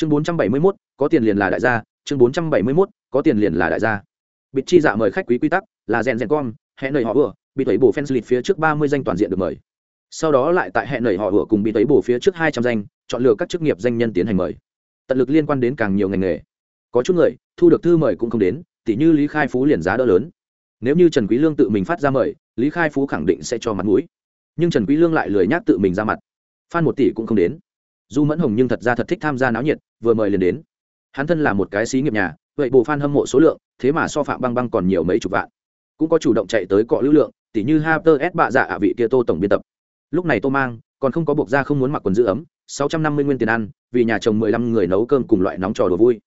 chương bốn trăm bảy mươi 471, có tiền liền là đại gia. Chương bốn trăm bảy mươi 471, có tiền liền là đại gia. Bịt chi dạ mời khách quý quy tắc là rèn rèn con hẹn lời họ vừa bị tẩy bổ fans phía trước ba mươi danh toàn diện được mời. Sau đó lại tại hẹn lời họ vừa cùng bị tẩy bổ phía trước hai trăm danh chọn lựa các chức nghiệp danh nhân tiến hành mời. Tận lực liên quan đến càng nhiều ngành nghề. Có chút người thu được thư mời cũng không đến tỉ như lý khai phú liền giá đỡ lớn. Nếu như trần quý lương tự mình phát ra mời lý khai phú khẳng định sẽ cho mặt mũi. Nhưng trần quý lương lại lười nhác tự mình ra mặt. Phan một tỷ cũng không đến du mẫn hồng nhưng thật ra thật thích tham gia náo nhiệt vừa mời liền đến hắn thân là một cái xí nghiệp nhà vậy bộ fan hâm mộ số lượng thế mà so phạm băng băng còn nhiều mấy chục vạn cũng có chủ động chạy tới cọ lưu lượng tỉ như Harper S bạ dạ ạ vị kia Tô tổng biên tập. Lúc này Tô mang, còn không có buộc ra không muốn mặc quần giữ ấm, sáu trăm năm mươi nguyên tiền ăn, vì nhà chồng mười lăm người nấu cơm cùng loại nóng trò đùa vui.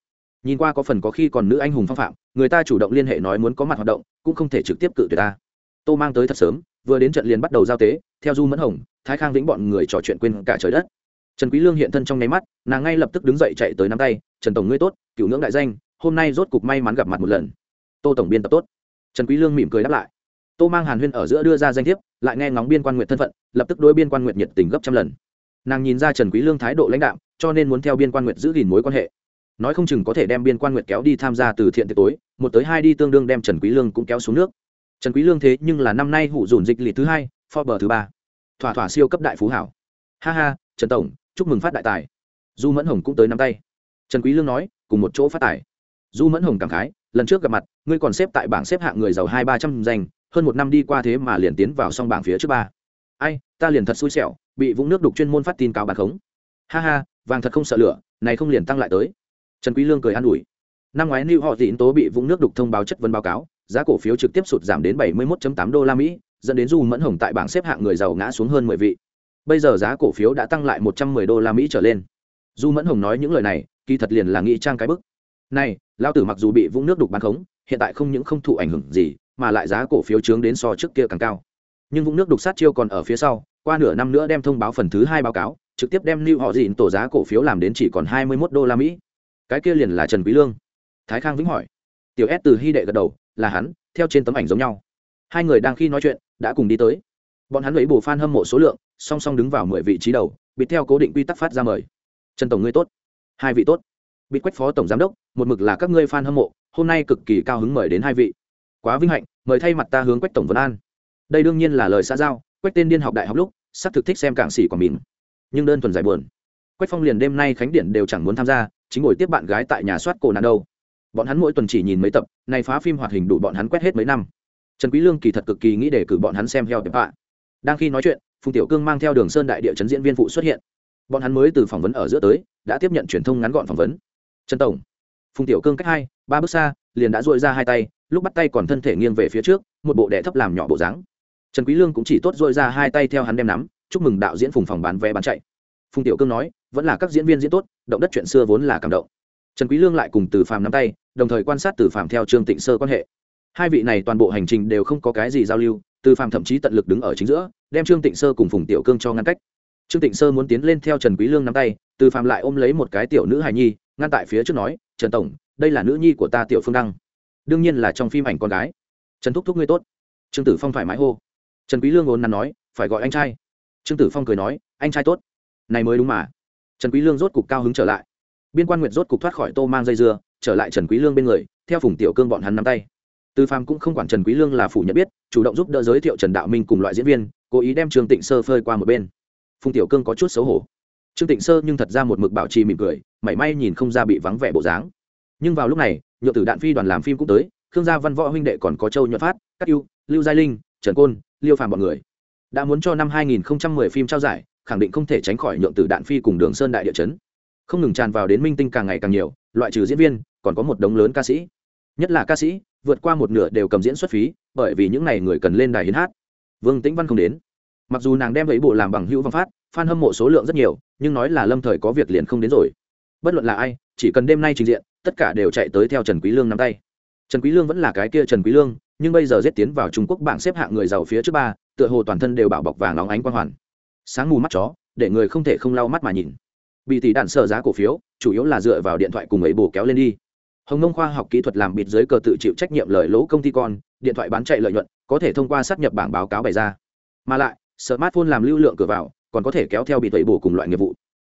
Nhìn qua có phần có khi còn nữ anh hùng phong phạm, người ta chủ động liên hệ nói muốn có mặt hoạt động, cũng không thể trực tiếp cự tuyệt ta. Tô mang tới thật sớm, vừa đến trận liền bắt đầu giao tế, theo Du Mẫn Hồng, Thái Khang Vĩnh bọn người trò chuyện quên cả trời đất. Trần Quý Lương hiện thân trong nháy mắt, nàng ngay lập tức đứng dậy chạy tới nắm tay, "Trần tổng ngươi tốt, cửu ngưỡng đại danh, hôm nay rốt cục may mắn gặp mặt một lần." Tô tổng biên tập tốt. Trần Quý Lương mỉm cười đáp lại. Tô mang hàn huyên ở giữa đưa ra danh thiếp lại nghe ngóng biên quan nguyện thân phận lập tức đối biên quan nguyện nhiệt tình gấp trăm lần. Nàng nhìn ra trần quý lương thái độ lãnh đạm, cho nên muốn theo biên quan nguyện giữ gìn mối quan hệ. Nói không chừng có thể đem biên quan nguyện kéo đi tham gia từ thiện tiệc tối một tới hai đi tương đương đem trần quý lương cũng kéo xuống nước. Trần quý lương thế nhưng là năm nay hụ dùn dịch lì thứ hai forbes thứ ba. Thỏa thỏa siêu cấp đại phú hảo. Ha ha trần tổng chúc mừng phát đại tài. Du mẫn hồng cũng tới nắm tay. Trần quý lương nói, cùng một chỗ phát tài. Du mẫn hồng cảm khái, lần trước gặp mặt, ngươi còn xếp tại bảng xếp hạng người giàu hai ba trăm danh, hơn một năm đi qua thế mà liền tiến vào song bảng phía trước ba. Ai, ta liền thật xui xẻo, bị vũng nước đục chuyên môn phát tin cáo bàn khống. Ha ha, vàng thật không sợ lửa, này không liền tăng lại tới. Trần quý lương cười an ủi. Năm ngoái lưu họ tín tố bị vũng nước đục thông báo chất vấn báo cáo, giá cổ phiếu trực tiếp sụt giảm đến 71.8 đô la mỹ, dẫn đến du mẫn hồng tại bảng xếp hạng người giàu ngã xuống hơn 10 vị bây giờ giá cổ phiếu đã tăng lại 110 đô la mỹ trở lên. Du mẫn hồng nói những lời này, kỳ thật liền là nghĩ trang cái bức. Này lao tử mặc dù bị vũng nước đục bán khống, hiện tại không những không thụ ảnh hưởng gì, mà lại giá cổ phiếu trướng đến so trước kia càng cao. Nhưng vũng nước đục sát chiêu còn ở phía sau, qua nửa năm nữa đem thông báo phần thứ hai báo cáo, trực tiếp đem lưu họ dịn tổ giá cổ phiếu làm đến chỉ còn hai mươi 21 đô la mỹ. Cái kia liền là trần quý lương. Thái khang vĩnh hỏi. Tiểu s từ hy đệ gật đầu, là hắn, theo trên tấm ảnh giống nhau. Hai người đang khi nói chuyện, đã cùng đi tới. Bọn hắn lấy bổ fan hâm mộ số lượng song song đứng vào mười vị trí đầu, bịt theo cố định quy tắc phát ra mời. Trần tổng ngươi tốt. Hai vị tốt. Bịt quách phó tổng giám đốc, một mực là các ngươi fan hâm mộ, hôm nay cực kỳ cao hứng mời đến hai vị. Quá vinh hạnh, mời thay mặt ta hướng quách tổng vân an. Đây đương nhiên là lời xã giao, quách tên điên học đại học lúc, sắp thực thích xem cảng xỉ của mình. Nhưng đơn thuần giải buồn. Quách phong liền đêm nay khánh điện đều chẳng muốn tham gia, chính ngồi tiếp bạn gái tại nhà soát cổ nạn đâu. Bọn hắn mỗi tuần chỉ nhìn mấy tập, nay phá phim hoạt hình đủ bọn hắn quét hết mấy năm. Trần quý lương kỳ thật cực kỳ nghĩ để cử bọn hắn xem heo tiệp hạ đang khi nói chuyện phùng tiểu cương mang theo đường sơn đại địa chấn diễn viên phụ xuất hiện bọn hắn mới từ phỏng vấn ở giữa tới đã tiếp nhận truyền thông ngắn gọn phỏng vấn trần tổng phùng tiểu cương cách hai ba bước xa liền đã dội ra hai tay lúc bắt tay còn thân thể nghiêng về phía trước một bộ đẻ thấp làm nhỏ bộ dáng trần quý lương cũng chỉ tốt dội ra hai tay theo hắn đem nắm chúc mừng đạo diễn phùng phòng bán vé bán chạy phùng tiểu cương nói vẫn là các diễn viên diễn tốt động đất chuyện xưa vốn là cảm động trần quý lương lại cùng từ phàm nắm tay đồng thời quan sát từ phàm theo trương tịnh sơ quan hệ hai vị này toàn bộ hành trình đều không có cái gì giao lưu từ phàm thậm chí tận lực đứng ở chính giữa, đem trương tịnh sơ cùng phùng tiểu cương cho ngăn cách. Trương tịnh sơ muốn tiến lên theo trần quý lương nắm tay, từ phàm lại ôm lấy một cái tiểu nữ hài nhi, ngăn tại phía trước nói, trần tổng, đây là nữ nhi của ta tiểu phương đăng. Đương nhiên là trong phim ảnh con gái. Trần thúc thúc ngươi tốt. Trương tử phong thoải mái hô. Trần quý lương ốn nắn nói, phải gọi anh trai. Trương tử phong cười nói, anh trai tốt. Này mới đúng mà. Trần quý lương rốt cục cao hứng trở lại. Biên quan nguyệt rốt cục thoát khỏi tô mang dây dưa, trở lại trần quý lương bên người, theo phùng tiểu cương bọn hắn nắm tay tư phàm cũng không quản trần quý lương là phủ nhận biết, chủ động giúp đỡ giới thiệu trần đạo minh cùng loại diễn viên, cố ý đem trương tịnh sơ phơi qua một bên. Phùng tiểu cương có chút xấu hổ. Trương tịnh sơ nhưng thật ra một mực bảo trì mỉm cười, mảy may nhìn không ra bị vắng vẻ bộ dáng. Nhưng vào lúc này, nhựa tử đạn phi đoàn làm phim cũng tới, khương gia văn võ huynh đệ còn có châu nhuận phát các ưu, lưu giai linh, trần côn, liêu phàm bọn người. Đã muốn cho năm 2010 phim trao giải, khẳng định không thể tránh khỏi nhượng tử đạn phi cùng đường sơn đại địa chấn. Không ngừng tràn vào đến minh tinh càng ngày càng nhiều, loại trừ diễn viên, còn có một đống lớn ca sĩ nhất là ca sĩ, vượt qua một nửa đều cầm diễn xuất phí, bởi vì những n à y người cần lên đài hiến hát. Vương tĩnh văn không đến. Mặc dù nàng đem lấy bộ làm bằng hữu văn phát f a n hâm mộ số lượng rất nhiều, nhưng nói là lâm thời có việc liền không đến rồi. Bất luận là ai, chỉ cần đêm nay trình diện, tất cả đều chạy tới theo trần quý lương nắm tay. Trần quý lương vẫn là cái kia trần quý lương, nhưng bây giờ giết tiến vào trung quốc bảng xếp hạng người giàu phía trước ba, tựa hồ toàn thân đều bảo bọc vàng óng ánh quang hoàn. Sáng mù mắt chó, để người không thể không lau mắt mà nhìn. Bị tỷ đạn sợ giá cổ phiếu, chủ yếu là dựa vào điện thoại cùng ấy bổ kéo lên đi hồng nông khoa học kỹ thuật làm bịt dưới cờ tự chịu trách nhiệm lời lỗ công ty con, điện thoại bán chạy lợi nhuận, có thể thông qua sát nhập bảng báo cáo bày ra. Mà lại, smartphone làm lưu lượng cửa vào, còn có thể kéo theo bị tẩy bổ cùng loại nghiệp vụ.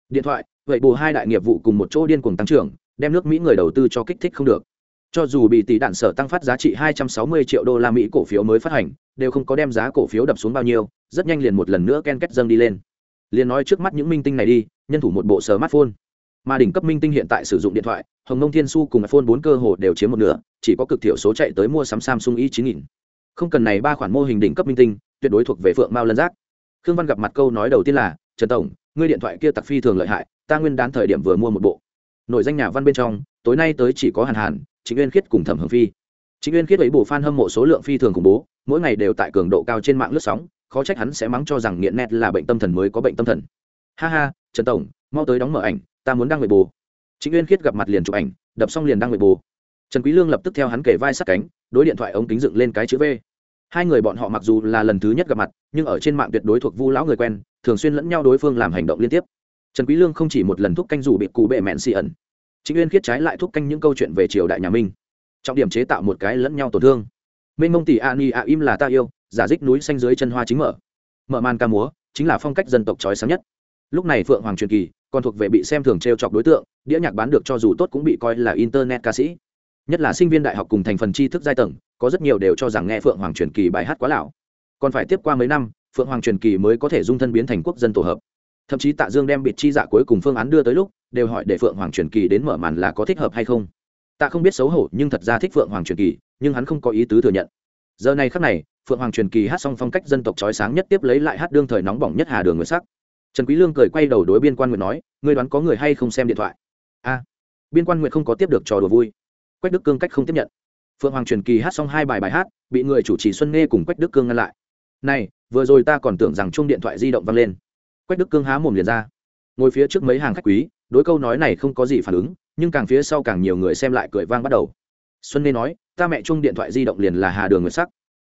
Điện thoại vậy bù hai đại nghiệp vụ cùng một chỗ điên cuồng tăng trưởng, đem nước mỹ người đầu tư cho kích thích không được. Cho dù bị tỷ đạn sở tăng phát giá trị 260 triệu đô la mỹ cổ phiếu mới phát hành, đều không có đem giá cổ phiếu đập xuống bao nhiêu, rất nhanh liền một lần nữa ken kết dâng đi lên. Liền nói trước mắt những minh tinh này đi, nhân thủ một bộ smartphone. Mà đỉnh cấp minh tinh hiện tại sử dụng điện thoại hồng nông thiên su cùng iphone bốn cơ hồ đều chiếm một nửa, chỉ có cực thiểu số chạy tới mua sắm samsung chín 9000 không cần này ba khoản mô hình đỉnh cấp minh tinh, tuyệt đối thuộc về phượng mao lân giác. Khương văn gặp mặt câu nói đầu tiên là, trần tổng, ngươi điện thoại kia tặc phi thường lợi hại, ta nguyên đán thời điểm vừa mua một bộ. Nội danh nhà văn bên trong, tối nay tới chỉ có hàn hàn chính uyên khiết cùng thẩm hồng phi. Chính uyên khiết ấy bổ fan hâm mộ số lượng phi thường khủng bố, mỗi ngày đều tại cường độ cao trên mạng lướt sóng, khó trách hắn sẽ mắng cho rằng nghiện net là bệnh tâm thần mới có bệnh tâm thần. Ha ha, trần tổng, mau tới đóng mở ảnh, ta muốn đăng về bù chính uyên khiết gặp mặt liền chụp ảnh, đập xong liền đăng về bù trần quý lương lập tức theo hắn kể vai sát cánh, đối điện thoại ống kính dựng lên cái chữ v. Hai người bọn họ mặc dù là lần thứ nhất gặp mặt, nhưng ở trên mạng tuyệt đối thuộc vu lão người quen, thường xuyên lẫn nhau đối phương làm hành động liên tiếp. Trần quý lương không chỉ một lần thúc canh rủ bị cụ bệ mẹn xì ẩn chính uyên khiết trái lại thúc canh những câu chuyện về triều đại nhà minh. Trọng điểm chế tạo một cái lẫn nhau tổn thương. Mênh mông tỷ a a im là ta yêu, giả dích núi xanh dưới chân hoa chính mở. Mở màn ca múa, chính là phong cách dân tộc trói sáng nhất. Lúc này phượng hoàng truyền kỳ, còn thuộc về bị xem thường trêu chọc đối tượng đĩa nhạc bán được cho dù tốt cũng bị coi là internet ca sĩ. Nhất là sinh viên đại học cùng thành phần tri thức giai tầng, có rất nhiều đều cho rằng nghe phượng hoàng truyền kỳ bài hát quá lão. Còn phải tiếp qua mấy năm, phượng hoàng truyền kỳ mới có thể dung thân biến thành quốc dân tổ hợp. Thậm chí tạ dương đem bịt chi dạ cuối cùng phương án đưa tới lúc, đều hỏi để phượng hoàng truyền kỳ đến mở màn là có thích hợp hay không. Tạ không biết xấu hổ nhưng thật ra thích phượng hoàng truyền kỳ, nhưng hắn không có ý tứ thừa nhận. Giờ này khắc này, phượng hoàng truyền kỳ hát xong phong cách dân tộc trói sáng nhất tiếp lấy lại hát đương thời nóng bỏng nhất hà đường nguyệt sắc. Trần quý lương cười quay đầu đối biên quan nguyệt nói, ngươi đoán có người hay không xem điện thoại? A. Biên quan nguyệt không có tiếp được trò đùa vui. Quách đức cương cách không tiếp nhận. Phượng hoàng truyền kỳ hát xong hai bài bài hát, bị người chủ trì xuân nghe cùng quách đức cương ngăn lại. Này, vừa rồi ta còn tưởng rằng chung điện thoại di động văng lên. Quách đức cương há mồm liền ra. Ngồi phía trước mấy hàng khách quý, đối câu nói này không có gì phản ứng, nhưng càng phía sau càng nhiều người xem lại cười vang bắt đầu. Xuân nghe nói, ta mẹ chung điện thoại di động liền là hà đường nguyệt sắc.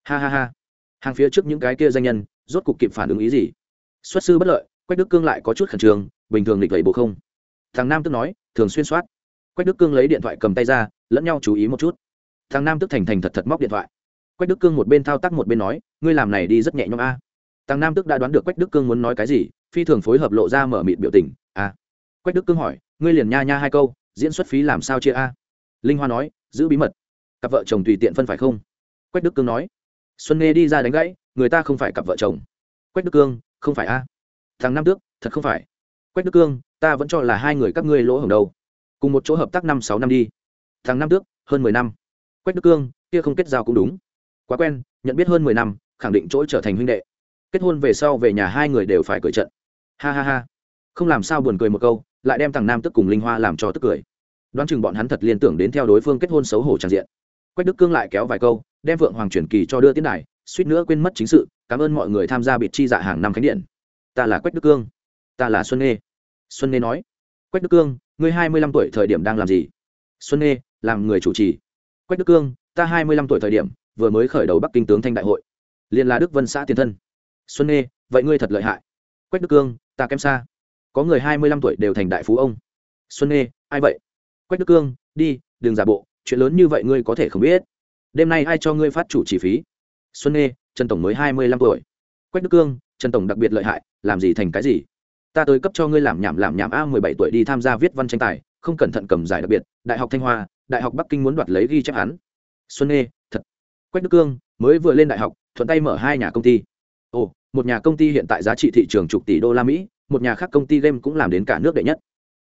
Ha ha ha. Hàng phía trước những cái kia danh nhân, rốt cục kịp phản ứng ý gì? Xuất sư bất lợi, quách đức cương lại có chút khẩn trương, bình thường lịch vậy bộ không? Thằng nam tức nói, thường xuyên soát. Quách đức cương lấy điện thoại cầm tay ra, lẫn nhau chú ý một chút. Thằng nam tức thành thành thật thật móc điện thoại. Quách đức cương một bên thao tác một bên nói, ngươi làm này đi rất nhẹ nhõm a. Thằng nam tức đã đoán được quách đức cương muốn nói cái gì, phi thường phối hợp lộ ra mở mịt biểu tình, a. Quách đức cương hỏi, ngươi liền nha nha hai câu, diễn xuất phí làm sao chia a? Linh hoa nói, giữ bí mật. Cặp vợ chồng tùy tiện phân phải không? Quách đức cương nói, xuân nghe đi ra đánh gãy, người ta không phải cặp vợ chồng. Quách đức cương, không phải a. Thằng nam tước, thật không phải quách đức cương, ta vẫn cho là hai người các ngươi lỗ hổng đầu cùng một chỗ hợp tác năm sáu năm đi. Thằng nam tước, hơn mười năm. Quách đức cương, kia không kết giao cũng đúng. Quá quen, nhận biết hơn mười năm, khẳng định chỗ trở thành huynh đệ. Kết hôn về sau về nhà hai người đều phải cười trận. Ha ha ha. Không làm sao buồn cười một câu, lại đem thằng nam tức cùng linh hoa làm cho tức cười. Đoán chừng bọn hắn thật liên tưởng đến theo đối phương kết hôn xấu hổ tràn diện. Quách đức cương lại kéo vài câu, đem vượng hoàng truyền kỳ cho đưa tiến đài, suýt nữa quên mất chính sự, cảm ơn mọi người tham gia biệt chi dạ hàng năm khánh điện. Ta là quách đức cương ta là xuân nghê. Xuân nghê nói, quách đức cương, ngươi hai mươi lăm tuổi thời điểm đang làm gì? Xuân nghê, làm người chủ trì. Quách đức cương, ta hai mươi lăm tuổi thời điểm, vừa mới khởi đầu bắc kinh tướng thanh đại hội. Liền là đức vân xã tiền thân. Xuân nghê, vậy ngươi thật lợi hại. Quách đức cương, ta kém xa. Có người hai mươi lăm tuổi đều thành đại phú ông. Xuân nghê, ai vậy? Quách đức cương, đi, đừng giả bộ, chuyện lớn như vậy ngươi có thể không biết. Đêm nay ai cho ngươi phát chủ chi phí? Xuân nghê, trần tổng mới hai mươi lăm tuổi. Quách đức cương, trần tổng đặc biệt lợi hại, làm gì thành cái gì? Ta tới cấp cho ngươi làm nhảm làm nhảm a, mười bảy tuổi đi tham gia viết văn tranh tài, không cẩn thận cầm giải đặc biệt, đại học thanh hoa, đại học bắc kinh muốn đoạt lấy ghi chép án xuân nghê, thật. Quách đức cương, mới vừa lên đại học, thuận tay mở hai nhà công ty. Ồ, một nhà công ty hiện tại giá trị thị trường chục tỷ đô la mỹ, một nhà khác công ty game cũng làm đến cả nước đệ nhất.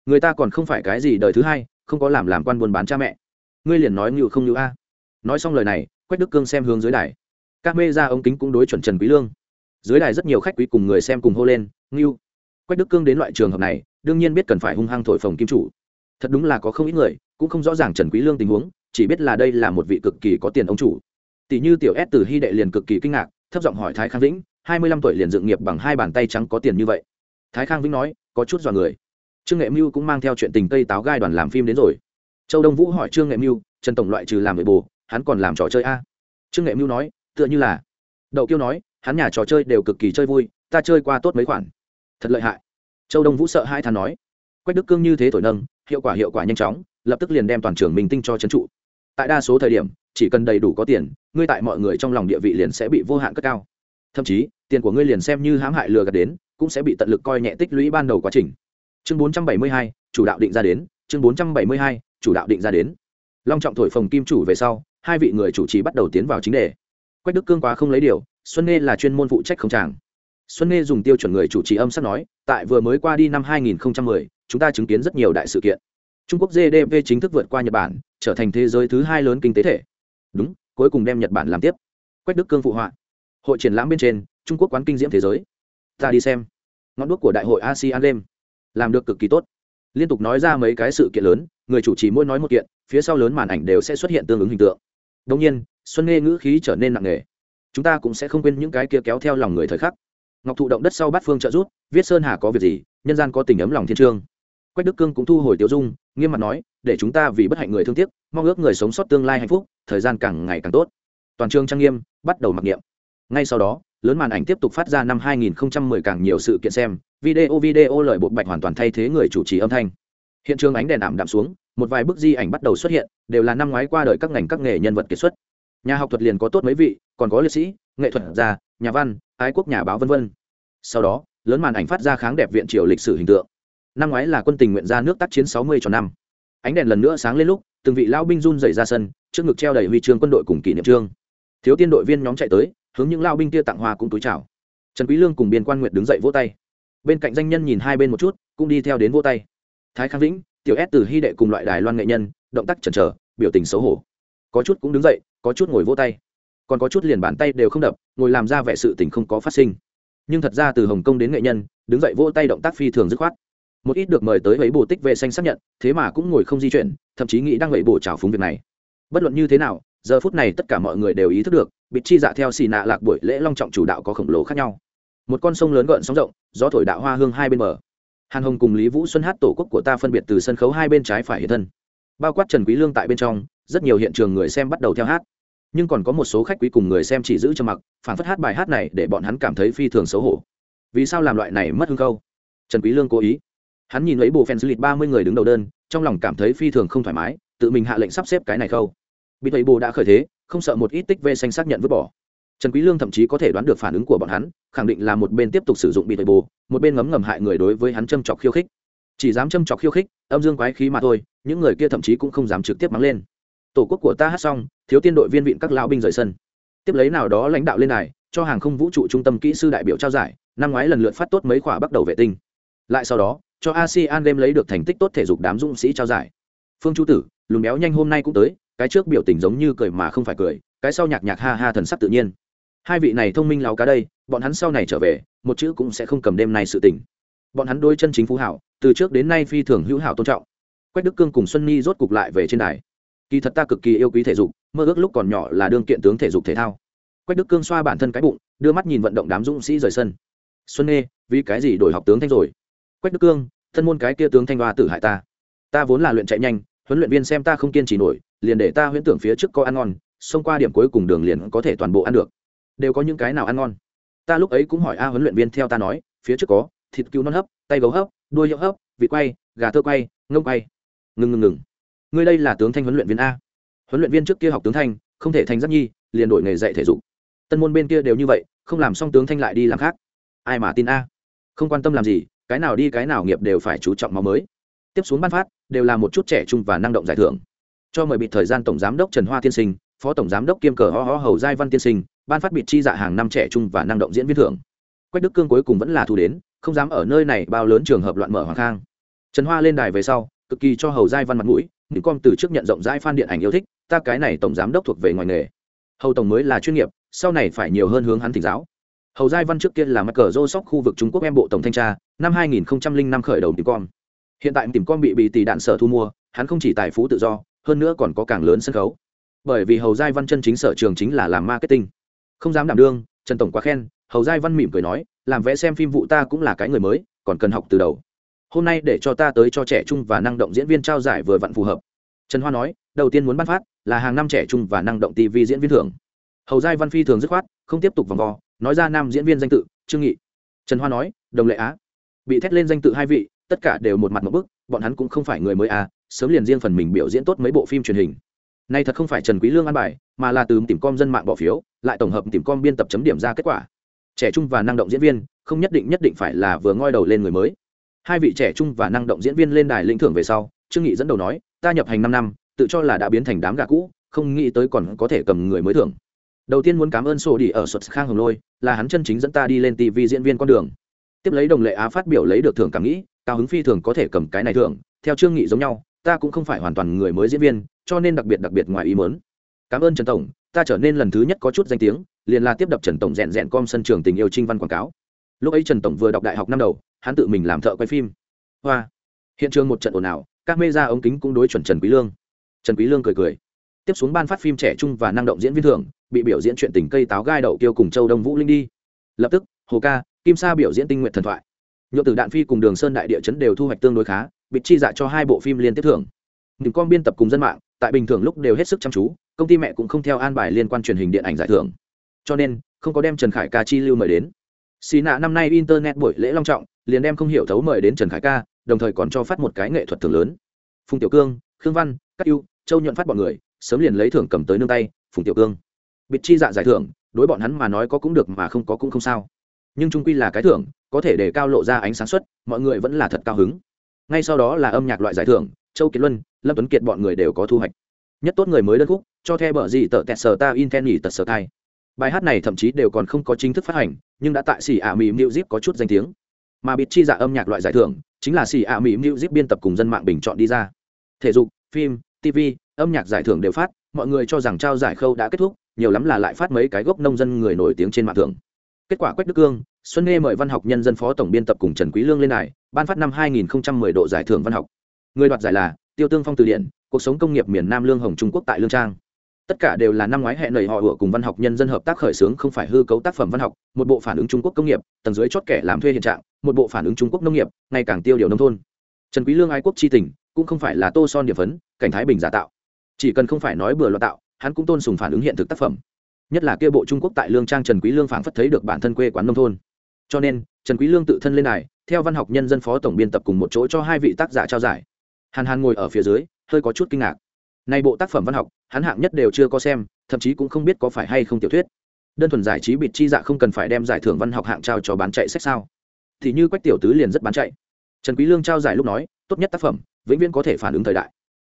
Người ta còn không phải cái gì đời thứ hai, không có làm làm quan buôn bán cha mẹ. Ngươi liền nói như không như a. Nói xong lời này, quách đức cương xem hướng dưới đài. Các mê ra ống kính cũng đối chuẩn trần quý lương. Dưới đài rất nhiều khách quý cùng người xem cùng hô lên, ngưu quách đức cương đến loại trường hợp này, đương nhiên biết cần phải hung hăng thổi phồng kim chủ. Thật đúng là có không ít người, cũng không rõ ràng trần quý lương tình huống, chỉ biết là đây là một vị cực kỳ có tiền ông chủ. Tỷ như tiểu s từ hy đệ liền cực kỳ kinh ngạc, thấp giọng hỏi thái khang vĩnh, hai mươi lăm tuổi liền dựng nghiệp bằng hai bàn tay trắng có tiền như vậy? Thái khang vĩnh nói, có chút dọa người. Trương nghệ mưu cũng mang theo chuyện tình tây táo gai đoàn làm phim đến rồi. Châu đông vũ hỏi trương nghệ mưu, trần tổng loại trừ làm người bù hắn còn làm trò chơi a? Trương nghệ mưu nói, tựa như là. Đậu kiêu nói, hắn nhà trò chơi đều cực kỳ chơi vui, ta chơi qua tốt mấy khoản thật lợi hại. Châu đông vũ sợ hai thà nói. Quách đức cương như thế thổi nâng hiệu quả hiệu quả nhanh chóng lập tức liền đem toàn trường mình tinh cho trấn trụ. Tại đa số thời điểm chỉ cần đầy đủ có tiền ngươi tại mọi người trong lòng địa vị liền sẽ bị vô hạn cất cao. Thậm chí tiền của ngươi liền xem như hãm hại lừa gạt đến cũng sẽ bị tận lực coi nhẹ tích lũy ban đầu quá trình. Chương 472, chủ đạo định ra đến. Chương 472, chủ đạo định ra đến. Long trọng thổi phồng kim chủ về sau hai vị người chủ trì bắt đầu tiến vào chính đề. Quách đức cương quá không lấy điều xuân nê là chuyên môn phụ trách không tràng xuân nê dùng tiêu chuẩn người chủ trì âm sắc nói tại vừa mới qua đi năm 2010, chúng ta chứng kiến rất nhiều đại sự kiện. Trung quốc gdp chính thức vượt qua nhật bản trở thành thế giới thứ hai lớn kinh tế thể. Đúng cuối cùng đem nhật bản làm tiếp. Quách đức cương phụ họa. Hội triển lãm bên trên trung quốc quán kinh diễm thế giới. Ta đi xem. Ngọn đuốc của đại hội asean game làm được cực kỳ tốt. Liên tục nói ra mấy cái sự kiện lớn người chủ trì mỗi nói một kiện phía sau lớn màn ảnh đều sẽ xuất hiện tương ứng hình tượng. Đông nhiên xuân nghe ngữ khí trở nên nặng nề. Chúng ta cũng sẽ không quên những cái kia kéo theo lòng người thời khắc ngọc thụ động đất sau bát phương trợ rút viết sơn hà có việc gì, nhân gian có tình ấm lòng thiên trương. Quách đức cương cũng thu hồi tiêu dung, nghiêm mặt nói, để chúng ta vì bất hạnh người thương tiếc, mong ước người sống sót tương lai hạnh phúc, thời gian càng ngày càng tốt. Toàn trường trang nghiêm, bắt đầu mặc niệm. Ngay sau đó, lớn màn ảnh tiếp tục phát ra năm 2010 càng nhiều sự kiện xem, video video lời bộ bạch hoàn toàn thay thế người chủ trì âm thanh. Hiện trường ánh đèn ảm đạm xuống, một vài bức di ảnh bắt đầu xuất hiện, đều là năm ngoái qua đời các ngành các nghề nhân vật kiệt xuất. Nhà học thuật liền có tốt mấy vị, còn có liệt sĩ, nghệ thuật gia, nhà văn ái quốc nhà báo vân vân. Sau đó, lớn màn ảnh phát ra kháng đẹp viện triều lịch sử hình tượng. Năm ngoái là quân tình nguyện ra nước tác chiến 60 cho năm. Ánh đèn lần nữa sáng lên lúc, từng vị lao binh run dậy ra sân, trước ngực treo đầy huy chương quân đội cùng kỷ niệm trương. Thiếu tiên đội viên nhóm chạy tới, hướng những lao binh kia tặng hoa cũng túi chào. Trần quý lương cùng biên quan nguyệt đứng dậy vỗ tay. Bên cạnh danh nhân nhìn hai bên một chút, cũng đi theo đến vỗ tay. Thái khang vĩnh, tiểu s từ hy đệ cùng loại đài loan nghệ nhân, động tác chần chờ, biểu tình xấu hổ. Có chút cũng đứng dậy, có chút ngồi vỗ tay còn có chút liền bàn tay đều không đập, ngồi làm ra vẻ sự tình không có phát sinh. Nhưng thật ra từ hồng kông đến nghệ nhân, đứng dậy vỗ tay động tác phi thường dứt khoát. Một ít được mời tới ấy bồ tích vệ xanh xác nhận, thế mà cũng ngồi không di chuyển, thậm chí nghĩ đang ấy bồ trào phúng việc này. Bất luận như thế nào, giờ phút này tất cả mọi người đều ý thức được, bịt chi dạ theo xì nạ lạc buổi lễ long trọng chủ đạo có khổng lồ khác nhau. Một con sông lớn gợn sóng rộng, gió thổi đạo hoa hương hai bên bờ. Hàn hồng cùng lý vũ xuân hát tổ quốc của ta phân biệt từ sân khấu hai bên trái phải hiện thân. Bao quát trần quý lương tại bên trong, rất nhiều hiện trường người xem bắt đầu theo hát nhưng còn có một số khách quý cùng người xem chỉ giữ cho mặc, phản phất hát bài hát này để bọn hắn cảm thấy phi thường xấu hổ. Vì sao làm loại này mất hương câu? Trần quý lương cố ý. Hắn nhìn lấy bộ fans lịch ba mươi người đứng đầu đơn, trong lòng cảm thấy phi thường không thoải mái, tự mình hạ lệnh sắp xếp cái này khâu. Bị thầy bồ đã khởi thế, không sợ một ít tích vê xanh xác nhận vứt bỏ. Trần quý lương thậm chí có thể đoán được phản ứng của bọn hắn, khẳng định là một bên tiếp tục sử dụng bị thầy bồ, một bên ngấm ngầm hại người đối với hắn châm chọc khiêu khích. Chỉ dám châm chọc khiêu khích, âm dương quái khí mà thôi, những người kia thậm chí cũng không dám trực tiếp mắng lên tổ quốc của ta hát xong, thiếu tiên đội viên vịn các lão binh rời sân. Tiếp lấy nào đó lãnh đạo lên này cho hàng không vũ trụ trung tâm kỹ sư đại biểu trao giải, năm ngoái lần lượt phát tốt mấy khỏa bắt đầu vệ tinh. Lại sau đó, cho asean game lấy được thành tích tốt thể dục đám dũng sĩ trao giải. Phương chu tử lùm béo nhanh hôm nay cũng tới, cái trước biểu tình giống như cười mà không phải cười, cái sau nhạc nhạc ha ha thần sắc tự nhiên. Hai vị này thông minh láo cá đây, bọn hắn sau này trở về, một chữ cũng sẽ không cầm đêm nay sự tình. Bọn hắn đôi chân chính phú hảo, từ trước đến nay phi thường hữu hảo tôn trọng. Quách đức cương cùng xuân nhi rốt cục lại về trên đài kỳ thật ta cực kỳ yêu quý thể dục, mơ ước lúc còn nhỏ là đương kiện tướng thể dục thể thao. Quách đức cương xoa bản thân cái bụng, đưa mắt nhìn vận động đám dũng sĩ rời sân. Xuân nê vì cái gì đổi học tướng thanh rồi? Quách đức cương, thân môn cái kia tướng thanh hoa tử hại ta. Ta vốn là luyện chạy nhanh, huấn luyện viên xem ta không kiên trì nổi, liền để ta huyễn tưởng phía trước có ăn ngon, xông qua điểm cuối cùng đường liền có thể toàn bộ ăn được. Đều có những cái nào ăn ngon? Ta lúc ấy cũng hỏi a huấn luyện viên theo ta nói, phía trước có, thịt cứu non hấp, tay gấu hấp, đuôi hiệu hấp vị quay, gà thơ quay, ngông quay. Ngừng ngừng ngừng ngươi đây là tướng thanh huấn luyện viên a. Huấn luyện viên trước kia học tướng thanh, không thể thành giác nhi, liền đổi nghề dạy thể dục. Tân môn bên kia đều như vậy, không làm xong tướng thanh lại đi làm khác. Ai mà tin a? Không quan tâm làm gì, cái nào đi cái nào nghiệp đều phải chú trọng máu mới. Tiếp xuống ban phát, đều là một chút trẻ trung và năng động giải thưởng. Cho mời bị thời gian tổng giám đốc trần hoa tiên sinh, phó tổng giám đốc kiêm cờ ho ho hầu giai văn tiên sinh, ban phát bị chi dạ hàng năm trẻ trung và năng động diễn viên thưởng. Quách đức cương cuối cùng vẫn là thu đến, không dám ở nơi này bao lớn trường hợp loạn mở hoàng khang. Trần hoa lên đài về sau cực kỳ cho hầu giai văn mặt mũi, những con từ trước nhận rộng rãi fan điện ảnh yêu thích, ta cái này tổng giám đốc thuộc về ngoài nghề. Hầu tổng mới là chuyên nghiệp, sau này phải nhiều hơn hướng hắn thỉnh giáo. Hầu giai văn trước kia là mắc cờ rô sóc khu vực trung quốc em bộ tổng thanh tra, năm 2005 khởi đầu tìm con. Hiện tại tìm con bị bị tỷ đạn sở thu mua, hắn không chỉ tài phú tự do, hơn nữa còn có càng lớn sân khấu. Bởi vì hầu giai văn chân chính sở trường chính là làm marketing. Không dám đảm đương, trần tổng quá khen, hầu giai văn mỉm cười nói, làm vẽ xem phim vụ ta cũng là cái người mới, còn cần học từ đầu hôm nay để cho ta tới cho trẻ trung và năng động diễn viên trao giải vừa vặn phù hợp. Trần hoa nói, đầu tiên muốn ban phát là hàng năm trẻ trung và năng động tv diễn viên thưởng. Hầu giai văn phi thường dứt khoát, không tiếp tục vòng vo, nói ra nam diễn viên danh tự, trương nghị. Trần hoa nói, đồng lệ á. Bị thét lên danh tự hai vị, tất cả đều một mặt một bức, bọn hắn cũng không phải người mới à sớm liền riêng phần mình biểu diễn tốt mấy bộ phim truyền hình. Nay thật không phải trần quý lương ăn bài, mà là từ tìm com dân mạng bỏ phiếu, lại tổng hợp tìm com biên tập chấm điểm ra kết quả. Trẻ trung và năng động diễn viên, không nhất định nhất định phải là vừa ngoi đầu lên người mới hai vị trẻ trung và năng động diễn viên lên đài lĩnh thưởng về sau, trương nghị dẫn đầu nói, ta nhập hành năm năm, tự cho là đã biến thành đám gà cũ, không nghĩ tới còn có thể cầm người mới thưởng. Đầu tiên muốn cảm ơn sổ đi ở xuất khang hồng lôi, là hắn chân chính dẫn ta đi lên tv diễn viên con đường. Tiếp lấy đồng lệ á phát biểu lấy được thưởng cảm nghĩ, cao hứng phi thường có thể cầm cái này thưởng. Theo trương nghị giống nhau, ta cũng không phải hoàn toàn người mới diễn viên, cho nên đặc biệt đặc biệt ngoài ý muốn. Cảm ơn trần tổng, ta trở nên lần thứ nhất có chút danh tiếng, liền là tiếp đập trần tổng rèn rèn com sân trường tình yêu trinh văn quảng cáo lúc ấy trần tổng vừa đọc đại học năm đầu, hắn tự mình làm thợ quay phim. Hoa! Hiện trường một trận ồn ào, các mê ra ống kính cũng đối chuẩn trần quý lương. Trần quý lương cười cười. Tiếp xuống ban phát phim trẻ trung và năng động diễn viên thưởng, bị biểu diễn chuyện tình cây táo gai đậu kiêu cùng châu đông vũ linh đi. Lập tức, hồ ca, kim sa biểu diễn tinh nguyện thần thoại. Nhộn tử đạn phi cùng đường sơn đại địa chấn đều thu hoạch tương đối khá, bị chi dạ cho hai bộ phim liên tiếp thưởng. Những con biên tập cùng dân mạng, tại bình thường lúc đều hết sức chăm chú, công ty mẹ cũng không theo an bài liên quan truyền hình điện ảnh giải thưởng. Cho nên, không có đem trần khải ca chi lưu mời đến xì nạ năm nay internet buổi lễ long trọng liền đem không hiểu thấu mời đến trần khải ca đồng thời còn cho phát một cái nghệ thuật thưởng lớn. Phùng tiểu cương khương văn các ưu châu nhuận phát bọn người sớm liền lấy thưởng cầm tới nương tay phùng tiểu cương. Bịt chi dạ giải thưởng đối bọn hắn mà nói có cũng được mà không có cũng không sao. Nhưng trung quy là cái thưởng có thể để cao lộ ra ánh sáng xuất, mọi người vẫn là thật cao hứng. Ngay sau đó là âm nhạc loại giải thưởng châu kiệt luân lâm tuấn kiệt bọn người đều có thu hoạch. Nhất tốt người mới đơn khúc cho theo bờ gì tờ tẹt sờ ta in ten nhỉ tật sờ tai bài hát này thậm chí đều còn không có chính thức phát hành, nhưng đã tại xì ạ mỹ music có chút danh tiếng. Mà bịt chi giả âm nhạc loại giải thưởng, chính là xì ạ mỹ music biên tập cùng dân mạng bình chọn đi ra. Thể dục, phim tv âm nhạc giải thưởng đều phát, mọi người cho rằng trao giải khâu đã kết thúc, nhiều lắm là lại phát mấy cái gốc nông dân người nổi tiếng trên mạng thưởng. Kết quả quách đức cương, xuân nghe mời văn học nhân dân phó tổng biên tập cùng trần quý lương lên đài, ban phát năm 2010 độ giải thưởng văn học. Người đoạt giải là tiêu tương phong từ điển, cuộc sống công nghiệp miền nam lương hồng trung quốc tại lương trang tất cả đều là năm ngoái hẹn lời họ ủa cùng văn học nhân dân hợp tác khởi xướng không phải hư cấu tác phẩm văn học, một bộ phản ứng trung quốc công nghiệp, tầng dưới chót kẻ làm thuê hiện trạng, một bộ phản ứng trung quốc nông nghiệp, ngày càng tiêu điều nông thôn. Trần quý lương ái quốc chi tình, cũng không phải là tô son điểm phấn, cảnh thái bình giả tạo. Chỉ cần không phải nói bừa loạn tạo, hắn cũng tôn sùng phản ứng hiện thực tác phẩm. Nhất là kia bộ trung quốc tại lương trang trần quý lương phảng phất thấy được bản thân quê quán nông thôn. Cho nên, trần quý lương tự thân lên này theo văn học nhân dân phó tổng biên tập cùng một chỗ cho hai vị tác giả trao giải. Hàn hàn ngồi ở phía dưới, hơi có chút kinh ngạc nay bộ tác phẩm văn học, hắn hạng nhất đều chưa có xem, thậm chí cũng không biết có phải hay không tiểu thuyết. Đơn thuần giải trí bịt chi dạ không cần phải đem giải thưởng văn học hạng trao cho bán chạy sách sao? Thì như quách tiểu tứ liền rất bán chạy. Trần quý lương trao giải lúc nói, tốt nhất tác phẩm, vĩnh viễn có thể phản ứng thời đại.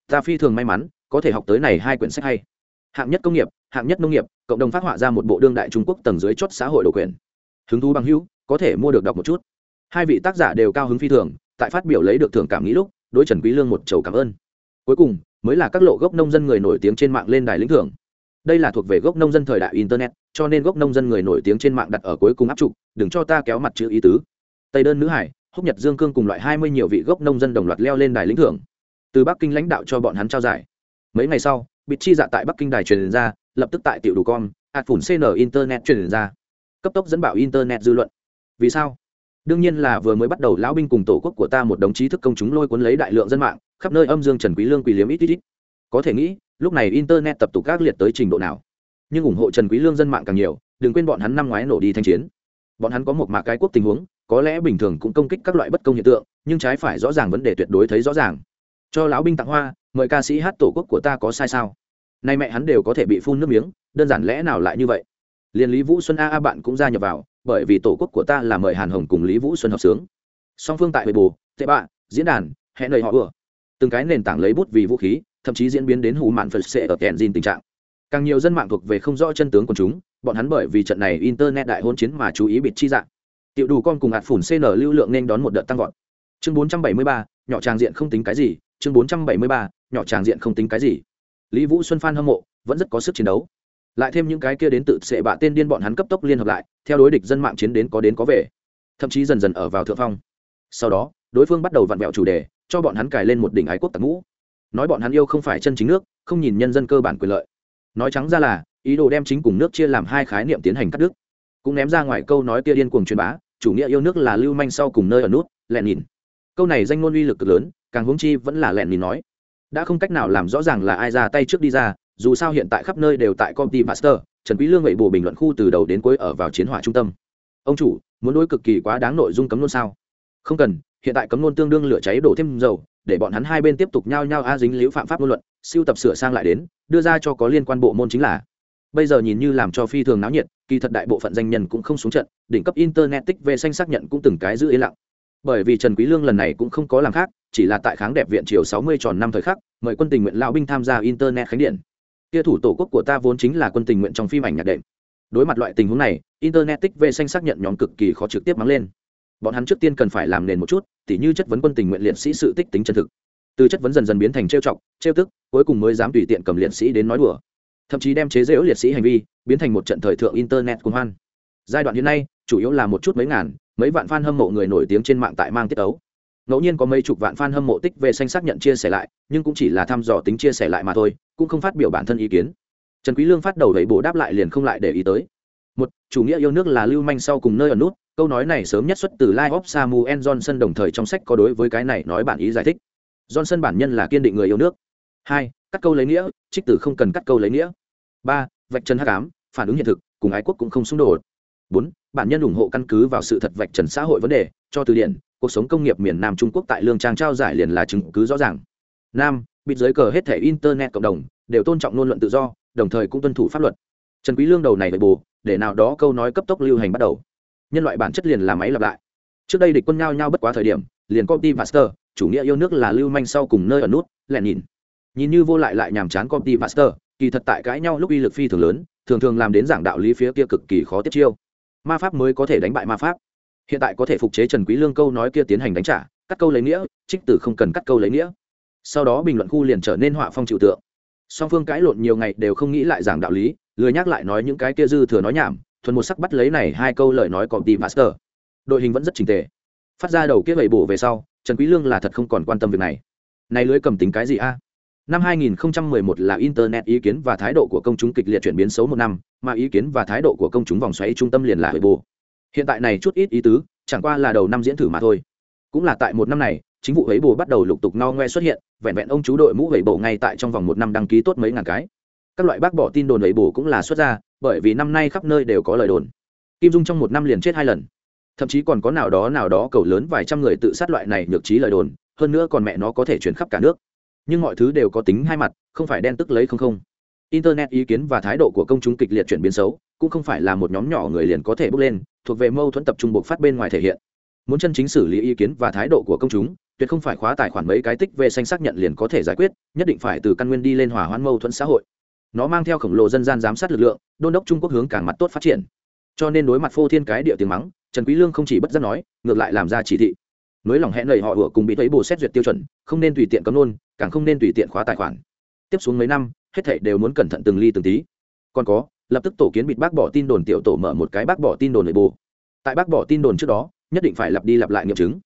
Ta phi thường may mắn, có thể học tới này hai quyển sách hay. Hạng nhất công nghiệp, hạng nhất nông nghiệp, cộng đồng phát họa ra một bộ đương đại trung quốc tầng dưới chót xã hội độc quyền. Hứng thú bằng hữu, có thể mua được đọc một chút. Hai vị tác giả đều cao hứng phi thường, tại phát biểu lấy được thưởng cảm nghĩ lúc, đối trần quý lương một chầu cảm ơn. Cuối cùng mới là các lộ gốc nông dân người nổi tiếng trên mạng lên đài lĩnh thưởng. Đây là thuộc về gốc nông dân thời đại internet, cho nên gốc nông dân người nổi tiếng trên mạng đặt ở cuối cùng áp trục, đừng cho ta kéo mặt chữ ý tứ. Tây đơn nữ hải, húc nhật dương cương cùng loại hai mươi nhiều vị gốc nông dân đồng loạt leo lên đài lĩnh thưởng. Từ bắc kinh lãnh đạo cho bọn hắn trao giải. Mấy ngày sau, bịt chi dạ tại bắc kinh đài truyền ra, lập tức tại tiểu đủ con hạt phủn cn internet truyền ra. Cấp tốc dẫn bảo internet dư luận. Vì sao? Đương nhiên là vừa mới bắt đầu lão binh cùng tổ quốc của ta một đồng chí thức công chúng lôi cuốn lấy đại lượng dân mạng, khắp nơi âm dương trần quý lương quỳ liếm ít ít ít. Có thể nghĩ, lúc này internet tập tục các liệt tới trình độ nào. Nhưng ủng hộ trần quý lương dân mạng càng nhiều, đừng quên bọn hắn năm ngoái nổ đi thanh chiến. Bọn hắn có một mạc cái quốc tình huống, có lẽ bình thường cũng công kích các loại bất công hiện tượng, nhưng trái phải rõ ràng vấn đề tuyệt đối thấy rõ ràng. Cho lão binh tặng hoa, mời ca sĩ hát tổ quốc của ta có sai sao? Nay mẹ hắn đều có thể bị phun nước miếng, đơn giản lẽ nào lại như vậy? Liền lý vũ xuân a a bạn cũng gia nhập vào bởi vì tổ quốc của ta là mời hàn hồng cùng lý vũ xuân hợp sướng. Song phương tại huệ bù tệ bạ diễn đàn hẹn lời họ vừa từng cái nền tảng lấy bút vì vũ khí thậm chí diễn biến đến hù mạn phật sệ ở kèn dìn tình trạng. Càng nhiều dân mạng thuộc về không rõ chân tướng của chúng bọn hắn bởi vì trận này internet đại hôn chiến mà chú ý bịt chi dạng. Tiểu đủ con cùng hạt phủn cn lưu lượng nên đón một đợt tăng vọt. Chương 473, nhỏ tràng diện không tính cái gì. Chương 473, nhỏ tràng diện không tính cái gì. Lý vũ xuân phan hâm mộ vẫn rất có sức chiến đấu lại thêm những cái kia đến tự sệ bạ tên điên bọn hắn cấp tốc liên hợp lại, theo đối địch dân mạng chiến đến có đến có về. Thậm chí dần dần ở vào thượng phong. Sau đó, đối phương bắt đầu vặn vẹo chủ đề, cho bọn hắn cài lên một đỉnh ái quốc tặc ngũ. Nói bọn hắn yêu không phải chân chính nước, không nhìn nhân dân cơ bản quyền lợi. Nói trắng ra là, ý đồ đem chính cùng nước chia làm hai khái niệm tiến hành cắt đứt. Cũng ném ra ngoài câu nói kia điên cuồng truyền bá, chủ nghĩa yêu nước là lưu manh sau cùng nơi ở nút, lẹn nhìn. Câu này danh ngôn uy lực cực lớn, càng hướng chi vẫn là lẹn nhìn nói. Đã không cách nào làm rõ ràng là ai ra tay trước đi ra dù sao hiện tại khắp nơi đều tại công ty master, trần quý lương vậy bù bình luận khu từ đầu đến cuối ở vào chiến hỏa trung tâm. Ông chủ, muốn đối cực kỳ quá đáng nội dung cấm luôn sao? Không cần, hiện tại cấm luôn tương đương lửa cháy đổ thêm dầu, để bọn hắn hai bên tiếp tục nhao nhao a dính liễu phạm pháp ngôn luận, siêu tập sửa sang lại đến, đưa ra cho có liên quan bộ môn chính là. Bây giờ nhìn như làm cho phi thường náo nhiệt, kỳ thật đại bộ phận danh nhân cũng không xuống trận, đỉnh cấp internet tích về xanh xác nhận cũng từng cái giữ yên lặng. Bởi vì trần quý lương lần này cũng không có làm khác, chỉ là tại kháng đẹp viện triều 60 tròn năm thời khắc, mời quân tình nguyện lão binh tham gia internet khánh điện kia thủ tổ quốc của ta vốn chính là quân tình nguyện trong phim ảnh nhạc đệm. Đối mặt loại tình huống này, internet tích vệ xanh xác nhận nhóm cực kỳ khó trực tiếp mắng lên. Bọn hắn trước tiên cần phải làm nền một chút, tỉ như chất vấn quân tình nguyện liệt sĩ sự tích tính chân thực. Từ chất vấn dần dần biến thành trêu chọc, trêu tức, cuối cùng mới dám tùy tiện cầm liệt sĩ đến nói đùa. Thậm chí đem chế giễu liệt sĩ hành vi, biến thành một trận thời thượng internet cuồng hoan. Giai đoạn hiện nay, chủ yếu là một chút mấy ngàn, mấy vạn fan hâm mộ người nổi tiếng trên mạng tại mang tiết ấu ngẫu nhiên có mấy chục vạn fan hâm mộ tích về xanh xác nhận chia sẻ lại, nhưng cũng chỉ là thăm dò tính chia sẻ lại mà thôi, cũng không phát biểu bản thân ý kiến. Trần quý lương phát đầu đẩy bổ đáp lại liền không lại để ý tới. Một, chủ nghĩa yêu nước là lưu manh sau cùng nơi ở nút, câu nói này sớm nhất xuất từ live of samuel johnson đồng thời trong sách có đối với cái này nói bản ý giải thích. Johnson bản nhân là kiên định người yêu nước. Hai, cắt câu lấy nghĩa, trích tử không cần cắt câu lấy nghĩa. Ba, vạch trần hắc ám, phản ứng hiện thực, cùng ái quốc cũng không xung đột. Bốn, bản nhân ủng hộ căn cứ vào sự thật vạch trần xã hội vấn đề, cho từ điển cuộc sống công nghiệp miền nam trung quốc tại lương trang trao giải liền là chứng cứ rõ ràng. Nam, bị giới cờ hết thể internet cộng đồng đều tôn trọng ngôn luận tự do đồng thời cũng tuân thủ pháp luật. Trần quý lương đầu này về bù để nào đó câu nói cấp tốc lưu hành bắt đầu. Nhân loại bản chất liền là máy lặp lại. Trước đây địch quân nhao nhao bất quá thời điểm liền copy master chủ nghĩa yêu nước là lưu manh sau cùng nơi ở nút lẹn nhìn. Nhìn như vô lại lại nhàm chán copy master kỳ thật tại cãi nhau lúc uy lực phi thường lớn thường thường làm đến giảng đạo lý phía kia cực kỳ khó tiếp chiêu. Ma pháp mới có thể đánh bại ma pháp hiện tại có thể phục chế trần quý lương câu nói kia tiến hành đánh trả, cắt câu lấy nghĩa, trích từ không cần cắt câu lấy nghĩa. Sau đó bình luận khu liền trở nên họa phong chịu tượng. Song phương cãi lộn nhiều ngày đều không nghĩ lại giảng đạo lý, lười nhắc lại nói những cái kia dư thừa nói nhảm, thuần một sắc bắt lấy này hai câu lời nói còn tìm master. Đội hình vẫn rất trình tề. Phát ra đầu kia vậy bổ về sau, trần quý lương là thật không còn quan tâm việc này. Này lưới cầm tính cái gì a? Năm 2011 là internet ý kiến và thái độ của công chúng kịch liệt chuyển biến xấu một năm, mà ý kiến và thái độ của công chúng vòng xoáy trung tâm liền là Weibo hiện tại này chút ít ý tứ, chẳng qua là đầu năm diễn thử mà thôi. Cũng là tại một năm này, chính vụ ấy bồ bắt đầu lục tục no ngoe xuất hiện, vẹn vẹn ông chú đội mũ Weibo ngay tại trong vòng một năm đăng ký tốt mấy ngàn cái. Các loại bác bỏ tin đồn ấy bồ cũng là xuất ra, bởi vì năm nay khắp nơi đều có lời đồn. Kim dung trong một năm liền chết hai lần. Thậm chí còn có nào đó nào đó cầu lớn vài trăm người tự sát loại này nhược trí lời đồn, hơn nữa còn mẹ nó có thể chuyển khắp cả nước. Nhưng mọi thứ đều có tính hai mặt, không phải đen tức lấy không không internet ý kiến và thái độ của công chúng kịch liệt chuyển biến xấu, cũng không phải là một nhóm nhỏ người liền có thể bước lên, thuộc về mâu thuẫn tập trung buộc phát bên ngoài thể hiện. Muốn chân chính xử lý ý kiến và thái độ của công chúng, tuyệt không phải khóa tài khoản mấy cái tích về xanh xác nhận liền có thể giải quyết, nhất định phải từ căn nguyên đi lên hòa hoãn mâu thuẫn xã hội. Nó mang theo khổng lồ dân gian giám sát lực lượng, đôn đốc trung quốc hướng càng mặt tốt phát triển. Cho nên đối mặt phô thiên cái địa tiếng mắng, trần quý lương không chỉ bất giác nói, ngược lại làm ra chỉ thị. Nới lòng hẹn lời họ vừa cùng bị thấy bổ xét duyệt tiêu chuẩn, không nên tùy tiện cấm nôn, càng không nên tùy tiện khóa tài khoản tiếp xuống mấy năm, hết thảy đều muốn cẩn thận từng ly từng tí. Còn có, lập tức tổ kiến bịt bác bỏ tin đồn tiểu tổ mở một cái bác bỏ tin đồn nội bộ. Tại bác bỏ tin đồn trước đó, nhất định phải lặp đi lặp lại nghiệm chứng.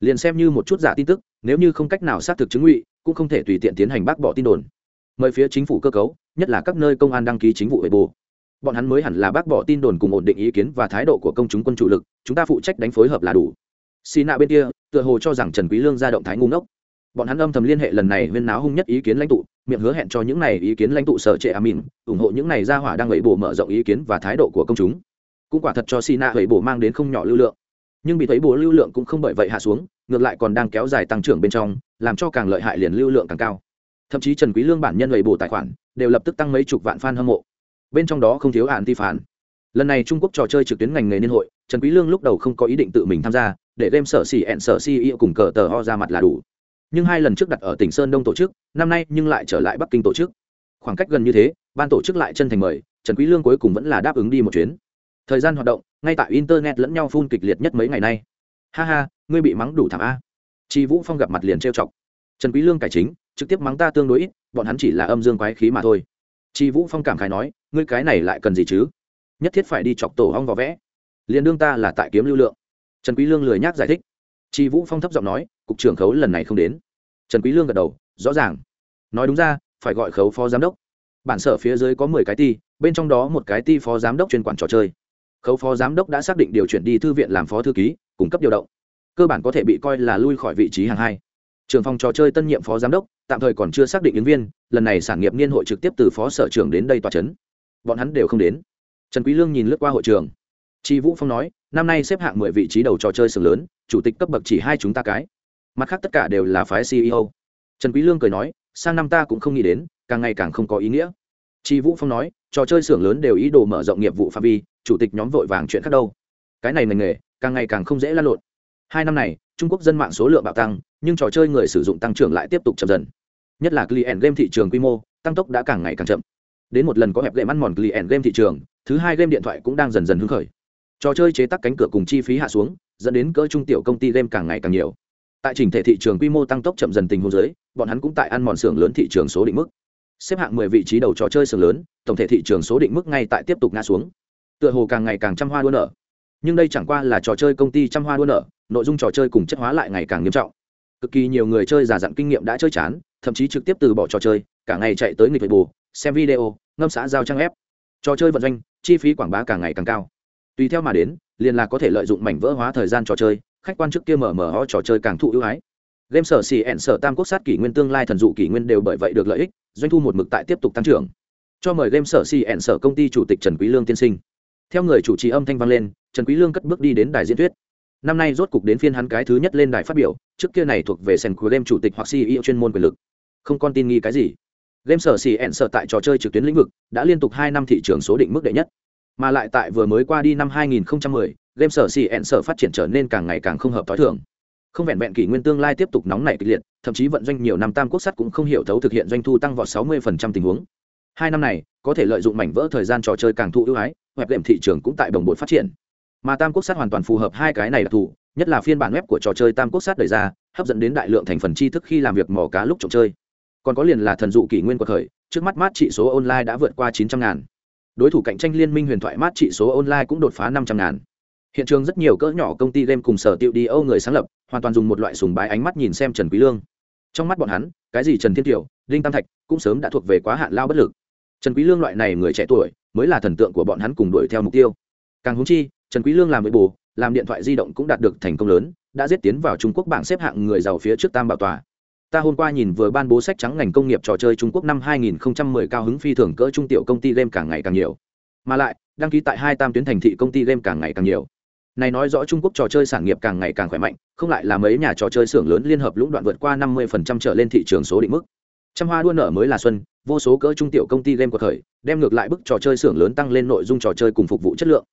Liền xem như một chút giả tin tức, nếu như không cách nào xác thực chứng ngụy, cũng không thể tùy tiện tiến hành bác bỏ tin đồn. Mời phía chính phủ cơ cấu, nhất là các nơi công an đăng ký chính vụ nội bộ. Bọn hắn mới hẳn là bác bỏ tin đồn cùng ổn định ý kiến và thái độ của công chúng quân chủ lực, chúng ta phụ trách đánh phối hợp là đủ. Xì nạ bên kia, tựa hồ cho rằng trần quý lương ra động thái ngu ngốc. Bọn hắn âm thầm liên hệ lần này huyên náo hung nhất ý kiến lãnh tụ miệng hứa hẹn cho những này ý kiến lãnh tụ sở trệ amin, ủng hộ những này ra hỏa đang lấy bổ mở rộng ý kiến và thái độ của công chúng. Cũng quả thật cho sina nạ lấy bổ mang đến không nhỏ lưu lượng. Nhưng bị thấy bổ lưu lượng cũng không bởi vậy hạ xuống, ngược lại còn đang kéo dài tăng trưởng bên trong, làm cho càng lợi hại liền lưu lượng càng cao. Thậm chí trần quý lương bản nhân lấy bổ tài khoản đều lập tức tăng mấy chục vạn fan hâm mộ. Bên trong đó không thiếu hạn ti phản lần này trung quốc trò chơi trực tuyến ngành nghề niên hội, trần quý lương lúc đầu không có ý định tự mình tham gia, để game sở xỉ ẹn sở ceo cùng cờ tờ ho ra mặt là đủ nhưng hai lần trước đặt ở tỉnh sơn đông tổ chức, năm nay nhưng lại trở lại bắc kinh tổ chức. Khoảng cách gần như thế, ban tổ chức lại chân thành mời, trần quý lương cuối cùng vẫn là đáp ứng đi một chuyến. Thời gian hoạt động, ngay tại internet lẫn nhau phun kịch liệt nhất mấy ngày nay. Ha ha, ngươi bị mắng đủ thảm a. Tri vũ phong gặp mặt liền trêu chọc. Trần quý lương cải chính, trực tiếp mắng ta tương đối ít, bọn hắn chỉ là âm dương quái khí mà thôi. Tri vũ phong cảm khái nói, ngươi cái này lại cần gì chứ? Nhất thiết phải đi chọc tổ hong vào vẽ. Liền đương ta là tại kiếm lưu lượng. Trần quý lương lười nhác giải thích. Tri vũ phong thấp giọng nói cục trưởng khấu lần này không đến. Trần quý lương gật đầu rõ ràng. Nói đúng ra phải gọi khấu phó giám đốc. Bản sở phía dưới có mười cái ti bên trong đó một cái ti phó giám đốc chuyên quản trò chơi. Khấu phó giám đốc đã xác định điều chuyển đi thư viện làm phó thư ký cung cấp điều động. Cơ bản có thể bị coi là lui khỏi vị trí hàng hai. Trường phòng trò chơi tân nhiệm phó giám đốc tạm thời còn chưa xác định ứng viên lần này sản nghiệp niên hội trực tiếp từ phó sở trưởng đến đây tòa chấn. Bọn hắn đều không đến. Trần quý lương nhìn lướt qua hội trường. Chi Vũ Phong nói, năm nay xếp hạng mười vị trí đầu trò chơi sừng lớn, chủ tịch cấp bậc chỉ hai chúng ta cái. Mặt khác tất cả đều là phái CEO. Trần Quý Lương cười nói, sang năm ta cũng không nghĩ đến, càng ngày càng không có ý nghĩa. Chi Vũ Phong nói, trò chơi xưởng lớn đều ý đồ mở rộng nghiệp vụ phạm vi, chủ tịch nhóm vội vàng chuyện khác đâu. Cái này ngành nghề, càng ngày càng không dễ lan lộn. hai năm này trung quốc dân mạng số lượng bạo tăng nhưng trò chơi người sử dụng tăng trưởng lại tiếp tục chậm dần nhất là client game thị trường quy mô tăng tốc đã càng ngày càng chậm đến một lần có hẹp lệ ăn mòn client game thị trường thứ hai game điện thoại cũng đang dần dần hứng khởi trò chơi chế tác cánh cửa cùng chi phí hạ xuống dẫn đến cỡ trung tiểu công ty game càng ngày càng nhiều tại chỉnh thể thị trường quy mô tăng tốc chậm dần tình huống dưới, bọn hắn cũng tại ăn mòn xưởng lớn thị trường số định mức. Xếp hạng mười vị trí đầu trò chơi xưởng lớn, tổng thể thị trường số định mức ngay tại tiếp tục ngã xuống. Tựa hồ càng ngày càng trăm hoa đua nở. Nhưng đây chẳng qua là trò chơi công ty trăm hoa đua nở, nội dung trò chơi cùng chất hóa lại ngày càng nghiêm trọng. Cực kỳ nhiều người chơi giả dặn kinh nghiệm đã chơi chán, thậm chí trực tiếp từ bỏ trò chơi, cả ngày chạy tới nghịch bù xem video, ngâm xã giao trang ép trò chơi vận doanh, chi phí quảng bá càng ngày càng cao. Tùy theo mà đến, liền là có thể lợi dụng mảnh vỡ hóa thời gian trò chơi khách quan trước kia mở mở ho trò chơi càng thụ ưu ái. Game sở xì ẹn sở tam quốc sát kỷ nguyên tương lai thần dụ kỷ nguyên đều bởi vậy được lợi ích doanh thu một mực tại tiếp tục tăng trưởng. Cho mời game sở xì ẹn sở công ty chủ tịch trần quý lương tiên sinh. Theo người chủ trì âm thanh vang lên trần quý lương cất bước đi đến đài diễn thuyết. Năm nay rốt cục đến phiên hắn cái thứ nhất lên đài phát biểu trước kia này thuộc về sàn của game chủ tịch hoặc ceo chuyên môn quyền lực. Không còn tin nghi cái gì. Game sở xì ẹn sở tại trò chơi trực tuyến lĩnh vực đã liên tục hai năm thị trường số định mức đệ nhất mà lại tại vừa mới qua đi năm 2010, game sở xì ẹn sở phát triển trở nên càng ngày càng không hợp thói thường. Không vẹn vẹn kỷ nguyên tương lai tiếp tục nóng nảy kịch liệt, thậm chí vận doanh nhiều năm tam quốc sắt cũng không hiểu thấu thực hiện doanh thu tăng vọt 60% tình huống. Hai năm này, có thể lợi dụng mảnh vỡ thời gian trò chơi càng thụ ưu ái, web đệm thị trường cũng tại đồng bộ phát triển. Mà tam quốc sát hoàn toàn phù hợp hai cái này đặc thù, nhất là phiên bản web của trò chơi tam quốc sát đẩy ra, hấp dẫn đến đại lượng thành phần tri thức khi làm việc mò cá lúc trò chơi. Còn có liền là thần dụ kỷ nguyên của thời, trước mắt mát trị số online đã vượt qua chín trăm ngàn. Đối thủ cạnh tranh liên minh huyền thoại mát trị số online cũng đột phá năm trăm ngàn hiện trường rất nhiều cỡ nhỏ công ty game cùng sở tiệu đi âu người sáng lập, hoàn toàn dùng một loại sùng bái ánh mắt nhìn xem trần quý lương. Trong mắt bọn hắn, cái gì trần thiên tiểu đinh tam thạch cũng sớm đã thuộc về quá hạn lao bất lực. Trần quý lương loại này người trẻ tuổi mới là thần tượng của bọn hắn cùng đuổi theo mục tiêu. Càng húng chi, trần quý lương làm với bù làm điện thoại di động cũng đạt được thành công lớn, đã giết tiến vào trung quốc bảng xếp hạng người giàu phía trước tam bảo tòa. Ta hôm qua nhìn vừa ban bố sách trắng ngành công nghiệp trò chơi trung quốc năm 2010 cao hứng phi thường cỡ trung tiểu công ty game càng ngày càng nhiều. Mà lại, đăng ký tại hai tam tuyến thành thị công ty game càng ngày càng nhiều này nói rõ trung quốc trò chơi sản nghiệp càng ngày càng khỏe mạnh, không lại là mấy nhà trò chơi xưởng lớn liên hợp lũng đoạn vượt qua 50% trở lên thị trường số định mức. Trăm hoa đua nở mới là xuân, vô số cỡ trung tiểu công ty game của thời, đem ngược lại bức trò chơi xưởng lớn tăng lên nội dung trò chơi cùng phục vụ chất lượng.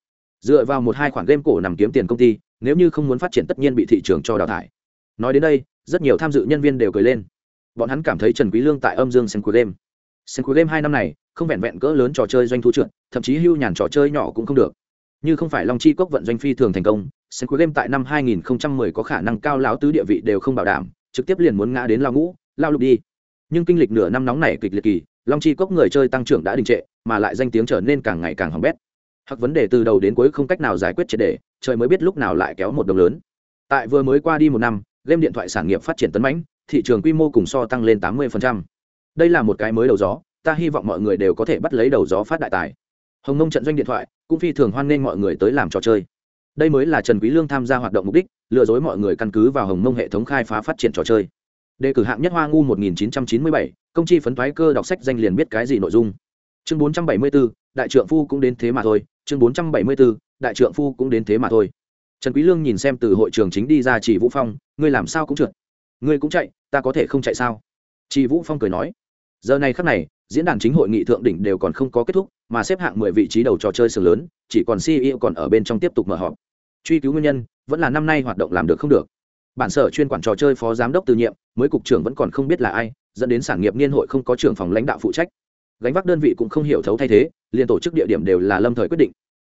Dựa vào một hai khoản game cổ nằm kiếm tiền công ty, nếu như không muốn phát triển tất nhiên bị thị trường cho đào thải. Nói đến đây, rất nhiều tham dự nhân viên đều cười lên. Bọn hắn cảm thấy trần quý lương tại âm dương sen game. Sen game hai năm này, không vẹn vẹn cỡ lớn trò chơi doanh thu trượt, thậm chí hưu nhàn trò chơi nhỏ cũng không được như không phải long chi cốc vận doanh phi thường thành công sen game tại năm 2010 có khả năng cao láo tứ địa vị đều không bảo đảm, trực tiếp liền muốn ngã đến lao ngũ lao lục đi. Nhưng kinh lịch nửa năm nóng này kịch liệt kỳ, long chi cốc người chơi tăng trưởng đã đình trệ, mà lại danh tiếng trở nên càng ngày càng hỏng bét. Hoặc vấn đề từ đầu đến cuối không cách nào giải quyết triệt đề trời mới biết lúc nào lại kéo một đồng lớn. Tại vừa mới qua đi một năm, game điện thoại sản nghiệp phát triển tấn mãnh, thị trường quy mô cùng so tăng lên 80%. đây là một cái mới đầu gió, ta hy vọng mọi người đều có thể bắt lấy đầu gió phát đại tài. Hồng nông trận doanh điện thoại cũng phi thường hoan nghênh mọi người tới làm trò chơi. Đây mới là trần quý lương tham gia hoạt động mục đích lừa dối mọi người căn cứ vào hồng mông hệ thống khai phá phát triển trò chơi. Đề cử hạng nhất hoa ngu 1997, công chi phấn thoái cơ đọc sách danh liền biết cái gì nội dung. Chương 474, đại trượng phu cũng đến thế mà thôi. Chương 474, đại trượng phu cũng đến thế mà thôi. Trần quý lương nhìn xem từ hội trường chính đi ra chỉ vũ phong ngươi làm sao cũng trượt? Ngươi cũng chạy ta có thể không chạy sao? Chỉ vũ phong cười nói giờ này khắc này diễn đàn chính hội nghị thượng đỉnh đều còn không có kết thúc mà xếp hạng 10 vị trí đầu trò chơi sừng lớn, chỉ còn ceo còn ở bên trong tiếp tục mở họp. Truy cứu nguyên nhân, vẫn là năm nay hoạt động làm được không được. Bản sở chuyên quản trò chơi phó giám đốc từ nhiệm, mới cục trưởng vẫn còn không biết là ai, dẫn đến sản nghiệp niên hội không có trưởng phòng lãnh đạo phụ trách. Gánh vác đơn vị cũng không hiểu thấu thay thế, liền tổ chức địa điểm đều là lâm thời quyết định.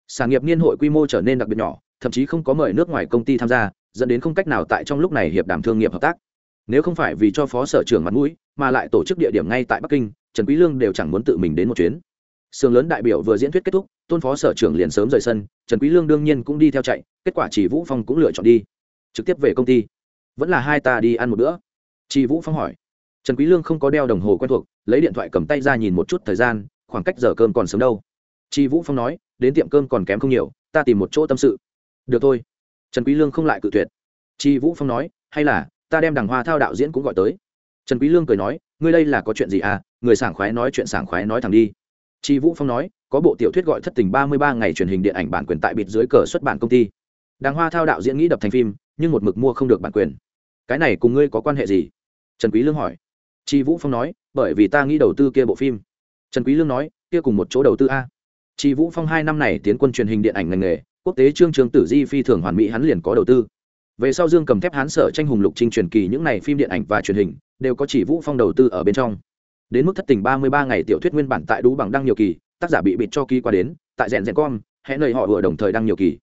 Sản nghiệp niên hội quy mô trở nên đặc biệt nhỏ, thậm chí không có mời nước ngoài công ty tham gia, dẫn đến không cách nào tại trong lúc này hiệp đàm thương nghiệp hợp tác. Nếu không phải vì cho phó sở trưởng mặt mũi, mà lại tổ chức địa điểm ngay tại bắc kinh, trần quý lương đều chẳng muốn tự mình đến một chuyến sương lớn đại biểu vừa diễn thuyết kết thúc, tôn phó sở trưởng liền sớm rời sân, trần quý lương đương nhiên cũng đi theo chạy, kết quả chỉ vũ phong cũng lựa chọn đi, trực tiếp về công ty. Vẫn là hai ta đi ăn một bữa. Chị vũ phong hỏi. Trần quý lương không có đeo đồng hồ quen thuộc, lấy điện thoại cầm tay ra nhìn một chút thời gian, khoảng cách giờ cơm còn sớm đâu. Chị vũ phong nói, đến tiệm cơm còn kém không nhiều, ta tìm một chỗ tâm sự. Được thôi. Trần quý lương không lại cự tuyệt. Chị vũ phong nói, hay là, ta đem đằng hoa thao đạo diễn cũng gọi tới. Trần quý lương cười nói, ngươi đây là có chuyện gì à người sảng khoái nói chuyện sảng khoái nói thẳng đi. Tri vũ phong nói, có bộ tiểu thuyết gọi thất tình 33 ngày truyền hình điện ảnh bản quyền tại biệt dưới cờ xuất bản công ty. Đàng hoa thao đạo diễn nghĩ đập thành phim, nhưng một mực mua không được bản quyền. Cái này cùng ngươi có quan hệ gì? Trần quý lương hỏi. Chi vũ phong nói, bởi vì ta nghĩ đầu tư kia bộ phim. Trần quý lương nói, kia cùng một chỗ đầu tư a. Chi vũ phong hai năm này tiến quân truyền hình điện ảnh ngành nghề, quốc tế trương trường tử di phi thường hoàn mỹ hắn liền có đầu tư. Về sau dương cầm thép hán sở tranh hùng lục trinh truyền kỳ những này phim điện ảnh và truyền hình, đều có chỉ vũ phong đầu tư ở bên trong đến mức thất tình ba mươi ba ngày tiểu thuyết nguyên bản tại đú bằng đăng nhiều kỳ, tác giả bị bịt cho ký qua đến, tại rèn rèn com hẹn lời họ vừa đồng thời đăng nhiều kỳ.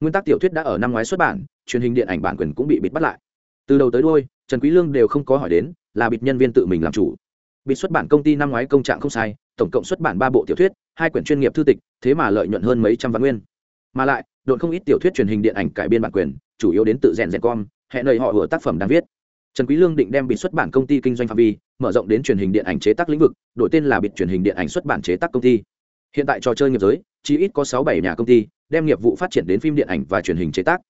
Nguyên tắc tiểu thuyết đã ở năm ngoái xuất bản, truyền hình điện ảnh bản quyền cũng bị bịt bắt lại. Từ đầu tới đôi trần quý lương đều không có hỏi đến, là bịt nhân viên tự mình làm chủ. Bị xuất bản công ty năm ngoái công trạng không sai, tổng cộng xuất bản ba bộ tiểu thuyết, hai quyển chuyên nghiệp thư tịch, thế mà lợi nhuận hơn mấy trăm vạn nguyên. Mà lại đột không ít tiểu thuyết truyền hình điện ảnh cải biên bản quyền, chủ yếu đến tự rèn rèn com hẹn lời họ vừa tác phẩm đang viết trần quý lương định đem bị xuất bản công ty kinh doanh phạm vi mở rộng đến truyền hình điện ảnh chế tác lĩnh vực đổi tên là bịt truyền hình điện ảnh xuất bản chế tác công ty hiện tại trò chơi nghiệp giới chỉ ít có sáu bảy nhà công ty đem nghiệp vụ phát triển đến phim điện ảnh và truyền hình chế tác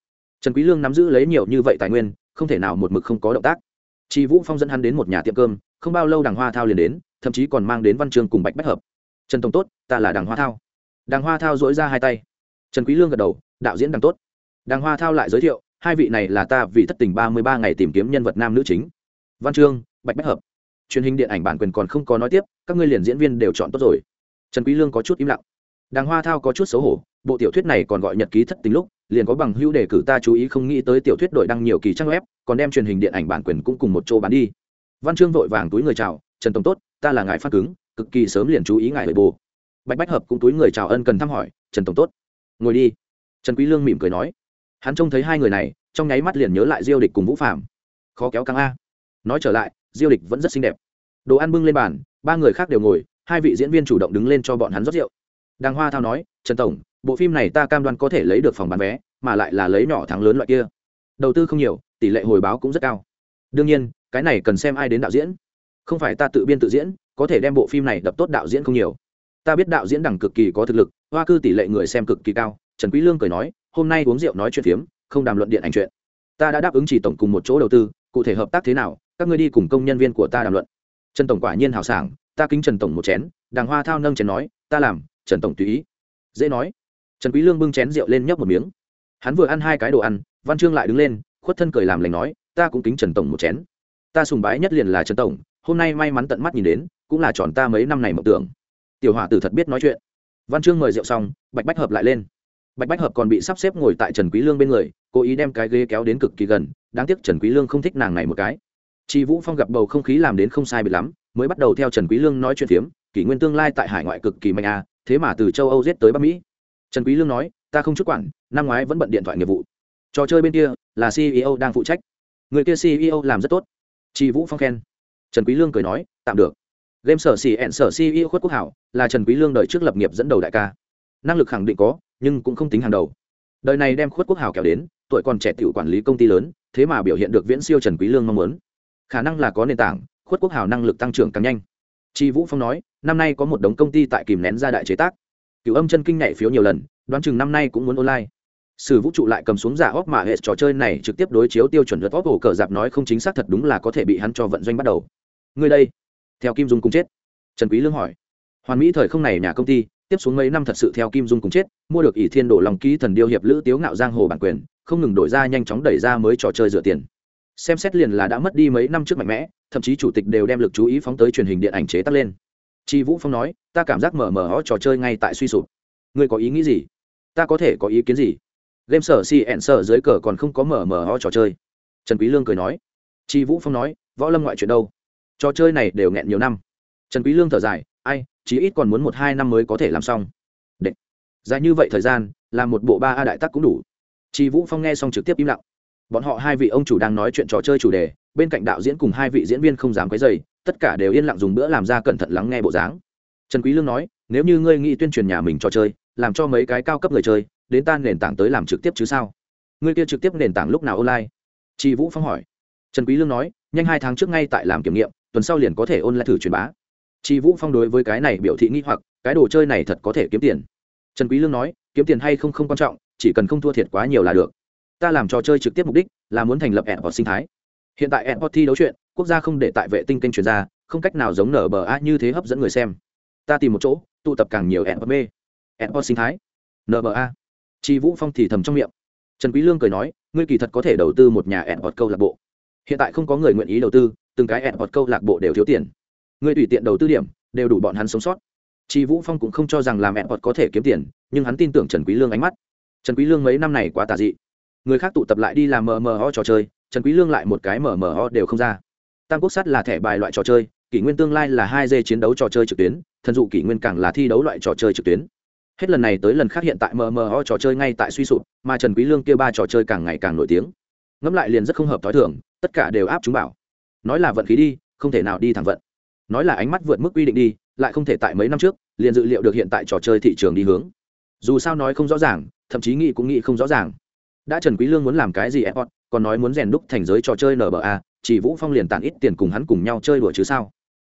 trần quý lương nắm giữ lấy nhiều như vậy tài nguyên không thể nào một mực không có động tác Chi Vũ Phong dẫn hắn đến một nhà tiệm cơm, không bao lâu Đàng Hoa Thao liền đến, thậm chí còn mang đến văn chương cùng Bạch Bách Hợp. "Trần tổng tốt, ta là Đàng Hoa Thao." Đàng Hoa Thao duỗi ra hai tay. Trần Quý Lương gật đầu, "Đạo diễn Đàng tốt." Đàng Hoa Thao lại giới thiệu, "Hai vị này là ta vì thất tình ba mươi ba ngày tìm kiếm nhân vật nam nữ chính." Văn chương, Bạch Bách Hợp. Truyền hình điện ảnh bản quyền còn không có nói tiếp, các ngươi liền diễn viên đều chọn tốt rồi. Trần Quý Lương có chút im lặng. Đàng Hoa Thao có chút xấu hổ, bộ tiểu thuyết này còn gọi nhật ký thất tình lúc, liền có bằng hữu đề cử ta chú ý không nghĩ tới tiểu thuyết đội đăng nhiều kỳ trang web, còn đem truyền hình điện ảnh bản quyền cũng cùng một chỗ bán đi văn chương vội vàng túi người chào trần tổng tốt ta là ngài phát cứng cực kỳ sớm liền chú ý ngài lời bồ bạch bách hợp cũng túi người chào ân cần thăm hỏi trần tổng tốt ngồi đi trần quý lương mỉm cười nói hắn trông thấy hai người này, trong nháy mắt liền nhớ lại diêu địch cùng vũ phạm khó kéo căng a. Nói trở lại, diêu địch vẫn rất xinh đẹp. Đồ ăn bưng lên bàn, ba người khác đều ngồi, hai vị diễn viên chủ động đứng lên cho bọn hắn rót rượu. Đàng hoa thao nói, trần tổng, bộ phim này ta cam đoan có thể lấy được phòng bán vé, mà lại là lấy nhỏ thắng lớn loại kia. Đầu tư không nhiều, tỷ lệ hồi báo cũng rất cao. Đương nhiên, cái này cần xem ai đến đạo diễn. Không phải ta tự biên tự diễn, có thể đem bộ phim này đập tốt đạo diễn không nhiều. Ta biết đạo diễn đẳng cực kỳ có thực lực, hoa cư tỷ lệ người xem cực kỳ cao. Trần quý lương cười nói hôm nay uống rượu nói chuyện phiếm, không đàm luận điện ảnh chuyện. Ta đã đáp ứng chỉ tổng cùng một chỗ đầu tư, cụ thể hợp tác thế nào, các ngươi đi cùng công nhân viên của ta đàm luận. Trần tổng quả nhiên hào sảng, ta kính trần tổng một chén, đàng hoa thao nâng chén nói, ta làm, trần tổng tùy ý. Dễ nói. Trần quý lương bưng chén rượu lên nhấp một miếng. Hắn vừa ăn hai cái đồ ăn, văn chương lại đứng lên, khuất thân cười làm lành nói, ta cũng kính trần tổng một chén. Ta sùng bái nhất liền là trần tổng, hôm nay may mắn tận mắt nhìn đến, cũng là tròn ta mấy năm này mộng tưởng. Tiểu hỏa tử thật biết nói chuyện. Văn chương mời rượu xong, bạch bách hợp lại lên bạch bách hợp còn bị sắp xếp ngồi tại trần quý lương bên người, cố ý đem cái ghế kéo đến cực kỳ gần, đáng tiếc trần quý lương không thích nàng này một cái. Chị vũ phong gặp bầu không khí làm đến không sai biệt lắm, mới bắt đầu theo trần quý lương nói chuyện phiếm, kỷ nguyên tương lai tại hải ngoại cực kỳ mạnh a thế mà từ châu âu giết tới bắc mỹ. Trần quý lương nói, ta không chút quản, năm ngoái vẫn bận điện thoại nghiệp vụ. Trò chơi bên kia, là ceo đang phụ trách. Người kia ceo làm rất tốt. Chị vũ phong khen. Trần quý lương cười nói, tạm được. Game sở xì ẹn sở ceo khuất quốc hảo, là trần quý lương đợi trước lập nghiệp dẫn đầu đại ca năng lực khẳng định có nhưng cũng không tính hàng đầu. Đời này đem khuất quốc hảo kéo đến tuổi còn trẻ tiểu quản lý công ty lớn thế mà biểu hiện được viễn siêu trần quý lương mong muốn. Khả năng là có nền tảng khuất quốc hảo năng lực tăng trưởng càng nhanh. Chi Vũ Phong nói, năm nay có một đống công ty tại kìm nén ra đại chế tác. Cựu Âm chân kinh nhảy phiếu nhiều lần, đoán chừng năm nay cũng muốn online. Sử vũ trụ lại cầm xuống giả óc mà hệ trò chơi này trực tiếp đối chiếu tiêu chuẩn lượt óc ổ cờ dạp nói không chính xác thật đúng là có thể bị hắn cho vận doanh bắt đầu. Người đây theo kim dung cùng chết. Trần quý lương hỏi. Hoàn mỹ thời không này nhà công ty tiếp xuống mấy năm thật sự theo kim dung cùng chết, mua được ỷ thiên đổ lòng ký thần điêu hiệp lữ tiếu ngạo giang hồ bản quyền, không ngừng đổi ra nhanh chóng đẩy ra mới trò chơi dựa tiền. Xem xét liền là đã mất đi mấy năm trước mạnh mẽ, thậm chí chủ tịch đều đem lực chú ý phóng tới truyền hình điện ảnh chế tác lên. Chi vũ phong nói, ta cảm giác mở mở trò chơi ngay tại suy sụp. Ngươi có ý nghĩ gì? Ta có thể có ý kiến gì? Game sở si ẹn sở dưới cờ còn không có mở mở ho trò chơi. Trần quý lương cười nói, chi vũ phong nói, võ lâm ngoại chuyện đâu? Trò chơi này đều nghẹn nhiều năm. Trần quý lương thở dài ai, chí ít còn muốn một hai năm mới có thể làm xong. Đệ. dài như vậy thời gian, làm một bộ ba a đại tác cũng đủ. Chi vũ phong nghe xong trực tiếp im lặng. Bọn họ hai vị ông chủ đang nói chuyện trò chơi chủ đề, bên cạnh đạo diễn cùng hai vị diễn viên không dám quấy rầy, tất cả đều yên lặng dùng bữa làm ra cẩn thận lắng nghe bộ dáng. Trần quý lương nói, nếu như ngươi nghĩ tuyên truyền nhà mình trò chơi, làm cho mấy cái cao cấp người chơi, đến ta nền tảng tới làm trực tiếp chứ sao? Ngươi kia trực tiếp nền tảng lúc nào online? Chị vũ phong hỏi. Trần quý lương nói, nhanh hai tháng trước ngay tại làm kiểm nghiệm, tuần sau liền có thể online thử truyền bá chị vũ phong đối với cái này biểu thị nghi hoặc cái đồ chơi này thật có thể kiếm tiền trần quý lương nói kiếm tiền hay không không quan trọng chỉ cần không thua thiệt quá nhiều là được ta làm trò chơi trực tiếp mục đích là muốn thành lập airport sinh thái hiện tại airport thi đấu chuyện quốc gia không để tại vệ tinh kênh truyền ra không cách nào giống nở bờ a như thế hấp dẫn người xem ta tìm một chỗ tụ tập càng nhiều airport b airport sinh thái nba Chi Vũ Phong thì thầm trong miệng. Trần Quý Lương cười nói, ngươi kỳ thật có thể đầu tư một nhà Airport câu lạc bộ. Hiện tại không có người nguyện ý đầu tư, từng cái Airport câu lạc bộ đều thiếu tiền người tùy tiện đầu tư điểm, đều đủ bọn hắn sống sót. chị Vũ Phong cũng không cho rằng làm Airport có thể kiếm tiền, nhưng hắn tin tưởng Trần Quý Lương ánh mắt. Trần Quý Lương mấy năm này quá tà dị. người khác tụ tập lại đi làm mờ mờ ho trò chơi trần quý lương lại một cái mờ mờ ho đều không ra tam quốc sát là thẻ bài loại trò chơi kỷ nguyên tương lai là hai d chiến đấu trò chơi trực tuyến thần dụ kỷ nguyên càng là thi đấu loại trò chơi trực tuyến hết lần này tới lần khác hiện tại mờ mờ ho trò chơi ngay tại suy sụp mà trần quý lương kia ba trò chơi càng ngày càng nổi tiếng ngẫm lại liền rất không hợp thói thường tất cả đều áp chúng bảo nói là vận khí đi không thể nào đi thẳng vận nói là ánh mắt vượt mức quy định đi, lại không thể tại mấy năm trước, liền dự liệu được hiện tại trò chơi thị trường đi hướng. Dù sao nói không rõ ràng, thậm chí nghĩ cũng nghĩ không rõ ràng. Đã trần quý lương muốn làm cái gì airport, còn nói muốn rèn đúc thành giới trò chơi nba chỉ vũ phong liền tản ít tiền cùng hắn cùng nhau chơi đùa chứ sao?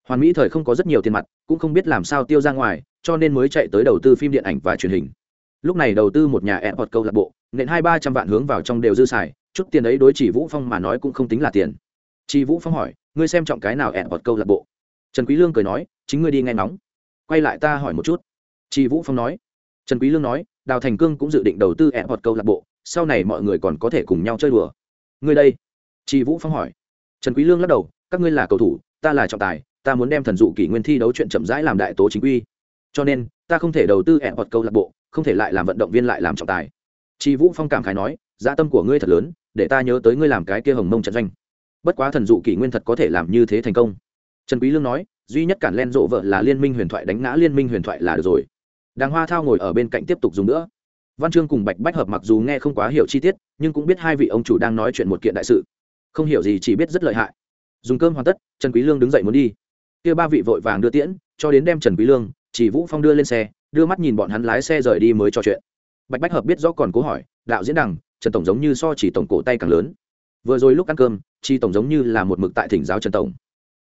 Hoàn mỹ thời không có rất nhiều tiền mặt, cũng không biết làm sao tiêu ra ngoài, cho nên mới chạy tới đầu tư phim điện ảnh và truyền hình. Lúc này đầu tư một nhà airport câu lạc bộ, nện hai ba trăm vạn hướng vào trong đều dư xài, chút tiền ấy đối chỉ vũ phong mà nói cũng không tính là tiền. Chỉ vũ phong hỏi, ngươi xem trọng cái nào airport câu lạc bộ? Trần quý lương cười nói, chính ngươi đi nghe ngóng. Quay lại ta hỏi một chút. Chị vũ phong nói. Trần quý lương nói, đào thành cương cũng dự định đầu tư airport câu lạc bộ, sau này mọi người còn có thể cùng nhau chơi đùa. Ngươi đây? Chị vũ phong hỏi. Trần quý lương lắc đầu, các ngươi là cầu thủ, ta là trọng tài, ta muốn đem thần dụ kỷ nguyên thi đấu chuyện chậm rãi làm đại tố chính quy. Cho nên, ta không thể đầu tư ẹn hoạt câu lạc bộ, không thể lại làm vận động viên lại làm trọng tài. Chị vũ phong cảm khái nói dạ tâm của ngươi thật lớn, để ta nhớ tới ngươi làm cái kia hồng mông trận doanh. Bất quá thần dụ kỷ nguyên thật có thể làm như thế thành công trần quý lương nói, duy nhất cản len rộ vợ là liên minh huyền thoại đánh ngã liên minh huyền thoại là được rồi. Đàng hoa thao ngồi ở bên cạnh tiếp tục dùng nữa. Văn chương cùng bạch bách hợp mặc dù nghe không quá hiểu chi tiết, nhưng cũng biết hai vị ông chủ đang nói chuyện một kiện đại sự. Không hiểu gì chỉ biết rất lợi hại. Dùng cơm hoàn tất, trần quý lương đứng dậy muốn đi. Kia ba vị vội vàng đưa tiễn, cho đến đem trần quý lương, chỉ vũ phong đưa lên xe, đưa mắt nhìn bọn hắn lái xe rời đi mới trò chuyện. Bạch bách hợp biết rõ còn cố hỏi, đạo diễn đằng, trần tổng giống như so chỉ tổng cổ tay càng lớn. Vừa rồi lúc ăn cơm chi tổng giống như là một mực tại thỉnh giáo trần tổng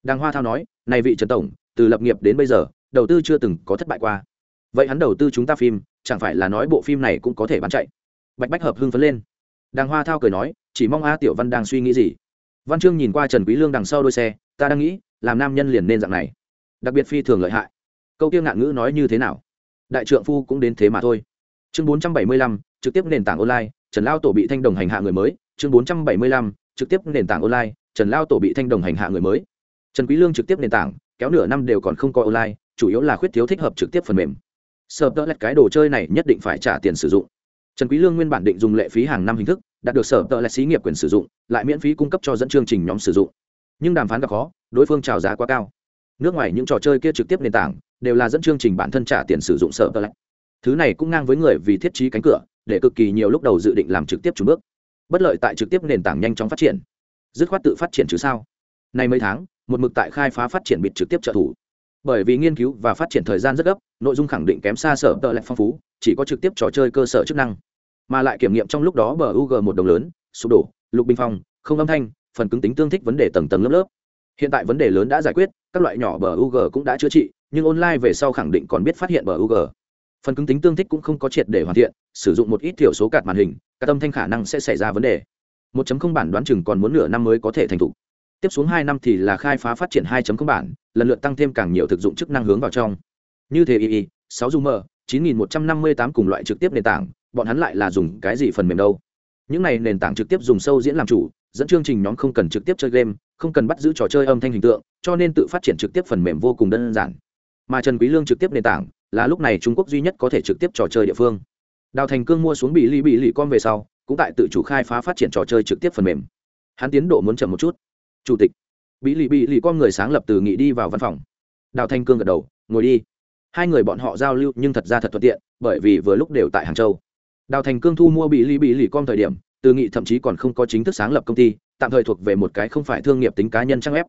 đàng hoa thao nói này vị trần tổng từ lập nghiệp đến bây giờ đầu tư chưa từng có thất bại qua. Vậy hắn đầu tư chúng ta phim chẳng phải là nói bộ phim này cũng có thể bán chạy? Bạch bách hợp hưng phấn lên. Đàng hoa thao cười nói chỉ mong a tiểu văn đang suy nghĩ gì? Văn chương nhìn qua trần quý lương đằng sau đôi xe ta đang nghĩ làm nam nhân liền nên dạng này. Đặc biệt phi thường lợi hại. Câu tiêu ngạn ngữ nói như thế nào? Đại trượng phu cũng đến thế mà thôi. Chương 475, trực tiếp nền tảng online trần lao tổ bị thanh đồng hành hạ người mới. Chương 475, trực tiếp nền tảng online trần lao tổ bị thanh đồng hành hạ người mới trần quý lương trực tiếp nền tảng, kéo nửa năm đều còn không có online, chủ yếu là khuyết thiếu thích hợp trực tiếp phần mềm. Sở tơ lẹt cái đồ chơi này nhất định phải trả tiền sử dụng. Trần quý lương nguyên bản định dùng lệ phí hàng năm hình thức, đạt được sở tơ lẹt xí nghiệp quyền sử dụng, lại miễn phí cung cấp cho dẫn chương trình nhóm sử dụng. Nhưng đàm phán gặp khó, đối phương chào giá quá cao. Nước ngoài những trò chơi kia trực tiếp nền tảng, đều là dẫn chương trình bản thân trả tiền sử dụng sở tơ lạnh thứ này cũng ngang với người vì thiết trí cánh cửa, để cực kỳ nhiều lúc đầu dự định làm trực tiếp chủ bước. Bất lợi tại trực tiếp nền tảng nhanh chóng phát triển. Dứt khoát tự phát triển chứ sao? Nay mấy tháng một mực tại khai phá phát triển bịt trực tiếp trợ thủ. Bởi vì nghiên cứu và phát triển thời gian rất gấp, nội dung khẳng định kém xa sở tợ lạnh phong phú, chỉ có trực tiếp trò chơi cơ sở chức năng. Mà lại kiểm nghiệm trong lúc đó bờ UG một đồng lớn, sụp đổ, lục bình phong, không âm thanh, phần cứng tính tương thích vấn đề tầng tầng lớp lớp. Hiện tại vấn đề lớn đã giải quyết, các loại nhỏ bờ UG cũng đã chữa trị, nhưng online về sau khẳng định còn biết phát hiện bờ UG phần cứng tính tương thích cũng không có triệt để hoàn thiện, sử dụng một ít thiểu số cạt màn hình các tâm thanh khả năng sẽ xảy ra vấn đề. 1.0 bản đoán chừng còn muốn nửa năm mới có thể thành thục tiếp xuống hai năm thì là khai phá phát triển 2.0 bản, lần lượt tăng thêm càng nhiều thực dụng chức năng hướng vào trong. Như thế ii 6 mươi 9158 cùng loại trực tiếp nền tảng, bọn hắn lại là dùng cái gì phần mềm đâu? Những này nền tảng trực tiếp dùng sâu diễn làm chủ, dẫn chương trình nhóm không cần trực tiếp chơi game, không cần bắt giữ trò chơi âm thanh hình tượng, cho nên tự phát triển trực tiếp phần mềm vô cùng đơn giản. Mà trần quý lương trực tiếp nền tảng là lúc này trung quốc duy nhất có thể trực tiếp trò chơi địa phương. Đào thành cương mua xuống bị ly bị lì con về sau, cũng tại tự chủ khai phá phát triển trò chơi trực tiếp phần mềm. Hắn tiến độ muốn chậm một chút chủ tịch. Bị lì bị lì, con người sáng lập từ nghị đi vào văn phòng. Đào Thanh cương gật đầu, ngồi đi. Hai người bọn họ giao lưu nhưng thật ra thật thuận tiện, bởi vì vừa lúc đều tại hàng châu. Đào thành cương thu mua bị Lì bị lì con thời điểm, từ nghị thậm chí còn không có chính thức sáng lập công ty, tạm thời thuộc về một cái không phải thương nghiệp tính cá nhân trang web.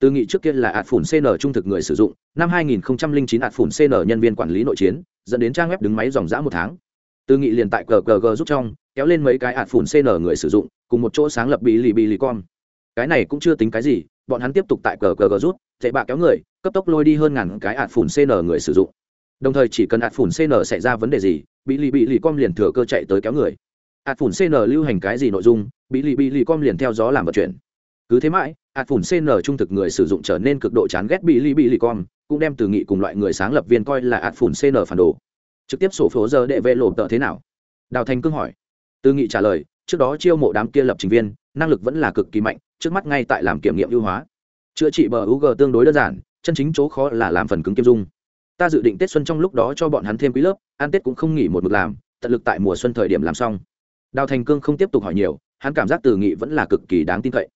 Từ nghị trước kia là ạt phủn cn trung thực người sử dụng, năm 2009 ạt phủn cn nhân viên quản lý nội chiến, dẫn đến trang web đứng máy dòng dã một tháng. Từ nghị liền tại gg giúp trong, kéo lên mấy cái ạt phủn cn người sử dụng, cùng một chỗ sáng lập bị lì bị lì con cái này cũng chưa tính cái gì, bọn hắn tiếp tục tại gg rút tệ bạ kéo người, cấp tốc lôi đi hơn ngàn cái ạt phủn cn người sử dụng. Đồng thời chỉ cần ạt phủn cn xảy ra vấn đề gì bị lì bị lì com liền thừa cơ chạy tới kéo người. Ạt phủn cn lưu hành cái gì nội dung bị lì bị lì com liền theo gió làm vận chuyển. Cứ thế mãi, ạt phủn cn trung thực người sử dụng trở nên cực độ chán ghét bị lì bị lì com, cũng đem từ nghị cùng loại người sáng lập viên coi là ạt phủn cn phản đồ. Trực tiếp sổ phố giờ đệ vệ lộ tợ thế nào? Đào thành cương hỏi. Từ nghị trả lời trước đó chiêu mộ đám kia lập trình viên, năng lực vẫn là cực kỳ mạnh, trước mắt ngay tại làm kiểm nghiệm ưu hóa. Chữa trị bờ u g tương đối đơn giản, chân chính chỗ khó là làm phần cứng kiêm dung. Ta dự định tết xuân trong lúc đó cho bọn hắn thêm quý lớp, ăn tết cũng không nghỉ một mực làm, tận lực tại mùa xuân thời điểm làm xong. Đào thành cương không tiếp tục hỏi nhiều, hắn cảm giác từ nghị vẫn là cực kỳ đáng tin cậy.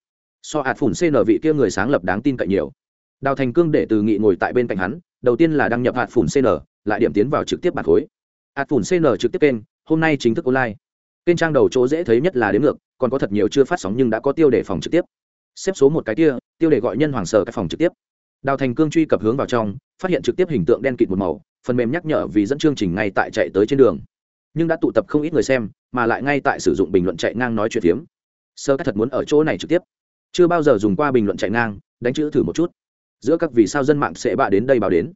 So hạt phủn cn vị kia người sáng lập đáng tin cậy nhiều. Đào thành cương để từ nghị ngồi tại bên cạnh hắn, đầu tiên là đăng nhập hạt phủn cn lại điểm tiến vào trực tiếp bản khối. Hạt phủn cn trực tiếp kênh, hôm nay chính thức online kênh trang đầu chỗ dễ thấy nhất là đến ngược, còn có thật nhiều chưa phát sóng nhưng đã có tiêu đề phòng trực tiếp. Xếp số một cái kia, tiêu đề gọi nhân hoàng sở cái phòng trực tiếp. Đào thành cương truy cập hướng vào trong, phát hiện trực tiếp hình tượng đen kịt một màu, phần mềm nhắc nhở vì dẫn chương trình ngay tại chạy tới trên đường. Nhưng đã tụ tập không ít người xem, mà lại ngay tại sử dụng bình luận chạy ngang nói chuyện phiếm. Sơ các thật muốn ở chỗ này trực tiếp. Chưa bao giờ dùng qua bình luận chạy ngang, đánh chữ thử một chút. Giữa các vì sao dân mạng sẽ bạ đến đây báo đến.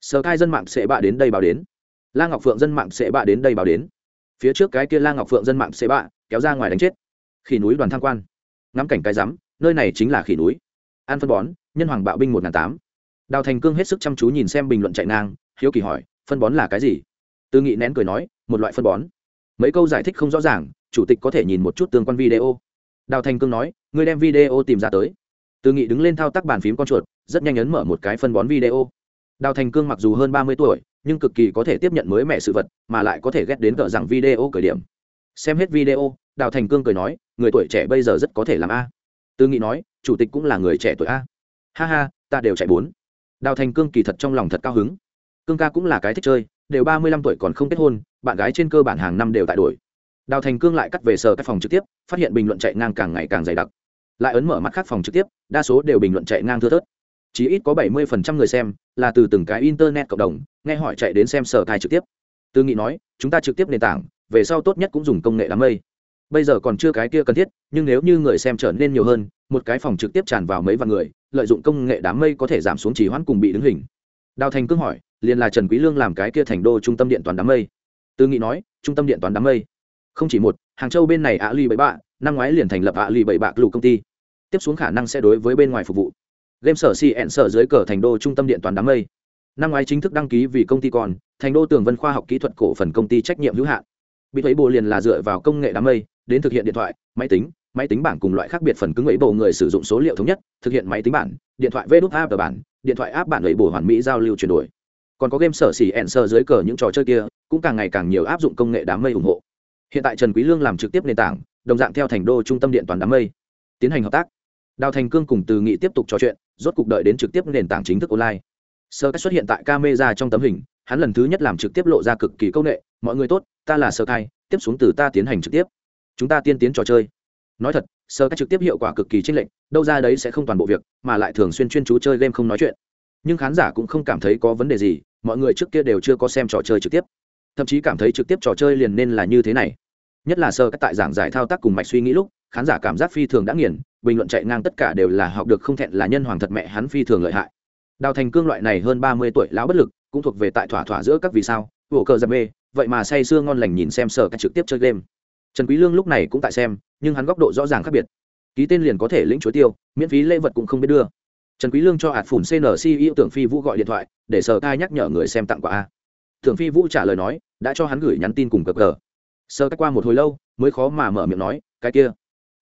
Sơ cai dân mạng sẽ bạ đến đây báo đến. La ngọc phượng dân mạng sẽ bạ đến đây báo đến phía trước cái kia la ngọc phượng dân mạng xế bạ kéo ra ngoài đánh chết khỉ núi đoàn tham quan ngắm cảnh cái rắm nơi này chính là khỉ núi an phân bón nhân hoàng bạo binh một n tám đào thành cương hết sức chăm chú nhìn xem bình luận chạy ngang hiếu kỳ hỏi phân bón là cái gì tư nghị nén cười nói một loại phân bón mấy câu giải thích không rõ ràng chủ tịch có thể nhìn một chút tương quan video đào thành cương nói ngươi đem video tìm ra tới tư nghị đứng lên thao tác bàn phím con chuột rất nhanh ấn mở một cái phân bón video đào thành cương mặc dù hơn ba mươi tuổi nhưng cực kỳ có thể tiếp nhận mới mẻ sự vật, mà lại có thể ghét đến cỡ rằng video cởi điểm. Xem hết video, đào thành cương cười nói, người tuổi trẻ bây giờ rất có thể làm a. Tư nghị nói, chủ tịch cũng là người trẻ tuổi a. Ha ha, ta đều chạy bốn. Đào thành cương kỳ thật trong lòng thật cao hứng. Cương ca cũng là cái thích chơi, đều ba mươi lăm tuổi còn không kết hôn, bạn gái trên cơ bản hàng năm đều tại đổi đào thành cương lại cắt về sở các phòng trực tiếp, phát hiện bình luận chạy ngang càng ngày càng dày đặc. Lại ấn mở mặt khác phòng trực tiếp, đa số đều bình luận chạy ngang thưa thớt chỉ ít có bảy mươi phần trăm người xem là từ từng cái internet cộng đồng, nghe hỏi chạy đến xem sở tài trực tiếp. Tư nghị nói, chúng ta trực tiếp nền tảng, về sau tốt nhất cũng dùng công nghệ đám mây. Bây giờ còn chưa cái kia cần thiết, nhưng nếu như người xem trở nên nhiều hơn, một cái phòng trực tiếp tràn vào mấy vạn người, lợi dụng công nghệ đám mây có thể giảm xuống chỉ hoãn cùng bị đứng hình. Đào thành cương hỏi, liền là trần quý lương làm cái kia thành đô trung tâm điện toán đám mây? Tư nghị nói, trung tâm điện toán đám mây. Không chỉ một, hàng châu bên này ạ Lì bảy bạ năm ngoái liền thành lập ạ Lì bảy bạ lù công ty. Tiếp xuống khả năng sẽ đối với bên ngoài phục vụ game sở cn sở dưới cờ thành đô trung tâm điện toán đám mây. Năm ngoái chính thức đăng ký vì công ty còn thành đô tường vân khoa học kỹ thuật cổ phần công ty trách nhiệm hữu hạn. Bị thấy bộ liền là dựa vào công nghệ đám mây, đến thực hiện điện thoại, máy tính máy tính bảng cùng loại khác biệt phần cứng ấy bộ người sử dụng số liệu thống nhất, thực hiện máy tính bản điện thoại vê đúc app bản, điện thoại áp bản ấy bổ hoàn mỹ giao lưu chuyển đổi. Còn có game sở xỉ ẹn sơ dưới cờ những trò chơi kia, cũng càng ngày càng nhiều áp dụng công nghệ đám mây ủng hộ. Hiện tại trần quý lương làm trực tiếp nền tảng, đồng dạng theo thành đô trung tâm điện toàn đám mây, tiến hành hợp tác. Đào thành cương cùng từ nghị tiếp tục trò chuyện rốt cục đợi đến trực tiếp nền tảng chính thức online. Sơ cách xuất hiện tại camera trong tấm hình, hắn lần thứ nhất làm trực tiếp lộ ra cực kỳ công nghệ, mọi người tốt, ta là sơ kai, tiếp xuống từ ta tiến hành trực tiếp. Chúng ta tiên tiến trò chơi. Nói thật, sơ cách trực tiếp hiệu quả cực kỳ chênh lệch, đâu ra đấy sẽ không toàn bộ việc, mà lại thường xuyên chuyên chú chơi game không nói chuyện. Nhưng khán giả cũng không cảm thấy có vấn đề gì, mọi người trước kia đều chưa có xem trò chơi trực tiếp. Thậm chí cảm thấy trực tiếp trò chơi liền nên là như thế này. Nhất là sơ cách tại giảng giải thao tác cùng mạch suy nghĩ lúc, khán giả cảm giác phi thường đã nghiền bình luận chạy ngang tất cả đều là học được không thẹn là nhân hoàng thật mẹ hắn phi thường lợi hại. Đào thành cương loại này hơn ba mươi tuổi lão bất lực, cũng thuộc về tại thỏa thỏa giữa các vì sao bộ cờ giam mê, vậy mà say sưa ngon lành nhìn xem sở cách trực tiếp chơi game. Trần quý lương lúc này cũng tại xem, nhưng hắn góc độ rõ ràng khác biệt. Ký tên liền có thể lĩnh chuối tiêu, miễn phí lễ vật cũng không biết đưa. Trần quý lương cho hạt phủn cnc yêu tưởng phi vũ gọi điện thoại, để sở cai nhắc nhở người xem tặng quà a. Tưởng phi vũ trả lời nói, đã cho hắn gửi nhắn tin cùng cờ cờ. Sơ cách qua một hồi lâu, mới khó mà mở miệng nói, cái kia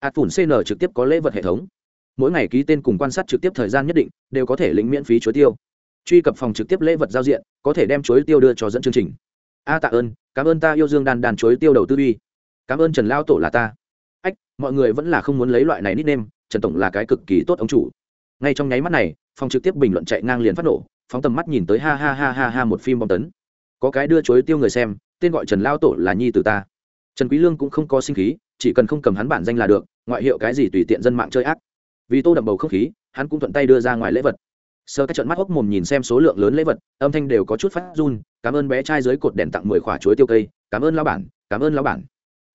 hạt phủn cn trực tiếp có lễ vật hệ thống. Mỗi ngày ký tên cùng quan sát trực tiếp thời gian nhất định, đều có thể lĩnh miễn phí chuối tiêu. Truy cập phòng trực tiếp lễ vật giao diện, có thể đem chuối tiêu đưa cho dẫn chương trình. A tạ ơn, cảm ơn ta yêu dương đàn đàn chuối tiêu đầu tư uy. Cảm ơn trần lao tổ là ta. Ách, mọi người vẫn là không muốn lấy loại này nickname, trần tổng là cái cực kỳ tốt ông chủ. Ngay trong nháy mắt này, phòng trực tiếp bình luận chạy ngang liền phát nổ, phóng tầm mắt nhìn tới ha ha ha ha ha một phim bom tấn. Có cái đưa chuối tiêu người xem, tên gọi trần lao tổ là nhi từ ta. Trần quý lương cũng không có sinh khí, chỉ cần không cầm hắn bản danh là được ngoại hiệu cái gì tùy tiện dân mạng chơi ác. Vì tô đậm bầu không khí, hắn cũng thuận tay đưa ra ngoài lễ vật. Sơ các trận mắt hốc mồm nhìn xem số lượng lớn lễ vật, âm thanh đều có chút phát run, cảm ơn bé trai dưới cột đèn tặng mười khỏa chuối tiêu cây, cảm ơn lão bản, cảm ơn lão bản.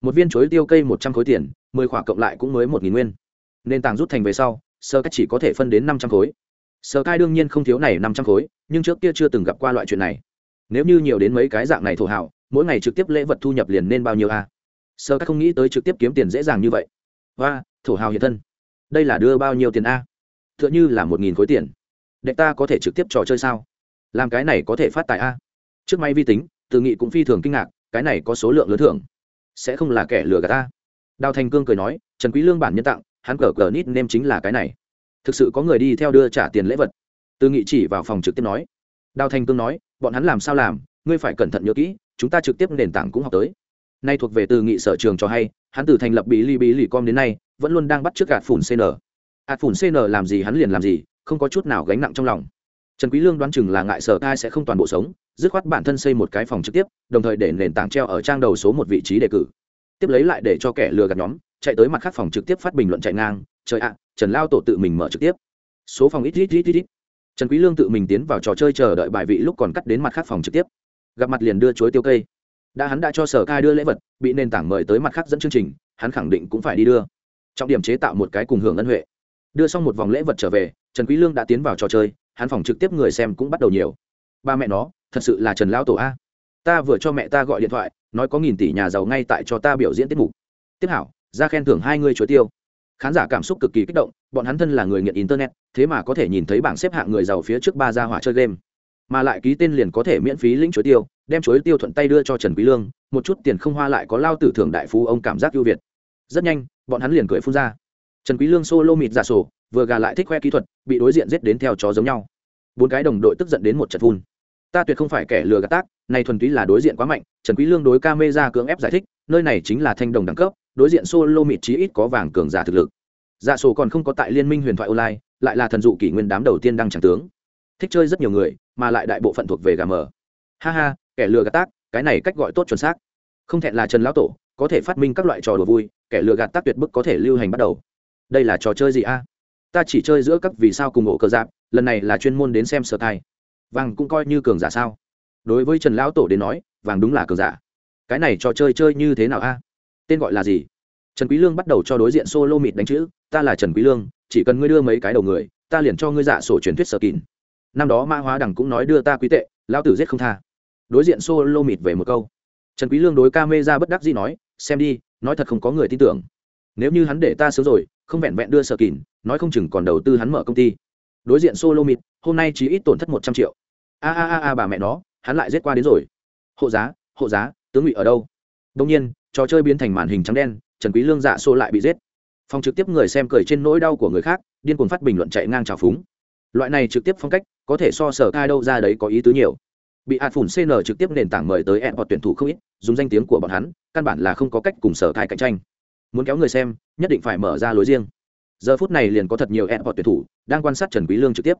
Một viên chuối tiêu cây một trăm khối tiền, mười khỏa cộng lại cũng mới một nghìn nguyên. Nền tảng rút thành về sau, sơ cách chỉ có thể phân đến năm trăm khối. Sơ cai đương nhiên không thiếu này năm trăm khối, nhưng trước kia chưa từng gặp qua loại chuyện này. Nếu như nhiều đến mấy cái dạng này thổ hào, mỗi ngày trực tiếp lễ vật thu nhập liền nên bao nhiêu a? Sơ cai không nghĩ tới trực tiếp kiếm tiền dễ dàng như vậy và thổ hào hiện thân. Đây là đưa bao nhiêu tiền a? T h ư ợ n h ư là một nghìn khối tiền. Đệ ta có thể trực tiếp trò chơi sao? Làm cái này có thể phát tài a? Trước máy vi tính, từ nghị cũng phi thường kinh ngạc, cái này có số lượng lớn thưởng. Sẽ không là kẻ lừa gạt ta. Đào thành cương cười nói, trần quý lương bản nhân tặng, hắn cờ cờ nít nêm chính là cái này. Thực sự có người đi theo đưa trả tiền lễ vật. Từ nghị chỉ vào phòng trực tiếp nói. Đào thành cương nói, bọn hắn làm sao làm, ngươi phải cẩn thận nhớ kỹ, chúng ta trực tiếp nền tảng cũng học tới nay thuộc về từ nghị sở trường cho hay, hắn từ thành lập bí li bí lì com đến nay, vẫn luôn đang bắt trước gạt phủn cn ạt à, phủn cn làm gì hắn liền làm gì, không có chút nào gánh nặng trong lòng. Trần quý lương đoán chừng là ngại sở ai sẽ không toàn bộ sống, dứt khoát bản thân xây một cái phòng trực tiếp, đồng thời để nền tảng treo ở trang đầu số một vị trí đề cử. Tiếp lấy lại để cho kẻ lừa gạt nhóm, chạy tới mặt khác phòng trực tiếp phát bình luận chạy ngang, trời ạ à, trần lao tổ tự mình mở trực tiếp. Số phòng ít ít ít ít ít. Trần quý lương tự mình tiến vào trò chơi chờ đợi bài vị lúc còn cắt đến mặt khác phòng trực tiếp. Gặp mặt liền đưa chuối tiêu cây đã hắn đã cho sở ca đưa lễ vật, bị nền tảng mời tới mặt khác dẫn chương trình, hắn khẳng định cũng phải đi đưa. Trọng điểm chế tạo một cái cùng hưởng ân huệ. Đưa xong một vòng lễ vật trở về, trần quý lương đã tiến vào trò chơi, hắn phòng trực tiếp người xem cũng bắt đầu nhiều. Ba mẹ nó, thật sự là trần lão tổ a. Ta vừa cho mẹ ta gọi điện thoại, nói có nghìn tỷ nhà giàu ngay tại cho ta biểu diễn tiết mục. Tiếp hảo, ra khen thưởng hai người chuối tiêu. Khán giả cảm xúc cực kỳ kích động, bọn hắn thân là người nghiện internet, thế mà có thể nhìn thấy bảng xếp hạng người giàu phía trước ba gia hỏa chơi game. Mà lại ký tên liền có thể miễn phí lĩnh chuối tiêu đem chuối tiêu thuận tay đưa cho trần quý lương, một chút tiền không hoa lại có lao tử thưởng đại phú ông cảm giác ưu việt. Rất nhanh, bọn hắn liền cười phun ra. Trần quý lương solo mịt giả sổ, vừa gà lại thích khoe kỹ thuật, bị đối diện giết đến theo chó giống nhau. Bốn cái đồng đội tức giận đến một trận phun. Ta tuyệt không phải kẻ lừa gạt tác, này thuần túy là đối diện quá mạnh, trần quý lương đối camera cưỡng ép giải thích, nơi này chính là thanh đồng đẳng cấp, đối diện solo mịt chí ít có vàng cường giả thực lực. Giả sổ còn không có tại liên minh huyền thoại online, lại là thần dụ kỷ nguyên đám đầu tiên đăng chẳng tướng. Thích chơi rất nhiều người, mà lại đại bộ phận thuộc về gà mờ. Ha ha kẻ lừa gạt tác, cái này cách gọi tốt chuẩn xác. Không thẹn là trần lão tổ, có thể phát minh các loại trò đùa vui, kẻ lừa gạt tác tuyệt bức có thể lưu hành bắt đầu. Đây là trò chơi gì a? Ta chỉ chơi giữa các vì sao cùng ổ cờ dạp lần này là chuyên môn đến xem sở thai vàng cũng coi như cường giả sao? Đối với trần lão tổ đến nói, vàng đúng là cường giả. Cái này trò chơi chơi như thế nào a? Tên gọi là gì? Trần quý lương bắt đầu cho đối diện solo mịt đánh chữ, ta là trần quý lương, chỉ cần ngươi đưa mấy cái đầu người, ta liền cho ngươi dạ sổ truyền thuyết sở kín năm đó ma hóa đằng cũng nói đưa ta quý tệ, lão tử giết không tha đối diện solo mịt về một câu. Trần quý lương đối ca mê ra bất đắc dĩ nói, xem đi, nói thật không có người tin tưởng. Nếu như hắn để ta sớm rồi, không vẹn vẹn đưa sở kín nói không chừng còn đầu tư hắn mở công ty. Đối diện solo mịt, hôm nay chỉ ít tổn thất một trăm triệu. A a a a, bà mẹ nó, hắn lại giết qua đến rồi. Hộ giá hộ giá, tướng ngụy ở đâu? Đông nhiên, trò chơi biến thành màn hình trắng đen, trần quý lương dạ xô lại bị giết. Phòng trực tiếp người xem cười trên nỗi đau của người khác, điên cuồng phát bình luận chạy ngang trào phúng. Loại này trực tiếp phong cách, có thể so sở cai đâu ra đấy có ý tứ nhiều bị hạt phủn cn trực tiếp nền tảng mời tới ẹn hoặc tuyển thủ không ít dùng danh tiếng của bọn hắn căn bản là không có cách cùng sở thai cạnh tranh. Muốn kéo người xem nhất định phải mở ra lối riêng. Giờ phút này liền có thật nhiều ẹn hoặc tuyển thủ đang quan sát trần quý lương trực tiếp.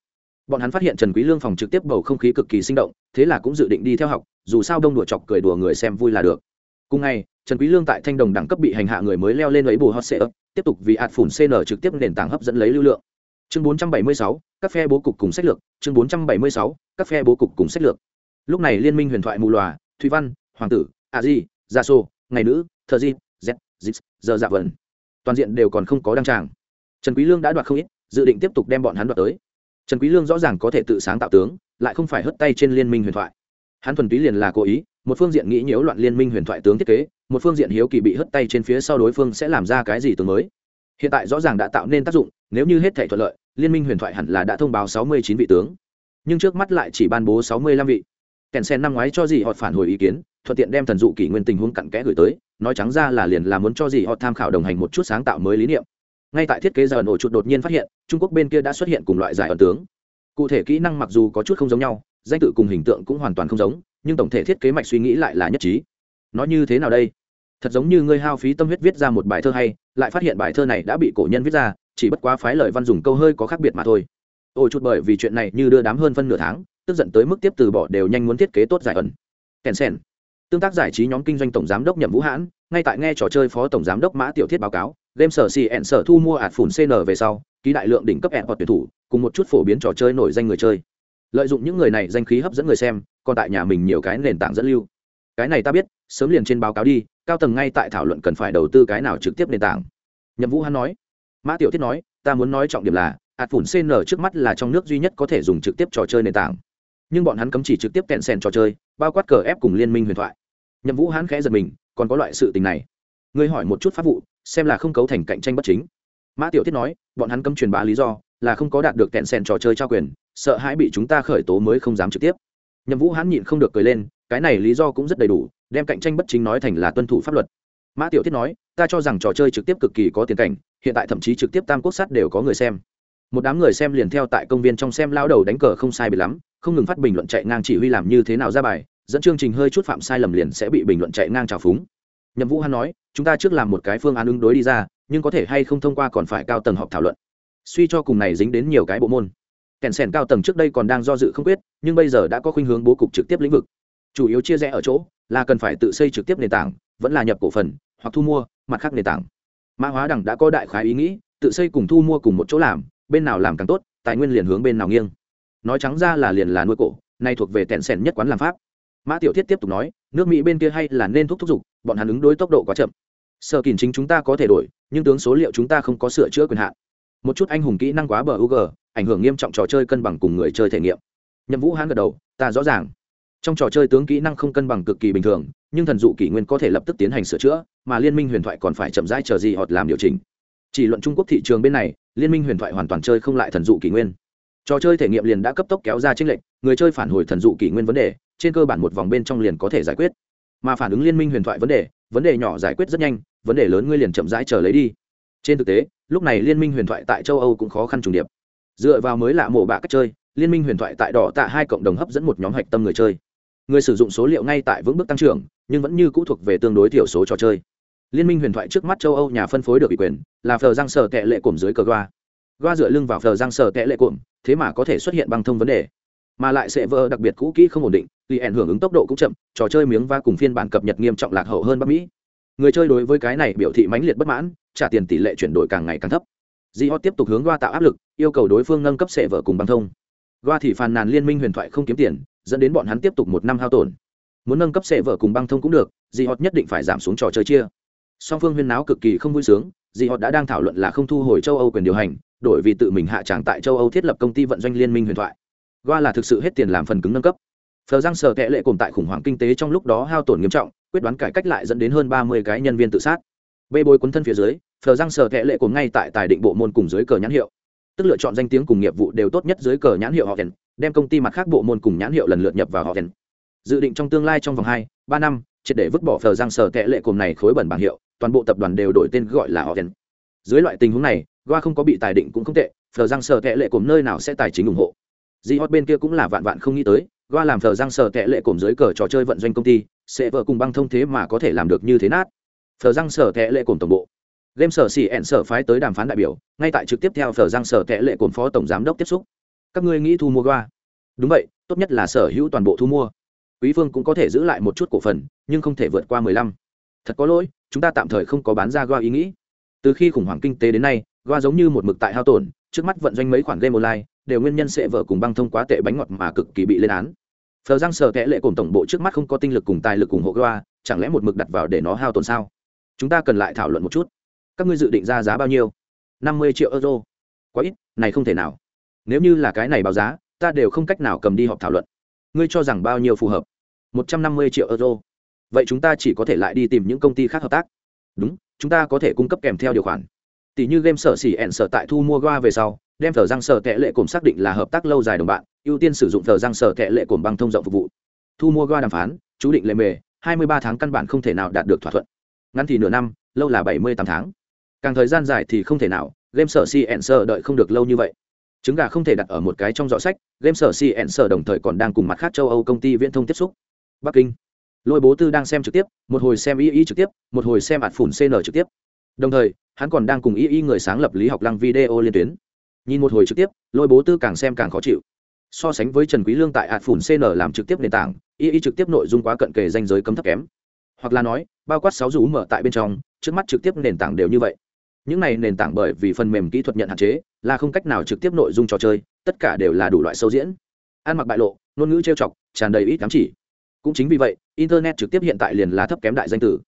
Bọn hắn phát hiện trần quý lương phòng trực tiếp bầu không khí cực kỳ sinh động thế là cũng dự định đi theo học dù sao đông đùa chọc cười đùa người xem vui là được. Cùng ngày trần quý lương tại thanh đồng đẳng cấp bị hành hạ người mới leo lên ấy bù hot sale tiếp tục vì ạt phủn cn trực tiếp nền tảng hấp dẫn lấy lưu lượng. Chương 476, các phe bố cục cùng sách lược chương 476, các phe bố cục cùng sách lược lúc này liên minh huyền thoại mù lòa thủy văn, hoàng tử, a di, gia sô, ngày nữ, thờ di, z z giờ dạ vần. Toàn diện đều còn không có đăng tràng. Trần quý lương đã đoạt không ít, dự định tiếp tục đem bọn hắn đoạt tới. Trần quý lương rõ ràng có thể tự sáng tạo tướng, lại không phải hất tay trên liên minh huyền thoại. Hắn thuần túy liền là cố ý, một phương diện nghĩ nhiễu loạn liên minh huyền thoại tướng thiết kế, một phương diện hiếu kỳ bị hất tay trên phía sau đối phương sẽ làm ra cái gì tướng mới. Hiện tại rõ ràng đã tạo nên tác dụng, nếu như hết thảy thuận lợi, liên minh huyền thoại hẳn là đã thông báo 69 vị tướng. Nhưng trước mắt lại chỉ ban bố 65 vị kèn sen năm ngoái cho gì họ phản hồi ý kiến, thuận tiện đem thần dụ kỷ nguyên tình huống cặn kẽ gửi tới, nói trắng ra là liền là muốn cho gì họ tham khảo đồng hành một chút sáng tạo mới lý niệm. Ngay tại thiết kế giờ nổ chuột đột nhiên phát hiện, trung quốc bên kia đã xuất hiện cùng loại giải ẩn tướng. Cụ thể kỹ năng mặc dù có chút không giống nhau, danh tự cùng hình tượng cũng hoàn toàn không giống, nhưng tổng thể thiết kế mạch suy nghĩ lại là nhất trí. Nó như thế nào đây? Thật giống như ngươi hao phí tâm huyết viết ra một bài thơ hay, lại phát hiện bài thơ này đã bị cổ nhân viết ra, chỉ bất quá phái lời văn dùng câu hơi có khác biệt mà thôi. Ôi chút bởi vì chuyện này như đưa đám hơn phân nửa tháng tức giận tới mức tiếp từ bỏ đều nhanh muốn thiết kế tốt giải ẩn. Kèn sen, tương tác giải trí nhóm kinh doanh tổng giám đốc nhậm vũ hãn, ngay tại nghe trò chơi phó tổng giám đốc mã tiểu thiết báo cáo, game sở xì ẹn sở thu mua ạt phủn cn về sau, ký đại lượng đỉnh cấp ẹn hoặc tuyển thủ, cùng một chút phổ biến trò chơi nổi danh người chơi. Lợi dụng những người này danh khí hấp dẫn người xem, còn tại nhà mình nhiều cái nền tảng dẫn lưu. Cái này ta biết, sớm liền trên báo cáo đi, cao tầng ngay tại thảo luận cần phải đầu tư cái nào trực tiếp nền tảng. Nhậm vũ hắn nói, mã tiểu thiết nói, ta muốn nói trọng điểm là, ạt phủn cn trước mắt là trong nước duy nhất có thể dùng trực tiếp trò chơi nền tảng nhưng bọn hắn cấm chỉ trực tiếp kẹn sèn trò chơi, bao quát cờ ép cùng liên minh huyền thoại. Nhậm vũ hắn khẽ giật mình, còn có loại sự tình này. Ngươi hỏi một chút pháp vụ, xem là không cấu thành cạnh tranh bất chính. Mã tiểu thiết nói, bọn hắn cấm truyền bá lý do, là không có đạt được kẹn sèn trò chơi trao quyền, sợ hãi bị chúng ta khởi tố mới không dám trực tiếp. Nhậm vũ hắn nhịn không được cười lên, cái này lý do cũng rất đầy đủ, đem cạnh tranh bất chính nói thành là tuân thủ pháp luật. Mã tiểu thiết nói, ta cho rằng trò chơi trực tiếp cực kỳ có tiền cảnh, hiện tại thậm chí trực tiếp tam quốc sát đều có người xem. Một đám người xem liền theo tại công viên trong xem, lao đầu đánh cờ không sai bị lắm không ngừng phát bình luận chạy ngang chỉ huy làm như thế nào ra bài, dẫn chương trình hơi chút phạm sai lầm liền sẽ bị bình luận chạy ngang trào phúng. Nhậm vũ hắn nói, chúng ta trước làm một cái phương án ứng đối đi ra, nhưng có thể hay không thông qua còn phải cao tầng họp thảo luận. Suy cho cùng này dính đến nhiều cái bộ môn. Kèn sèn cao tầng trước đây còn đang do dự không quyết, nhưng bây giờ đã có khuynh hướng bố cục trực tiếp lĩnh vực. Chủ yếu chia rẽ ở chỗ là cần phải tự xây trực tiếp nền tảng, vẫn là nhập cổ phần, hoặc thu mua, mặt khác nền tảng. Mã hóa đẳng đã có đại khái ý nghĩ, tự xây cùng thu mua cùng một chỗ làm, bên nào làm càng tốt, tài nguyên liền hướng bên nào nghiêng nói trắng ra là liền là nuôi cổ, nay thuộc về tẹn sẻn nhất quán làm pháp. Mã tiểu thiết tiếp tục nói, nước mỹ bên kia hay là nên thúc thúc giục, bọn hắn ứng đối tốc độ quá chậm. Sở kỳn chính chúng ta có thể đổi, nhưng tướng số liệu chúng ta không có sửa chữa quyền hạn. Một chút anh hùng kỹ năng quá bờ u g ảnh hưởng nghiêm trọng trò chơi cân bằng cùng người chơi thể nghiệm. Nhậm vũ hán gật đầu, ta rõ ràng. Trong trò chơi tướng kỹ năng không cân bằng cực kỳ bình thường, nhưng thần dụ kỷ nguyên có thể lập tức tiến hành sửa chữa, mà liên minh huyền thoại còn phải chậm rãi chờ gì họ làm điều chỉnh. Chỉ luận trung quốc thị trường bên này, liên minh huyền thoại hoàn toàn chơi không lại thần dụ kỷ nguyên trò chơi thể nghiệm liền đã cấp tốc kéo ra tranh lệch, người chơi phản hồi thần dụ kỷ nguyên vấn đề, trên cơ bản một vòng bên trong liền có thể giải quyết. Mà phản ứng liên minh huyền thoại vấn đề vấn đề nhỏ giải quyết rất nhanh, vấn đề lớn ngươi liền chậm rãi chờ lấy đi. Trên thực tế, lúc này liên minh huyền thoại tại châu âu cũng khó khăn trùng điệp. Dựa vào mới lạ mổ bạ cách chơi, liên minh huyền thoại tại đỏ tạ hai cộng đồng hấp dẫn một nhóm hạch tâm người chơi. Người sử dụng số liệu ngay tại vững bước tăng trưởng, nhưng vẫn như cũ thuộc về tương đối thiểu số trò chơi. Liên minh huyền thoại trước mắt châu âu nhà phân phối được ủy quyền, là phờ giang sở tệ lệ cổm dưới cờ đoa goa dựa lưng vào phờ giang sở kẽ lệ cuộn, thế mà có thể xuất hiện băng thông vấn đề. Mà lại sẽ vỡ đặc biệt cũ kỹ không ổn định vì ảnh hưởng ứng tốc độ cũng chậm trò chơi miếng va cùng phiên bản cập nhật nghiêm trọng lạc hậu hơn bắc mỹ. Người chơi đối với cái này biểu thị mãnh liệt bất mãn trả tiền tỷ lệ chuyển đổi càng ngày càng thấp. Di hot tiếp tục hướng goa tạo áp lực yêu cầu đối phương nâng cấp sẽ vỡ cùng băng thông. Goa thì phàn nàn liên minh huyền thoại không kiếm tiền dẫn đến bọn hắn tiếp tục một năm hao tổn. Muốn nâng cấp sẽ vỡ cùng băng thông cũng được di hot nhất định phải giảm xuống trò chơi chia. Song phương huyên náo cực kỳ không vui sướng di hot đã đang thảo luận là không thu hồi châu âu quyền điều hành đổi vì tự mình hạ tràng tại châu âu thiết lập công ty vận doanh liên minh huyền thoại. Goa là thực sự hết tiền làm phần cứng nâng cấp. Phờ giang sở tệ lệ cồn tại khủng hoảng kinh tế trong lúc đó hao tổn nghiêm trọng, quyết đoán cải cách lại dẫn đến hơn ba mươi cái nhân viên tự sát. Bê bối cuốn thân phía dưới, phờ giang sở tệ lệ cồn ngay tại tài định bộ môn cùng dưới cờ nhãn hiệu. Tức lựa chọn danh tiếng cùng nghiệp vụ đều tốt nhất dưới cờ nhãn hiệu họ đèn đem công ty mặt khác bộ môn cùng nhãn hiệu lần lượt nhập vào họ đèn dự định trong tương lai trong vòng hai, ba năm, triệt để vứt bỏ phờ giang sở tệ lệ cồn này khối bẩn bảng hiệu, toàn bộ tập đoàn đều đổi tên gọi là họ đèn dưới loại tình huống này, goa không có bị tài định cũng không tệ, phờ răng sở tệ lệ cồn nơi nào sẽ tài chính ủng hộ. Di hot bên kia cũng là vạn vạn không nghĩ tới, goa làm phờ răng sở tệ lệ cồn dưới cờ trò chơi vận doanh công ty, sẽ vợ cùng băng thông thế mà có thể làm được như thế nát. Phờ răng sở tệ lệ cồn tổng bộ. Game sở xì ẹn sở phái tới đàm phán đại biểu, ngay tại trực tiếp theo phờ răng sở tệ lệ cồn phó tổng giám đốc tiếp xúc. Các ngươi nghĩ thu mua goa? Đúng vậy, tốt nhất là sở hữu toàn bộ thu mua. Quý phương cũng có thể giữ lại một chút cổ phần, nhưng không thể vượt qua mười lăm. Thật có lỗi, chúng ta tạm thời không có bán ra goa ý nghĩ từ khi khủng hoảng kinh tế đến nay, goa giống như một mực tại hao tổn, trước mắt vận doanh mấy khoản game online, đều nguyên nhân sẽ vợ cùng băng thông quá tệ bánh ngọt mà cực kỳ bị lên án. Phờ giang sờ kẽ lệ cùng tổng bộ trước mắt không có tinh lực cùng tài lực ủng hộ goa, chẳng lẽ một mực đặt vào để nó hao tổn sao? Chúng ta cần lại thảo luận một chút. Các ngươi dự định ra giá bao nhiêu? Năm mươi triệu euro. Quá ít, này không thể nào. Nếu như là cái này báo giá, ta đều không cách nào cầm đi họp thảo luận. Ngươi cho rằng bao nhiêu phù hợp? Một trăm năm mươi triệu euro. Vậy chúng ta chỉ có thể lại đi tìm những công ty khác hợp tác. Đúng chúng ta có thể cung cấp kèm theo điều khoản. Tỷ như game sở xỉ ẻn sở tại thu mua goa về sau, đem thờ răng sở tệ lệ cồn xác định là hợp tác lâu dài đồng bạn, ưu tiên sử dụng thờ răng sở tệ lệ cồn bằng thông rộng phục vụ. Thu mua goa đàm phán, chú định lệ mề, hai mươi ba tháng căn bản không thể nào đạt được thỏa thuận. Ngắn thì nửa năm, lâu là bảy mươi tám tháng. Càng thời gian dài thì không thể nào, game sở si ẻn sở đợi không được lâu như vậy. Trứng gà không thể đặt ở một cái trong dọ sách, game sở si ẻn sở đồng thời còn đang cùng mặt khác châu âu công ty viễn thông tiếp xúc. Bắc kinh lôi bố tư đang xem trực tiếp, một hồi xem y y trực tiếp, một hồi xem ạt phủn cn trực tiếp. Đồng thời, hắn còn đang cùng y y người sáng lập lý học lăng video liên tuyến. Nhìn một hồi trực tiếp, lôi bố tư càng xem càng khó chịu. So sánh với trần quý lương tại ạt phủn cn làm trực tiếp nền tảng, y y trực tiếp nội dung quá cận kề danh giới cấm thấp kém. Hoặc là nói, bao quát sáu rủ mở tại bên trong, trước mắt trực tiếp nền tảng đều như vậy. Những này nền tảng bởi vì phần mềm kỹ thuật nhận hạn chế, là không cách nào trực tiếp nội dung trò chơi, tất cả đều là đủ loại sâu diễn. Ăn mặc bại lộ, ngôn ngữ trêu chọc, tràn đầy ít ám chỉ cũng chính vì vậy, internet trực tiếp hiện tại liền là thấp kém đại danh tử.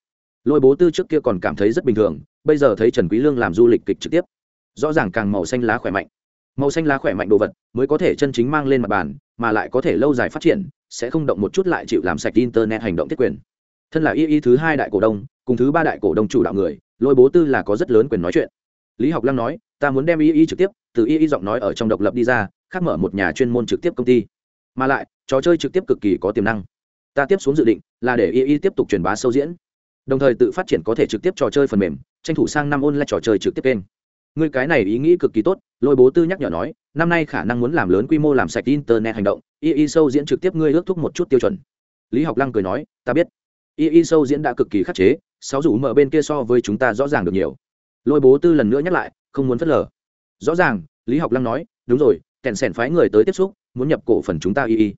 Lôi bố tư trước kia còn cảm thấy rất bình thường, bây giờ thấy trần quý lương làm du lịch kịch trực tiếp. Rõ ràng càng màu xanh lá khỏe mạnh. Màu xanh lá khỏe mạnh đồ vật mới có thể chân chính mang lên mặt bàn, mà lại có thể lâu dài phát triển, sẽ không động một chút lại chịu làm sạch internet hành động thiết quyền. Thân là y y thứ hai đại cổ đông, cùng thứ ba đại cổ đông chủ đạo người, lôi bố tư là có rất lớn quyền nói chuyện. Lý học lăng nói, ta muốn đem y y trực tiếp, từ y y giọng nói ở trong độc lập đi ra, khác mở một nhà chuyên môn trực tiếp công ty. Mà lại, trò chơi trực tiếp cực kỳ có tiềm năng ta tiếp xuống dự định là để y y tiếp tục truyền bá sâu diễn, đồng thời tự phát triển có thể trực tiếp trò chơi phần mềm, tranh thủ sang năm ôn lại trò chơi trực tiếp kênh. Người cái này ý nghĩ cực kỳ tốt, lôi bố tư nhắc nhở nói, năm nay khả năng muốn làm lớn quy mô làm sạch internet hành động, y y sâu diễn trực tiếp ngươi ước thúc một chút tiêu chuẩn. Lý học lăng cười nói, ta biết. Y y sâu diễn đã cực kỳ khắc chế, sáu rủ mở bên kia so với chúng ta rõ ràng được nhiều. Lôi bố tư lần nữa nhắc lại, không muốn phớt lờ. Rõ ràng, lý học lăng nói, đúng rồi, kèn sèn phái người tới tiếp xúc, muốn nhập cổ phần chúng ta y y.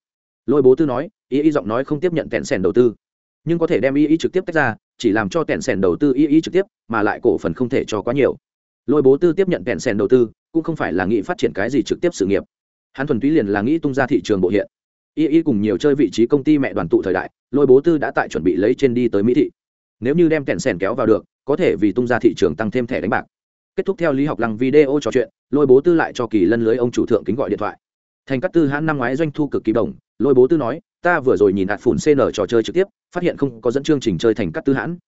Lôi bố tư nói y y giọng nói không tiếp nhận tẹn sẻn đầu tư. Nhưng có thể đem y y trực tiếp tách ra, chỉ làm cho tẹn sẻn đầu tư y y trực tiếp, mà lại cổ phần không thể cho quá nhiều. Lôi bố tư tiếp nhận tẹn sẻn đầu tư, cũng không phải là nghĩ phát triển cái gì trực tiếp sự nghiệp. Hắn thuần túy liền là nghĩ tung ra thị trường bộ hiện. Y y cùng nhiều chơi vị trí công ty mẹ đoàn tụ thời đại, lôi bố tư đã tại chuẩn bị lấy trên đi tới mỹ thị. Nếu như đem tẹn sẻn kéo vào được, có thể vì tung ra thị trường tăng thêm thẻ đánh bạc. Kết thúc theo lý học lăng video trò chuyện, lôi bố tư lại cho kỳ lân lưới ông chủ thượng kính gọi điện thoại. Thành các tư hãn năm ngoái doanh thu cực kỳ đồng, lôi bố tư nói ta vừa rồi nhìn hạt phủn cn trò chơi trực tiếp, phát hiện không có dẫn chương trình chơi thành các tư hãn.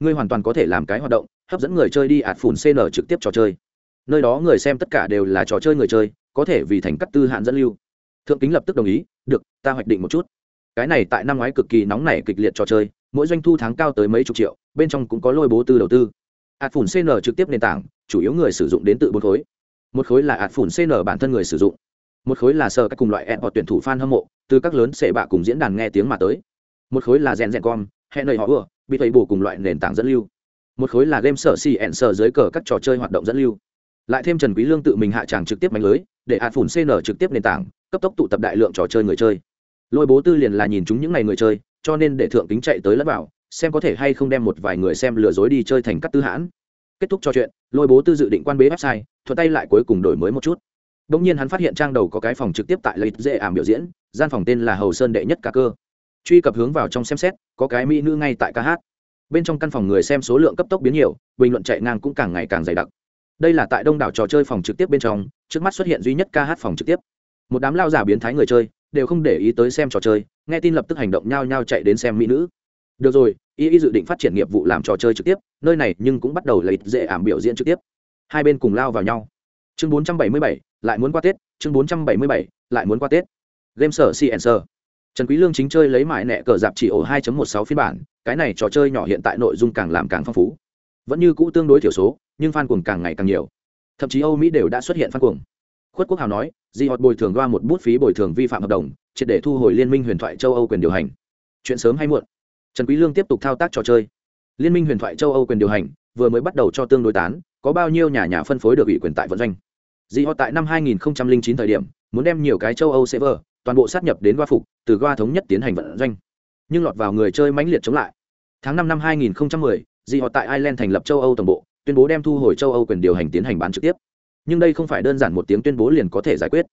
Ngươi hoàn toàn có thể làm cái hoạt động, hấp dẫn người chơi đi hạt phủn cn trực tiếp trò chơi. Nơi đó người xem tất cả đều là trò chơi người chơi, có thể vì thành các tư hãn dẫn lưu. Thượng kính lập tức đồng ý, được, ta hoạch định một chút. Cái này tại năm ngoái cực kỳ nóng nảy kịch liệt trò chơi, mỗi doanh thu tháng cao tới mấy chục triệu, bên trong cũng có lôi bố tư đầu tư. Ạt phủn cn trực tiếp nền tảng, chủ yếu người sử dụng đến tự bốn khối. Một khối là ạt phủn cn bản thân người sử dụng, một khối là sở các cùng loại ẹn hoặc tuyển thủ fan hâm mộ từ các lớn sệ bạ cùng diễn đàn nghe tiếng mà tới. Một khối là rèn rèn com, hẹn nơi họ ưa, bị thầy bù cùng loại nền tảng dẫn lưu. Một khối là game sở xì ẹn sở dưới cờ các trò chơi hoạt động dẫn lưu. Lại thêm trần quý lương tự mình hạ tràng trực tiếp mạnh lưới, để ạt phủn cn trực tiếp nền tảng, cấp tốc tụ tập đại lượng trò chơi người chơi. Lôi bố tư liền là nhìn chúng những ngày người chơi, cho nên để thượng kính chạy tới lẫn vào, xem có thể hay không đem một vài người xem lừa dối đi chơi thành các tư hãn. Kết thúc trò chuyện, lôi bố tư dự định quan bế website, thuận tay lại cuối cùng đổi mới một chút. Đông nhiên hắn phát hiện trang đầu có cái phòng trực tiếp tại lợi dễ ảm biểu diễn, gian phòng tên là Hầu Sơn đệ nhất ca cơ. Truy cập hướng vào trong xem xét, có cái mỹ nữ ngay tại ca hát. Bên trong căn phòng người xem số lượng cấp tốc biến nhiều, bình luận chạy ngang cũng càng ngày càng dày đặc. Đây là tại đông đảo trò chơi phòng trực tiếp bên trong, trước mắt xuất hiện duy nhất ca hát phòng trực tiếp. Một đám lao giả biến thái người chơi, đều không để ý tới xem trò chơi, nghe tin lập tức hành động nhao nhao chạy đến xem mỹ nữ. Được rồi, y y dự định phát triển nghiệp vụ làm trò chơi trực tiếp, nơi này nhưng cũng bắt đầu lấy dễ ảm biểu diễn trực tiếp. Hai bên cùng lao vào nhau. Chương 477, lại muốn qua tết. Chương bốn trăm bảy mươi bảy lại muốn qua tết. Game sở cnc trần quý lương chính chơi lấy mãi nẹ cờ dạp chỉ ổ 2.16 phiên bản. Cái này trò chơi nhỏ hiện tại nội dung càng làm càng phong phú. Vẫn như cũ tương đối thiểu số nhưng fan cuồng càng ngày càng nhiều. Thậm chí âu mỹ đều đã xuất hiện fan cuồng. Khuất quốc hào nói di họt bồi thường đoa một bút phí bồi thường vi phạm hợp đồng triệt để thu hồi liên minh huyền thoại châu âu quyền điều hành. Chuyện sớm hay muộn. Trần quý lương tiếp tục thao tác trò chơi. Liên minh huyền thoại châu âu quyền điều hành vừa mới bắt đầu cho tương đối tán có bao nhiêu nhà nhà phân phối được ủy quyền tại vận doanh. Dị họ tại năm 2009 thời điểm, muốn đem nhiều cái châu Âu server, toàn bộ sát nhập đến Goa phục, từ Goa thống nhất tiến hành vận doanh. Nhưng lọt vào người chơi mãnh liệt chống lại. Tháng 5 năm 2010, Dị họ tại Ireland thành lập châu Âu tổng bộ, tuyên bố đem thu hồi châu Âu quyền điều hành tiến hành bán trực tiếp. Nhưng đây không phải đơn giản một tiếng tuyên bố liền có thể giải quyết.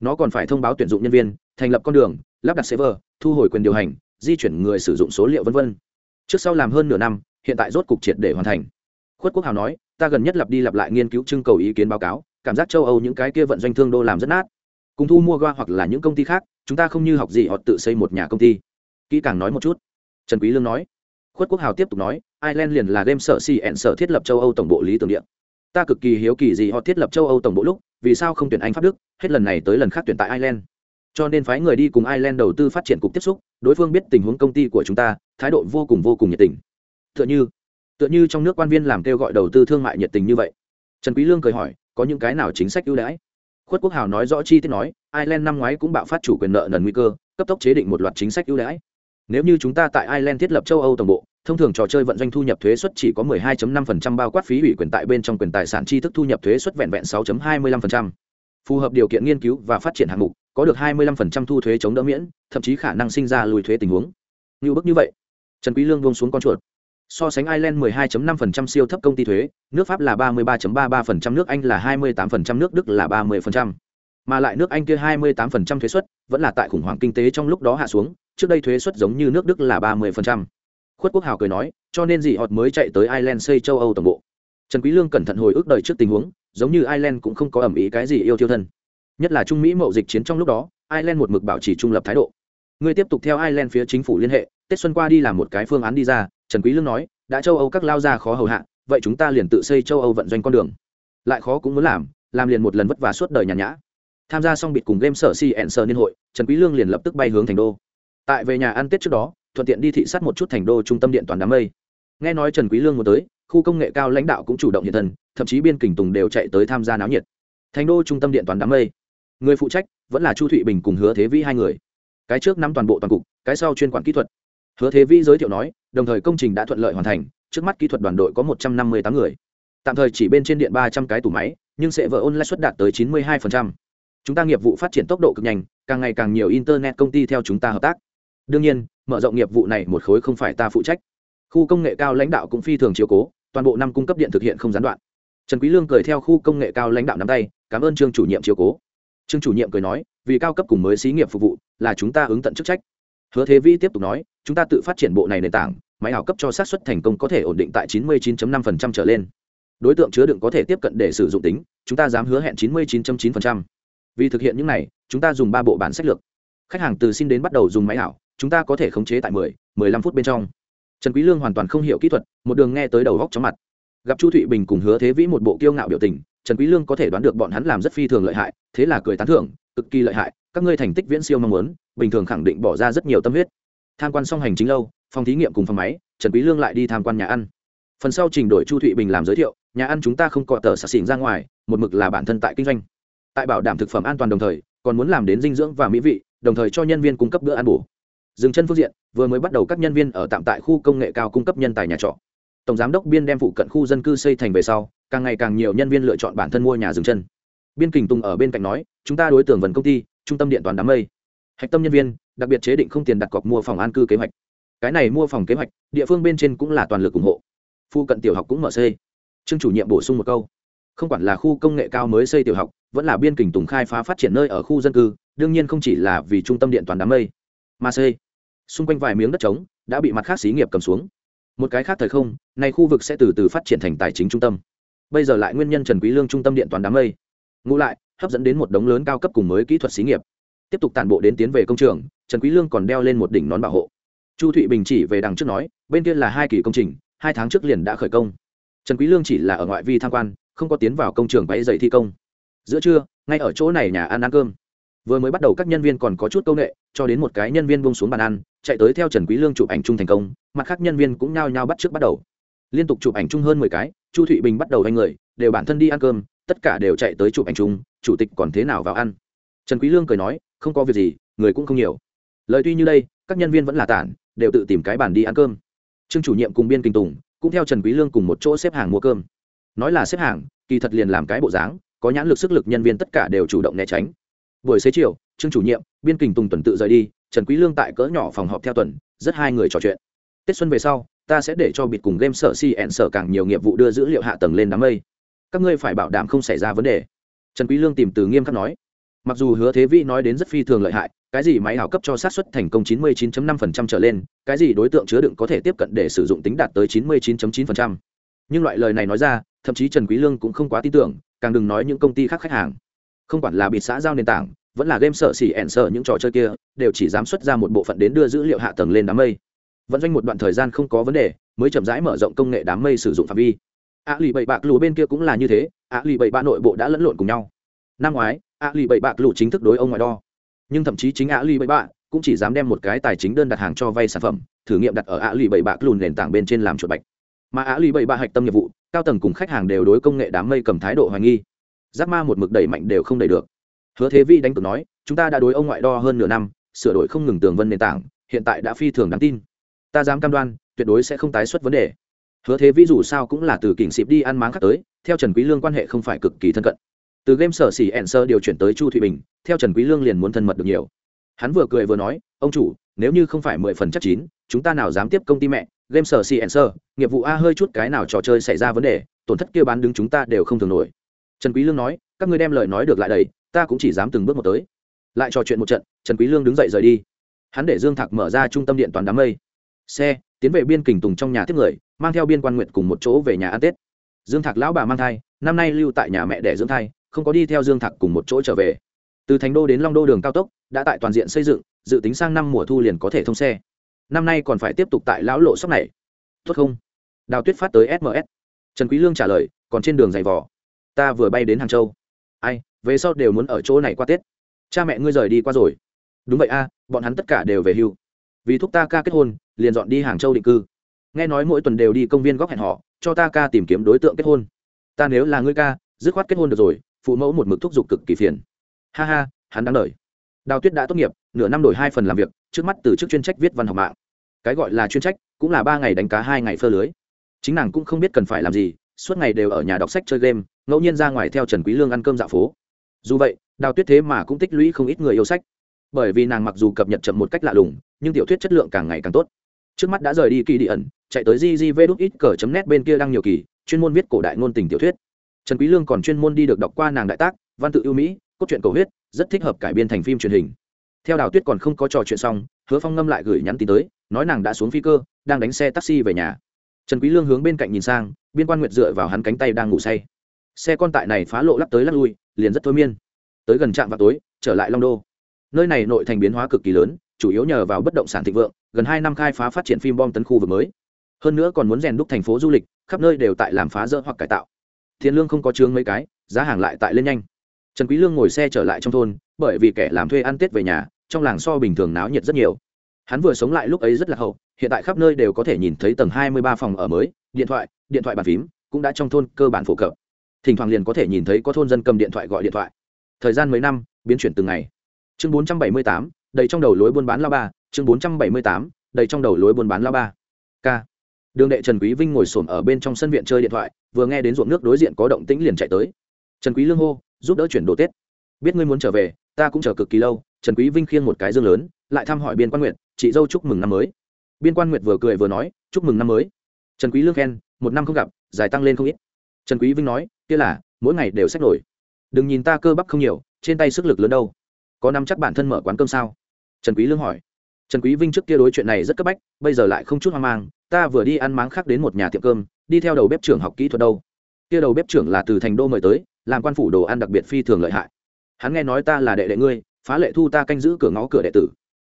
Nó còn phải thông báo tuyển dụng nhân viên, thành lập con đường, lắp đặt server, thu hồi quyền điều hành, di chuyển người sử dụng số liệu vân vân. Trước sau làm hơn nửa năm, hiện tại rốt cục triệt để hoàn thành. Khuất Quốc Hào nói, ta gần nhất lặp đi lặp lại nghiên cứu trưng cầu ý kiến báo cáo, cảm giác châu âu những cái kia vận doanh thương đô làm rất nát. Cùng thu mua ga hoặc là những công ty khác, chúng ta không như học gì họ tự xây một nhà công ty. Kỹ càng nói một chút. Trần quý lương nói. Khuất quốc hào tiếp tục nói, ireland liền là game sở cn sở thiết lập châu âu tổng bộ lý tưởng điện ta cực kỳ hiếu kỳ gì họ thiết lập châu âu tổng bộ lúc, vì sao không tuyển anh pháp đức, hết lần này tới lần khác tuyển tại ireland. Cho nên phái người đi cùng ireland đầu tư phát triển cục tiếp xúc, đối phương biết tình huống công ty của chúng ta, thái độ vô cùng vô cùng nhiệt tình. Tựa như tựa như trong nước quan viên làm kêu gọi đầu tư thương mại nhiệt tình như vậy. Trần quý lương cười hỏi có những cái nào chính sách ưu đãi? Khuất quốc hào nói rõ chi tiết nói, ireland năm ngoái cũng bạo phát chủ quyền nợ nần nguy cơ, cấp tốc chế định một loạt chính sách ưu đãi. Nếu như chúng ta tại ireland thiết lập châu âu tổng bộ, thông thường trò chơi vận doanh thu nhập thuế suất chỉ có 12.5% bao quát phí ủy quyền tại bên trong quyền tài sản chi thức thu nhập thuế suất vẹn vẹn 6.25%. phù hợp điều kiện nghiên cứu và phát triển hạng mục, có được 25% thu thuế chống đỡ miễn, thậm chí khả năng sinh ra lùi thuế tình huống. Như bức như vậy, trần quý lương buông xuống con chuột. So sánh Ireland 12.5% siêu thấp công ty thuế, nước Pháp là 33.33%, nước Anh là 28%, nước Đức là 30%. Mà lại nước Anh kia 28% thuế suất, vẫn là tại khủng hoảng kinh tế trong lúc đó hạ xuống, trước đây thuế suất giống như nước Đức là 30%. Khuất Quốc Hào cười nói, cho nên gì họ mới chạy tới Ireland xây châu Âu tổng bộ. Trần Quý Lương cẩn thận hồi ức đời trước tình huống, giống như Ireland cũng không có ẩm ý cái gì yêu tiêu thân. Nhất là Trung Mỹ mậu dịch chiến trong lúc đó, Ireland một mực bảo trì trung lập thái độ. Người tiếp tục theo Ireland phía chính phủ liên hệ, Tết xuân qua đi làm một cái phương án đi ra, trần quý lương nói, đã châu âu các lao gia khó hầu hạ, vậy chúng ta liền tự xây châu âu vận doanh con đường. Lại khó cũng muốn làm làm liền một lần vất vả suốt đời nhàn nhã. Tham gia xong bịt cùng game sở cn sở niên hội, trần quý lương liền lập tức bay hướng thành đô. Tại về nhà ăn tết trước đó, thuận tiện đi thị sát một chút thành đô trung tâm điện toàn đám mây. Nghe nói trần quý lương muốn tới, khu công nghệ cao lãnh đạo cũng chủ động hiện thân, thậm chí biên kình tùng đều chạy tới tham gia náo nhiệt. Thành đô trung tâm điện toàn đám mây. Người phụ trách vẫn là chu thụy bình cùng hứa thế vĩ hai người. Cái trước nắm toàn bộ toàn cục, cái sau chuyên quản kỹ thuật. Hứa thế vĩ giới thiệu nói đồng thời công trình đã thuận lợi hoàn thành, trước mắt kỹ thuật đoàn đội có một trăm năm mươi tám người. Tạm thời chỉ bên trên điện ba trăm cái tủ máy, nhưng sẽ vỡ online suất đạt tới chín mươi hai chúng ta nghiệp vụ phát triển tốc độ cực nhanh, càng ngày càng nhiều internet công ty theo chúng ta hợp tác. Đương nhiên, mở rộng nghiệp vụ này một khối không phải ta phụ trách. Khu công nghệ cao lãnh đạo cũng phi thường chiếu cố, toàn bộ năm cung cấp điện thực hiện không gián đoạn. Trần quý lương cười theo khu công nghệ cao lãnh đạo nắm tay, cảm ơn trương chủ nhiệm chiếu cố. Trương chủ nhiệm cười nói, vì cao cấp cùng mới xí nghiệp phục vụ, là chúng ta ứng tận chức trách hứa thế vĩ tiếp tục nói chúng ta tự phát triển bộ này nền tảng máy ảo cấp cho xác suất thành công có thể ổn định tại 99.5% trở lên. Đối tượng chứa đựng có thể tiếp cận để sử dụng tính chúng ta dám hứa hẹn 99.9%. vì thực hiện những này chúng ta dùng ba bộ bản sách lược. Khách hàng từ xin đến bắt đầu dùng máy ảo chúng ta có thể khống chế tại 10, 15 phút bên trong. Trần quý lương hoàn toàn không hiểu kỹ thuật một đường nghe tới đầu góc chóng mặt. Gặp chu thụy bình cùng hứa thế vĩ một bộ kiêu ngạo biểu tình trần quý lương có thể đoán được bọn hắn làm rất phi thường lợi hại thế là cười tán thưởng cực kỳ lợi hại các ngươi thành tích viễn siêu mong muốn bình thường khẳng định bỏ ra rất nhiều tâm huyết. Tham quan xong hành chính lâu, phòng thí nghiệm cùng phòng máy, trần quý lương lại đi tham quan nhà ăn. Phần sau trình đổi chu thụy bình làm giới thiệu, nhà ăn chúng ta không có tờ sạc xỉn ra ngoài, một mực là bản thân tại kinh doanh. Tại bảo đảm thực phẩm an toàn đồng thời, còn muốn làm đến dinh dưỡng và mỹ vị, đồng thời cho nhân viên cung cấp bữa ăn bổ. Dừng chân phương diện, vừa mới bắt đầu các nhân viên ở tạm tại khu công nghệ cao cung cấp nhân tài nhà trọ. Tổng giám đốc biên đem phụ cận khu dân cư xây thành về sau, càng ngày càng nhiều nhân viên lựa chọn bản thân mua nhà dừng chân. Biên kình tùng ở bên cạnh nói, chúng ta đối tượng vần công ty, trung tâm điện toàn đám mây hạch tâm nhân viên, đặc biệt chế định không tiền đặt cọc mua phòng an cư kế hoạch. Cái này mua phòng kế hoạch, địa phương bên trên cũng là toàn lực ủng hộ. Phu cận tiểu học cũng mở xây. Trương chủ nhiệm bổ sung một câu. Không quản là khu công nghệ cao mới xây tiểu học, vẫn là biên kình tùng khai phá phát triển nơi ở khu dân cư, đương nhiên không chỉ là vì trung tâm điện toàn đám mây. Mà xây. Xung quanh vài miếng đất trống đã bị mặt khác xí nghiệp cầm xuống. Một cái khác thời không, nay khu vực sẽ từ từ phát triển thành tài chính trung tâm. Bây giờ lại nguyên nhân trần quý lương trung tâm điện toàn đám mây. Ngũ lại, hấp dẫn đến một đống lớn cao cấp cùng mới kỹ thuật xí nghiệp tiếp tục tản bộ đến tiến về công trường, trần quý lương còn đeo lên một đỉnh nón bảo hộ. Chu thụy bình chỉ về đằng trước nói, bên kia là hai kỳ công trình, hai tháng trước liền đã khởi công. Trần quý lương chỉ là ở ngoại vi tham quan, không có tiến vào công trường bấy dậy thi công. Giữa trưa, ngay ở chỗ này nhà ăn ăn cơm. Vừa mới bắt đầu các nhân viên còn có chút công nghệ cho đến một cái nhân viên buông xuống bàn ăn, chạy tới theo trần quý lương chụp ảnh chung thành công, mặt khác nhân viên cũng nhao nhao bắt trước bắt đầu. Liên tục chụp ảnh chung hơn mười cái, chu thụy bình bắt đầu anh người, đều bản thân đi ăn cơm, tất cả đều chạy tới chụp ảnh chung, chủ tịch còn thế nào vào ăn trần quý lương cười nói, không có việc gì, người cũng không nhiều. Lời tuy như đây, các nhân viên vẫn là tản, đều tự tìm cái bàn đi ăn cơm. Trương chủ nhiệm cùng biên kinh tùng cũng theo trần quý lương cùng một chỗ xếp hàng mua cơm. Nói là xếp hàng, kỳ thật liền làm cái bộ dáng, có nhãn lực sức lực nhân viên tất cả đều chủ động né tránh. Buổi xế chiều, trương chủ nhiệm, biên kinh tùng tuần tự rời đi, trần quý lương tại cỡ nhỏ phòng họp theo tuần, rất hai người trò chuyện. Tết xuân về sau, ta sẽ để cho bịt cùng game sở si ẹn sở càng nhiều nghiệp vụ đưa dữ liệu hạ tầng lên đám mây. Các ngươi phải bảo đảm không xảy ra vấn đề. Trần quý lương tìm từ nghiêm khắc nói mặc dù hứa thế vĩ nói đến rất phi thường lợi hại, cái gì máy hảo cấp cho sát suất thành công 99.5% trở lên, cái gì đối tượng chứa đựng có thể tiếp cận để sử dụng tính đạt tới 99.9%. nhưng loại lời này nói ra, thậm chí trần quý lương cũng không quá tin tưởng, càng đừng nói những công ty khác khách hàng. Không quản là bị xã giao nền tảng, vẫn là game sợ xỉ ẹn sợ những trò chơi kia, đều chỉ dám xuất ra một bộ phận đến đưa dữ liệu hạ tầng lên đám mây. Vận doanh một đoạn thời gian không có vấn đề, mới chậm rãi mở rộng công nghệ đám mây sử dụng phạm vi. Ạ lì bảy bạc lúa bên kia cũng là như thế, ạ lì bảy bạc nội bộ đã lẫn lộn cùng nhau năm ngoái ạ lì bảy bạc lụ chính thức đối ông ngoại đo. Nhưng thậm chí chính ạ lì bảy bạc cũng chỉ dám đem một cái tài chính đơn đặt hàng cho vay sản phẩm, thử nghiệm đặt ở ạ lì bảy bạc lùn nền tảng bên trên làm chuột bạch. Mà ạ lì bảy bạc hạch tâm nghiệp vụ, cao tầng cùng khách hàng đều đối công nghệ đám mây cầm thái độ hoài nghi. Giáp ma một mực đẩy mạnh đều không đẩy được. Hứa thế vi đánh cược nói, chúng ta đã đối ông ngoại đo hơn nửa năm, sửa đổi không ngừng tường vân nền tảng, hiện tại đã phi thường đáng tin. Ta dám cam đoan, tuyệt đối sẽ không tái xuất vấn đề. Hứa thế vi dù sao cũng là từ kỉnh xịp đi ăn máng khác tới, theo trần quý lương quan hệ không phải cực kỳ thân cận từ game sở xỉ ẹn sơ điều chuyển tới chu thụy bình, theo trần quý lương liền muốn thân mật được nhiều. Hắn vừa cười vừa nói, ông chủ, nếu như không phải mười phần chắc chín, chúng ta nào dám tiếp công ty mẹ, game sở xỉ ẹn sơ, nghiệp vụ a hơi chút cái nào trò chơi xảy ra vấn đề, tổn thất kia bán đứng chúng ta đều không thường nổi. Trần quý lương nói, các ngươi đem lời nói được lại đây, ta cũng chỉ dám từng bước một tới. Lại trò chuyện một trận, trần quý lương đứng dậy rời đi. Hắn để dương thạc mở ra trung tâm điện toàn đám mây. Xe, tiến về biên kình tùng trong nhà tiếp người, mang theo biên quan nguyện cùng một chỗ về nhà ăn tết. Dương thạc lão bà mang thai, năm nay lưu tại nhà mẹ để dưỡng thai không có đi theo dương thạc cùng một chỗ trở về. Từ thành đô đến long đô đường cao tốc, đã tại toàn diện xây dựng, dự tính sang năm mùa thu liền có thể thông xe. Năm nay còn phải tiếp tục tại lão lộ sóc này. Tốt không? Đào tuyết phát tới sms trần quý lương trả lời, còn trên đường giày vò. Ta vừa bay đến hàng châu. Ai, về sau đều muốn ở chỗ này qua tết. Cha mẹ ngươi rời đi qua rồi. Đúng vậy a, bọn hắn tất cả đều về hưu. Vì thúc ta ca kết hôn, liền dọn đi hàng châu định cư. Nghe nói mỗi tuần đều đi công viên góc hẹn họ cho ta ca tìm kiếm đối tượng kết hôn. Ta nếu là ngươi ca, dứt khoát kết hôn được rồi phụ mẫu một mực thúc giục cực kỳ phiền. Ha ha, hắn đáng đời. Đào tuyết đã tốt nghiệp, nửa năm đổi hai phần làm việc, trước mắt từ chức chuyên trách viết văn học mạng. Cái gọi là chuyên trách, cũng là ba ngày đánh cá, hai ngày phơ lưới. Chính nàng cũng không biết cần phải làm gì, suốt ngày đều ở nhà đọc sách chơi game, ngẫu nhiên ra ngoài theo trần quý lương ăn cơm dạo phố. Dù vậy, đào tuyết thế mà cũng tích lũy không ít người yêu sách. Bởi vì nàng mặc dù cập nhật chậm một cách lạ lùng, nhưng tiểu thuyết chất lượng càng ngày càng tốt. Trước mắt đã rời đi kỳ đi ẩn, chạy tới gg vê đúc ít cờ chấm net bên kia đang nhiều kỳ, chuyên môn viết cổ đại ngôn tình tiểu thuyết trần quý lương còn chuyên môn đi được đọc qua nàng đại tác, văn tự ưu mỹ, cốt truyện cầu huyết, rất thích hợp cải biên thành phim truyền hình. Theo đào tuyết còn không có trò chuyện xong, hứa phong ngâm lại gửi nhắn tin tới, nói nàng đã xuống phi cơ, đang đánh xe taxi về nhà. Trần quý lương hướng bên cạnh nhìn sang, biên quan nguyệt dựa vào hắn cánh tay đang ngủ say. Xe con tại này phá lộ lắc tới lắc lui, liền rất thôi miên. Tới gần trạm vào tối, trở lại long đô. Nơi này nội thành biến hóa cực kỳ lớn, chủ yếu nhờ vào bất động sản thịnh vượng, gần hai năm khai phá phát triển phim bom tấn khu vực mới. Hơn nữa còn muốn rèn đúc thành phố du lịch, khắp nơi đều tại làm phá rỡ hoặc cải tạo tiền lương không có chướng mấy cái giá hàng lại tại lên nhanh. Trần quý lương ngồi xe trở lại trong thôn bởi vì kẻ làm thuê ăn tết về nhà trong làng so bình thường náo nhiệt rất nhiều. Hắn vừa sống lại lúc ấy rất là hậu hiện tại khắp nơi đều có thể nhìn thấy tầng 23 phòng ở mới điện thoại điện thoại bàn phím cũng đã trong thôn cơ bản phổ cập. Thỉnh thoảng liền có thể nhìn thấy có thôn dân cầm điện thoại gọi điện thoại. Thời gian mấy năm biến chuyển từng ngày. Chương 478, đầy trong đầu lối buôn bán lao ba chương 478, đầy trong đầu lối buôn bán lao ba. K đường đệ trần quý vinh ngồi xổm ở bên trong sân viện chơi điện thoại, vừa nghe đến ruộng nước đối diện có động tĩnh liền chạy tới. Trần quý lương hô, giúp đỡ chuyển đồ tết. Biết ngươi muốn trở về, ta cũng chờ cực kỳ lâu. Trần quý vinh khiêng một cái dương lớn, lại thăm hỏi biên quan nguyệt, chị dâu chúc mừng năm mới. Biên quan nguyệt vừa cười vừa nói, chúc mừng năm mới. Trần quý lương khen, một năm không gặp, dài tăng lên không ít. Trần quý vinh nói, kia là, mỗi ngày đều sách nổi. Đừng nhìn ta cơ bắp không nhiều, trên tay sức lực lớn đâu. Có năm chắc bản thân mở quán cơm sao? Trần quý lương hỏi. Trần quý vinh trước kia đối chuyện này rất cấp bách, bây giờ lại không chút hoang mang ta vừa đi ăn máng khác đến một nhà tiệm cơm, đi theo đầu bếp trưởng học kỹ thuật đâu. Kia đầu bếp trưởng là từ thành đô mời tới, làm quan phủ đồ ăn đặc biệt phi thường lợi hại. Hắn nghe nói ta là đệ đệ ngươi, phá lệ thu ta canh giữ cửa ngõ cửa đệ tử.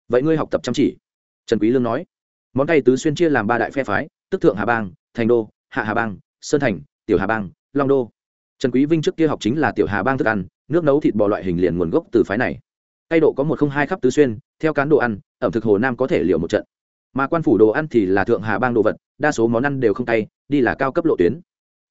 Vậy ngươi học tập chăm chỉ. Trần quý lương nói. Món cay tứ xuyên chia làm ba đại phe phái, tức thượng hà bang, thành đô, hạ hà bang, sơn thành, tiểu hà bang, long đô. Trần quý vinh trước kia học chính là tiểu hà bang thức ăn, nước nấu thịt bò loại hình liền nguồn gốc từ phái này. Cay độ có một không hai khắp tứ xuyên, theo cán đồ ăn, ẩm thực hồ nam có thể liệu một trận mà quan phủ đồ ăn thì là thượng hà bang đồ vật đa số món ăn đều không tay đi là cao cấp lộ tuyến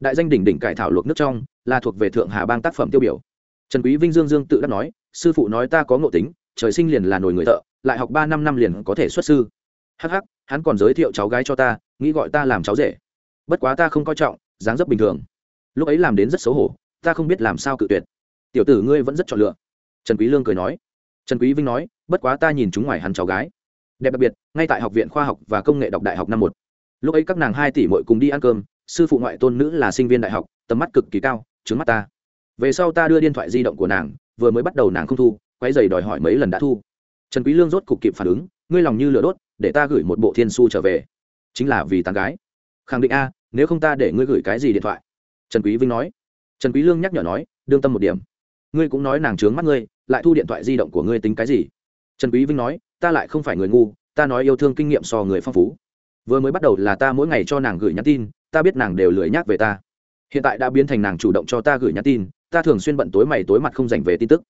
đại danh đỉnh đỉnh cải thảo luộc nước trong là thuộc về thượng hà bang tác phẩm tiêu biểu trần quý vinh dương dương tự đắc nói sư phụ nói ta có ngộ tính trời sinh liền là nổi người thợ lại học ba năm năm liền có thể xuất sư hắc hắc hắn còn giới thiệu cháu gái cho ta nghĩ gọi ta làm cháu rể bất quá ta không coi trọng dáng dấp bình thường lúc ấy làm đến rất xấu hổ ta không biết làm sao cự tuyệt tiểu tử ngươi vẫn rất chọn lựa trần quý lương cười nói trần quý vinh nói bất quá ta nhìn chúng ngoài hắn cháu gái đẹp đặc biệt, ngay tại học viện khoa học và công nghệ đọc đại học năm một. Lúc ấy các nàng hai tỷ mội cùng đi ăn cơm, sư phụ ngoại tôn nữ là sinh viên đại học, tầm mắt cực kỳ cao trứng mắt ta. Về sau ta đưa điện thoại di động của nàng, vừa mới bắt đầu nàng không thu quay giày đòi hỏi mấy lần đã thu. Trần quý lương rốt cục kịp phản ứng, ngươi lòng như lửa đốt, để ta gửi một bộ thiên su trở về. Chính là vì tán gái. Khẳng định a, nếu không ta để ngươi gửi cái gì điện thoại? Trần quý vinh nói. Trần quý lương nhắc nhở nói, đương tâm một điểm. Ngươi cũng nói nàng trướng mắt ngươi, lại thu điện thoại di động của ngươi tính cái gì? Trần quý vinh nói ta lại không phải người ngu, ta nói yêu thương kinh nghiệm so người phong phú. Vừa mới bắt đầu là ta mỗi ngày cho nàng gửi nhắn tin, ta biết nàng đều lười nhắc về ta. Hiện tại đã biến thành nàng chủ động cho ta gửi nhắn tin, ta thường xuyên bận tối mày tối mặt không dành về tin tức.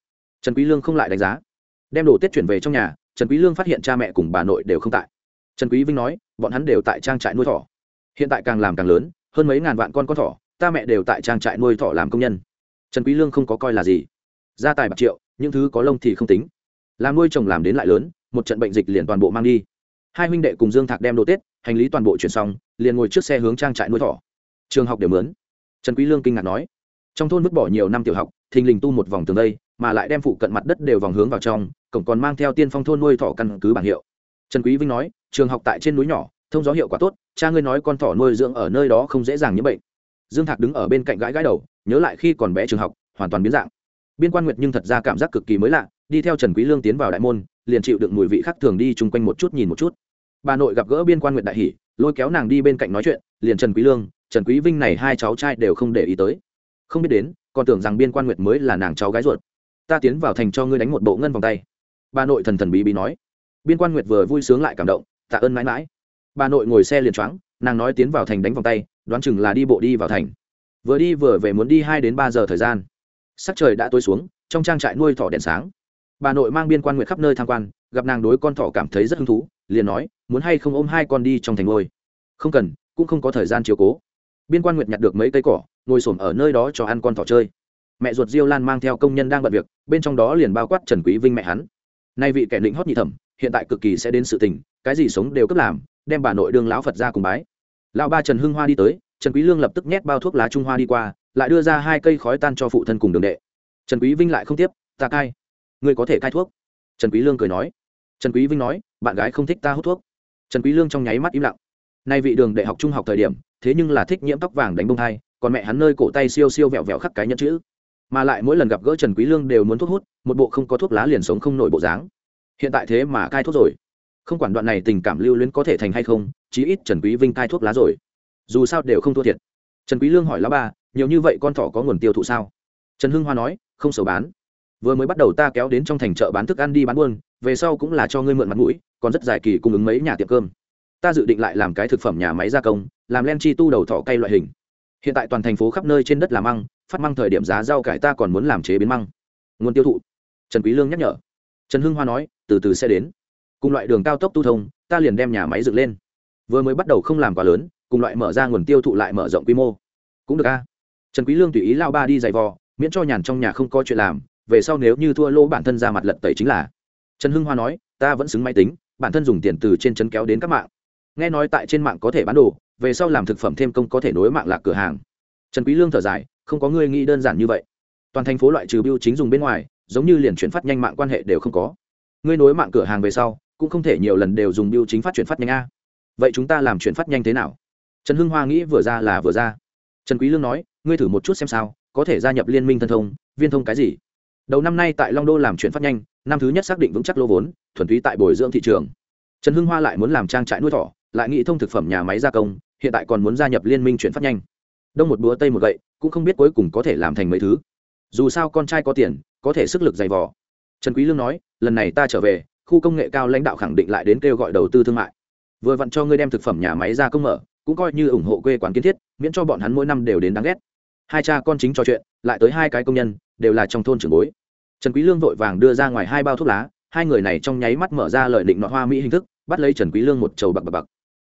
Trần quý lương không lại đánh giá. Đem đồ tết chuyển về trong nhà, trần quý lương phát hiện cha mẹ cùng bà nội đều không tại. Trần quý vinh nói, bọn hắn đều tại trang trại nuôi thỏ. Hiện tại càng làm càng lớn, hơn mấy ngàn vạn con con thỏ, ta mẹ đều tại trang trại nuôi thỏ làm công nhân. Trần quý lương không có coi là gì. Gia tài bạc triệu, những thứ có lông thì không tính. Làm nuôi trồng làm đến lại lớn một trận bệnh dịch liền toàn bộ mang đi. Hai huynh đệ cùng dương thạc đem đồ tết, hành lý toàn bộ chuyển xong, liền ngồi trước xe hướng trang trại nuôi thỏ. Trường học đều mướn. Trần quý lương kinh ngạc nói, trong thôn vứt bỏ nhiều năm tiểu học, thình lình tu một vòng tường đây, mà lại đem phụ cận mặt đất đều vòng hướng vào trong, cổng còn mang theo tiên phong thôn nuôi thỏ căn cứ bảng hiệu. Trần quý vinh nói, trường học tại trên núi nhỏ, thông gió hiệu quả tốt, cha ngươi nói con thỏ nuôi dưỡng ở nơi đó không dễ dàng nhiễm bệnh. Dương thạc đứng ở bên cạnh gãi gãi đầu, nhớ lại khi còn bé trường học, hoàn toàn biến dạng. Biên quan nguyệt nhưng thật ra cảm giác cực kỳ mới lạ, đi theo trần quý lương tiến vào đại môn liền chịu đựng mùi vị khác thường đi chung quanh một chút nhìn một chút. Bà nội gặp gỡ biên quan nguyệt đại hỉ lôi kéo nàng đi bên cạnh nói chuyện, liền trần quý lương, trần quý vinh này hai cháu trai đều không để ý tới. Không biết đến, còn tưởng rằng biên quan nguyệt mới là nàng cháu gái ruột. Ta tiến vào thành cho ngươi đánh một bộ ngân vòng tay. Bà nội thần thần bí bí nói. Biên quan nguyệt vừa vui sướng lại cảm động, tạ ơn mãi mãi. Bà nội ngồi xe liền choáng, nàng nói tiến vào thành đánh vòng tay, đoán chừng là đi bộ đi vào thành. Vừa đi vừa về muốn đi hai đến ba giờ thời gian. Sắc trời đã tối xuống, trong trang trại nuôi thỏ đèn sáng bà nội mang biên quan nguyệt khắp nơi tham quan, gặp nàng đối con thỏ cảm thấy rất hứng thú, liền nói, muốn hay không ôm hai con đi trong thành ngôi? Không cần, cũng không có thời gian chiều cố. Biên quan nguyệt nhặt được mấy cây cỏ, ngồi s ở nơi đó cho ăn con thỏ chơi. Mẹ ruột diêu lan mang theo công nhân đang bận việc, bên trong đó liền bao quát trần quý vinh mẹ hắn. Nay vị kẻ định hót nhị thẩm, hiện tại cực kỳ sẽ đến sự tình, cái gì sống đều cấp làm, đem bà nội đương lão phật ra cùng bái. Lão ba trần hưng hoa đi tới, trần quý lương lập tức nhét bao thuốc lá trung hoa đi qua, lại đưa ra hai cây khói tan cho phụ thân cùng đường đệ. Trần quý vinh lại không tiếp, ta cai ngươi có thể cai thuốc? Trần quý lương cười nói. Trần quý vinh nói, bạn gái không thích ta hút thuốc. Trần quý lương trong nháy mắt im lặng. Nay vị đường đệ học trung học thời điểm, thế nhưng là thích nhiễm tóc vàng đánh bông hai còn mẹ hắn nơi cổ tay siêu siêu vẹo vẹo khắc cái nhẫn chữ. Mà lại mỗi lần gặp gỡ trần quý lương đều muốn thuốc hút, một bộ không có thuốc lá liền sống không nổi bộ dáng. Hiện tại thế mà cai thuốc rồi. Không quản đoạn này tình cảm lưu luyến có thể thành hay không, chí ít trần quý vinh cai thuốc lá rồi. Dù sao đều không thua thiệt. Trần quý lương hỏi lão ba, nhiều như vậy con thỏ có nguồn tiêu thụ sao? Trần hưng hoa nói, không sầu bán vừa mới bắt đầu ta kéo đến trong thành chợ bán thức ăn đi bán buôn, về sau cũng là cho ngươi mượn mặt mũi, còn rất dài kỳ cung ứng mấy nhà tiệm cơm. Ta dự định lại làm cái thực phẩm nhà máy gia công, làm len chi tu đầu thọ cây loại hình. Hiện tại toàn thành phố khắp nơi trên đất làm măng, phát măng thời điểm giá rau cải ta còn muốn làm chế biến măng. Nguồn tiêu thụ. Trần quý lương nhắc nhở. Trần hưng hoa nói, từ từ sẽ đến. Cùng loại đường cao tốc tu thông, ta liền đem nhà máy dựng lên. Vừa mới bắt đầu không làm quá lớn, cùng loại mở ra nguồn tiêu thụ lại mở rộng quy mô. Cũng được a. Trần quý lương tùy ý lao ba đi giày vò, miễn cho nhàn trong nhà không có chuyện làm về sau nếu như thua lô bản thân ra mặt lật tẩy chính là. Trần hưng hoa nói, ta vẫn xứng máy tính, bản thân dùng tiền từ trên chân kéo đến các mạng. Nghe nói tại trên mạng có thể bán đồ, về sau làm thực phẩm thêm công có thể nối mạng lạc cửa hàng. Trần quý lương thở dài, không có người nghĩ đơn giản như vậy. Toàn thành phố loại trừ biêu chính dùng bên ngoài, giống như liền chuyển phát nhanh mạng quan hệ đều không có. Ngươi nối mạng cửa hàng về sau, cũng không thể nhiều lần đều dùng biêu chính phát chuyển phát nhanh a. Vậy chúng ta làm chuyển phát nhanh thế nào? Trần hưng hoa nghĩ vừa ra là vừa ra. Trần quý lương nói, ngươi thử một chút xem sao, có thể gia nhập liên minh thân thông, viên thông cái gì? Đầu năm nay tại long đô làm chuyển phát nhanh, năm thứ nhất xác định vững chắc lô vốn, thuần túy tại bồi dưỡng thị trường. Trần hưng hoa lại muốn làm trang trại nuôi thỏ, lại nghĩ thông thực phẩm nhà máy gia công, hiện tại còn muốn gia nhập liên minh chuyển phát nhanh. Đông một búa tây một gậy, cũng không biết cuối cùng có thể làm thành mấy thứ. Dù sao con trai có tiền, có thể sức lực dày vò. Trần quý lương nói, lần này ta trở về, khu công nghệ cao lãnh đạo khẳng định lại đến kêu gọi đầu tư thương mại. Vừa vặn cho ngươi đem thực phẩm nhà máy gia công mở, cũng coi như ủng hộ quê quán kiến thiết, miễn cho bọn hắn mỗi năm đều đến đáng ghét hai cha con chính trò chuyện, lại tới hai cái công nhân, đều là trong thôn trưởng bối. Trần quý lương vội vàng đưa ra ngoài hai bao thuốc lá, hai người này trong nháy mắt mở ra lời định nọ hoa mỹ hình thức, bắt lấy trần quý lương một chầu bạc bạc bạc.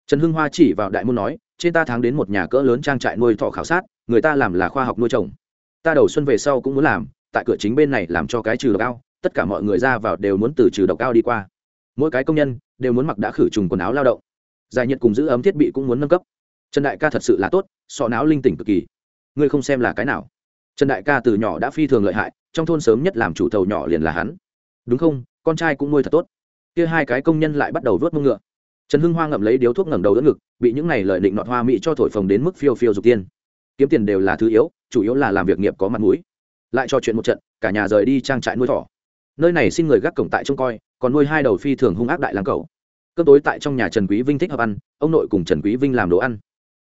Trần hưng hoa chỉ vào đại môn nói, trên ta tháng đến một nhà cỡ lớn trang trại nuôi thỏ khảo sát, người ta làm là khoa học nuôi trồng. Ta đầu xuân về sau cũng muốn làm, tại cửa chính bên này làm cho cái trừ độc ao, tất cả mọi người ra vào đều muốn từ trừ độc ao đi qua. Mỗi cái công nhân đều muốn mặc đã khử trùng quần áo lao động. Giải nhiệt cùng giữ ấm thiết bị cũng muốn nâng cấp. Trần đại ca thật sự là tốt, sọ não linh tỉnh cực kỳ ngươi không xem là cái nào. Trần đại ca từ nhỏ đã phi thường lợi hại, trong thôn sớm nhất làm chủ thầu nhỏ liền là hắn. Đúng không? Con trai cũng nuôi thật tốt. Kia hai cái công nhân lại bắt đầu vớt mông ngựa. Trần hưng hoa ngậm lấy điếu thuốc ngẩng đầu đỡ ngực, bị những này lợi định nọt hoa mỹ cho thổi phồng đến mức phiêu phiêu dục tiên. Kiếm tiền đều là thứ yếu, chủ yếu là làm việc nghiệp có mặt mũi. Lại cho chuyện một trận, cả nhà rời đi trang trại nuôi thỏ. Nơi này xin người gác cổng tại trông coi, còn nuôi hai đầu phi thường hung ác đại làng cầu cơm tối tại trong nhà trần quý vinh thích hợp ăn, ông nội cùng trần quý vinh làm đồ ăn.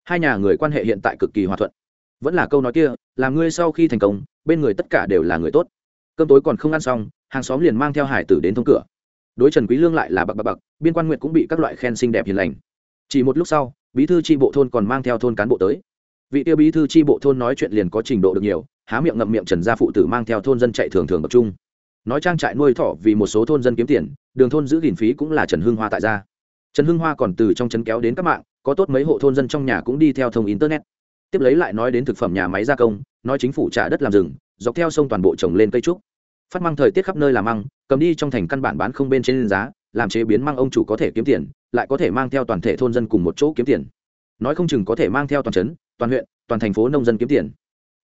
Hai nhà người quan hệ hiện tại cực kỳ hòa thuận vẫn là câu nói kia, là ngươi sau khi thành công, bên người tất cả đều là người tốt. Cơm tối còn không ăn xong, hàng xóm liền mang theo hải tử đến thông cửa. Đối trần quý lương lại là bậc bậc bậc biên quan nguyệt cũng bị các loại khen xinh đẹp hiền lành. Chỉ một lúc sau, bí thư tri bộ thôn còn mang theo thôn cán bộ tới. Vị tiêu bí thư tri bộ thôn nói chuyện liền có trình độ được nhiều, há miệng ngậm miệng trần gia phụ tử mang theo thôn dân chạy thường thường tập trung. Nói trang trại nuôi thỏ vì một số thôn dân kiếm tiền, đường thôn giữ gìn phí cũng là trần hưng hoa tại gia. Trần hưng hoa còn từ trong trấn kéo đến các mạng, có tốt mấy hộ thôn dân trong nhà cũng đi theo thông internet tiếp lấy lại nói đến thực phẩm nhà máy gia công, nói chính phủ trả đất làm rừng, dọc theo sông toàn bộ trồng lên cây trúc. Phát măng thời tiết khắp nơi làm măng, cầm đi trong thành căn bản bán không bên trên giá, làm chế biến măng ông chủ có thể kiếm tiền, lại có thể mang theo toàn thể thôn dân cùng một chỗ kiếm tiền. Nói không chừng có thể mang theo toàn trấn, toàn huyện, toàn thành phố nông dân kiếm tiền.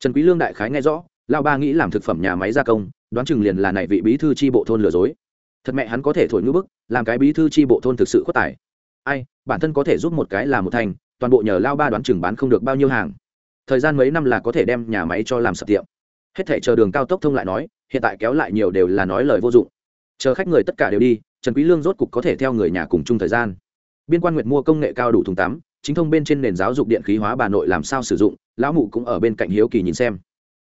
Trần quý lương đại khái nghe rõ lao ba nghĩ làm thực phẩm nhà máy gia công, đoán chừng liền là này vị bí thư tri bộ thôn lừa dối. Thật mẹ hắn có thể thổi ngữ bức, làm cái bí thư tri bộ thôn thực sự khuất tài. Ai, bản thân có thể giúp một cái là một thành toàn bộ nhờ lao ba đoán chừng bán không được bao nhiêu hàng. Thời gian mấy năm là có thể đem nhà máy cho làm sập tiệm. Hết thể chờ đường cao tốc thông lại nói, hiện tại kéo lại nhiều đều là nói lời vô dụng. Chờ khách người tất cả đều đi, trần quý lương rốt cục có thể theo người nhà cùng chung thời gian. Biên quan nguyệt mua công nghệ cao đủ thùng tắm, chính thông bên trên nền giáo dục điện khí hóa bà nội làm sao sử dụng, lão mụ cũng ở bên cạnh hiếu kỳ nhìn xem.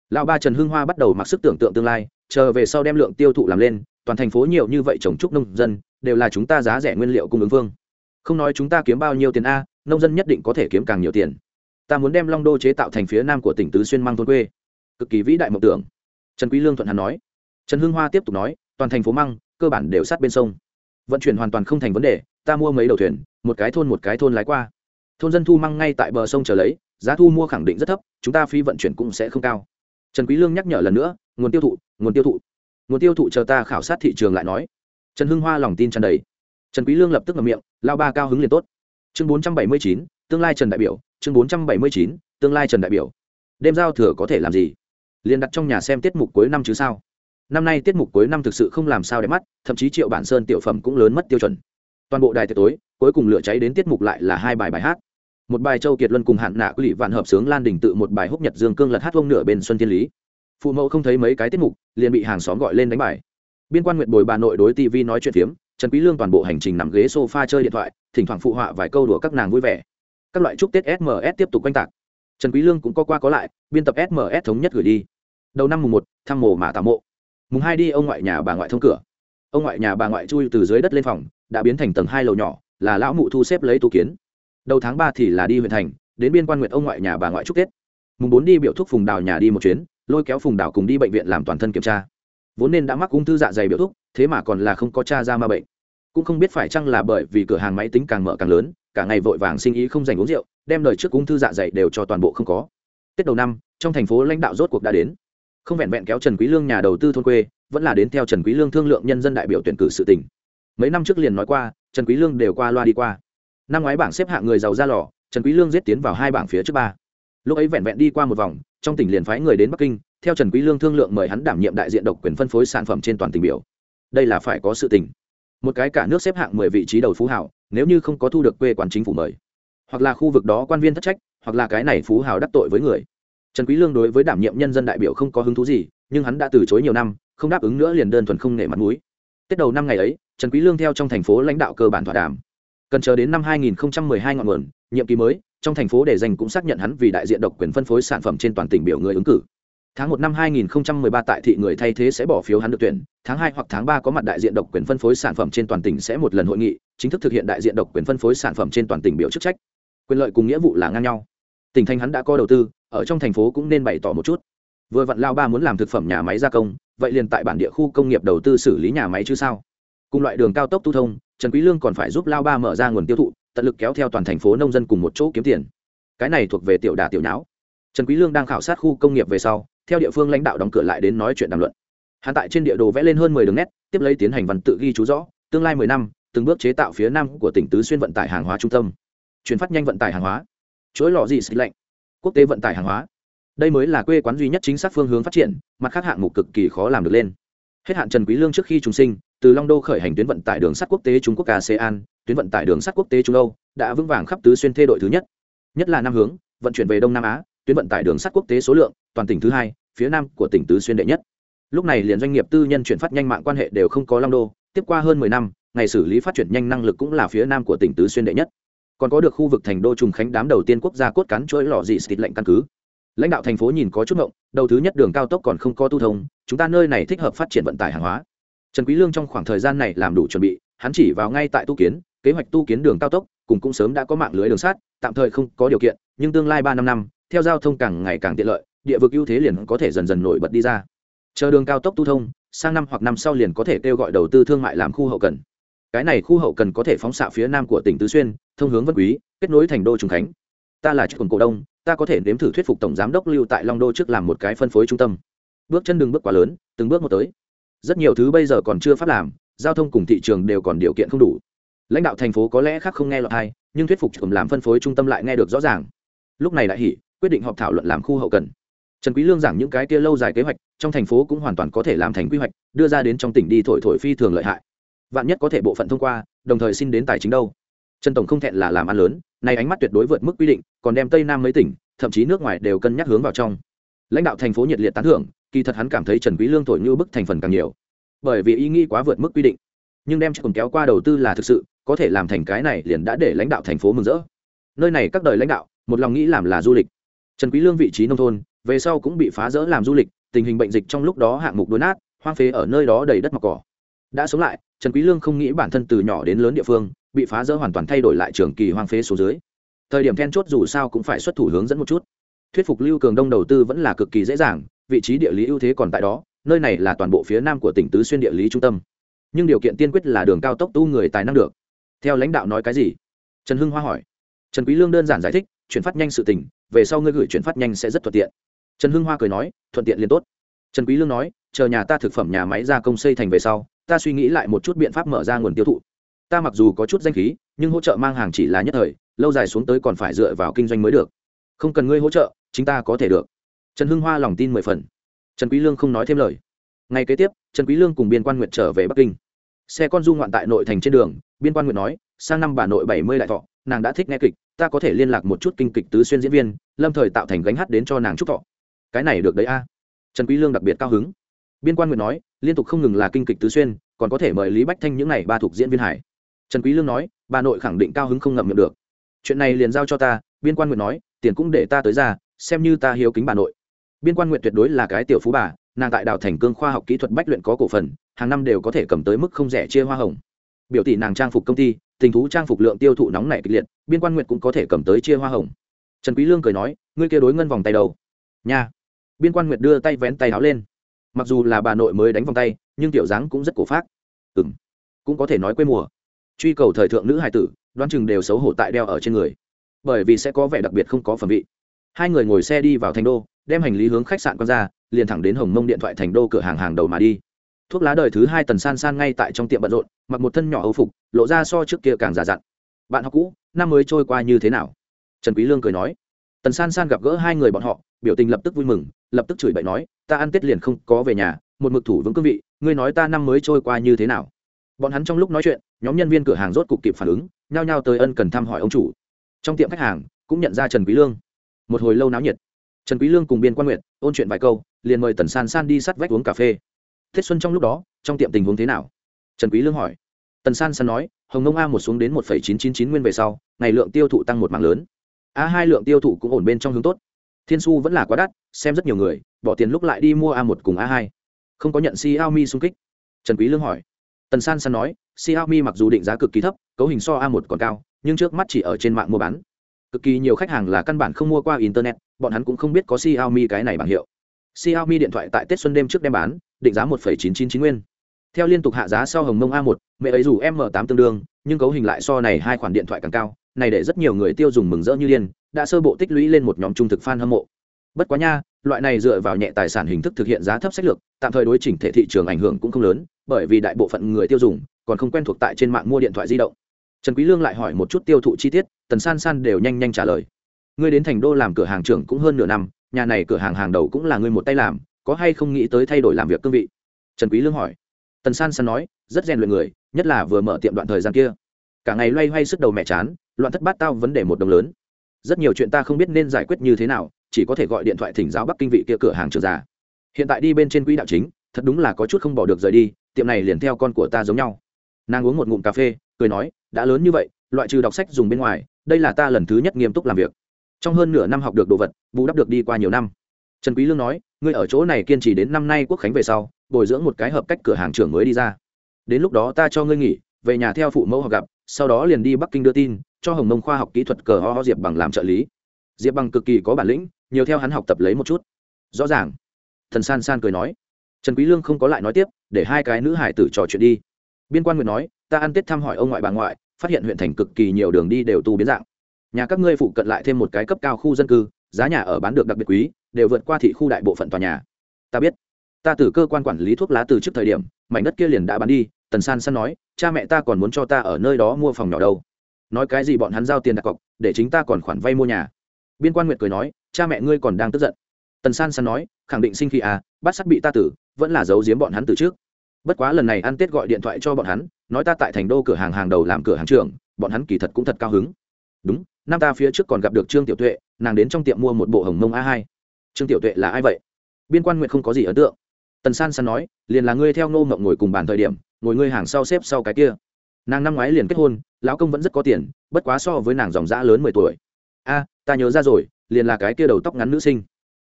Lão ba trần hưng hoa bắt đầu mặc sức tưởng tượng tương lai, chờ về sau đem lượng tiêu thụ làm lên, toàn thành phố nhiều như vậy trồng trúc nông dân, đều là chúng ta giá rẻ nguyên liệu cung ứng vương. Không nói chúng ta kiếm bao nhiêu tiền a nông dân nhất định có thể kiếm càng nhiều tiền. Ta muốn đem long đô chế tạo thành phía nam của tỉnh tứ xuyên mang thôn quê. Cực kỳ vĩ đại mộng tưởng. Trần quý lương thuận hắn nói. Trần hưng hoa tiếp tục nói, toàn thành phố măng, cơ bản đều sát bên sông. Vận chuyển hoàn toàn không thành vấn đề, ta mua mấy đầu thuyền, một cái thôn một cái thôn lái qua. Thôn dân thu măng ngay tại bờ sông chờ lấy, giá thu mua khẳng định rất thấp, chúng ta phí vận chuyển cũng sẽ không cao. Trần quý lương nhắc nhở lần nữa, nguồn tiêu thụ, nguồn tiêu thụ. Nguồn tiêu thụ chờ ta khảo sát thị trường lại nói. Trần hưng hoa lòng tin tràn đầy. Trần quý lương lập tức ngậm miệng, lao ba cao hứng liền tốt chương bốn trăm bảy mươi chín, tương lai trần đại biểu, chương bốn trăm bảy mươi chín, tương lai trần đại biểu. Đêm giao thừa có thể làm gì? Liền đặt trong nhà xem tiết mục cuối năm chứ sao? Năm nay tiết mục cuối năm thực sự không làm sao để mắt, thậm chí triệu bản sơn tiểu phẩm cũng lớn mất tiêu chuẩn. Toàn bộ đài tiệc tối, cuối cùng lửa cháy đến tiết mục lại là hai bài bài hát. Một bài châu kiệt luân cùng hạn nạ quỷ vạn hợp sướng lan đình tự, một bài húc nhật dương cương lật hát vông nửa bên xuân thiên lý. Phụ mẫu không thấy mấy cái tiết mục, liền bị hàng xóm gọi lên đánh bài. Biên quan nguyện bồi bà nội đối tv nói chuyện phiếm trần quý lương toàn bộ hành trình nằm ghế sofa chơi điện thoại, thỉnh thoảng phụ họa vài câu đùa các nàng vui vẻ. Các loại chúc tết sms tiếp tục quanh tạc. Trần quý lương cũng có qua có lại, biên tập sms thống nhất gửi đi. Đầu năm mùng một, thăm mồ mà tạm mộ. Mùng hai đi, ông ngoại nhà bà ngoại thông cửa. Ông ngoại nhà bà ngoại chui từ dưới đất lên phòng, đã biến thành tầng hai lầu nhỏ, là lão mụ thu xếp lấy tu kiến. Đầu tháng ba thì là đi huyện thành, đến biên quan nguyện ông ngoại nhà bà ngoại chúc tết. Mùng bốn đi biểu thuốc phùng đào nhà đi một chuyến, lôi kéo phùng đào cùng đi bệnh viện làm toàn thân kiểm tra. Vốn nên đã mắc ung thư dạ dày biểu thuốc thế mà còn là không có cha ra ma bệnh. Cũng không biết phải chăng là bởi vì cửa hàng máy tính càng mở càng lớn, cả ngày vội vàng sinh ý không dành uống rượu, đem lời trước ung thư dạ dày đều cho toàn bộ không có. Tết đầu năm, trong thành phố lãnh đạo rốt cuộc đã đến. Không vẹn vẹn kéo trần quý lương nhà đầu tư thôn quê, vẫn là đến theo trần quý lương thương lượng nhân dân đại biểu tuyển cử sự tình. Mấy năm trước liền nói qua, trần quý lương đều qua loa đi qua. Năm ngoái bảng xếp hạng người giàu ra lò, trần quý lương giết tiến vào hai bảng phía trước ba. Lúc ấy vẹn vẹn đi qua một vòng, trong tỉnh liền phái người đến bắc kinh, theo trần quý lương thương lượng mời hắn đảm nhiệm đại diện độc quyền phân phối sản phẩm trên toàn tỉnh biểu đây là phải có sự tình. Một cái cả nước xếp hạng mười vị trí đầu phú hảo nếu như không có thu được quê quán chính phủ mời, hoặc là khu vực đó quan viên thất trách, hoặc là cái này phú hào đắc tội với người. Trần quý lương đối với đảm nhiệm nhân dân đại biểu không có hứng thú gì, nhưng hắn đã từ chối nhiều năm, không đáp ứng nữa liền đơn thuần không nể mặt mũi. Tết đầu năm ngày ấy, trần quý lương theo trong thành phố lãnh đạo cơ bản thỏa đàm. Cần chờ đến năm 2012 ngọn nguồn, nhiệm kỳ mới, trong thành phố để dành cũng xác nhận hắn vì đại diện độc quyền phân phối sản phẩm trên toàn tỉnh biểu người ứng cử tháng một năm 2013 tại thị người thay thế sẽ bỏ phiếu hắn được tuyển. Tháng hai hoặc tháng ba có mặt đại diện độc quyền phân phối sản phẩm trên toàn tỉnh sẽ một lần hội nghị, chính thức thực hiện đại diện độc quyền phân phối sản phẩm trên toàn tỉnh biểu chức trách. Quyền lợi cùng nghĩa vụ là ngang nhau. Tỉnh thành hắn đã có đầu tư, ở trong thành phố cũng nên bày tỏ một chút. Vừa vặn lao ba muốn làm thực phẩm nhà máy gia công, vậy liền tại bản địa khu công nghiệp đầu tư xử lý nhà máy chứ sao? Cùng loại đường cao tốc tu thông, trần quý lương còn phải giúp lao ba mở ra nguồn tiêu thụ, tận lực kéo theo toàn thành phố nông dân cùng một chỗ kiếm tiền. Cái này thuộc về tiểu đả tiểu nháo. Trần quý lương đang khảo sát khu công nghiệp về sau theo địa phương lãnh đạo đóng cửa lại đến nói chuyện đàm luận. Hắn tại trên địa đồ vẽ lên hơn 10 đường nét, tiếp lấy tiến hành văn tự ghi chú rõ, tương lai 10 năm, từng bước chế tạo phía nam của tỉnh tứ xuyên vận tải hàng hóa trung tâm. Chuyển phát nhanh vận tải hàng hóa. Chuỗi lò gì xịt lạnh. Quốc tế vận tải hàng hóa. Đây mới là quê quán duy nhất chính xác phương hướng phát triển, mặt khác hạng mục cực kỳ khó làm được lên. Hết hạn trần quý lương trước khi trùng sinh, từ long đô khởi hành tuyến vận tải đường sắt quốc tế trung quốc asean, tuyến vận tải đường sắt quốc tế trung âu, đã vững vàng khắp tứ xuyên thê đội thứ nhất. Nhất là năm hướng, vận chuyển về đông nam á tuyến vận tải đường sắt quốc tế số lượng, toàn tỉnh thứ hai, phía nam của tỉnh tứ xuyên đệ nhất. Lúc này liền doanh nghiệp tư nhân chuyển phát nhanh mạng quan hệ đều không có long đô, tiếp qua hơn 10 năm, ngày xử lý phát triển nhanh năng lực cũng là phía nam của tỉnh tứ xuyên đệ nhất. Còn có được khu vực thành đô trùng khánh đám đầu tiên quốc gia cốt cán chuỗi lò dị xịt lệnh căn cứ. Lãnh đạo thành phố nhìn có chút ngộng, đầu thứ nhất đường cao tốc còn không có tu thông, chúng ta nơi này thích hợp phát triển vận tải hàng hóa. Trần quý lương trong khoảng thời gian này làm đủ chuẩn bị, hắn chỉ vào ngay tại tu kiến, kế hoạch tu kiến đường cao tốc, cùng cũng sớm đã có mạng lưới đường sắt, tạm thời không có điều kiện, nhưng tương lai ba năm năm theo giao thông càng ngày càng tiện lợi, địa vực ưu thế liền có thể dần dần nổi bật đi ra. Chờ đường cao tốc tu thông, sang năm hoặc năm sau liền có thể kêu gọi đầu tư thương mại làm khu hậu cần. Cái này khu hậu cần có thể phóng xạ phía nam của tỉnh tứ xuyên, thông hướng vân quý, kết nối thành đô trùng khánh. Ta là chức quần cổ đông, ta có thể nếm thử thuyết phục tổng giám đốc lưu tại long đô trước làm một cái phân phối trung tâm. Bước chân đừng bước quá lớn, từng bước một tới. Rất nhiều thứ bây giờ còn chưa phát làm, giao thông cùng thị trường đều còn điều kiện không đủ. Lãnh đạo thành phố có lẽ khác không nghe lọt hay nhưng thuyết phục cùng làm phân phối trung tâm lại nghe được rõ ràng. Lúc này lại hỉ quyết định họp thảo luận làm khu hậu cần. Trần quý lương giảng những cái kia lâu dài kế hoạch, trong thành phố cũng hoàn toàn có thể làm thành quy hoạch, đưa ra đến trong tỉnh đi thổi thổi phi thường lợi hại. Vạn nhất có thể bộ phận thông qua, đồng thời xin đến tài chính đâu. Trần tổng không thẹn là làm ăn lớn, nay ánh mắt tuyệt đối vượt mức quy định, còn đem tây nam mấy tỉnh, thậm chí nước ngoài đều cân nhắc hướng vào trong. Lãnh đạo thành phố nhiệt liệt tán thưởng, kỳ thật hắn cảm thấy trần quý lương thổi như bức thành phần càng nhiều. Bởi vì ý nghĩ quá vượt mức quy định. Nhưng đem cùng kéo qua đầu tư là thực sự, có thể làm thành cái này liền đã để lãnh đạo thành phố mừng rỡ. Nơi này các đời lãnh đạo, một lòng nghĩ làm là du lịch trần quý lương vị trí nông thôn, về sau cũng bị phá rỡ làm du lịch, tình hình bệnh dịch trong lúc đó hạng mục đốn nát, hoang phế ở nơi đó đầy đất mọc cỏ. Đã sống lại, trần quý lương không nghĩ bản thân từ nhỏ đến lớn địa phương, bị phá rỡ hoàn toàn thay đổi lại trường kỳ hoang phế số dưới. Thời điểm then chốt dù sao cũng phải xuất thủ hướng dẫn một chút. Thuyết phục lưu cường đông đầu tư vẫn là cực kỳ dễ dàng, vị trí địa lý ưu thế còn tại đó, nơi này là toàn bộ phía nam của tỉnh tứ xuyên địa lý trung tâm. Nhưng điều kiện tiên quyết là đường cao tốc tu người tài năng được. Theo lãnh đạo nói cái gì? Trần hưng hoa hỏi. Trần quý lương đơn giản giải thích, chuyển phát nhanh sự tình về sau ngươi gửi chuyển phát nhanh sẽ rất thuận tiện. Trần hưng hoa cười nói, thuận tiện liền tốt. Trần quý lương nói, chờ nhà ta thực phẩm nhà máy gia công xây thành về sau, ta suy nghĩ lại một chút biện pháp mở ra nguồn tiêu thụ. Ta mặc dù có chút danh khí, nhưng hỗ trợ mang hàng chỉ là nhất thời, lâu dài xuống tới còn phải dựa vào kinh doanh mới được. Không cần ngươi hỗ trợ, chính ta có thể được. Trần hưng hoa lòng tin mười phần. Trần quý lương không nói thêm lời. Ngày kế tiếp, trần quý lương cùng biên quan nguyệt trở về bắc kinh. Xe con du ngoạn tại nội thành trên đường, biên quan nguyệt nói sang năm bà nội bảy mươi đại thọ, nàng đã thích nghe kịch, ta có thể liên lạc một chút kinh kịch tứ xuyên diễn viên, lâm thời tạo thành gánh hát đến cho nàng chúc thọ. Cái này được đấy a. Trần quý lương đặc biệt cao hứng. Biên quan nguyện nói, liên tục không ngừng là kinh kịch tứ xuyên, còn có thể mời lý bách thanh những này ba thuộc diễn viên hải trần quý lương nói, bà nội khẳng định cao hứng không ngậm miệng được. Chuyện này liền giao cho ta, biên quan nguyện nói, tiền cũng để ta tới ra, xem như ta hiếu kính bà nội. Biên quan nguyện tuyệt đối là cái tiểu phú bà, nàng tại đào thành cương khoa học kỹ thuật bách luyện có cổ phần, hàng năm đều có thể cầm tới mức không rẻ chia hoa hồng. Biểu tỷ nàng trang phục công ty tình thú trang phục lượng tiêu thụ nóng nảy kịch liệt, biên quan nguyệt cũng có thể cầm tới chia hoa hồng. Trần quý lương cười nói, ngươi kia đối ngân vòng tay đầu nha. Biên quan nguyệt đưa tay vén tay áo lên. Mặc dù là bà nội mới đánh vòng tay, nhưng tiểu dáng cũng rất cổ phác. Ừm, cũng có thể nói quê mùa. Truy cầu thời thượng nữ hài tử, đoán chừng đều xấu hổ tại đeo ở trên người. Bởi vì sẽ có vẻ đặc biệt không có phẩm vị. Hai người ngồi xe đi vào thành đô, đem hành lý hướng khách sạn con ra, liền thẳng đến hồng mông điện thoại thành đô cửa hàng hàng đầu mà đi. Thuốc lá đời thứ hai tần san san ngay tại trong tiệm bận rộn mặc một thân nhỏ âu phục, lộ ra so trước kia càng già dặn. Bạn học cũ, năm mới trôi qua như thế nào? Trần quý lương cười nói. Tần san san gặp gỡ hai người bọn họ, biểu tình lập tức vui mừng, lập tức chửi bậy nói, ta ăn tết liền không có về nhà, một mực thủ vững cương vị, ngươi nói ta năm mới trôi qua như thế nào? Bọn hắn trong lúc nói chuyện, nhóm nhân viên cửa hàng rốt cục kịp phản ứng, nhao nhao tới ân cần thăm hỏi ông chủ. Trong tiệm khách hàng, cũng nhận ra trần quý lương. Một hồi lâu náo nhiệt. Trần quý lương cùng biên quan nguyệt, ôn chuyện vài câu, liền mời tần san san đi sát vách uống cà phê. Tết xuân trong lúc đó, trong tiệm tình huống thế nào? Trần quý lương hỏi. Tần san san nói, hồng nông a một xuống đến một chín chín chín nguyên về sau, ngày lượng tiêu thụ tăng một mảng lớn. A hai lượng tiêu thụ cũng ổn bên trong hướng tốt. Thiên su vẫn là quá đắt, xem rất nhiều người, bỏ tiền lúc lại đi mua a một cùng a hai. Không có nhận xiaomi xung kích. Trần quý lương hỏi. Tần san san nói, xiaomi mặc dù định giá cực kỳ thấp, cấu hình so a một còn cao, nhưng trước mắt chỉ ở trên mạng mua bán. Cực kỳ nhiều khách hàng là căn bản không mua qua internet, bọn hắn cũng không biết có xiaomi cái này bằng hiệu. Xiaomi điện thoại tại tết xuân đêm trước đem bán, định giá một chín chín chín nguyên theo liên tục hạ giá sau hồng mông a 1 mẹ ấy dù m 8 tương đương nhưng cấu hình lại so này hai khoản điện thoại càng cao này để rất nhiều người tiêu dùng mừng rỡ như liên, đã sơ bộ tích lũy lên một nhóm trung thực fan hâm mộ. Bất quá nha loại này dựa vào nhẹ tài sản hình thức thực hiện giá thấp sách lược tạm thời đối chỉnh thể thị trường ảnh hưởng cũng không lớn bởi vì đại bộ phận người tiêu dùng còn không quen thuộc tại trên mạng mua điện thoại di động. Trần quý lương lại hỏi một chút tiêu thụ chi tiết tần san san đều nhanh nhanh trả lời. Ngươi đến thành đô làm cửa hàng trưởng cũng hơn nửa năm nhà này cửa hàng hàng đầu cũng là ngươi một tay làm có hay không nghĩ tới thay đổi làm việc cương vị? Trần quý lương hỏi tần san san nói, rất rèn luyện người, nhất là vừa mở tiệm đoạn thời gian kia. Cả ngày loay hoay sức đầu mẹ chán, loạn thất bát tao vấn đề một đồng lớn. Rất nhiều chuyện ta không biết nên giải quyết như thế nào, chỉ có thể gọi điện thoại thỉnh giáo bắc kinh vị kia cửa hàng trường giả hiện tại đi bên trên quỹ đạo chính, thật đúng là có chút không bỏ được rời đi, tiệm này liền theo con của ta giống nhau. Nàng uống một ngụm cà phê, cười nói, đã lớn như vậy, loại trừ đọc sách dùng bên ngoài, đây là ta lần thứ nhất nghiêm túc làm việc. Trong hơn nửa năm học được đồ vật, bù đắp được đi qua nhiều năm. Trần quý lương nói, ngươi ở chỗ này kiên trì đến năm nay quốc khánh về sau bồi dưỡng một cái hợp cách cửa hàng trưởng mới đi ra. Đến lúc đó ta cho ngươi nghỉ, về nhà theo phụ mẫu học gặp, sau đó liền đi bắc kinh đưa tin, cho hồng mông khoa học kỹ thuật cờ ho ho diệp bằng làm trợ lý. Diệp bằng cực kỳ có bản lĩnh, nhiều theo hắn học tập lấy một chút. Rõ ràng. Thần san san cười nói. Trần quý lương không có lại nói tiếp, để hai cái nữ hải tử trò chuyện đi. Biên quan nguyện nói, ta ăn tết thăm hỏi ông ngoại bà ngoại, phát hiện huyện thành cực kỳ nhiều đường đi đều tu biến dạng. Nhà các ngươi phụ cận lại thêm một cái cấp cao khu dân cư, giá nhà ở bán được đặc biệt quý, đều vượt qua thị khu đại bộ phận tòa nhà. Ta biết ta từ cơ quan quản lý thuốc lá từ trước thời điểm, mảnh đất kia liền đã bán đi, tần san san nói, cha mẹ ta còn muốn cho ta ở nơi đó mua phòng nhỏ đâu. Nói cái gì bọn hắn giao tiền đặt cọc, để chính ta còn khoản vay mua nhà. Biên quan nguyệt cười nói, cha mẹ ngươi còn đang tức giận. Tần san san nói, khẳng định sinh khi à bắt sắt bị ta tử, vẫn là giấu giếm bọn hắn từ trước. Bất quá lần này ăn tết gọi điện thoại cho bọn hắn, nói ta tại thành đô cửa hàng hàng đầu làm cửa hàng trưởng, bọn hắn kỳ thật cũng thật cao hứng. Đúng, năm ta phía trước còn gặp được trương tiểu tuệ, nàng đến trong tiệm mua một bộ hồng mông a hai. Trương tiểu tuệ là ai vậy? Biên quan nguyện không có gì ấn tượng tần san san nói liền là ngươi theo ngô mộng ngồi cùng bàn thời điểm ngồi ngươi hàng sau xếp sau cái kia. Nàng năm ngoái liền kết hôn lão công vẫn rất có tiền bất quá so với nàng dòng dã lớn mười tuổi. A ta nhớ ra rồi liền là cái kia đầu tóc ngắn nữ sinh.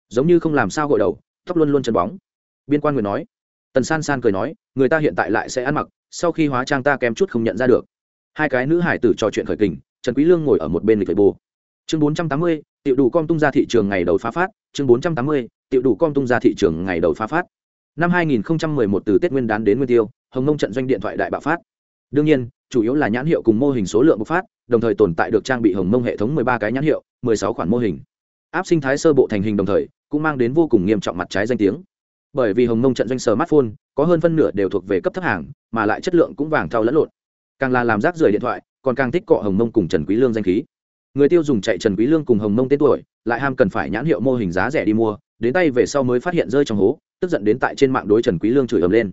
Giống như không làm sao gội đầu tóc luôn luôn chân bóng. Biên quan người nói. Tần san san cười nói người ta hiện tại lại sẽ ăn mặc sau khi hóa trang ta kém chút không nhận ra được. Hai cái nữ hải tử trò chuyện khởi kình trần quý lương ngồi ở một bên lịch phải bù. Chương 480, tiểu đủ com tung ra thị trường ngày đầu phá phát. Chương 480, tiểu đủ com tung ra thị trường ngày đầu phá phát năm 2011 từ tết nguyên đán đến nguyên tiêu, hồng nông trận doanh điện thoại đại bạo phát. Đương nhiên, chủ yếu là nhãn hiệu cùng mô hình số lượng bộc phát, đồng thời tồn tại được trang bị hồng mông hệ thống 13 cái nhãn hiệu 16 khoản mô hình. Áp sinh thái sơ bộ thành hình đồng thời, cũng mang đến vô cùng nghiêm trọng mặt trái danh tiếng. Bởi vì hồng mông trận doanh smartphone, có hơn phân nửa đều thuộc về cấp thấp hàng, mà lại chất lượng cũng vàng thau lẫn lộn. Càng là làm rác rưởi điện thoại, còn càng thích cọ hồng mông cùng trần quý lương danh khí. Người tiêu dùng chạy trần quý lương cùng hồng mông tên tuổi, lại ham cần phải nhãn hiệu mô hình giá rẻ đi mua đến tay về sau mới phát hiện rơi trong hố, tức giận đến tại trên mạng đối trần quý lương chửi ầm lên.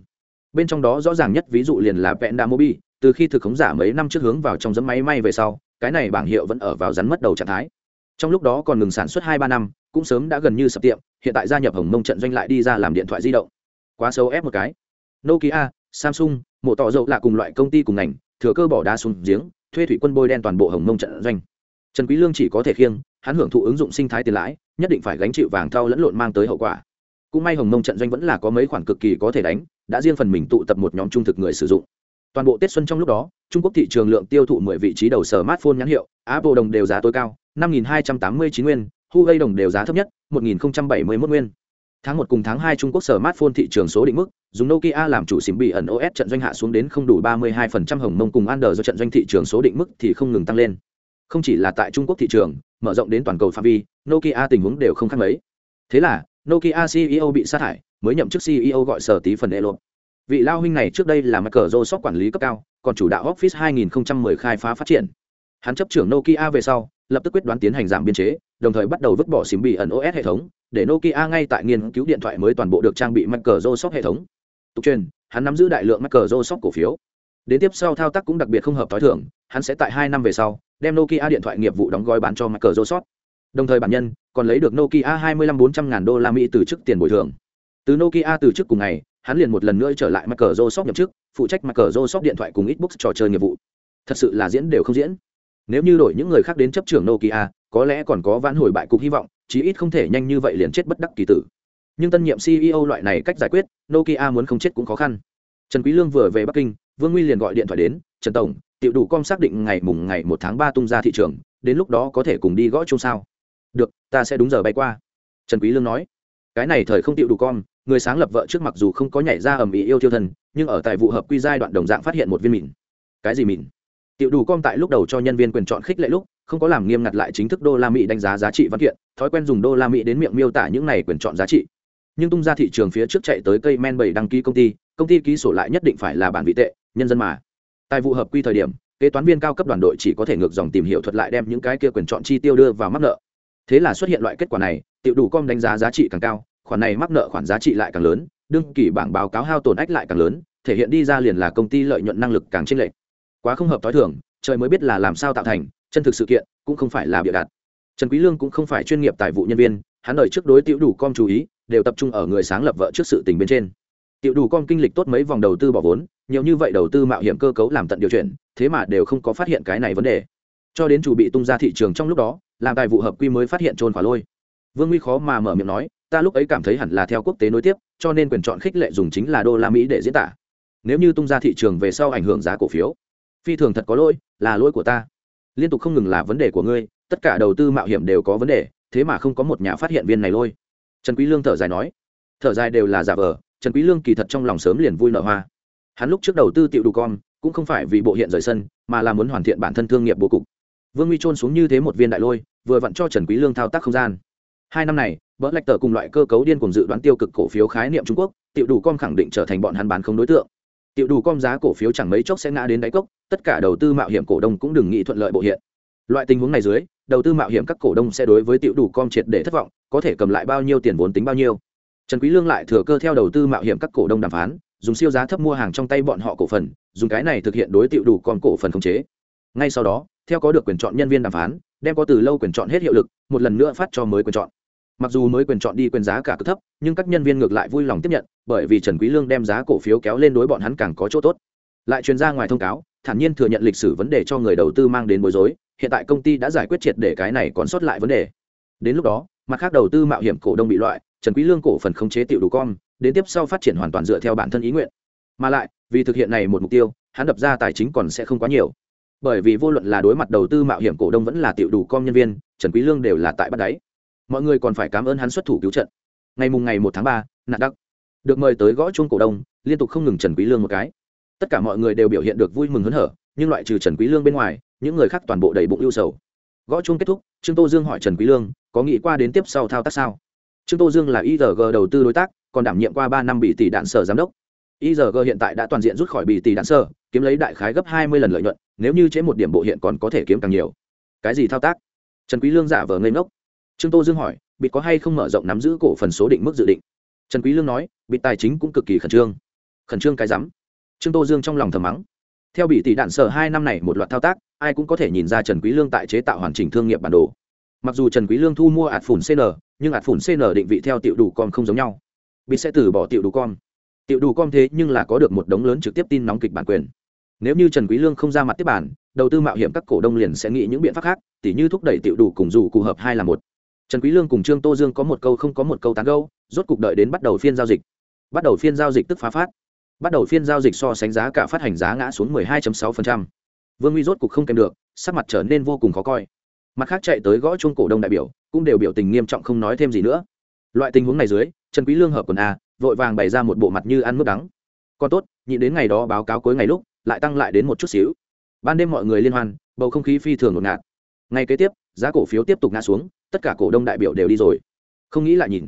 Bên trong đó rõ ràng nhất ví dụ liền là vẹn đa mobi, từ khi thực khống giả mấy năm trước hướng vào trong dấm máy may về sau, cái này bảng hiệu vẫn ở vào rắn mất đầu trạng thái. Trong lúc đó còn ngừng sản xuất hai ba năm, cũng sớm đã gần như sập tiệm, hiện tại gia nhập hồng mông trận doanh lại đi ra làm điện thoại di động. Quá xấu ép một cái. Nokia, samsung mộ tỏ dậu là cùng loại công ty cùng ngành, thừa cơ bỏ đa xuống giếng, thuê thủy quân bôi đen toàn bộ hồng mông trận doanh. Trần quý lương chỉ có thể khiêng hắn hưởng thụ ứng dụng sinh thái tiền lãi, nhất định phải gánh chịu vàng thau lẫn lộn mang tới hậu quả. Cũng may hồng mông trận doanh vẫn là có mấy khoản cực kỳ có thể đánh, đã riêng phần mình tụ tập một nhóm trung thực người sử dụng. Toàn bộ tết xuân trong lúc đó, trung quốc thị trường lượng tiêu thụ 10 vị trí đầu sở smartphone nhãn hiệu, apple đồng đều giá tối cao 5.289 nguyên, huawei đồng đều giá thấp nhất 1.071 nguyên. Tháng một cùng tháng hai trung quốc sở smartphone thị trường số định mức, dùng nokia làm chủ xỉm bị ẩn os trận doanh hạ xuống đến không đủ 32% hồng mông cùng android do trận doanh thị trường số định mức thì không ngừng tăng lên không chỉ là tại trung quốc thị trường, mở rộng đến toàn cầu phạm vi, nokia tình huống đều không khác mấy. Thế là, nokia ceo bị sát hại, mới nhậm chức ceo gọi sở tí phần đệ lộ vị lao huynh này trước đây là microsoft quản lý cấp cao, còn chủ đạo office 2010 khai phá phát triển. Hắn chấp trưởng nokia về sau, lập tức quyết đoán tiến hành giảm biên chế, đồng thời bắt đầu vứt bỏ xím bị ẩn os hệ thống, để nokia ngay tại nghiên cứu điện thoại mới toàn bộ được trang bị microsoft hệ thống. Tục truyền, hắn nắm giữ đại lượng microsoft cổ phiếu. Đến tiếp sau thao tác cũng đặc biệt không hợp t h i hắn sẽ tại hai năm về sau đem nokia điện thoại nghiệp vụ đóng gói bán cho microsoft đồng thời bản nhân còn lấy được nokia hai mươi lăm bốn trăm ngàn đô la mỹ từ chức tiền bồi thường. Từ nokia từ chức cùng ngày, hắn liền một lần nữa trở lại microsoft nhậm chức, phụ trách microsoft điện thoại cùng xbox trò chơi nghiệp vụ. Thật sự là diễn đều không diễn. Nếu như đổi những người khác đến chấp trưởng nokia, có lẽ còn có vãn hồi bại cục hy vọng, chí ít không thể nhanh như vậy liền chết bất đắc kỳ tử. Nhưng tân nhiệm ceo loại này cách giải quyết, nokia muốn không chết cũng khó khăn. Trần quý lương vừa về bắc kinh, vương nguy liền gọi điện thoại đến trần tổng, tiểu đủ com xác định ngày mùng ngày một tháng ba tung ra thị trường, đến lúc đó có thể cùng đi gõ chung sao? Được, ta sẽ đúng giờ bay qua. Trần quý lương nói. Cái này thời không tiểu đủ com, người sáng lập vợ trước mặc dù không có nhảy ra ầm ĩ yêu tiêu thần, nhưng ở tại vụ hợp quy giai đoạn đồng dạng phát hiện một viên mìn. Cái gì mìn? Tiểu đủ com tại lúc đầu cho nhân viên quyền chọn khích lệ lúc, không có làm nghiêm ngặt lại chính thức đô la mỹ đánh giá giá trị văn kiện, thói quen dùng đô la mỹ đến miệng miêu tả những này quyền chọn giá trị. Nhưng tung ra thị trường phía trước chạy tới cây men bảy đăng ký công ty công ty ký sổ lại nhất định phải là bản vị tệ, nhân dân mà tài vụ hợp quy thời điểm, kế toán viên cao cấp đoàn đội chỉ có thể ngược dòng tìm hiểu thuật lại đem những cái kia quyền chọn chi tiêu đưa vào mắc nợ. Thế là xuất hiện loại kết quả này, tiểu đủ com đánh giá giá trị càng cao, khoản này mắc nợ khoản giá trị lại càng lớn, đương kỳ bảng báo cáo hao tổn ách lại càng lớn, thể hiện đi ra liền là công ty lợi nhuận năng lực càng chênh lệch. Quá không hợp t h o i thường, trời mới biết là làm sao tạo thành, chân thực sự kiện cũng không phải là bịa đặt. Trần quý lương cũng không phải chuyên nghiệp tài vụ nhân viên, hắn đợi trước đối tiểu đủ com chú ý, đều tập trung ở người sáng lập vợ trước sự tình bên trên tiểu đủ con kinh lịch tốt mấy vòng đầu tư bỏ vốn, nhiều như vậy đầu tư mạo hiểm cơ cấu làm tận điều chuyển, thế mà đều không có phát hiện cái này vấn đề. Cho đến chủ bị tung ra thị trường trong lúc đó, làm tài vụ hợp quy mới phát hiện trôn khỏa lôi. Vương nguy khó mà mở miệng nói, ta lúc ấy cảm thấy hẳn là theo quốc tế nối tiếp, cho nên quyền chọn khích lệ dùng chính là đô la mỹ để diễn tả. Nếu như tung ra thị trường về sau ảnh hưởng giá cổ phiếu, phi thường thật có lỗi, là lỗi của ta. Liên tục không ngừng là vấn đề của ngươi, tất cả đầu tư mạo hiểm đều có vấn đề, thế mà không có một nhà phát hiện viên này lôi. Trần quý lương thở dài nói, thở dài đều là giả vờ trần quý lương kỳ thật trong lòng sớm liền vui nở hoa. Hắn lúc trước đầu tư tiểu đủ con, cũng không phải vì bộ hiện rời sân, mà là muốn hoàn thiện bản thân thương nghiệp bố cục. Vương nguy trôn xuống như thế một viên đại lôi, vừa vặn cho trần quý lương thao tác không gian. Hai năm này, bỡ lạch tờ cùng loại cơ cấu điên cùng dự đoán tiêu cực cổ phiếu khái niệm trung quốc, tiểu đủ com khẳng định trở thành bọn hắn bán không đối tượng. Tiểu đủ com giá cổ phiếu chẳng mấy chốc sẽ ngã đến đáy cốc, tất cả đầu tư mạo hiểm cổ đông cũng đừng nghĩ thuận lợi bộ hiện. Loại tình huống này dưới, đầu tư mạo hiểm các cổ đông sẽ đối với tiểu đủ com triệt để thất vọng, có thể cầm lại bao nhiêu tiền vốn tính bao nhiêu trần quý lương lại thừa cơ theo đầu tư mạo hiểm các cổ đông đàm phán, dùng siêu giá thấp mua hàng trong tay bọn họ cổ phần, dùng cái này thực hiện đối tiểu đủ con cổ phần khống chế. Ngay sau đó, theo có được quyền chọn nhân viên đàm phán, đem có từ lâu quyền chọn hết hiệu lực, một lần nữa phát cho mới quyền chọn. Mặc dù mới quyền chọn đi quyền giá cả cực thấp, nhưng các nhân viên ngược lại vui lòng tiếp nhận, bởi vì trần quý lương đem giá cổ phiếu kéo lên đối bọn hắn càng có chỗ tốt. Lại truyền ra ngoài thông cáo, thản nhiên thừa nhận lịch sử vấn đề cho người đầu tư mang đến bối rối, hiện tại công ty đã giải quyết triệt để cái này còn sót lại vấn đề. Đến lúc đó, mặt khác đầu tư mạo hiểm cổ đông bị loại trần quý lương cổ phần khống chế tiểu đủ con đến tiếp sau phát triển hoàn toàn dựa theo bản thân ý nguyện. Mà lại, vì thực hiện này một mục tiêu, hắn đập ra tài chính còn sẽ không quá nhiều. Bởi vì vô luận là đối mặt đầu tư mạo hiểm cổ đông vẫn là tiểu đủ com nhân viên, trần quý lương đều là tại bắt đáy. Mọi người còn phải cảm ơn hắn xuất thủ cứu trận. Ngày mùng ngày một tháng ba nạn đắc được mời tới gõ chuông cổ đông, liên tục không ngừng trần quý lương một cái. Tất cả mọi người đều biểu hiện được vui mừng hớn hở, nhưng loại trừ trần quý lương bên ngoài, những người khác toàn bộ đầy bụng ưu sầu. Gõ chuông kết thúc, trương tô dương hỏi trần quý lương, có nghĩ qua đến tiếp sau thao tác sao? Trương tô dương là igg đầu tư đối tác, còn đảm nhiệm qua ba năm bị tỷ đạn sở giám đốc. Igg hiện tại đã toàn diện rút khỏi bị tỷ đạn sở, kiếm lấy đại khái gấp hai mươi lần lợi nhuận, nếu như chế một điểm bộ hiện còn có thể kiếm càng nhiều. Cái gì thao tác? Trần quý lương giả vờ ngây ngốc. Trương tô dương hỏi bị có hay không mở rộng nắm giữ cổ phần số định mức dự định? Trần quý lương nói bị tài chính cũng cực kỳ khẩn trương. Khẩn trương cái rắm? Trương tô dương trong lòng thầm mắng. Theo bị tỷ đạn sở hai năm này một loạt thao tác, ai cũng có thể nhìn ra trần quý lương tại chế tạo hoàn chỉnh thương nghiệp bản đồ. Mặc dù trần quý lương thu mua ạt phủn cn nhưng ạt phủn cn định vị theo tiểu đủ con không giống nhau. Bị sẽ từ bỏ tiểu đủ con tiểu đủ con thế nhưng là có được một đống lớn trực tiếp tin nóng kịch bản quyền. Nếu như trần quý lương không ra mặt tiếp bản, đầu tư mạo hiểm các cổ đông liền sẽ nghĩ những biện pháp khác, tỉ như thúc đẩy tiểu đủ cùng dù cụ hợp hai là một. Trần quý lương cùng trương tô dương có một câu không có một câu tán gẫu, rốt cục đợi đến bắt đầu phiên giao dịch. Bắt đầu phiên giao dịch tức phá phát. Bắt đầu phiên giao dịch so sánh giá cả phát hành giá ngã xuống 12.6%. vương uy rốt cục không kèm được, sắc mặt trở nên vô cùng khó coi mặt khác chạy tới gõ chuông cổ đông đại biểu, cũng đều biểu tình nghiêm trọng không nói thêm gì nữa. Loại tình huống này dưới, trần quý lương hợp quần a, vội vàng bày ra một bộ mặt như ăn mướp đắng. Còn tốt nhịn đến ngày đó báo cáo cuối ngày lúc, lại tăng lại đến một chút xíu. Ban đêm mọi người liên hoan, bầu không khí phi thường ngột ngạt. Ngày kế tiếp, giá cổ phiếu tiếp tục ngã xuống, tất cả cổ đông đại biểu đều đi rồi. Không nghĩ lại nhìn,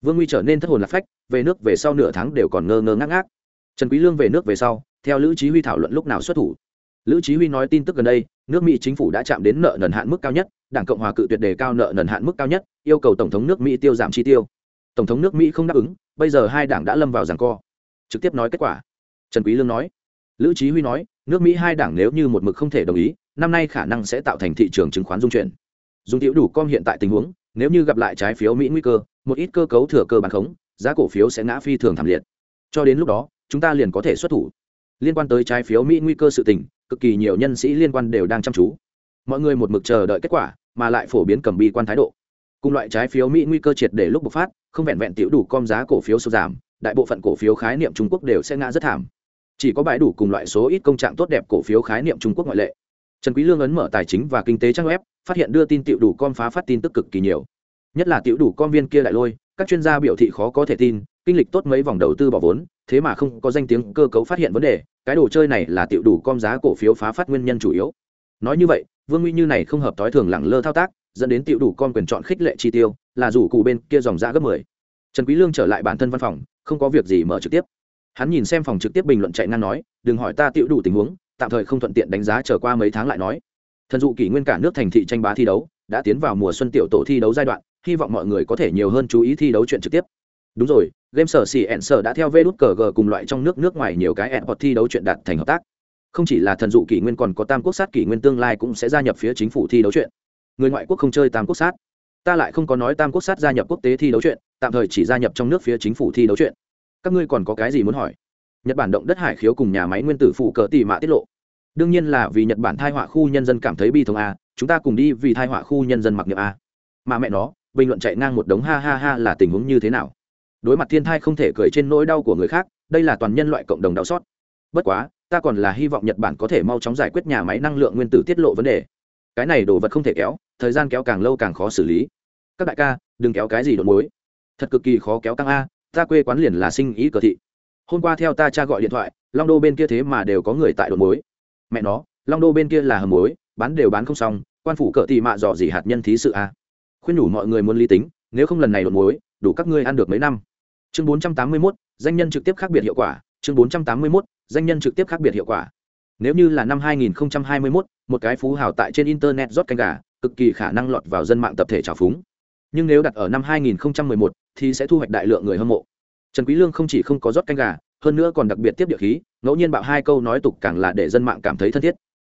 vương nguy trở nên thất hồn lạc phách, về nước về sau nửa tháng đều còn ngơ ngơ ngác ngác. Trần quý lương về nước về sau, theo lữ chí huy thảo luận lúc nào xuất thủ lữ chí huy nói tin tức gần đây, nước mỹ chính phủ đã chạm đến nợ nần hạn mức cao nhất, đảng cộng hòa cự tuyệt đề cao nợ nần hạn mức cao nhất, yêu cầu tổng thống nước mỹ tiêu giảm chi tiêu. Tổng thống nước mỹ không đáp ứng, bây giờ hai đảng đã lâm vào giằng co. Trực tiếp nói kết quả. Trần quý lương nói. Lữ chí huy nói, nước mỹ hai đảng nếu như một mực không thể đồng ý, năm nay khả năng sẽ tạo thành thị trường chứng khoán dung chuyển. Dùng tiểu đủ com hiện tại tình huống, nếu như gặp lại trái phiếu mỹ nguy cơ, một ít cơ cấu thừa cơ bán khống, giá cổ phiếu sẽ ngã phi thường thảm liệt. Cho đến lúc đó, chúng ta liền có thể xuất thủ. Liên quan tới trái phiếu mỹ nguy cơ sự tình cực kỳ nhiều nhân sĩ liên quan đều đang chăm chú. Mọi người một mực chờ đợi kết quả, mà lại phổ biến cầm bi quan thái độ. Cùng loại trái phiếu mỹ nguy cơ triệt để lúc bộc phát, không vẹn vẹn tiểu đủ com giá cổ phiếu sụt giảm, đại bộ phận cổ phiếu khái niệm trung quốc đều sẽ ngã rất thảm. Chỉ có bãi đủ cùng loại số ít công trạng tốt đẹp cổ phiếu khái niệm trung quốc ngoại lệ. Trần quý lương ấn mở tài chính và kinh tế trang web, phát hiện đưa tin tiểu đủ com phá phát tin tức cực kỳ nhiều. Nhất là tiểu đủ com viên kia lại lôi, các chuyên gia biểu thị khó có thể tin kinh lịch tốt mấy vòng đầu tư bỏ vốn, thế mà không có danh tiếng cơ cấu phát hiện vấn đề, cái đồ chơi này là tiểu đủ com giá cổ phiếu phá phát nguyên nhân chủ yếu. Nói như vậy, vương nguy như này không hợp thói thường lẳng lơ thao tác, dẫn đến tiểu đủ com quyền chọn khích lệ chi tiêu, là rủ cụ bên kia dòng giá gấp 10. trần quý lương trở lại bản thân văn phòng, không có việc gì mở trực tiếp. Hắn nhìn xem phòng trực tiếp bình luận chạy ngang nói, đừng hỏi ta tiểu đủ tình huống, tạm thời không thuận tiện đánh giá trở qua mấy tháng lại nói. Thần dụ kỷ nguyên cả nước thành thị tranh bá thi đấu, đã tiến vào mùa xuân tiểu tổ thi đấu giai đoạn, hy vọng mọi người có thể nhiều hơn chú ý thi đấu chuyện trực tiếp đúng rồi, game sở xỉ ẹn sở đã theo vê đút cờ g cùng loại trong nước nước ngoài nhiều cái ẹn hoặc thi đấu chuyện đạt thành hợp tác. Không chỉ là thần dụ kỷ nguyên còn có tam quốc sát kỷ nguyên tương lai cũng sẽ gia nhập phía chính phủ thi đấu chuyện. Người ngoại quốc không chơi tam quốc sát. Ta lại không có nói tam quốc sát gia nhập quốc tế thi đấu chuyện, tạm thời chỉ gia nhập trong nước phía chính phủ thi đấu chuyện. Các ngươi còn có cái gì muốn hỏi? Nhật bản động đất hải khiếu cùng nhà máy nguyên tử phụ cờ tỷ mạ tiết lộ. Đương nhiên là vì nhật bản thai họa khu nhân dân cảm thấy bi thống a, chúng ta cùng đi vì thai họa khu nhân dân mặc niệm a. Mà mẹ nó, bình luận chạy ngang một đống ha ha ha là tình huống như thế nào? Đối mặt thiên thai không thể cười trên nỗi đau của người khác, đây là toàn nhân loại cộng đồng đau xót. Bất quá, ta còn là hy vọng nhật bản có thể mau chóng giải quyết nhà máy năng lượng nguyên tử tiết lộ vấn đề. Cái này đồ vật không thể kéo, thời gian kéo càng lâu càng khó xử lý. Các đại ca, đừng kéo cái gì đột mối. Thật cực kỳ khó kéo căng a, ta quê quán liền là sinh ý cờ thị. Hôm qua theo ta cha gọi điện thoại, long đô bên kia thế mà đều có người tại đột mối. Mẹ nó, long đô bên kia là hầm mối, bán đều bán không xong, quan phủ cờ thị mạ dò gì hạt nhân thí sự a. Khuyên nhủ mọi người muốn lý tính, nếu không lần này đột mối, đủ các ngươi ăn được mấy năm chương 481, danh nhân trực tiếp khác biệt hiệu quả. Chương 481, danh nhân trực tiếp khác biệt hiệu quả. Nếu như là năm 2021, một cái phú hào tại trên internet rót canh gà cực kỳ khả năng lọt vào dân mạng tập thể trào phúng. Nhưng nếu đặt ở năm 2011, thì sẽ thu hoạch đại lượng người hâm mộ. Trần quý lương không chỉ không có rót canh gà hơn nữa còn đặc biệt tiếp địa khí ngẫu nhiên bạo hai câu nói tục càng là để dân mạng cảm thấy thân thiết.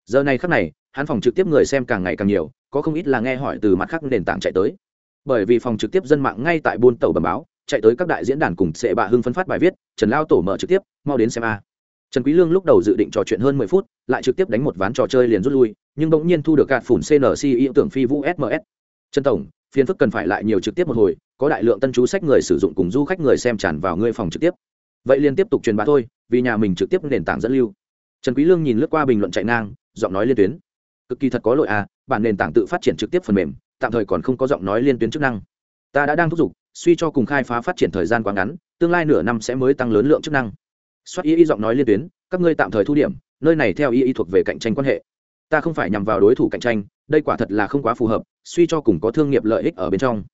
Giờ này khắc này hắn phòng trực tiếp người xem càng ngày càng nhiều có không ít là nghe hỏi từ mặt khác nền tảng chạy tới. Bởi vì phòng trực tiếp dân mạng ngay tại buôn tàu bầm báo chạy tới các đại diễn đàn cùng sẽ bạ hưng phân phát bài viết, trần lao tổ mở trực tiếp, mau đến xem a. Trần quý lương lúc đầu dự định trò chuyện hơn mười phút, lại trực tiếp đánh một ván trò chơi liền rút lui, nhưng bỗng nhiên thu được gạt phủn cnc ý tưởng phi vũ sms trần tổng, phiền phức cần phải lại nhiều trực tiếp một hồi, có đại lượng tân chú sách người sử dụng cùng du khách người xem tràn vào ngươi phòng trực tiếp. Vậy liền tiếp tục truyền bá thôi, vì nhà mình trực tiếp nền tảng dẫn lưu. Trần quý lương nhìn lướt qua bình luận chạy ngang, giọng nói liên tuyến. Cực kỳ thật có lỗi à bản nền tảng tự phát triển trực tiếp phần mềm, tạm thời còn không có giọng nói liên tuyến chức năng. Ta đã đang thúc giục suy cho cùng khai phá phát triển thời gian quá ngắn, tương lai nửa năm sẽ mới tăng lớn lượng chức năng. Soát y y giọng nói liên tuyến, các ngươi tạm thời thu điểm, nơi này theo y y thuộc về cạnh tranh quan hệ. Ta không phải nhằm vào đối thủ cạnh tranh, đây quả thật là không quá phù hợp, suy cho cùng có thương nghiệp lợi ích ở bên trong.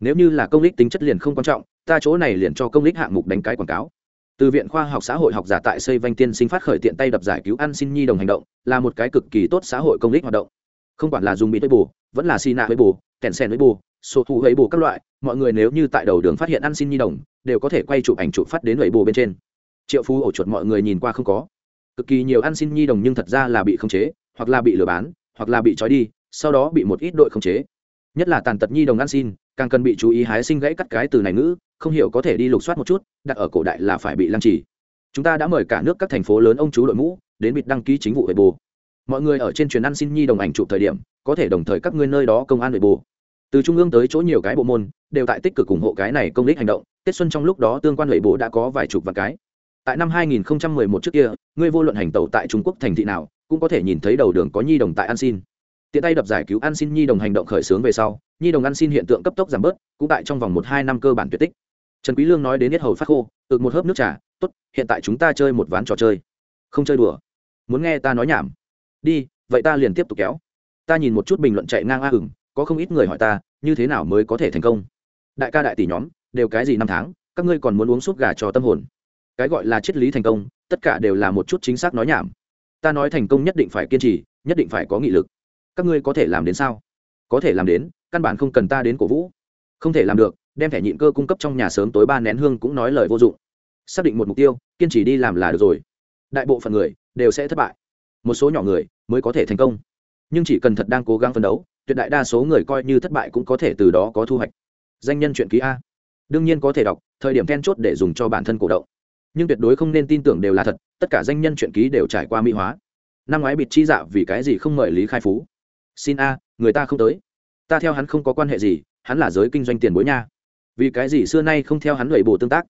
Nếu như là công ích tính chất liền không quan trọng, ta chỗ này liền cho công ích hạng mục đánh cái quảng cáo. Từ viện khoa học xã hội học giả tại xây vanh tiên sinh phát khởi tiện tay đập giải cứu ăn xin nhi đồng hành động, là một cái cực kỳ tốt xã hội công ích hoạt động. Không quản là dùng bị với bù, vẫn là xi nạ với bù kèn sen với bù số thủ hầy bù các loại, mọi người nếu như tại đầu đường phát hiện ăn xin nhi đồng, đều có thể quay chụp ảnh chụp phát đến hầy bù bên trên. Triệu phú ổ chuột mọi người nhìn qua không có. Cực kỳ nhiều ăn xin nhi đồng nhưng thật ra là bị khống chế, hoặc là bị lừa bán, hoặc là bị trói đi, sau đó bị một ít đội khống chế. Nhất là tàn tật nhi đồng ăn xin, càng cần bị chú ý hái sinh gãy cắt cái từ này ngữ, không hiểu có thể đi lục soát một chút, đặt ở cổ đại là phải bị lăng trì. Chúng ta đã mời cả nước các thành phố lớn ông chú đội mũ, đến bịt đăng ký chính vụ hệ bồ. Mọi người ở trên truyền ăn xin nhi đồng ảnh chụp thời điểm, có thể đồng thời các ngươi nơi đó công an về bồ từ trung ương tới chỗ nhiều cái bộ môn, đều tại tích cực ủng hộ cái này công lý hành động, tết xuân trong lúc đó tương quan lệ bộ đã có vài chục vạn cái. Tại năm 2011 trước kia, ngươi vô luận hành tẩu tại trung quốc thành thị nào, cũng có thể nhìn thấy đầu đường có nhi đồng tại an xin. Tiện tay đập giải cứu an xin nhi đồng hành động khởi xướng về sau, nhi đồng an xin hiện tượng cấp tốc giảm bớt, cũng tại trong vòng một hai năm cơ bản tuyệt tích. Trần quý lương nói đến hết hầu phát khô, ực một hớp nước trà, tốt, hiện tại chúng ta chơi một ván trò chơi. Không chơi đùa. Muốn nghe ta nói nhảm. Đi, vậy ta liền tiếp tục kéo. Ta nhìn một chút bình luận chạy ngang a hừng có không ít người hỏi ta, như thế nào mới có thể thành công? Đại ca đại tỷ nhóm, đều cái gì năm tháng, các ngươi còn muốn uống súp gà cho tâm hồn? Cái gọi là triết lý thành công, tất cả đều là một chút chính xác nói nhảm. Ta nói thành công nhất định phải kiên trì, nhất định phải có nghị lực. Các ngươi có thể làm đến sao? Có thể làm đến, căn bản không cần ta đến cổ vũ. Không thể làm được, đem thẻ nhịn cơ cung cấp trong nhà sớm tối ba nén hương cũng nói lời vô dụng. Xác định một mục tiêu, kiên trì đi làm là được rồi. Đại bộ phận người đều sẽ thất bại. Một số nhỏ người mới có thể thành công. Nhưng chỉ cần thật đang cố gắng phấn đấu tuyệt đại đa số người coi như thất bại cũng có thể từ đó có thu hoạch. Danh nhân chuyện ký a. Đương nhiên có thể đọc, thời điểm then chốt để dùng cho bản thân cổ động. Nhưng tuyệt đối không nên tin tưởng đều là thật, tất cả danh nhân chuyện ký đều trải qua mỹ hóa. Năm ngoái bịt chi dạ vì cái gì không mời lý khai phú? Xin a, người ta không tới. Ta theo hắn không có quan hệ gì, hắn là giới kinh doanh tiền bối nha. Vì cái gì xưa nay không theo hắn lẩy bổ tương tác?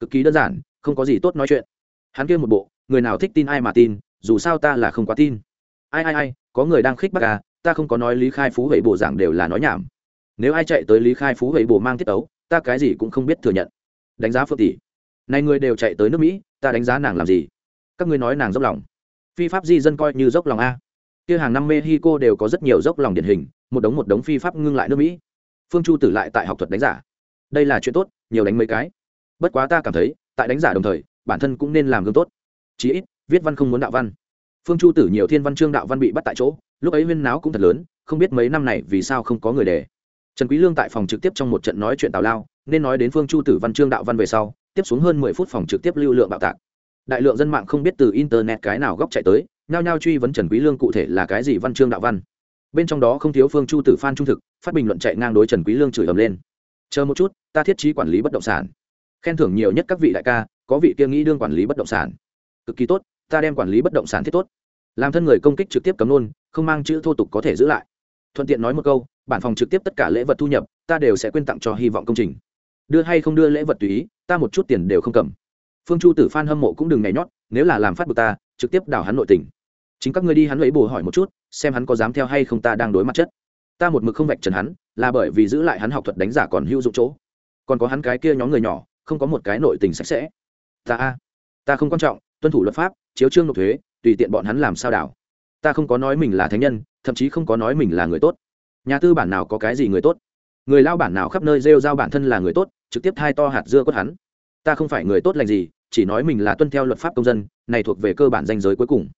Cực kỳ đơn giản, không có gì tốt nói chuyện. Hắn kia một bộ, người nào thích tin ai mà tin, dù sao ta là không quá tin. Ai ai ai, có người đang khích bác à ta không có nói lý khai phú vậy bồ giảng đều là nói nhảm. Nếu ai chạy tới lý khai phú vậy bồ mang tiết ấu, ta cái gì cũng không biết thừa nhận. Đánh giá phượng tỷ. Này người đều chạy tới nước mỹ, ta đánh giá nàng làm gì? Các ngươi nói nàng dốc lòng. Phi pháp di dân coi như dốc lòng a. Kia hàng năm mexico đều có rất nhiều dốc lòng điển hình, một đống một đống phi pháp ngưng lại nước mỹ. Phương chu tử lại tại học thuật đánh giả. Đây là chuyện tốt, nhiều đánh mấy cái. Bất quá ta cảm thấy, tại đánh giả đồng thời, bản thân cũng nên làm gương tốt. Chí ít, viết văn không muốn đạo văn phương chu tử nhiều thiên văn chương đạo văn bị bắt tại chỗ, lúc ấy huyên náo cũng thật lớn, không biết mấy năm này vì sao không có người đề. Trần quý lương tại phòng trực tiếp trong một trận nói chuyện tào lao, nên nói đến phương chu tử văn chương đạo văn về sau, tiếp xuống hơn mười phút phòng trực tiếp lưu lượng bạo tạc. Đại lượng dân mạng không biết từ internet cái nào góc chạy tới, nhao nhao truy vấn trần quý lương cụ thể là cái gì văn chương đạo văn. Bên trong đó không thiếu phương chu tử phan trung thực, phát bình luận chạy ngang đối trần quý lương chửi ầm lên. Chờ một chút, ta thiết trí quản lý bất động sản. Khen thưởng nhiều nhất các vị đại ca, có vị kia nghĩ đương quản lý bất động sản. Cực kỳ tốt ta đem quản lý bất động sản thiết tốt. Làm thân người công kích trực tiếp cấm luôn, không mang chữ thô tục có thể giữ lại. Thuận tiện nói một câu, bản phòng trực tiếp tất cả lễ vật thu nhập, ta đều sẽ quên tặng cho hy vọng công trình. Đưa hay không đưa lễ vật tùy ý, ta một chút tiền đều không cầm. Phương chu tử phan hâm mộ cũng đừng nhảy nhót, nếu là làm phát bực ta, trực tiếp đào hắn nội tình. Chính các ngươi đi hắn lấy bù hỏi một chút, xem hắn có dám theo hay không ta đang đối mặt chất. Ta một mực không vạch trần hắn, là bởi vì giữ lại hắn học thuật đánh giả còn hữu dụng chỗ. Còn có hắn cái kia nhóm người nhỏ, không có một cái nội tình sạch sẽ. Ta a, ta không quan trọng, tuân thủ luật pháp chiếu trương nộp thuế, tùy tiện bọn hắn làm sao đảo. Ta không có nói mình là thánh nhân, thậm chí không có nói mình là người tốt. Nhà tư bản nào có cái gì người tốt? Người lao bản nào khắp nơi rêu giao bản thân là người tốt, trực tiếp thai to hạt dưa cốt hắn. Ta không phải người tốt lành gì, chỉ nói mình là tuân theo luật pháp công dân, này thuộc về cơ bản danh giới cuối cùng.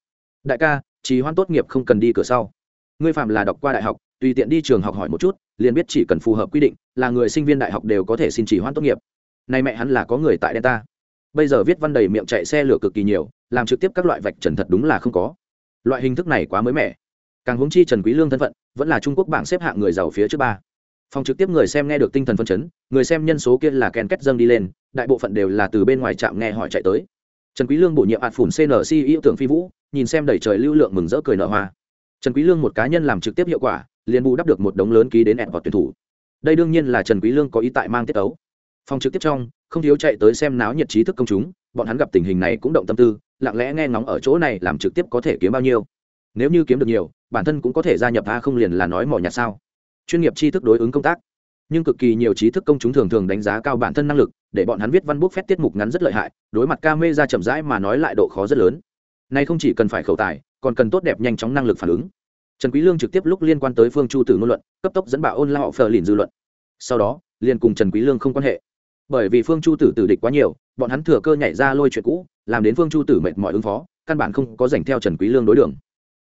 Đại ca, trì hoãn tốt nghiệp không cần đi cửa sau. Ngươi phạm là đọc qua đại học, tùy tiện đi trường học hỏi một chút, liền biết chỉ cần phù hợp quy định, là người sinh viên đại học đều có thể xin trì hoãn tốt nghiệp. Nay mẹ hắn là có người tại delta bây giờ viết văn đầy miệng chạy xe lửa cực kỳ nhiều, làm trực tiếp các loại vạch trần thật đúng là không có. Loại hình thức này quá mới mẻ. Càng huống chi trần quý lương thân phận, vẫn là trung quốc bảng xếp hạng người giàu phía trước ba. Phòng trực tiếp người xem nghe được tinh thần phân chấn, người xem nhân số kia là ken kết dâng đi lên, đại bộ phận đều là từ bên ngoài trạm nghe hỏi chạy tới. Trần quý lương bổ nhiệm ạt phủn cnc yêu tưởng phi vũ, nhìn xem đầy trời lưu lượng mừng rỡ cười nở hoa. Trần quý lương một cá nhân làm trực tiếp hiệu quả, liền bù đắp được một đống lớn ký đến ẹn vào tuyển thủ. Đây đương nhiên là trần quý lương có ý tại mang tiết tấu. Phòng trực tiếp trong không thiếu chạy tới xem náo nhiệt trí thức công chúng, bọn hắn gặp tình hình này cũng động tâm tư, lặng lẽ nghe ngóng ở chỗ này làm trực tiếp có thể kiếm bao nhiêu. Nếu như kiếm được nhiều, bản thân cũng có thể gia nhập a không liền là nói mỏ nhạt sao. Chuyên nghiệp tri thức đối ứng công tác. Nhưng cực kỳ nhiều trí thức công chúng thường thường đánh giá cao bản thân năng lực, để bọn hắn viết văn bút phép tiết mục ngắn rất lợi hại, đối mặt ca mê ra chậm rãi mà nói lại độ khó rất lớn. Nay không chỉ cần phải khẩu tài, còn cần tốt đẹp nhanh chóng năng lực phản ứng. Trần quý lương trực tiếp lúc liên quan tới phương chu tử ngôn luận, cấp tốc dẫn bạo ôn lao phờ lìn dư luận. Sau đó, liền cùng trần quý lương không quan hệ bởi vì phương chu tử tử địch quá nhiều, bọn hắn thừa cơ nhảy ra lôi chuyện cũ, làm đến phương chu tử mệt mỏi ứng phó, căn bản không có dành theo trần quý lương đối đường.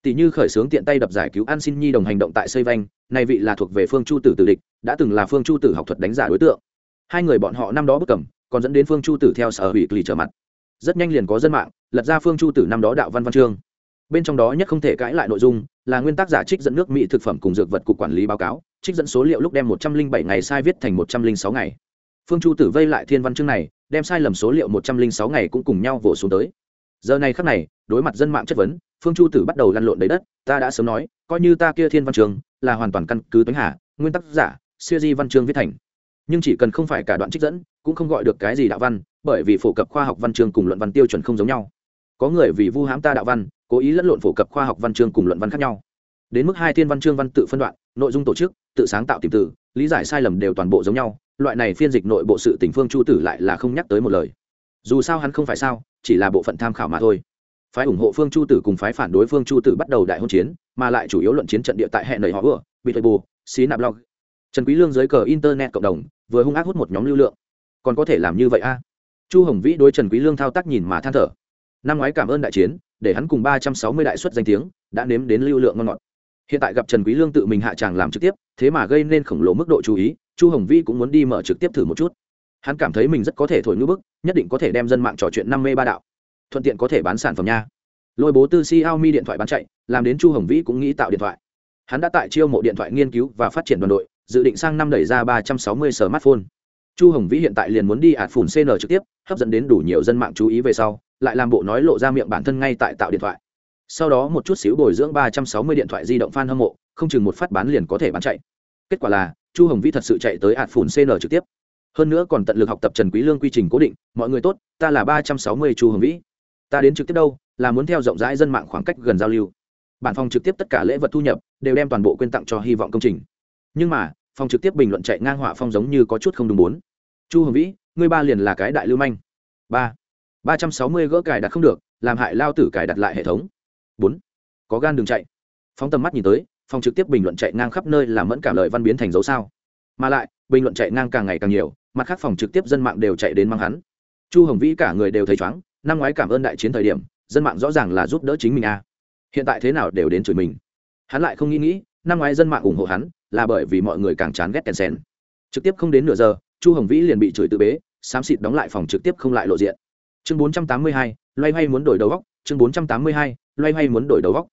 Tỷ như khởi sướng tiện tay đập giải cứu an xin nhi đồng hành động tại xây vanh này vị là thuộc về phương chu tử tử địch, đã từng là phương chu tử học thuật đánh giả đối tượng. Hai người bọn họ năm đó bất cẩm còn dẫn đến phương chu tử theo sở hủy lì trở mặt. Rất nhanh liền có dân mạng, lật ra phương chu tử năm đó đạo văn văn chương. Bên trong đó nhất không thể cãi lại nội dung, là nguyên tắc giả trích dẫn nước mỹ thực phẩm cùng dược vật cục quản lý báo cáo, trích dẫn số liệu lúc đem một trăm linh bảy ngày sai viết thành một trăm linh sáu ngày phương chu tử vây lại thiên văn chương này đem sai lầm số liệu một trăm linh sáu ngày cũng cùng nhau vỗ xuống tới. Giờ này khắc này đối mặt dân mạng chất vấn phương chu tử bắt đầu lăn lộn đầy đất ta đã sớm nói coi như ta kia thiên văn trường là hoàn toàn căn cứ tuấn hà nguyên tắc giả siêu di văn chương viết thành. Nhưng chỉ cần không phải cả đoạn trích dẫn cũng không gọi được cái gì đạo văn bởi vì phổ cập khoa học văn chương cùng luận văn tiêu chuẩn không giống nhau. Có người vì vu hãm ta đạo văn cố ý lẫn lộn phổ cập khoa học văn chương cùng luận văn khác nhau. Đến mức hai thiên văn chương văn tự phân đoạn nội dung tổ chức tự sáng tạo tìm từ, lý giải sai lầm đều toàn bộ giống nhau loại này phiên dịch nội bộ sự tình phương chu tử lại là không nhắc tới một lời. Dù sao hắn không phải sao, chỉ là bộ phận tham khảo mà thôi. Phái ủng hộ phương chu tử cùng phái phản đối phương chu tử bắt đầu đại hôn chiến, mà lại chủ yếu luận chiến trận địa tại hệ nầy họ vừa bị thầy bù, xí nạp log trần quý lương dưới cờ internet cộng đồng, vừa hung ác hút một nhóm lưu lượng. Còn có thể làm như vậy a? Chu hồng vĩ đối trần quý lương thao tác nhìn mà than thở. Năm ngoái cảm ơn đại chiến, để hắn cùng ba trăm sáu mươi đại xuất danh tiếng, đã nếm đến lưu lượng ngon ngọt hiện tại gặp trần quý lương tự mình hạ tràng làm trực tiếp, thế mà gây nên khổng lồ mức độ chú ý, chu hồng vĩ cũng muốn đi mở trực tiếp thử một chút. Hắn cảm thấy mình rất có thể thổi ngữ bức, nhất định có thể đem dân mạng trò chuyện năm mê ba đạo. Thuận tiện có thể bán sản phẩm nha. Lôi bố tư xiaomi điện thoại bán chạy, làm đến chu hồng vĩ cũng nghĩ tạo điện thoại. Hắn đã tại chiêu mộ điện thoại nghiên cứu và phát triển đoàn đội, dự định sang năm đẩy ra ba trăm sáu mươi smartphone. Chu hồng vĩ hiện tại liền muốn đi ạt phủn cn trực tiếp, hấp dẫn đến đủ nhiều dân mạng chú ý về sau, lại làm bộ nói lộ ra miệng bản thân ngay tại tạo điện thoại sau đó một chút xíu bồi dưỡng ba trăm sáu mươi điện thoại di động fan hâm mộ, không chừng một phát bán liền có thể bán chạy. Kết quả là, chu hồng vĩ thật sự chạy tới ạt phủn cn trực tiếp. Hơn nữa còn tận lực học tập trần quý lương quy trình cố định, mọi người tốt, ta là ba trăm sáu mươi chu hồng vĩ ta đến trực tiếp đâu, là muốn theo rộng rãi dân mạng khoảng cách gần giao lưu. Bản phòng trực tiếp tất cả lễ vật thu nhập, đều đem toàn bộ quyên tặng cho hy vọng công trình. Nhưng mà, phòng trực tiếp bình luận chạy ngang họa phong giống như có chút không đúng bốn. Chu hồng vĩ ngươi ba liền là cái đại lưu manh. Ba. Ba trăm sáu mươi gỡ cài đặt không được, làm hại lao tử cài đặt lại hệ thống bốn. Có gan đừng chạy. Phóng tầm mắt nhìn tới phong trực tiếp bình luận chạy ngang khắp nơi làm mẫn cả lời văn biến thành dấu sao. Mà lại bình luận chạy ngang càng ngày càng nhiều mặt khác phòng trực tiếp dân mạng đều chạy đến mang hắn. Chu hồng vĩ cả người đều thấy chóng năm ngoái cảm ơn đại chiến thời điểm dân mạng rõ ràng là giúp đỡ chính mình a. À. hiện tại thế nào đều đến chửi mình. Hắn lại không nghĩ nghĩ năm ngoái dân mạng ủng hộ hắn là bởi vì mọi người càng chán ghét tèn sen trực tiếp không đến nửa giờ chu hồng vĩ liền bị chửi tự bế xám xịt đóng lại phòng trực tiếp không lại lộ diện. Chương 482, loay hoay muốn đổi đầu góc chương 482, loay hoay muốn đổi đầu góc.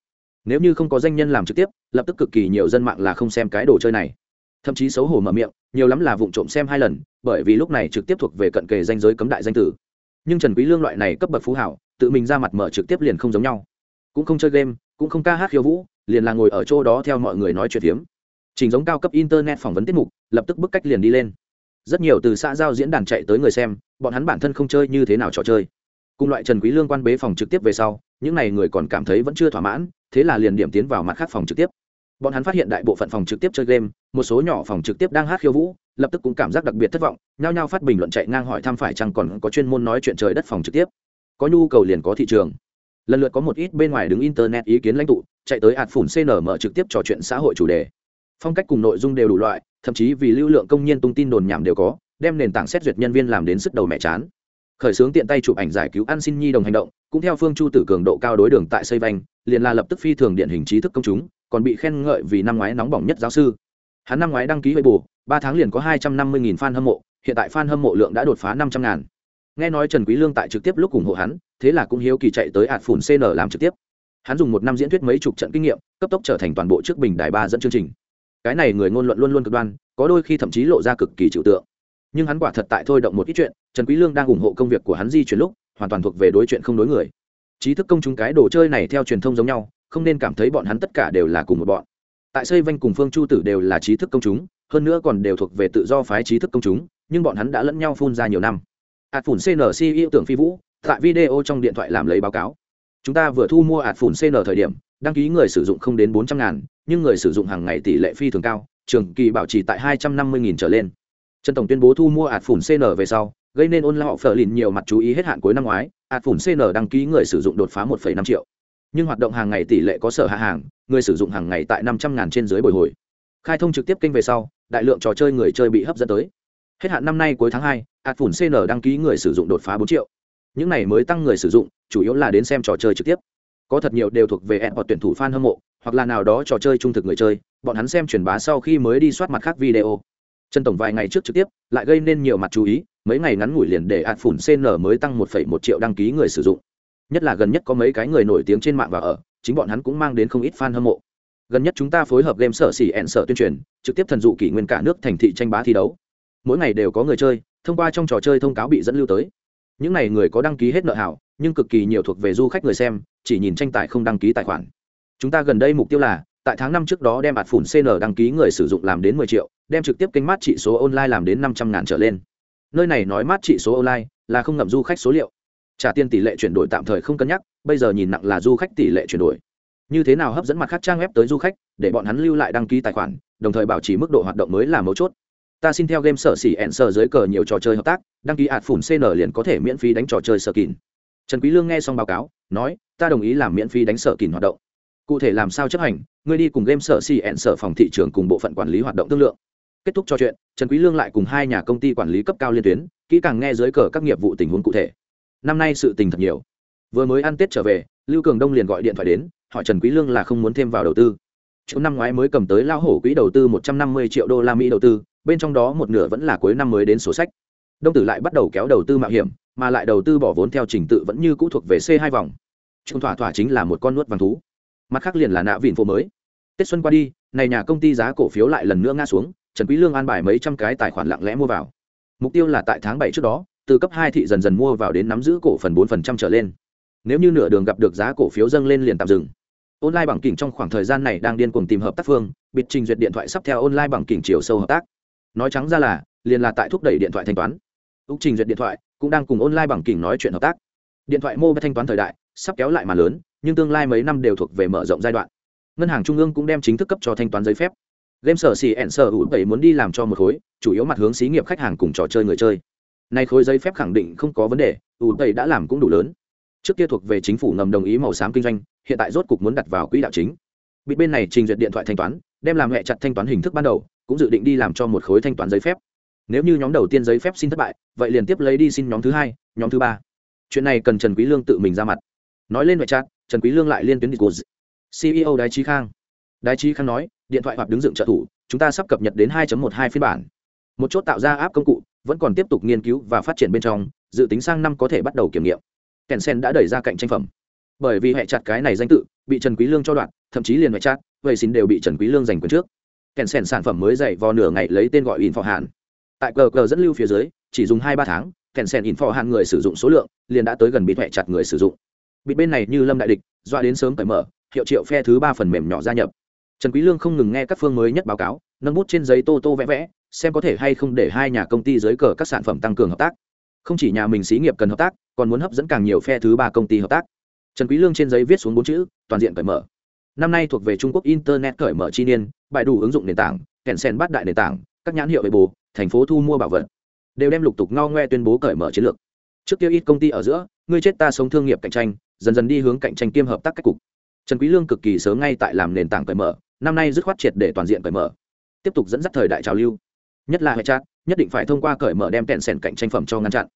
Nếu như không có danh nhân làm trực tiếp, lập tức cực kỳ nhiều dân mạng là không xem cái đồ chơi này. Thậm chí xấu hổ mở miệng, nhiều lắm là vụng trộm xem hai lần, bởi vì lúc này trực tiếp thuộc về cận kề danh giới cấm đại danh tử. Nhưng trần quý lương loại này cấp bậc phú hảo, tự mình ra mặt mở trực tiếp liền không giống nhau. Cũng không chơi game, cũng không ca hát khiêu vũ, liền là ngồi ở chỗ đó theo mọi người nói chuyện phiếm. Trình giống cao cấp internet phỏng vấn tiết mục, lập tức bức cách liền đi lên. Rất nhiều từ xã giao diễn đàn chạy tới người xem, bọn hắn bản thân không chơi như thế nào trò chơi cùng loại trần quý lương quan bế phòng trực tiếp về sau, những này người còn cảm thấy vẫn chưa thỏa mãn, thế là liền điểm tiến vào mặt khác phòng trực tiếp. Bọn hắn phát hiện đại bộ phận phòng trực tiếp chơi game, một số nhỏ phòng trực tiếp đang hát khiêu vũ, lập tức cũng cảm giác đặc biệt thất vọng, nhao nhao phát bình luận chạy ngang hỏi thăm phải chăng còn có chuyên môn nói chuyện trời đất phòng trực tiếp. Có nhu cầu liền có thị trường. Lần lượt có một ít bên ngoài đứng internet ý kiến lãnh tụ, chạy tới ạt phủn cn mở trực tiếp trò chuyện xã hội chủ đề. Phong cách cùng nội dung đều đủ loại, thậm chí vì lưu lượng công nhân tung tin đồn nhảm đều có, đem nền tảng xét duyệt nhân viên làm đến sức đầu mẹ chán khởi xướng tiện tay chụp ảnh giải cứu an xin nhi đồng hành động, cũng theo phương chu tử cường độ cao đối đường tại xây vanh, liền là lập tức phi thường điện hình trí thức công chúng, còn bị khen ngợi vì năm ngoái nóng bỏng nhất giáo sư. Hắn năm ngoái đăng ký hơi bù ba tháng liền có hai trăm năm mươi fan hâm mộ, hiện tại fan hâm mộ lượng đã đột phá năm trăm ngàn. Nghe nói trần quý lương tại trực tiếp lúc ủng hộ hắn, thế là cũng hiếu kỳ chạy tới ạt phủn cn làm trực tiếp. Hắn dùng một năm diễn thuyết mấy chục trận kinh nghiệm, cấp tốc trở thành toàn bộ trước bình đài ba dẫn chương trình. Cái này người ngôn luận luôn luôn cực đoan, có đôi khi thậm chí lộ ra cực kỳ trừu tượng nhưng hắn quả thật tại thôi động một ít chuyện, trần quý lương đang ủng hộ công việc của hắn di chuyển lúc, hoàn toàn thuộc về đối chuyện không đối người. Trí thức công chúng cái đồ chơi này theo truyền thông giống nhau, không nên cảm thấy bọn hắn tất cả đều là cùng một bọn. Tại xây vanh cùng phương chu tử đều là trí thức công chúng, hơn nữa còn đều thuộc về tự do phái trí thức công chúng, nhưng bọn hắn đã lẫn nhau phun ra nhiều năm. Ạt phủn cnc yêu tưởng phi vũ, tại video trong điện thoại làm lấy báo cáo. Chúng ta vừa thu mua ạt phủn cn thời điểm, đăng ký người sử dụng không đến bốn trăm ngàn, nhưng người sử dụng hàng ngày tỷ lệ phi thường cao, trường kỳ bảo trì tại hai trăm năm mươi nghìn trở lên trần tổng tuyên bố thu mua ạt phủn cn về sau, gây nên ôn họ phở lìn nhiều mặt chú ý hết hạn cuối năm ngoái, ạt phủn cn đăng ký người sử dụng đột phá một năm triệu. Nhưng hoạt động hàng ngày tỷ lệ có sở hạ hàng, người sử dụng hàng ngày tại năm trăm ngàn trên dưới bồi hồi. Khai thông trực tiếp kênh về sau, đại lượng trò chơi người chơi bị hấp dẫn tới. Hết hạn năm nay cuối tháng hai, ạt phủn cn đăng ký người sử dụng đột phá 4 triệu. Những này mới tăng người sử dụng, chủ yếu là đến xem trò chơi trực tiếp. Có thật nhiều đều thuộc về ẹn hoặc tuyển thủ fan hâm mộ, hoặc là nào đó trò chơi trung thực người chơi, bọn hắn xem truyền bá sau khi mới đi soát mặt khác video trần tổng vài ngày trước trực tiếp lại gây nên nhiều mặt chú ý mấy ngày ngắn ngủi liền để ạt phủn cn mới tăng 1,1 triệu đăng ký người sử dụng. Nhất là gần nhất có mấy cái người nổi tiếng trên mạng và ở chính bọn hắn cũng mang đến không ít fan hâm mộ. Gần nhất chúng ta phối hợp game sở xỉ ẹn sở tuyên truyền trực tiếp thần dụ kỷ nguyên cả nước thành thị tranh bá thi đấu. Mỗi ngày đều có người chơi thông qua trong trò chơi thông cáo bị dẫn lưu tới. Những n à y người có đăng ký hết nợ hảo nhưng cực kỳ nhiều thuộc về du khách người xem chỉ nhìn tranh tài không đăng ký tài khoản. Chúng ta gần đây mục tiêu là tại tháng năm trước đó đem ạt phủn cn đăng ký người sử dụng làm đến mười triệu đem trực tiếp kênh mát trị số online làm đến năm trăm ngàn trở lên. Nơi này nói mát trị số online là không ngậm du khách số liệu. Trả tiền tỷ lệ chuyển đổi tạm thời không cân nhắc, bây giờ nhìn nặng là du khách tỷ lệ chuyển đổi. Như thế nào hấp dẫn mặt khác trang web tới du khách, để bọn hắn lưu lại đăng ký tài khoản, đồng thời bảo trì mức độ hoạt động mới là mấu chốt. Ta xin theo game sở xỉ ẹn sở dưới cờ nhiều trò chơi hợp tác, đăng ký ạt phủn cn liền có thể miễn phí đánh trò chơi sở kín trần quý lương nghe xong báo cáo, nói, ta đồng ý làm miễn phí đánh sở kín hoạt động. Cụ thể làm sao chấp hành, ngươi đi cùng game sở xỉ ẹn sở phòng thị trường cùng bộ phận quản lý hoạt động tương lượng kết thúc trò chuyện, trần quý lương lại cùng hai nhà công ty quản lý cấp cao liên tuyến, kỹ càng nghe dưới cờ các nghiệp vụ tình huống cụ thể. Năm nay sự tình thật nhiều. Vừa mới ăn tết trở về, lưu cường đông liền gọi điện thoại đến, hỏi trần quý lương là không muốn thêm vào đầu tư. Chỗ năm ngoái mới cầm tới lao hổ quỹ đầu tư 150 triệu đô la mỹ đầu tư, bên trong đó một nửa vẫn là cuối năm mới đến sổ sách. Đông tử lại bắt đầu kéo đầu tư mạo hiểm, mà lại đầu tư bỏ vốn theo trình tự vẫn như cũ thuộc về c hai vòng. Chúng thỏa thỏa chính là một con nuốt vàng thú. Mặt khác liền là nạ vịn phố mới. Tết xuân qua đi, này nhà công ty giá cổ phiếu lại lần nữa ngã xuống trần quý lương an bài mấy trăm cái tài khoản lặng lẽ mua vào. Mục tiêu là tại tháng bảy trước đó, từ cấp hai thị dần dần mua vào đến nắm giữ cổ phần bốn phần trăm trở lên. Nếu như nửa đường gặp được giá cổ phiếu dâng lên liền tạm dừng. Online bằng kỉnh trong khoảng thời gian này đang điên cuồng tìm hợp tác phương, bịt trình duyệt điện thoại sắp theo online bằng kỉnh chiều sâu hợp tác. Nói trắng ra là, liền là tại thúc đẩy điện thoại thanh toán. Úc trình duyệt điện thoại cũng đang cùng online bằng kỉnh nói chuyện hợp tác. Điện thoại mobile thanh toán thời đại, sắp kéo lại mà lớn, nhưng tương lai mấy năm đều thuộc về mở rộng giai đoạn. Ngân hàng trung ương cũng đem chính thức cấp cho thanh toán giấy phép game sở xì ẹn sở hữu bảy muốn đi làm cho một khối chủ yếu mặt hướng xí nghiệp khách hàng cùng trò chơi người chơi. Nay khối giấy phép khẳng định không có vấn đề ủ tẩy đã làm cũng đủ lớn. Trước kia thuộc về chính phủ ngầm đồng ý màu xám kinh doanh hiện tại rốt cục muốn đặt vào quỹ đạo chính. Bị bên này trình duyệt điện thoại thanh toán đem làm hệ chặt thanh toán hình thức ban đầu cũng dự định đi làm cho một khối thanh toán giấy phép. Nếu như nhóm đầu tiên giấy phép xin thất bại vậy liền tiếp lấy đi xin nhóm thứ hai nhóm thứ ba. Chuyện này cần trần quý lương tự mình ra mặt. Nói lên ngoại chặt, trần quý lương lại liên tuyến đi của ceo đái trí khang. Đái trí khang nói điện thoại hoặc đứng dựng trợ thủ, chúng ta sắp cập nhật đến 2.12 phiên bản. Một chốt tạo ra áp công cụ, vẫn còn tiếp tục nghiên cứu và phát triển bên trong, dự tính sang năm có thể bắt đầu kiểm nghiệm. Kèn sen đã đẩy ra cạnh tranh phẩm. Bởi vì hệ chặt cái này danh tự, bị trần quý lương cho đoạn, thậm chí liền hệ chặt, vậy xin đều bị trần quý lương giành quyền trước. Kèn sen sản phẩm mới dậy vò nửa ngày lấy tên gọi in phò hàn. Tại cờ cờ dẫn lưu phía dưới, chỉ dùng hai ba tháng kèn sen in phò hàn người sử dụng số lượng liền đã tới gần bị hệ chặt người sử dụng. Bị bên này như lâm đại địch, doa đến sớm cởi mở, hiệu triệu phe thứ ba phần mềm nhỏ gia nhập trần quý lương không ngừng nghe các phương mới nhất báo cáo, nâng bút trên giấy tô tô vẽ vẽ, xem có thể hay không để hai nhà công ty dưới cờ các sản phẩm tăng cường hợp tác. Không chỉ nhà mình xí nghiệp cần hợp tác, còn muốn hấp dẫn càng nhiều phe thứ ba công ty hợp tác. Trần quý lương trên giấy viết xuống bốn chữ, toàn diện cởi mở. Năm nay thuộc về trung quốc internet cởi mở chi niên, bài đủ ứng dụng nền tảng kẹn sen bát đại nền tảng, các nhãn hiệu về bù thành phố thu mua bảo vật, đều đem lục tục ngao ngoe tuyên bố cởi mở chiến lược. Trước kia ít công ty ở giữa, ngươi chết ta sống thương nghiệp cạnh tranh, dần dần đi hướng cạnh tranh kiêm hợp tác cách cục. Trần quý lương cực kỳ sớm ngay tại làm nền tảng cởi mở năm nay dứt khoát triệt để toàn diện cởi mở, tiếp tục dẫn dắt thời đại trào lưu. Nhất là hệ trát nhất định phải thông qua cởi mở đem kẹn sẻn cạnh tranh phẩm cho ngăn chặn.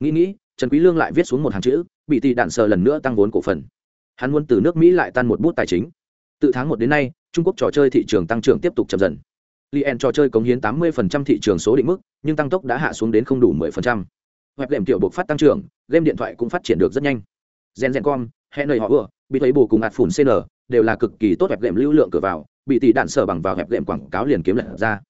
Nghĩ nghĩ, trần quý lương lại viết xuống một hàng chữ, bị tỷ đạn sờ lần nữa tăng vốn cổ phần. Hắn muốn từ nước mỹ lại tan một bút tài chính. Từ tháng một đến nay, trung quốc trò chơi thị trường tăng trưởng tiếp tục chậm dần. Lien trò chơi cống hiến 80% thị trường số định mức, nhưng tăng tốc đã hạ xuống đến không đủ 10%. web đệm tiểu buộc phát tăng trưởng, game điện thoại cũng phát triển được rất nhanh. Gen gen com hệ nơi họ vừa bị thấy bù cùng ạt phủn cn đều là cực kỳ tốt web đệm lưu lượng cửa vào bị tỷ đạn sở bằng vào hẹp đệm quảng cáo liền kiếm lợi ra.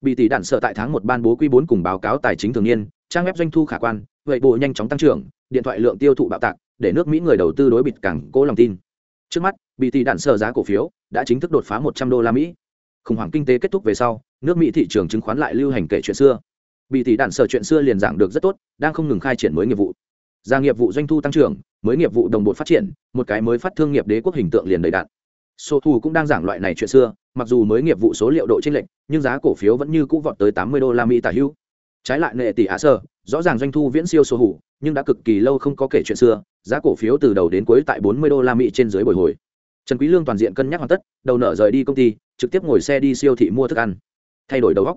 Bị tỷ đạn sở tại tháng một ban bố quy bốn cùng báo cáo tài chính thường niên, trang web doanh thu khả quan, vậy bộ nhanh chóng tăng trưởng, điện thoại lượng tiêu thụ bạo tạc, để nước mỹ người đầu tư đối bịt càng cố lòng tin. Trước mắt, bị tỷ đạn sở giá cổ phiếu đã chính thức đột phá một trăm đô la mỹ. Khủng hoảng kinh tế kết thúc về sau, nước mỹ thị trường chứng khoán lại lưu hành kể chuyện xưa. Bị tỷ đạn sở chuyện xưa liền giảng được rất tốt, đang không ngừng khai triển mới nghiệp vụ. Gia nghiệp vụ doanh thu tăng trưởng, mới nghiệp vụ đồng bộ phát triển, một cái mới phát thương nghiệp đế quốc hình tượng liền đầy đạn số thủ cũng đang giảng loại này chuyện xưa, mặc dù mới nghiệp vụ số liệu độ chênh lệch, nhưng giá cổ phiếu vẫn như cũ vọt tới tám mươi đô la mỹ tả hữu trái lại nệ tỷ á sơ, rõ ràng doanh thu viễn siêu số hủ, nhưng đã cực kỳ lâu không có kể chuyện xưa, giá cổ phiếu từ đầu đến cuối tại bốn mươi đô la mỹ trên dưới bồi hồi. Trần quý lương toàn diện cân nhắc hoàn tất, đầu nở rời đi công ty, trực tiếp ngồi xe đi siêu thị mua thức ăn. Thay đổi đầu óc.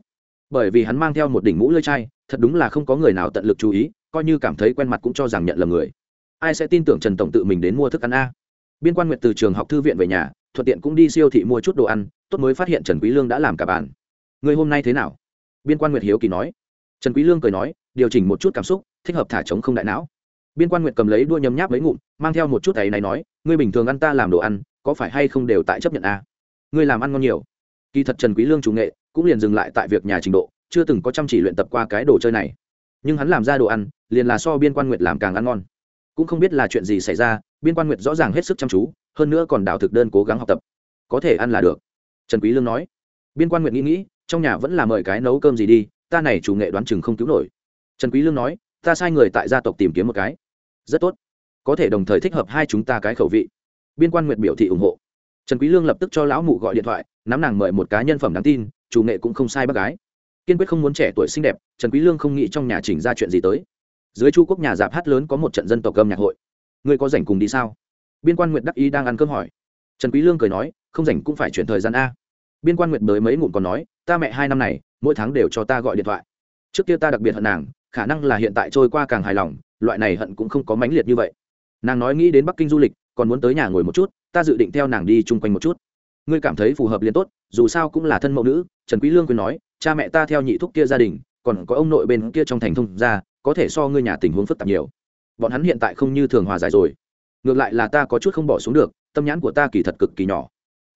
Bởi vì hắn mang theo một đỉnh mũ lưỡi chai, thật đúng là không có người nào tận lực chú ý, coi như cảm thấy quen mặt cũng cho rằng nhận lầm người. Ai sẽ tin tưởng trần tổng tự mình đến mua thức ăn a? Biên quan nguyệt từ trường học thư viện về nhà thuận tiện cũng đi siêu thị mua chút đồ ăn, tốt mới phát hiện trần quý lương đã làm cả bàn. Người hôm nay thế nào? Biên quan nguyệt hiếu kỳ nói. Trần quý lương cười nói, điều chỉnh một chút cảm xúc, thích hợp thả chống không đại não. Biên quan nguyệt cầm lấy đua nhấm nháp mấy ngụm, mang theo một chút ấy này nói, ngươi bình thường ăn ta làm đồ ăn, có phải hay không đều tại chấp nhận a à? ngươi làm ăn ngon nhiều. Kỳ thật trần quý lương chủ nghệ cũng liền dừng lại tại việc nhà trình độ, chưa từng có chăm chỉ luyện tập qua cái đồ chơi này. Nhưng hắn làm ra đồ ăn, liền là so biên quan nguyệt làm càng ăn ngon cũng không biết là chuyện gì xảy ra, biên quan nguyệt rõ ràng hết sức chăm chú, hơn nữa còn đào thực đơn cố gắng học tập. Có thể ăn là được. Trần quý lương nói. Biên quan nguyệt nghĩ nghĩ, trong nhà vẫn là mời cái nấu cơm gì đi, ta này chủ nghệ đoán chừng không cứu nổi. Trần quý lương nói, ta sai người tại gia tộc tìm kiếm một cái. Rất tốt. Có thể đồng thời thích hợp hai chúng ta cái khẩu vị. Biên quan nguyệt biểu thị ủng hộ. Trần quý lương lập tức cho lão mụ gọi điện thoại, nắm nàng mời một cá nhân phẩm đáng tin, chủ nghệ cũng không sai bác gái. Kiên quyết không muốn trẻ tuổi xinh đẹp, trần quý lương không nghĩ trong nhà chỉnh ra chuyện gì tới dưới chu quốc nhà dạp hát lớn có một trận dân tộc âm nhạc hội. Ngươi có rảnh cùng đi sao? Biên quan nguyệt đắc ý đang ăn cơm hỏi. Trần quý lương cười nói, không rảnh cũng phải chuyển thời gian a. Biên quan nguyệt mới mấy ngụm còn nói, ta mẹ hai năm này, mỗi tháng đều cho ta gọi điện thoại. Trước kia ta đặc biệt hận nàng, khả năng là hiện tại trôi qua càng hài lòng, loại này hận cũng không có mãnh liệt như vậy. Nàng nói nghĩ đến bắc kinh du lịch, còn muốn tới nhà ngồi một chút, ta dự định theo nàng đi chung quanh một chút. Ngươi cảm thấy phù hợp liền tốt, dù sao cũng là thân mẫu nữ, trần quý lương quyền nói, cha mẹ ta theo nhị thúc kia gia đình, còn có ông nội bên kia trong thành thông ra có thể so ngươi nhà tình huống phức tạp nhiều. Bọn hắn hiện tại không như thường hòa giải rồi. Ngược lại là ta có chút không bỏ xuống được, tâm nhãn của ta kỳ thật cực kỳ nhỏ.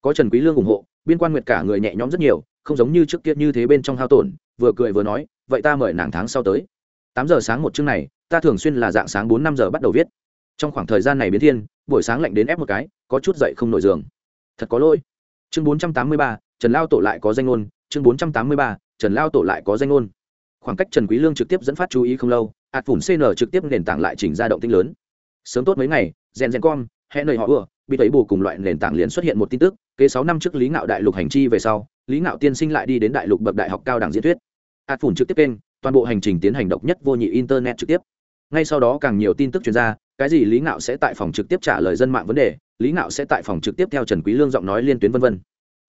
Có trần quý lương ủng hộ, biên quan nguyệt cả người nhẹ nhõm rất nhiều, không giống như trước kia như thế bên trong hao tổn, vừa cười vừa nói, vậy ta mời nàng tháng sau tới. Tám giờ sáng một chương này, ta thường xuyên là dạng sáng bốn năm giờ bắt đầu viết. Trong khoảng thời gian này biến thiên, buổi sáng lạnh đến ép một cái, có chút dậy không nổi giường. Thật có lỗi. Chương bốn trăm tám mươi ba, trần lao tổ lại có danh ngôn, chương bốn trăm tám mươi ba, trần lao tổ lại có danh ngôn khoảng cách trần quý lương trực tiếp dẫn phát chú ý không lâu, ạt phủn cn trực tiếp nền tảng lại chỉnh ra động tinh lớn. Sớm tốt mấy ngày gen gen com hẹn nơi họ ưa, bị thấy bù cùng loại nền tảng liền xuất hiện một tin tức, kế sáu năm trước lý ngạo đại lục hành chi về sau, lý ngạo tiên sinh lại đi đến đại lục bậc đại học cao đẳng diễn thuyết. Ạt phủn trực tiếp kênh, toàn bộ hành trình tiến hành độc nhất vô nhị internet trực tiếp. Ngay sau đó càng nhiều tin tức truyền ra, cái gì lý ngạo sẽ tại phòng trực tiếp trả lời dân mạng vấn đề, lý ngạo sẽ tại phòng trực tiếp theo trần quý lương giọng nói liên tuyến vân vân.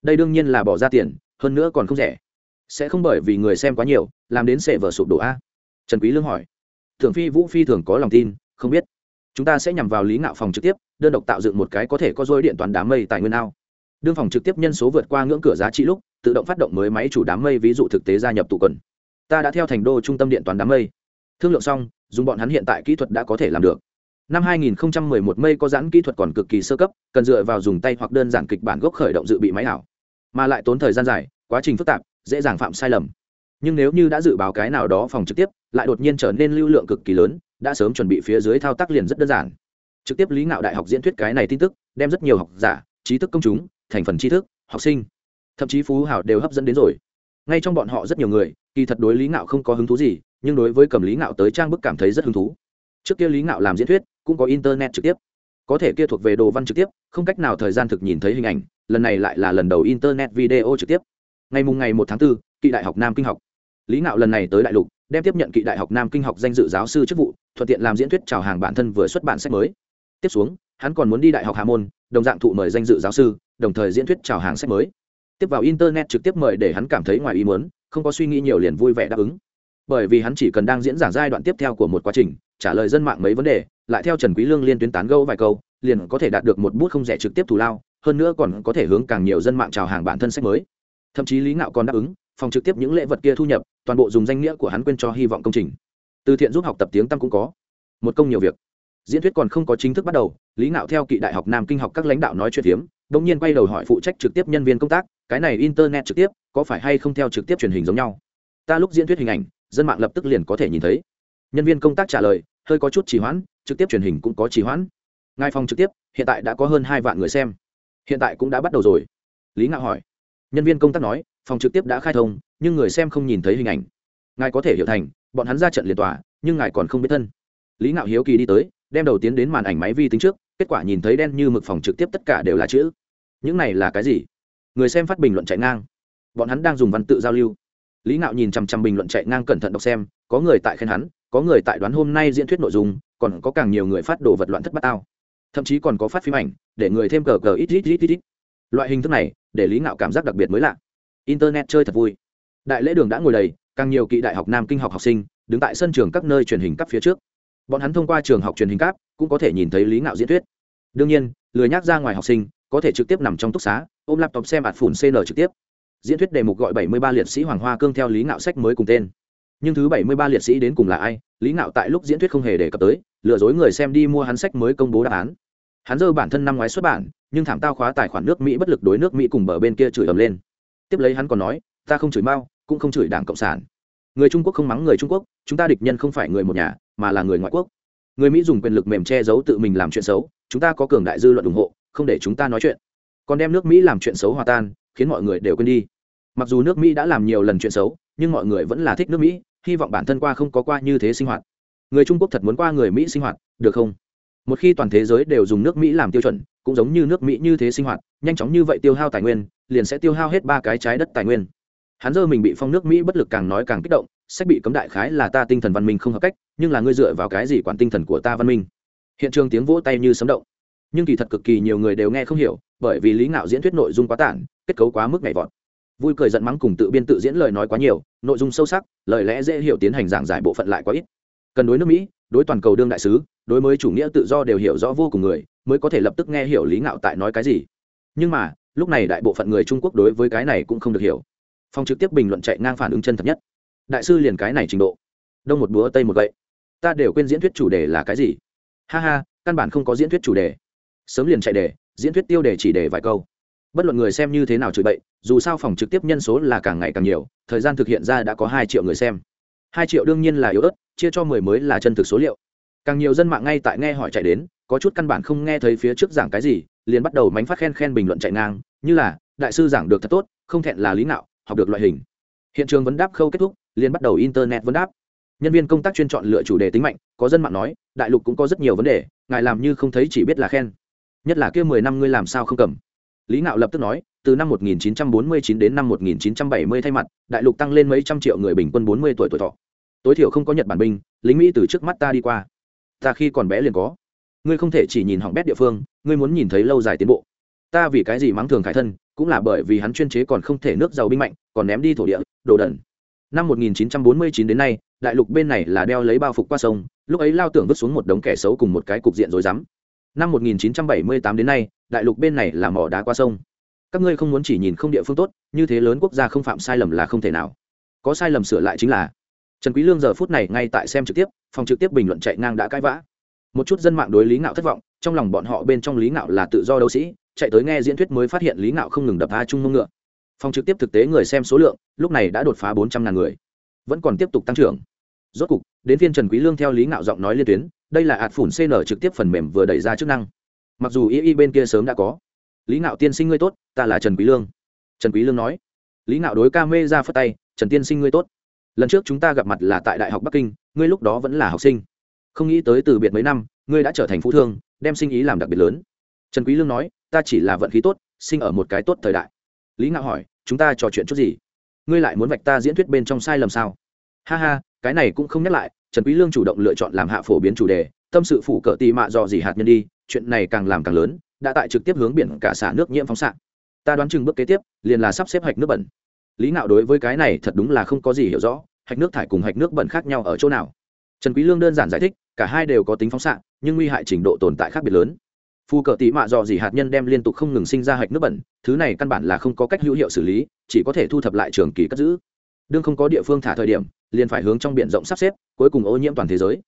Đây đương nhiên là bỏ ra tiền, hơn nữa còn không rẻ sẽ không bởi vì người xem quá nhiều, làm đến sệ vở sụp đổ a? Trần quý lương hỏi. Thường phi vũ phi thường có lòng tin, không biết. Chúng ta sẽ nhằm vào lý ngạo phòng trực tiếp, đơn độc tạo dựng một cái có thể có dối điện toán đám mây tài nguyên ao. Đương phòng trực tiếp nhân số vượt qua ngưỡng cửa giá trị lúc, tự động phát động mới máy chủ đám mây ví dụ thực tế gia nhập tụ quần. Ta đã theo thành đô trung tâm điện toán đám mây. Thương lượng xong, dùng bọn hắn hiện tại kỹ thuật đã có thể làm được. Năm 2011 mây có giãn kỹ thuật còn cực kỳ sơ cấp, cần dựa vào dùng tay hoặc đơn giản kịch bản gốc khởi động dự bị máy ảo. Mà lại tốn thời gian dài, quá trình phức tạp dễ dàng phạm sai lầm. Nhưng nếu như đã dự báo cái nào đó phòng trực tiếp, lại đột nhiên trở nên lưu lượng cực kỳ lớn, đã sớm chuẩn bị phía dưới thao tác liền rất đơn giản. Trực tiếp lý ngạo đại học diễn thuyết cái này tin tức, đem rất nhiều học giả, trí thức công chúng, thành phần tri thức, học sinh, thậm chí phú hảo đều hấp dẫn đến rồi. Ngay trong bọn họ rất nhiều người, kỳ thật đối lý ngạo không có hứng thú gì, nhưng đối với cầm lý ngạo tới trang bức cảm thấy rất hứng thú. Trước kia lý ngạo làm diễn thuyết, cũng có internet trực tiếp. Có thể kia thuộc về đồ văn trực tiếp, không cách nào thời gian thực nhìn thấy hình ảnh, lần này lại là lần đầu internet video trực tiếp ngày mùng ngày một tháng 4, kỵ đại học nam kinh học. Lý ngạo lần này tới đại lục đem tiếp nhận kỵ đại học nam kinh học danh dự giáo sư chức vụ thuận tiện làm diễn thuyết chào hàng bản thân vừa xuất bản sách mới. Tiếp xuống hắn còn muốn đi đại học hà môn đồng dạng thụ mời danh dự giáo sư đồng thời diễn thuyết chào hàng sách mới. Tiếp vào internet trực tiếp mời để hắn cảm thấy ngoài ý muốn không có suy nghĩ nhiều liền vui vẻ đáp ứng. Bởi vì hắn chỉ cần đang diễn giảng giai đoạn tiếp theo của một quá trình trả lời dân mạng mấy vấn đề lại theo trần quý lương liên tuyến tán gẫu vài câu liền có thể đạt được một bút không rẻ trực tiếp thù lao hơn nữa còn có thể hướng càng nhiều dân mạng chào hàng bản thân sách mới thậm chí lý ngạo còn đáp ứng phòng trực tiếp những lễ vật kia thu nhập toàn bộ dùng danh nghĩa của hắn quên cho hy vọng công trình từ thiện giúp học tập tiếng tăng cũng có một công nhiều việc diễn thuyết còn không có chính thức bắt đầu lý ngạo theo kỵ đại học nam kinh học các lãnh đạo nói chuyện phiếm g nhiên quay đầu hỏi phụ trách trực tiếp nhân viên công tác cái này internet trực tiếp có phải hay không theo trực tiếp truyền hình giống nhau ta lúc diễn thuyết hình ảnh dân mạng lập tức liền có thể nhìn thấy nhân viên công tác trả lời hơi có chút trì hoãn trực tiếp truyền hình cũng có trì hoãn ngài phòng trực tiếp hiện tại đã có hơn hai vạn người xem hiện tại cũng đã bắt đầu rồi lý ngạo hỏi nhân viên công tác nói phòng trực tiếp đã khai thông nhưng người xem không nhìn thấy hình ảnh. Ngài có thể hiểu thành bọn hắn ra trận liền tòa nhưng ngài còn không biết thân. Lý ngạo hiếu kỳ đi tới đem đầu tiến đến màn ảnh máy vi tính trước kết quả nhìn thấy đen như mực phòng trực tiếp tất cả đều là chữ. Những này là cái gì? Người xem phát bình luận chạy ngang. Bọn hắn đang dùng văn tự giao lưu. Lý ngạo nhìn chằm chằm bình luận chạy ngang cẩn thận đọc xem có người tại khen hắn có người tại đoán hôm nay diễn thuyết nội dung còn có càng nhiều người phát đồ vật loạn thất bát ao, thậm chí còn có phát phim ảnh để người thêm cờ cờ ít ít ít ít ít. Loại hình thức này để lý ngạo cảm giác đặc biệt mới lạ. Internet chơi thật vui. Đại lễ đường đã ngồi đầy, càng nhiều kỵ đại học nam kinh học học sinh đứng tại sân trường các nơi truyền hình cấp phía trước. Bọn hắn thông qua trường học truyền hình cáp cũng có thể nhìn thấy lý ngạo diễn thuyết. Đương nhiên, lười nhác ra ngoài học sinh, có thể trực tiếp nằm trong túc xá, ôm laptop xem ạt phủn cn trực tiếp. Diễn thuyết đề mục gọi 73 liệt sĩ hoàng hoa cương theo lý ngạo sách mới cùng tên. Nhưng thứ 73 liệt sĩ đến cùng là ai? Lý ngạo tại lúc diễn thuyết không hề đề cập tới, lừa dối người xem đi mua hắn sách mới công bố đáp án hắn dơ bản thân năm ngoái xuất bản, nhưng thảm tao khóa tài khoản nước mỹ bất lực đối nước mỹ cùng bờ bên kia chửi ầm lên. Tiếp lấy hắn còn nói, ta không chửi mao, cũng không chửi đảng cộng sản. Người trung quốc không mắng người trung quốc, chúng ta địch nhân không phải người một nhà, mà là người ngoại quốc. Người mỹ dùng quyền lực mềm che giấu tự mình làm chuyện xấu, chúng ta có cường đại dư luận ủng hộ, không để chúng ta nói chuyện. Còn đem nước mỹ làm chuyện xấu hòa tan, khiến mọi người đều quên đi. Mặc dù nước mỹ đã làm nhiều lần chuyện xấu, nhưng mọi người vẫn là thích nước mỹ, hy vọng bản thân qua không có qua như thế sinh hoạt. Người trung quốc thật muốn qua người mỹ sinh hoạt, được không? Một khi toàn thế giới đều dùng nước mỹ làm tiêu chuẩn, cũng giống như nước mỹ như thế sinh hoạt, nhanh chóng như vậy tiêu hao tài nguyên, liền sẽ tiêu hao hết ba cái trái đất tài nguyên. Hắn giờ mình bị phong nước mỹ bất lực càng nói càng kích động, sách bị cấm đại khái là ta tinh thần văn minh không hợp cách, nhưng là ngươi dựa vào cái gì quản tinh thần của ta văn minh? Hiện trường tiếng vỗ tay như sấm động. Nhưng kỳ thật cực kỳ nhiều người đều nghe không hiểu, bởi vì lý ngạo diễn thuyết nội dung quá tản, kết cấu quá mức nhảy vọt. Vui cười giận mắng cùng tự biên tự diễn lời nói quá nhiều, nội dung sâu sắc, lời lẽ dễ hiểu tiến hành giảng giải bộ phận lại quá ít cần đối nước mỹ đối toàn cầu đương đại sứ đối với chủ nghĩa tự do đều hiểu rõ vô cùng người mới có thể lập tức nghe hiểu lý ngạo tại nói cái gì nhưng mà lúc này đại bộ phận người trung quốc đối với cái này cũng không được hiểu phong trực tiếp bình luận chạy ngang phản ứng chân thật nhất đại sư liền cái này trình độ đông một búa tây một gậy ta đều quên diễn thuyết chủ đề là cái gì ha ha căn bản không có diễn thuyết chủ đề sớm liền chạy đề diễn thuyết tiêu đề chỉ đề vài câu bất luận người xem như thế nào chửi bậy dù sao phòng trực tiếp nhân số là càng ngày càng nhiều thời gian thực hiện ra đã có hai triệu người xem hai triệu đương nhiên là yếu ớt, chia cho mười mới là chân thực số liệu. Càng nhiều dân mạng ngay tại nghe hỏi chạy đến, có chút căn bản không nghe thấy phía trước giảng cái gì, liền bắt đầu mánh phát khen khen bình luận chạy ngang, như là, đại sư giảng được thật tốt, không thẹn là lý ngạo, học được loại hình. Hiện trường vấn đáp khâu kết thúc, liền bắt đầu internet vấn đáp. Nhân viên công tác chuyên chọn lựa chủ đề tính mạnh, có dân mạng nói, đại lục cũng có rất nhiều vấn đề, ngài làm như không thấy chỉ biết là khen. Nhất là kia mười năm ngươi làm sao không cầm lý ngạo lập tức nói, từ năm 1949 đến năm 1970 thay mặt, đại lục tăng lên mấy trăm triệu người bình quân 40 tuổi tuổi thọ. Tối thiểu không có nhật bản binh, lính mỹ từ trước mắt ta đi qua. Ta khi còn bé liền có. Ngươi không thể chỉ nhìn hỏng bét địa phương, ngươi muốn nhìn thấy lâu dài tiến bộ. Ta vì cái gì mắng thường khải thân, cũng là bởi vì hắn chuyên chế còn không thể nước giàu binh mạnh, còn ném đi thổ địa, đồ đần. Năm 1949 đến nay, đại lục bên này là đeo lấy bao phục qua sông, lúc ấy lao tưởng vứt xuống một đống kẻ xấu cùng một cái cục diện rối rắm. Năm 1978 đến nay đại lục bên này là mỏ đá qua sông. Các ngươi không muốn chỉ nhìn không địa phương tốt, như thế lớn quốc gia không phạm sai lầm là không thể nào. Có sai lầm sửa lại chính là, trần quý lương giờ phút này ngay tại xem trực tiếp, phòng trực tiếp bình luận chạy ngang đã cãi vã. Một chút dân mạng đối lý ngạo thất vọng, trong lòng bọn họ bên trong lý ngạo là tự do đấu sĩ, chạy tới nghe diễn thuyết mới phát hiện lý ngạo không ngừng đập tha chung mông ngựa. Phòng trực tiếp thực tế người xem số lượng, lúc này đã đột phá bốn trăm ngàn người, vẫn còn tiếp tục tăng trưởng. Rốt cục, đến phiên trần quý lương theo lý ngạo giọng nói liên tuyến, đây là ạt phủn cn trực tiếp phần mềm vừa đẩy ra chức năng mặc dù y y bên kia sớm đã có. Lý ngạo tiên sinh ngươi tốt, ta là trần quý lương. Trần quý lương nói. Lý ngạo đối ca mê ra phất tay, trần tiên sinh ngươi tốt. Lần trước chúng ta gặp mặt là tại đại học bắc kinh, ngươi lúc đó vẫn là học sinh. Không nghĩ tới từ biệt mấy năm, ngươi đã trở thành phú thương, đem sinh ý làm đặc biệt lớn. Trần quý lương nói, ta chỉ là vận khí tốt, sinh ở một cái tốt thời đại. Lý ngạo hỏi, chúng ta trò chuyện chút gì? Ngươi lại muốn vạch ta diễn thuyết bên trong sai lầm sao? Ha ha, cái này cũng không nhắc lại. Trần quý lương chủ động lựa chọn làm hạ phổ biến chủ đề, tâm sự phụ cỡ tì mạ dò gì hạt nhân đi chuyện này càng làm càng lớn, đã tại trực tiếp hướng biển cả xả nước nhiễm phóng xạ. Ta đoán chừng bước kế tiếp, liền là sắp xếp hạch nước bẩn. Lý ngạo đối với cái này thật đúng là không có gì hiểu rõ, hạch nước thải cùng hạch nước bẩn khác nhau ở chỗ nào. Trần quý lương đơn giản giải thích, cả hai đều có tính phóng xạ, nhưng nguy hại trình độ tồn tại khác biệt lớn. Phu cờ tỉ mạ dò dỉ hạt nhân đem liên tục không ngừng sinh ra hạch nước bẩn, thứ này căn bản là không có cách hữu hiệu xử lý, chỉ có thể thu thập lại trường kỳ cất giữ. Đương không có địa phương thả thời điểm, liền phải hướng trong biển rộng sắp xếp, cuối cùng ô nhiễm toàn thế giới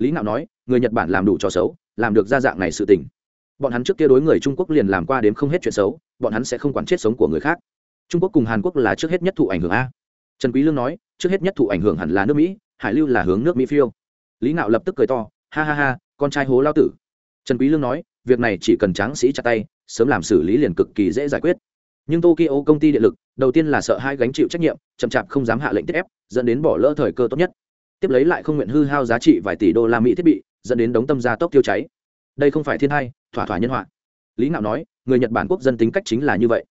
lý ngạo nói, người nhật bản làm đủ trò xấu, làm được ra dạng này sự tình. Bọn hắn trước kia đối người trung quốc liền làm qua đến không hết chuyện xấu, bọn hắn sẽ không quản chết sống của người khác. Trung quốc cùng hàn quốc là trước hết nhất thụ ảnh hưởng a. Trần quý lương nói, trước hết nhất thụ ảnh hưởng hẳn là nước mỹ, hải lưu là hướng nước mỹ phiêu. Lý ngạo lập tức cười to, ha ha ha, con trai hố lao tử. Trần quý lương nói, việc này chỉ cần tráng sĩ chặt tay, sớm làm xử lý liền cực kỳ dễ giải quyết. Nhưng tokyo công ty điện lực, đầu tiên là sợ hai gánh chịu trách nhiệm, chậm chạp không dám hạ lệnh tiếp ép, dẫn đến bỏ lỡ thời cơ tốt nhất tiếp lấy lại không nguyện hư hao giá trị vài tỷ đô la mỹ thiết bị, dẫn đến đống tâm gia tốc tiêu cháy. Đây không phải thiên hai, thỏa thỏa nhân họa. Lý ngạo nói, người nhật bản quốc dân tính cách chính là như vậy.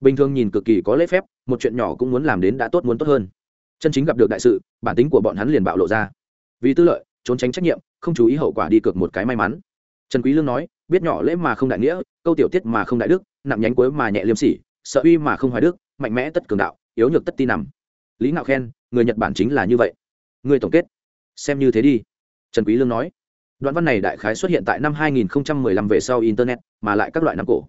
Bình thường nhìn cực kỳ có lễ phép, một chuyện nhỏ cũng muốn làm đến đã tốt muốn tốt hơn. Chân chính gặp được đại sự, bản tính của bọn hắn liền bạo lộ ra. Vì tư lợi, trốn tránh trách nhiệm, không chú ý hậu quả đi cược một cái may mắn. Trần quý lương nói, biết nhỏ lễ mà không đại nghĩa, câu tiểu tiết mà không đại đức, nặng nhánh cuối mà nhẹ liêm sỉ, sợ uy mà không hoài đức, mạnh mẽ tất cường đạo, yếu nhược tất ti nằm. Lý ngạo khen, người nhật bản chính là như vậy ngươi tổng kết. Xem như thế đi. Trần quý lương nói. Đoạn văn này đại khái xuất hiện tại năm 2015 về sau internet, mà lại các loại năm cổ.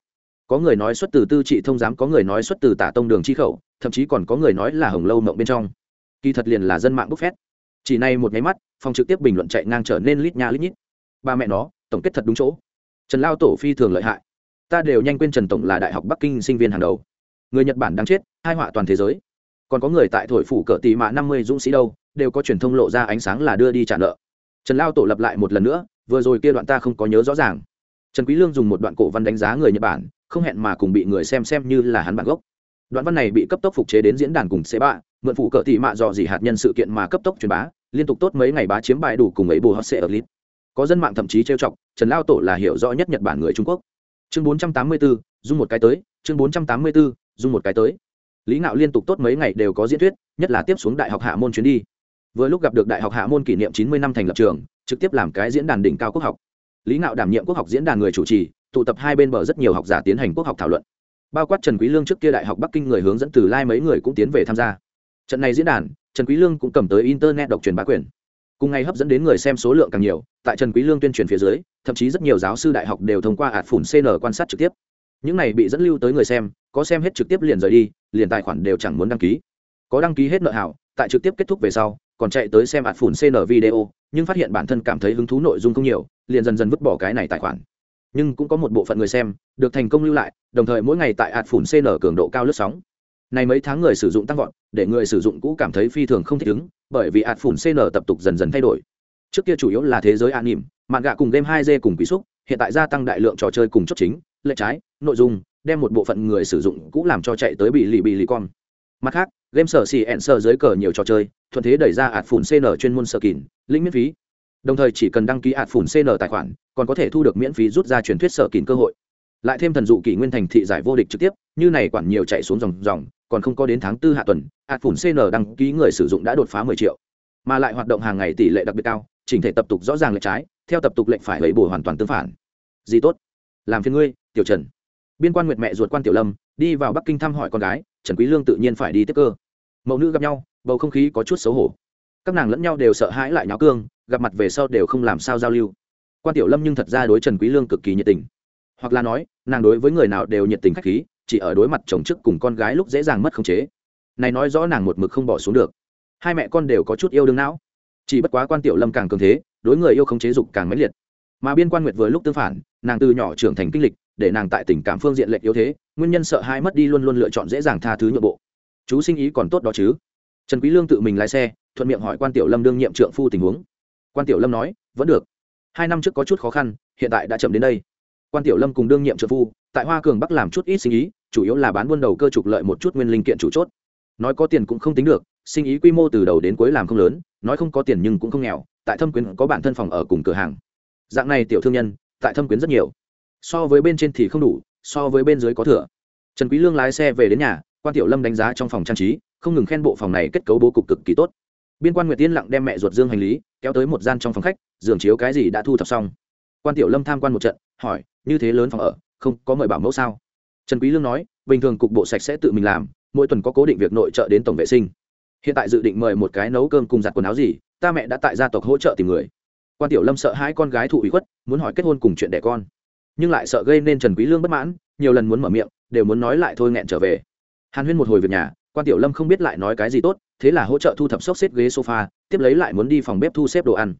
Có người nói xuất từ tư trị thông giám, có người nói xuất từ tả tông đường chi khẩu, thậm chí còn có người nói là hồng lâu mộng bên trong. Kỳ thật liền là dân mạng bốc phét. Chỉ này một nháy mắt, phòng trực tiếp bình luận chạy ngang trở nên lít nha lít nhít. Ba mẹ nó, tổng kết thật đúng chỗ. Trần lao tổ phi thường lợi hại. Ta đều nhanh quên trần tổng là đại học bắc kinh sinh viên hàng đầu. Người nhật bản đang chết, hai họa toàn thế giới. Còn có người tại thổi phủ cỡ tỷ mã năm mươi dũng sĩ đâu đều có truyền thông lộ ra ánh sáng là đưa đi trả nợ. Trần lao tổ lập lại một lần nữa vừa rồi kia đoạn ta không có nhớ rõ ràng. Trần quý lương dùng một đoạn cổ văn đánh giá người nhật bản không hẹn mà cùng bị người xem xem như là hắn bản gốc. Đoạn văn này bị cấp tốc phục chế đến diễn đàn cùng c ba mượn phụ cỡ thị mạ dò dỉ hạt nhân sự kiện mà cấp tốc truyền bá liên tục tốt mấy ngày bá chiếm bài đủ cùng ấy bù hot sệ ở lit có dân mạng thậm chí trêu chọc trần lao tổ là hiểu rõ nhất nhật bản người trung quốc. Chương 484, dung một cái tới chương 484, dung một cái tới. Lý ngạo liên tục tốt mấy ngày đều có diễn thuyết nhất là tiếp xuống đại học hạ môn chuyến đi vừa lúc gặp được đại học hạ môn kỷ niệm 90 năm thành lập trường, trực tiếp làm cái diễn đàn đỉnh cao quốc học. Lý ngạo đảm nhiệm quốc học diễn đàn người chủ trì, tụ tập hai bên bờ rất nhiều học giả tiến hành quốc học thảo luận. Bao quát trần quý lương trước kia đại học bắc kinh người hướng dẫn từ lai mấy người cũng tiến về tham gia. Trận này diễn đàn, trần quý lương cũng cầm tới internet độc truyền bá quyền. Cùng ngày hấp dẫn đến người xem số lượng càng nhiều, tại trần quý lương tuyên truyền phía dưới, thậm chí rất nhiều giáo sư đại học đều thông qua ạt phủn cn quan sát trực tiếp. Những này bị dẫn lưu tới người xem, có xem hết trực tiếp liền rời đi, liền tài khoản đều chẳng muốn đăng ký. Có đăng ký hết nợ hảo, tại trực tiếp kết thúc về sau còn chạy tới xem ạt phủn cn video, nhưng phát hiện bản thân cảm thấy hứng thú nội dung không nhiều, liền dần dần vứt bỏ cái này tài khoản. Nhưng cũng có một bộ phận người xem, được thành công lưu lại, đồng thời mỗi ngày tại ạt phủn cn cường độ cao lướt sóng. Này mấy tháng người sử dụng tăng vọt, để người sử dụng cũ cảm thấy phi thường không thích ứng, bởi vì ạt phủn cn tập tục dần dần thay đổi. Trước kia chủ yếu là thế giới an nỉm mạn gạ cùng game hai d cùng quý xúc, hiện tại gia tăng đại lượng trò chơi cùng chốt chính, lệ trái, nội dung, đem một bộ phận người sử dụng cũ làm cho chạy tới bị lì bị lì con mặt khác, game sở xì ẹn sở dưới cờ nhiều trò chơi, thuận thế đẩy ra ạt phủn cn chuyên môn sở kín lĩnh miễn phí. Đồng thời chỉ cần đăng ký ạt phủn cn tài khoản, còn có thể thu được miễn phí rút ra truyền thuyết sở kín cơ hội. Lại thêm thần dụ kỷ nguyên thành thị giải vô địch trực tiếp, như này quản nhiều chạy xuống dòng dòng, còn không có đến tháng tư hạ tuần, ạt phủn cn đăng ký người sử dụng đã đột phá 10 triệu. Mà lại hoạt động hàng ngày tỷ lệ đặc biệt cao, chỉnh thể tập tục rõ ràng lệch trái, theo tập tục lệnh phải lấy bổ hoàn toàn tương phản. Gì tốt? Làm phiền ngươi, tiểu trần. Biên quan nguyệt mẹ ruột quan tiểu lâm, đi vào bắc kinh thăm hỏi con gái trần quý lương tự nhiên phải đi tiếp cơ. Mẫu nữ gặp nhau, bầu không khí có chút xấu hổ. Các nàng lẫn nhau đều sợ hãi lại nháo cương, gặp mặt về sau đều không làm sao giao lưu. Quan tiểu lâm nhưng thật ra đối trần quý lương cực kỳ nhiệt tình. Hoặc là nói, nàng đối với người nào đều nhiệt tình khách khí, chỉ ở đối mặt chồng trước cùng con gái lúc dễ dàng mất khống chế. Này nói rõ nàng một mực không bỏ xuống được. Hai mẹ con đều có chút yêu đương não. Chỉ bất quá quan tiểu lâm càng cường thế, đối người yêu khống chế dục càng mãnh liệt. Mà biên quan nguyệt vừa lúc tương phản, nàng từ nhỏ trưởng thành kinh lịch để nàng tại tình cảm phương diện lệch yếu thế, nguyên nhân sợ hai mất đi luôn luôn lựa chọn dễ dàng tha thứ nhượng bộ. Chú sinh ý còn tốt đó chứ? Trần quý lương tự mình lái xe, thuận miệng hỏi quan tiểu lâm đương nhiệm trượng phu tình huống. Quan tiểu lâm nói, vẫn được. Hai năm trước có chút khó khăn, hiện tại đã chậm đến đây. Quan tiểu lâm cùng đương nhiệm trượng phu, tại hoa cường bắc làm chút ít sinh ý, chủ yếu là bán buôn đầu cơ trục lợi một chút nguyên linh kiện chủ chốt. Nói có tiền cũng không tính được, sinh ý quy mô từ đầu đến cuối làm không lớn, nói không có tiền nhưng cũng không nghèo, tại thâm quyến có bản thân phòng ở cùng cửa hàng. Dạng này tiểu thương nhân, tại thâm quyến rất nhiều so với bên trên thì không đủ, so với bên dưới có thừa. Trần quý lương lái xe về đến nhà, quan tiểu lâm đánh giá trong phòng trang trí, không ngừng khen bộ phòng này kết cấu bố cục cực kỳ tốt. Biên quan nguyệt tiên lặng đem mẹ ruột dương hành lý, kéo tới một gian trong phòng khách, giường chiếu cái gì đã thu thập xong. Quan tiểu lâm tham quan một trận, hỏi, như thế lớn phòng ở, không có mời bảo mẫu sao? Trần quý lương nói, bình thường cục bộ sạch sẽ tự mình làm, mỗi tuần có cố định việc nội trợ đến tổng vệ sinh. Hiện tại dự định mời một cái nấu cơm cùng giặt quần áo gì, ta mẹ đã tại gia tộc hỗ trợ tìm người. Quan tiểu lâm sợ hai con gái thụ ủy khuất, muốn hỏi kết hôn cùng chuyện đẻ con nhưng lại sợ gây nên trần quý lương bất mãn, nhiều lần muốn mở miệng, đều muốn nói lại thôi nghẹn trở về. Hàn huyên một hồi việc nhà, quan tiểu lâm không biết lại nói cái gì tốt, thế là hỗ trợ thu thập xốc xếp ghế sofa, tiếp lấy lại muốn đi phòng bếp thu xếp đồ ăn.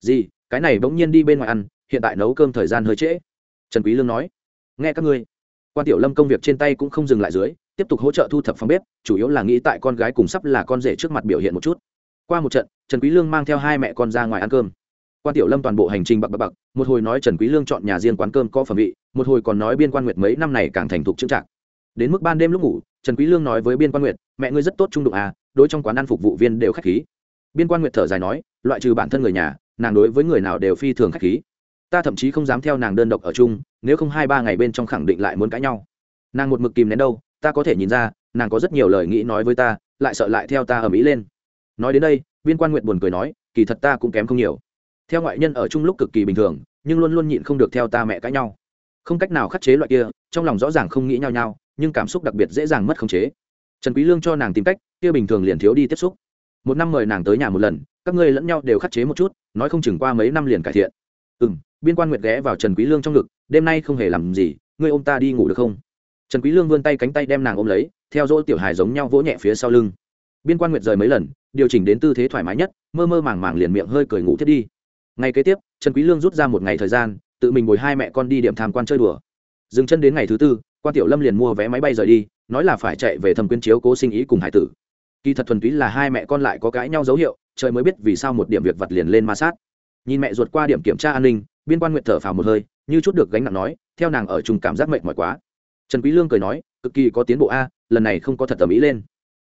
Gì? Cái này bỗng nhiên đi bên ngoài ăn, hiện tại nấu cơm thời gian hơi trễ. Trần quý lương nói. Nghe các ngươi. Quan tiểu lâm công việc trên tay cũng không dừng lại dưới, tiếp tục hỗ trợ thu thập phòng bếp, chủ yếu là nghĩ tại con gái cùng sắp là con rể trước mặt biểu hiện một chút. Qua một trận, trần quý lương mang theo hai mẹ con ra ngoài ăn cơm quan tiểu lâm toàn bộ hành trình bậc bậc bậc một hồi nói trần quý lương chọn nhà riêng quán cơm có phẩm vị, một hồi còn nói biên quan nguyệt mấy năm này càng thành thục trưng trạng đến mức ban đêm lúc ngủ, trần quý lương nói với biên quan nguyệt, mẹ ngươi rất tốt trung đụng à đối trong quán ăn phục vụ viên đều khách khí. Biên quan nguyệt thở dài nói, loại trừ bản thân người nhà, nàng đối với người nào đều phi thường khách khí. Ta thậm chí không dám theo nàng đơn độc ở chung, nếu không hai ba ngày bên trong khẳng định lại muốn cãi nhau. Nàng một mực kìm nén đâu, ta có thể nhìn ra, nàng có rất nhiều lời nghĩ nói với ta, lại sợ lại theo ta ở mỹ lên. Nói đến đây, Biên quan Nguyệt buồn cười nói, kỳ thật ta cũng kém không nhiều theo ngoại nhân ở chung lúc cực kỳ bình thường nhưng luôn luôn nhịn không được theo ta mẹ cãi nhau. Không cách nào khắc chế loại kia trong lòng rõ ràng không nghĩ nhau nhau nhưng cảm xúc đặc biệt dễ dàng mất khống chế. Trần quý lương cho nàng tìm cách kia bình thường liền thiếu đi tiếp xúc. Một năm mời nàng tới nhà một lần các ngươi lẫn nhau đều khắc chế một chút nói không chừng qua mấy năm liền cải thiện. Ừm, biên quan nguyệt ghé vào trần quý lương trong ngực đêm nay không hề làm gì ngươi ôm ta đi ngủ được không? Trần quý lương vươn tay cánh tay đem nàng ôm lấy theo dỗ tiểu hài giống nhau vỗ nhẹ phía sau lưng. Biên quan nguyệt rời mấy lần điều chỉnh đến tư thế thoải mái nhất mơ mơ màng màng liền miệng hơi cười ngủ thiết đi ngày kế tiếp, trần quý lương rút ra một ngày thời gian, tự mình bồi hai mẹ con đi điểm tham quan chơi đùa. Dừng chân đến ngày thứ tư, quan tiểu lâm liền mua vé máy bay rời đi, nói là phải chạy về Thâm quyến chiếu cố sinh ý cùng hải tử. Kỳ thật thuần túy là hai mẹ con lại có cãi nhau dấu hiệu, trời mới biết vì sao một điểm việc vặt liền lên ma sát. Nhìn mẹ ruột qua điểm kiểm tra an ninh, biên quan nguyện thở phào một hơi, như chút được gánh nặng nói, theo nàng ở chung cảm giác mệt mỏi quá. Trần quý lương cười nói, cực kỳ có tiến bộ a, lần này không có thật tầm ý lên.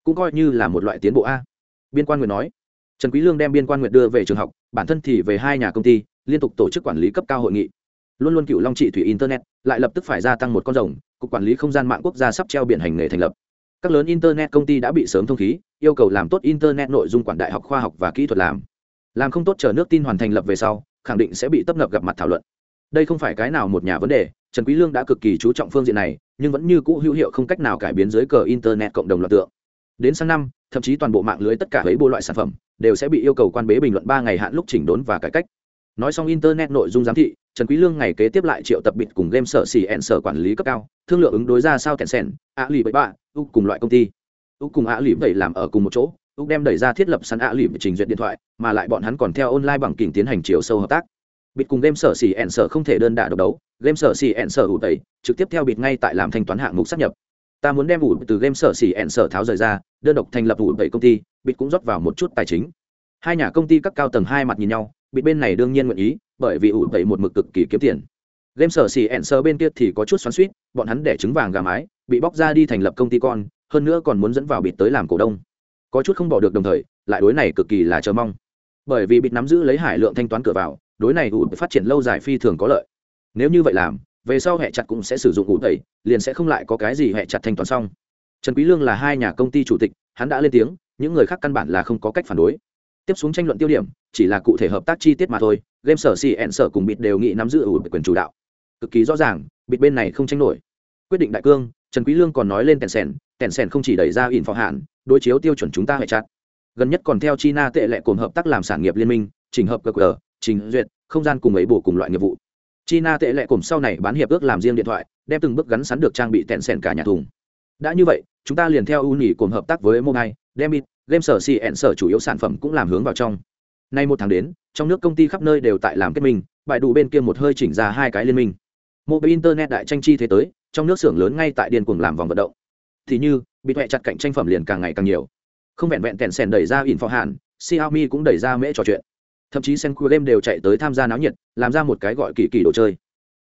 Cũng coi như là một loại tiến bộ a. Biên quan nguyện nói trần quý lương đem biên quan nguyện đưa về trường học, bản thân thì về hai nhà công ty, liên tục tổ chức quản lý cấp cao hội nghị. Luôn luôn cựu long trị thủy internet, lại lập tức phải gia tăng một con rồng, cục quản lý không gian mạng quốc gia sắp treo biển hành nghề thành lập. Các lớn internet công ty đã bị sớm thông khí, yêu cầu làm tốt internet nội dung quản đại học khoa học và kỹ thuật làm. Làm không tốt chờ nước tin hoàn thành lập về sau, khẳng định sẽ bị tấp nập gặp mặt thảo luận. Đây không phải cái nào một nhà vấn đề, trần quý lương đã cực kỳ chú trọng phương diện này, nhưng vẫn như cũ hữu hiệu không cách nào cải biến dưới cờ internet cộng đồng loạt tượng đến sang năm, thậm chí toàn bộ mạng lưới tất cả mấy bộ loại sản phẩm đều sẽ bị yêu cầu quan bế bình luận ba ngày hạn lúc chỉnh đốn và cải cách. Nói xong internet nội dung giám thị, trần quý lương ngày kế tiếp lại triệu tập bịt cùng game sở xì ẹn sở quản lý cấp cao, thương lượng ứng đối ra sao kẹn sèn ạ lì bậy bạ u cùng loại công ty. U cùng ạ lì vậy làm ở cùng một chỗ u đem đẩy ra thiết lập sẵn ạ lì trình duyệt điện thoại, mà lại bọn hắn còn theo online bằng kỉnh tiến hành chiều sâu hợp tác. Bịt cùng game sở xì ẹn sở không thể đơn đả độc đấu, game sở xì ẹn sở ủ tẩy, trực tiếp theo bịt ngay tại làm thanh toán hạng mục sắp nhập ta muốn đem ủ từ game sở xỉ ẹn sở tháo rời ra, đơn độc thành lập ủ bảy công ty bịt cũng rót vào một chút tài chính. Hai nhà công ty các cao tầng hai mặt nhìn nhau bịt bên này đương nhiên nguyện ý, bởi vì ủ bảy một mực cực kỳ kiếm tiền. Game sở xỉ ẹn sở bên kia thì có chút xoắn suýt bọn hắn để trứng vàng gà mái, bị bóc ra đi thành lập công ty con, hơn nữa còn muốn dẫn vào bịt tới làm cổ đông. Có chút không bỏ được đồng thời, lại đối này cực kỳ là chờ mong. Bởi vì bịt nắm giữ lấy hải lượng thanh toán cửa vào, đối này ủ phát triển lâu dài phi thường có lợi. Nếu như vậy làm về sau hệ chặt cũng sẽ sử dụng ngủ tẩy, liền sẽ không lại có cái gì hệ chặt thanh toán xong. Trần quý lương là hai nhà công ty chủ tịch, hắn đã lên tiếng, những người khác căn bản là không có cách phản đối. Tiếp xuống tranh luận tiêu điểm, chỉ là cụ thể hợp tác chi tiết mà thôi, game sở cn sở cùng bịt đều nghị nắm giữ ủ quyền chủ đạo. Cực kỳ rõ ràng, bịt bên này không tranh nổi. Quyết định đại cương, trần quý lương còn nói lên tèn sèn tèn sèn không chỉ đẩy ra in phò hạn, đối chiếu tiêu chuẩn chúng ta hệ chặt. Gần nhất còn theo china tệ lệ cùng hợp tác làm sản nghiệp liên minh trình hợp cờ trình duyệt, không gian cùng ấy bổ cùng loại nghiệp vụ china tệ lệ cùng sau này bán hiệp ước làm riêng điện thoại, đem từng bước gắn sẵn được trang bị tẹn sẻn cả nhà thùng. Đã như vậy, chúng ta liền theo ưu nhì cùng hợp tác với mobile debit game sở cn sở chủ yếu sản phẩm cũng làm hướng vào trong. Nay một tháng đến, trong nước công ty khắp nơi đều tại làm kết minh bại đủ bên kia một hơi chỉnh ra hai cái liên minh. Mobile internet đại tranh chi thế tới, trong nước xưởng lớn ngay tại điền cuồng làm vòng vận động. Thì như bị thoại chặt cạnh tranh phẩm liền càng ngày càng nhiều. Không vẹn vẹn tẹn sẻn đẩy ra in phó hạn xiaomi cũng đẩy ra mễ trò chuyện thậm chí sen game đều chạy tới tham gia náo nhiệt, làm ra một cái gọi kỳ kỳ đồ chơi.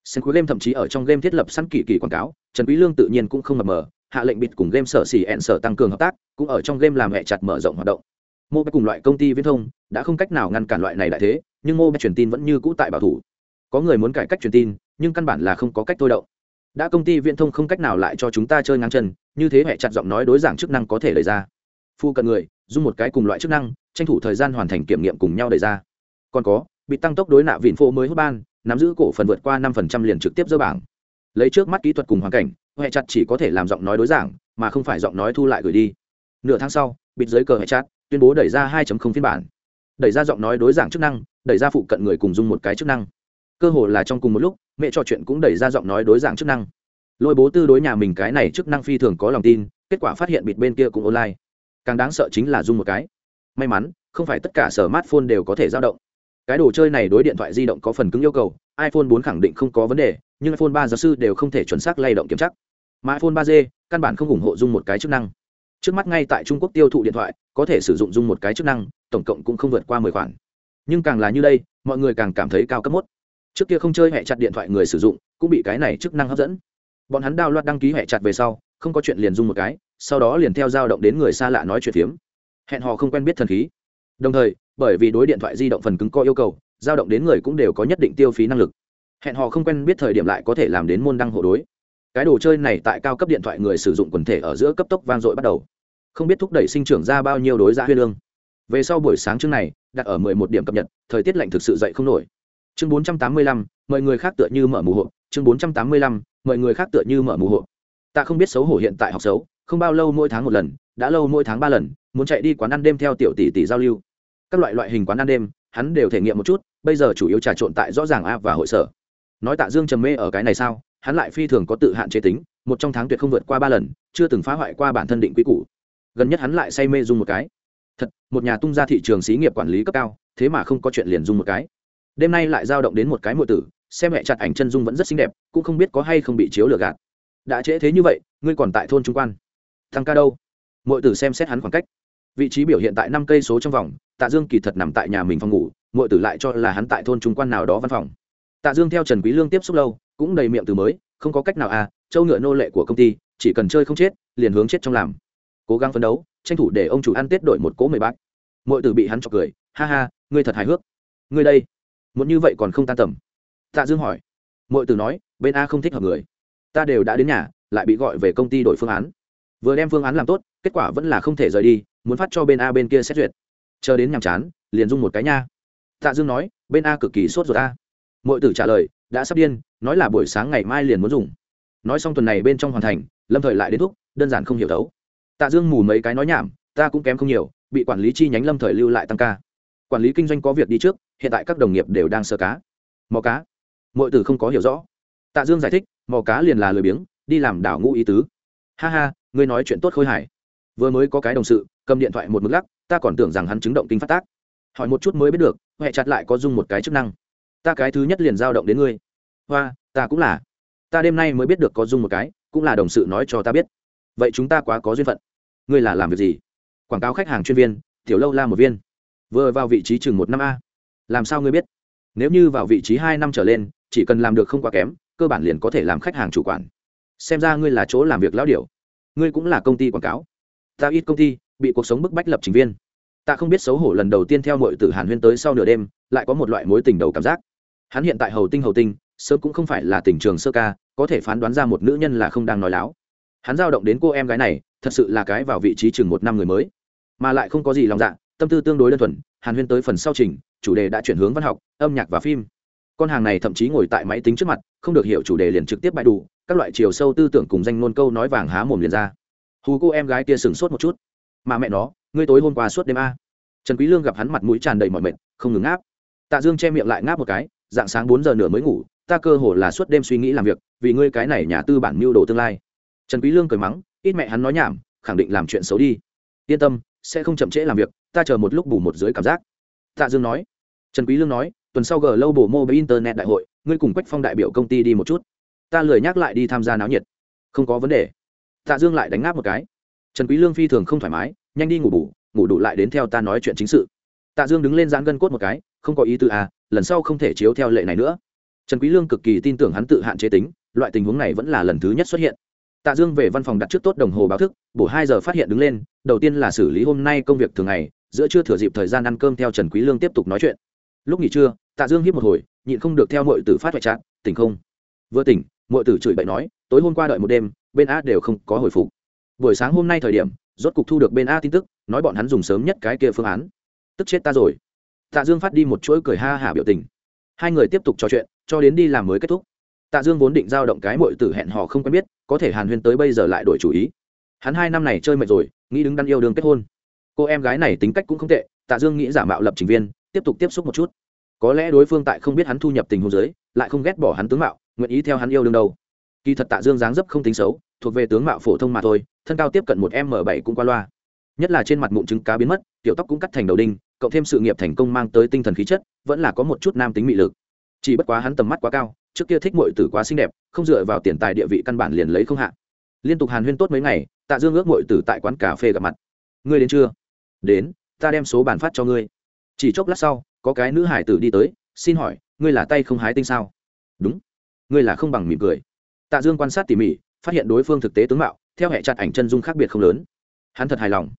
Sen game thậm chí ở trong game thiết lập sẵn kỳ kỳ quảng cáo, trần quý lương tự nhiên cũng không mập mờ, hạ lệnh bịt cùng game sở xỉ ẹn sở tăng cường hợp tác, cũng ở trong game làm hệ chặt mở rộng hoạt động. Mô cùng loại công ty viễn thông đã không cách nào ngăn cản loại này đại thế, nhưng mô truyền tin vẫn như cũ tại bảo thủ. Có người muốn cải cách truyền tin, nhưng căn bản là không có cách thôi động. Đã công ty viễn thông không cách nào lại cho chúng ta chơi ngang chân, như thế hệ chặt giọng nói đối giảng chức năng có thể lấy ra. Phu cận người, dùng một cái cùng loại chức năng, tranh thủ thời gian hoàn thành kiểm nghiệm cùng nhau đẩy ra còn có, bị tăng tốc đối nạ vịn phô mới hút ban, nắm giữ cổ phần vượt qua năm phần trăm liền trực tiếp dơ bảng. Lấy trước mắt kỹ thuật cùng hoàn cảnh, hệ chặt chỉ có thể làm giọng nói đối giảng, mà không phải giọng nói thu lại gửi đi. Nửa tháng sau, bịt giới cờ hệ chặt tuyên bố đẩy ra 2 phiên bản. Đẩy ra giọng nói đối giảng chức năng, đẩy ra phụ cận người cùng dùng một cái chức năng. Cơ hồ là trong cùng một lúc, mẹ trò chuyện cũng đẩy ra giọng nói đối giảng chức năng. Lôi bố tư đối nhà mình cái này chức năng phi thường có lòng tin, kết quả phát hiện bịt bên kia cũng online. Càng đáng sợ chính là dùng một cái. May mắn, không phải tất cả sở smartphone đều có thể dao động cái đồ chơi này đối điện thoại di động có phần cứng yêu cầu, iphone 4 khẳng định không có vấn đề, nhưng iphone 3 giáo sư đều không thể chuẩn xác lay động kiểm chắc mà iphone 3G căn bản không ủng hộ dung một cái chức năng. Trước mắt ngay tại trung quốc tiêu thụ điện thoại, có thể sử dụng dung một cái chức năng, tổng cộng cũng không vượt qua mười khoản. Nhưng càng là như đây, mọi người càng cảm thấy cao cấp mốt. Trước kia không chơi hẹ chặt điện thoại người sử dụng, cũng bị cái này chức năng hấp dẫn. Bọn hắn đao loạt đăng ký hẹ chặt về sau, không có chuyện liền dung một cái, sau đó liền theo dao động đến người xa lạ nói chuyện phiếm. Hẹn hò không quen biết thần khí. Đồng thời bởi vì đối điện thoại di động phần cứng có yêu cầu, giao động đến người cũng đều có nhất định tiêu phí năng lực. Hẹn hò không quen biết thời điểm lại có thể làm đến môn đăng hộ đối. Cái đồ chơi này tại cao cấp điện thoại người sử dụng quần thể ở giữa cấp tốc vang dội bắt đầu. Không biết thúc đẩy sinh trưởng ra bao nhiêu đối giá huyên lương. Về sau buổi sáng chương này, đặt ở mười một điểm cập nhật, thời tiết lạnh thực sự dậy không nổi. Chương bốn trăm tám mươi lăm mọi người khác tựa như mở mù hộ chương bốn trăm tám mươi lăm mọi người khác tựa như mở mù hộ ta không biết xấu hổ hiện tại học xấu, không bao lâu mỗi tháng một lần, đã lâu mỗi tháng ba lần, muốn chạy đi quán ăn đêm theo tiểu tỷ tỷ giao lưu các loại loại hình quán ăn đêm, hắn đều thể nghiệm một chút, bây giờ chủ yếu trà trộn tại rõ ràng a và hội sở. Nói tạ dương trầm mê ở cái này sao, hắn lại phi thường có tự hạn chế tính, một trong tháng tuyệt không vượt qua ba lần, chưa từng phá hoại qua bản thân định quý cũ gần nhất hắn lại say mê dùng một cái. Thật, một nhà tung ra thị trường xí nghiệp quản lý cấp cao, thế mà không có chuyện liền dùng một cái. Đêm nay lại giao động đến một cái mượn tử, xem mẹ chặt ảnh chân dung vẫn rất xinh đẹp, cũng không biết có hay không bị chiếu lừa gạt. Đã trễ thế như vậy, ngươi còn tại thôn trung quan. Thăng ca đâu? Mọi tử xem xét hắn khoảng cách vị trí biểu hiện tại năm cây số trong vòng, tạ dương kỳ thật nằm tại nhà mình phòng ngủ Ngụy tử lại cho là hắn tại thôn trung quan nào đó văn phòng. Tạ dương theo trần quý lương tiếp xúc lâu, cũng đầy miệng từ mới, không có cách nào à châu ngựa nô lệ của công ty, chỉ cần chơi không chết, liền hướng chết trong làm. Cố gắng phấn đấu, tranh thủ để ông chủ ăn tết đổi một cố mười bát. Ngụy tử bị hắn chọc cười, ha ha, ngươi thật hài hước. Ngươi đây, muốn như vậy còn không tan tầm. Tạ dương hỏi. Ngụy tử nói, bên a không thích hợp người. Ta đều đã đến nhà, lại bị gọi về công ty đổi phương án. Vừa đem phương án làm tốt, kết quả vẫn là không thể rời đi muốn phát cho bên a bên kia xét duyệt. Chờ đến nhàm chán, liền dung một cái nha. Tạ dương nói, bên a cực kỳ sốt ruột a. Mọi tử trả lời, đã sắp điên, nói là buổi sáng ngày mai liền muốn dùng. Nói xong tuần này bên trong hoàn thành, lâm thời lại đến thúc, đơn giản không hiểu thấu. tạ dương mù mấy cái nói nhảm, ta cũng kém không nhiều, bị quản lý chi nhánh lâm thời lưu lại tăng ca. Quản lý kinh doanh có việc đi trước, hiện tại các đồng nghiệp đều đang sơ cá. Mò cá. Mọi tử không có hiểu rõ. Tạ dương giải thích, mò cá liền là lười biếng, đi làm đảo ngũ ý tứ. Ha ha, ngươi nói chuyện tốt khôi hài. Vừa mới có cái đồng sự cầm điện thoại một mức lắc, ta còn tưởng rằng hắn chứng động kinh phát tác. Hỏi một chút mới biết được huệ chặt lại có dung một cái chức năng. Ta cái thứ nhất liền giao động đến ngươi. Hoa, ta cũng là. Ta đêm nay mới biết được có dung một cái, cũng là đồng sự nói cho ta biết. Vậy chúng ta quá có duyên phận. Ngươi là làm việc gì? Quảng cáo khách hàng chuyên viên, tiểu lâu la một viên. Vừa vào vị trí chừng một năm a. Làm sao ngươi biết? Nếu như vào vị trí hai năm trở lên, chỉ cần làm được không quá kém, cơ bản liền có thể làm khách hàng chủ quản. Xem ra ngươi là chỗ làm việc lão điểu. Ngươi cũng là công ty quảng cáo. Ta ít công ty bị cuộc sống bức bách lập trình viên. Ta không biết xấu hổ lần đầu tiên theo mọi từ hàn huyên tới sau nửa đêm, lại có một loại mối tình đầu cảm giác. Hắn hiện tại hầu tinh hầu tinh sớm cũng không phải là tình trường sơ ca, có thể phán đoán ra một nữ nhân là không đang nói láo. Hắn giao động đến cô em gái này, thật sự là cái vào vị trí chừng một năm người mới. Mà lại không có gì lòng dạ tâm tư tương đối đơn thuần, hàn huyên tới phần sau trình, chủ đề đã chuyển hướng văn học, âm nhạc và phim. Con hàng này thậm chí ngồi tại máy tính trước mặt, không được hiểu chủ đề liền trực tiếp bại đủ, các loại chiều sâu tư tưởng cùng danh ngôn câu nói vàng há mồm liền ra. Hù cô em gái kia sửng sốt một chút mà mẹ nó, ngươi tối hôm qua suốt đêm a. Trần quý lương gặp hắn mặt mũi tràn đầy mỏi mệt, không ngừng ngáp. Tạ dương che miệng lại ngáp một cái, dạng sáng bốn giờ nửa mới ngủ, ta cơ hồ là suốt đêm suy nghĩ làm việc, vì ngươi cái này nhà tư bản mưu đồ tương lai. Trần quý lương cười mắng, ít mẹ hắn nói nhảm, khẳng định làm chuyện xấu đi. Yên tâm, sẽ không chậm trễ làm việc, ta chờ một lúc bù một dưới cảm giác. Tạ dương nói. Trần quý lương nói, tuần sau g lâu bổ mô với internet đại hội, ngươi cùng quách phong đại biểu công ty đi một chút. Ta lười nhắc lại đi tham gia náo nhiệt. Không có vấn đề. Tạ dương lại đánh ngáp một cái trần quý lương phi thường không thoải mái, nhanh đi ngủ bù, ngủ đủ lại đến theo ta nói chuyện chính sự. Tạ dương đứng lên giãn gân cốt một cái, không có ý tư à lần sau không thể chiếu theo lệ này nữa. Trần quý lương cực kỳ tin tưởng hắn tự hạn chế tính, loại tình huống này vẫn là lần thứ nhất xuất hiện. Tạ dương về văn phòng đặt trước tốt đồng hồ báo thức, bổ hai giờ phát hiện đứng lên, đầu tiên là xử lý hôm nay công việc thường ngày, giữa trưa thừa dịp thời gian ăn cơm theo trần quý lương tiếp tục nói chuyện. Lúc nghỉ trưa, tạ dương hít một hồi, nhịn không được theo mọi tử phát hoại trạng, tỉnh không? Vừa tỉnh mọi tử chửi bậy nói, tối hôm qua đợi một đêm, bên á đều không có hồi phục buổi sáng hôm nay thời điểm, rốt cục thu được bên a tin tức, nói bọn hắn dùng sớm nhất cái kia phương án. Tức chết ta rồi. Tạ dương phát đi một chuỗi cười ha hả biểu tình. Hai người tiếp tục trò chuyện, cho đến đi làm mới kết thúc. Tạ dương vốn định giao động cái mọi tử hẹn hò không quen biết, có thể hàn huyên tới bây giờ lại đổi chủ ý. Hắn hai năm này chơi mệt rồi, nghĩ đứng đắn yêu đương kết hôn. Cô em gái này tính cách cũng không tệ, tạ dương nghĩ giả mạo lập trình viên, tiếp tục tiếp xúc một chút. Có lẽ đối phương tại không biết hắn thu nhập tình huống giới lại không ghét bỏ hắn tướng mạo, nguyện ý theo hắn yêu đương đâu. Kỳ thật tạ dương dáng dấp không tính xấu, thuộc về tướng mạo phổ thông mà thôi thân cao tiếp cận một m bảy cũng qua loa. Nhất là trên mặt mụn trứng cá biến mất, tiểu tóc cũng cắt thành đầu đinh, cộng thêm sự nghiệp thành công mang tới tinh thần khí chất, vẫn là có một chút nam tính mị lực. Chỉ bất quá hắn tầm mắt quá cao, trước kia thích muội tử quá xinh đẹp, không dựa vào tiền tài địa vị căn bản liền lấy không hạ. Liên tục hàn huyên tốt mấy ngày, tạ dương ước muội tử tại quán cà phê gặp mặt. Ngươi đến chưa? Đến, ta đem số bàn phát cho ngươi. Chỉ chốc lát sau, có cái nữ hải tử đi tới, xin hỏi, ngươi là tay không hái tinh sao? Đúng. Ngươi là không bằng mỉm cười. Tạ dương quan sát tỉ mỉ, phát hiện đối phương thực tế tướng mạo theo hệ chặt ảnh chân dung khác biệt không lớn. Hắn thật hài lòng.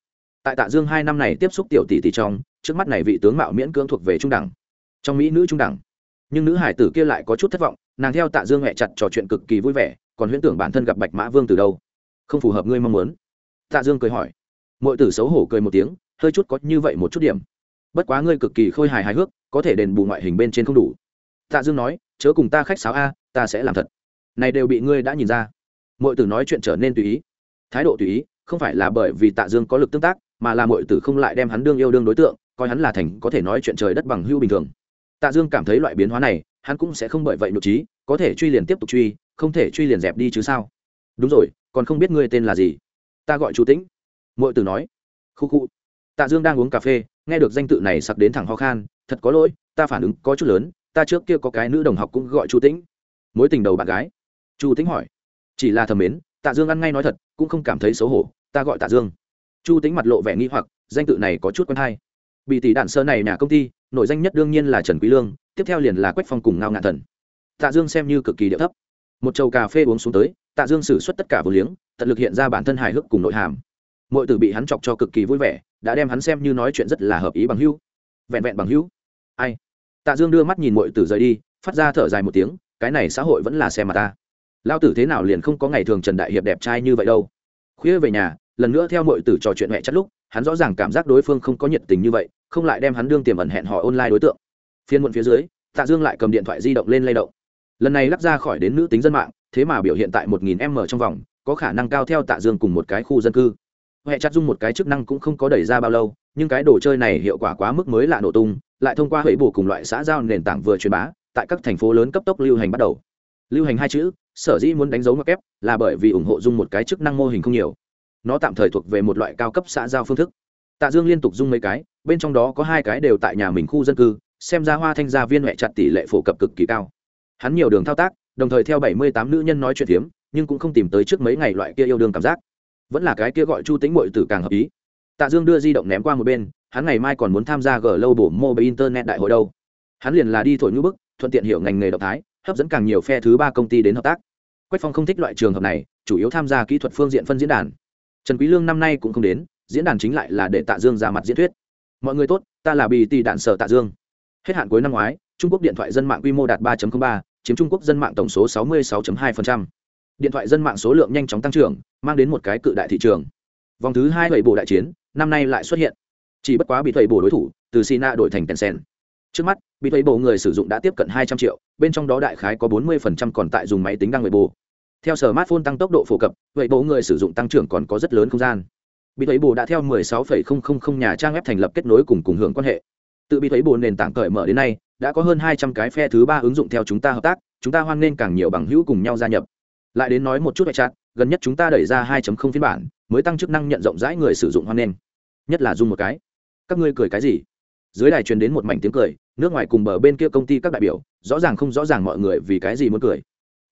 Tại tạ dương hai năm này tiếp xúc tiểu tỷ tỷ trong, trước mắt này vị tướng mạo miễn cưỡng thuộc về trung đẳng. Trong mỹ nữ trung đẳng. Nhưng nữ hải tử kia lại có chút thất vọng, nàng theo tạ dương hẹ chặt trò chuyện cực kỳ vui vẻ, còn huyễn tưởng bản thân gặp bạch mã vương từ đâu. Không phù hợp ngươi mong muốn. Tạ dương cười hỏi. Mọi tử xấu hổ cười một tiếng, hơi chút có như vậy một chút điểm. Bất quá ngươi cực kỳ khôi hài hài hước, có thể đền bù ngoại hình bên trên không đủ. Tạ dương nói, chớ cùng ta khách sáo a, ta sẽ làm thật. Này đều bị ngươi đã nhìn ra. Mọi tử nói chuyện trở nên tùy ý thái độ tùy ý, không phải là bởi vì tạ dương có lực tương tác, mà là mọi tử không lại đem hắn đương yêu đương đối tượng, coi hắn là thành có thể nói chuyện trời đất bằng hưu bình thường. Tạ dương cảm thấy loại biến hóa này, hắn cũng sẽ không bởi vậy nội trí, có thể truy liền tiếp tục truy, không thể truy liền dẹp đi chứ sao? Đúng rồi, còn không biết ngươi tên là gì? Ta gọi chú tĩnh. Mọi tử nói. Khu khu. Tạ dương đang uống cà phê, nghe được danh tự này sặc đến thẳng ho khan, thật có lỗi, ta phản ứng có chút lớn, ta trước kia có cái nữ đồng học cũng gọi chu tĩnh. Mối tình đầu bạn gái. Chu tĩnh hỏi. Chỉ là thầm mến tạ dương ăn ngay nói thật, cũng không cảm thấy xấu hổ, ta gọi tạ dương. Chu tĩnh mặt lộ vẻ nghi hoặc, danh tự này có chút quen hay. Bị tỷ đạn sơ này nhà công ty nội danh nhất đương nhiên là trần quý lương, tiếp theo liền là quách phong cùng ngao ngạn thần. Tạ dương xem như cực kỳ địa thấp. Một chầu cà phê uống xuống tới, tạ dương sử xuất tất cả vô liếng, tận lực hiện ra bản thân hài hước cùng nội hàm. Mọi từ bị hắn chọc cho cực kỳ vui vẻ, đã đem hắn xem như nói chuyện rất là hợp ý bằng hữu. Vẹn vẹn bằng hữu. Ai? Tạ dương đưa mắt nhìn mọi từ rời đi, phát ra thở dài một tiếng, cái này xã hội vẫn là xem mà ta lao tử thế nào liền không có ngày thường trần đại hiệp đẹp trai như vậy đâu. Khuya về nhà, lần nữa theo mọi tử trò chuyện mẹ chắc lúc, hắn rõ ràng cảm giác đối phương không có nhiệt tình như vậy, không lại đem hắn đương tiềm ẩn hẹn hò online đối tượng. Phiên muộn phía dưới, tạ dương lại cầm điện thoại di động lên lay động. Lần này lắp ra khỏi đến nữ tính dân mạng, thế mà biểu hiện tại một nghìn m trong vòng, có khả năng cao theo tạ dương cùng một cái khu dân cư. Huệ chặt dung một cái chức năng cũng không có đẩy ra bao lâu, nhưng cái đồ chơi này hiệu quả quá mức mới lạ nổ tung, lại thông qua hệ bù cùng loại xã giao nền tảng vừa truyền bá, tại các thành phố lớn cấp tốc lưu hành bắt đầu. Lưu hành hai chữ sở dĩ muốn đánh dấu mặc ép là bởi vì ủng hộ dung một cái chức năng mô hình không nhiều. Nó tạm thời thuộc về một loại cao cấp xã giao phương thức. Tạ dương liên tục dung mấy cái bên trong đó có hai cái đều tại nhà mình khu dân cư xem ra hoa thanh gia viên huệ chặt tỷ lệ phổ cập cực kỳ cao. Hắn nhiều đường thao tác đồng thời theo bảy mươi tám nữ nhân nói chuyện hiếm, nhưng cũng không tìm tới trước mấy ngày loại kia yêu đương cảm giác. Vẫn là cái kia gọi chu tính bội tử càng hợp ý. Tạ dương đưa di động ném qua một bên hắn ngày mai còn muốn tham gia g lâu bổ mobile internet đại hội đâu. Hắn liền là đi thổi ngữ bức thuận tiện hiểu ngành nghề động thái hấp dẫn càng nhiều phe thứ ba công ty đến hợp tác quách phong không thích loại trường hợp này chủ yếu tham gia kỹ thuật phương diện phân diễn đàn. Trần quý lương năm nay cũng không đến diễn đàn chính lại là để tạ dương ra mặt diễn thuyết. Mọi người tốt ta là bì tỷ đạn sở tạ dương. Hết hạn cuối năm ngoái trung quốc điện thoại dân mạng quy mô đạt 3.03, chiếm trung quốc dân mạng tổng số 66.2%. điện thoại dân mạng số lượng nhanh chóng tăng trưởng mang đến một cái cự đại thị trường. Vòng thứ hai bảy bộ đại chiến năm nay lại xuất hiện. Chỉ bất quá bị thầy bổ đối thủ từ sina đổi thành tencent trước mắt bị thấy bộ người sử dụng đã tiếp cận 200 triệu bên trong đó đại khái có 40% còn tại dùng máy tính đăng bù. theo sở smartphone tăng tốc độ phổ cập vậy bộ người sử dụng tăng trưởng còn có rất lớn không gian. Bị thấy bù đã theo 16,000 nhà trang web thành lập kết nối cùng cùng hưởng quan hệ. Tự bị thấy bộ nền tảng cởi mở đến nay đã có hơn 200 cái phe thứ ba ứng dụng theo chúng ta hợp tác chúng ta hoan nghênh càng nhiều bằng hữu cùng nhau gia nhập. Lại đến nói một chút chat gần nhất chúng ta đẩy ra 2.0 phiên bản mới tăng chức năng nhận rộng rãi người sử dụng hoan nghênh. Nhất là dùng một cái. Các ngươi cười cái gì? Dưới đài truyền đến một mảnh tiếng cười nước ngoài cùng bờ bên kia công ty các đại biểu, rõ ràng không rõ ràng mọi người vì cái gì muốn cười.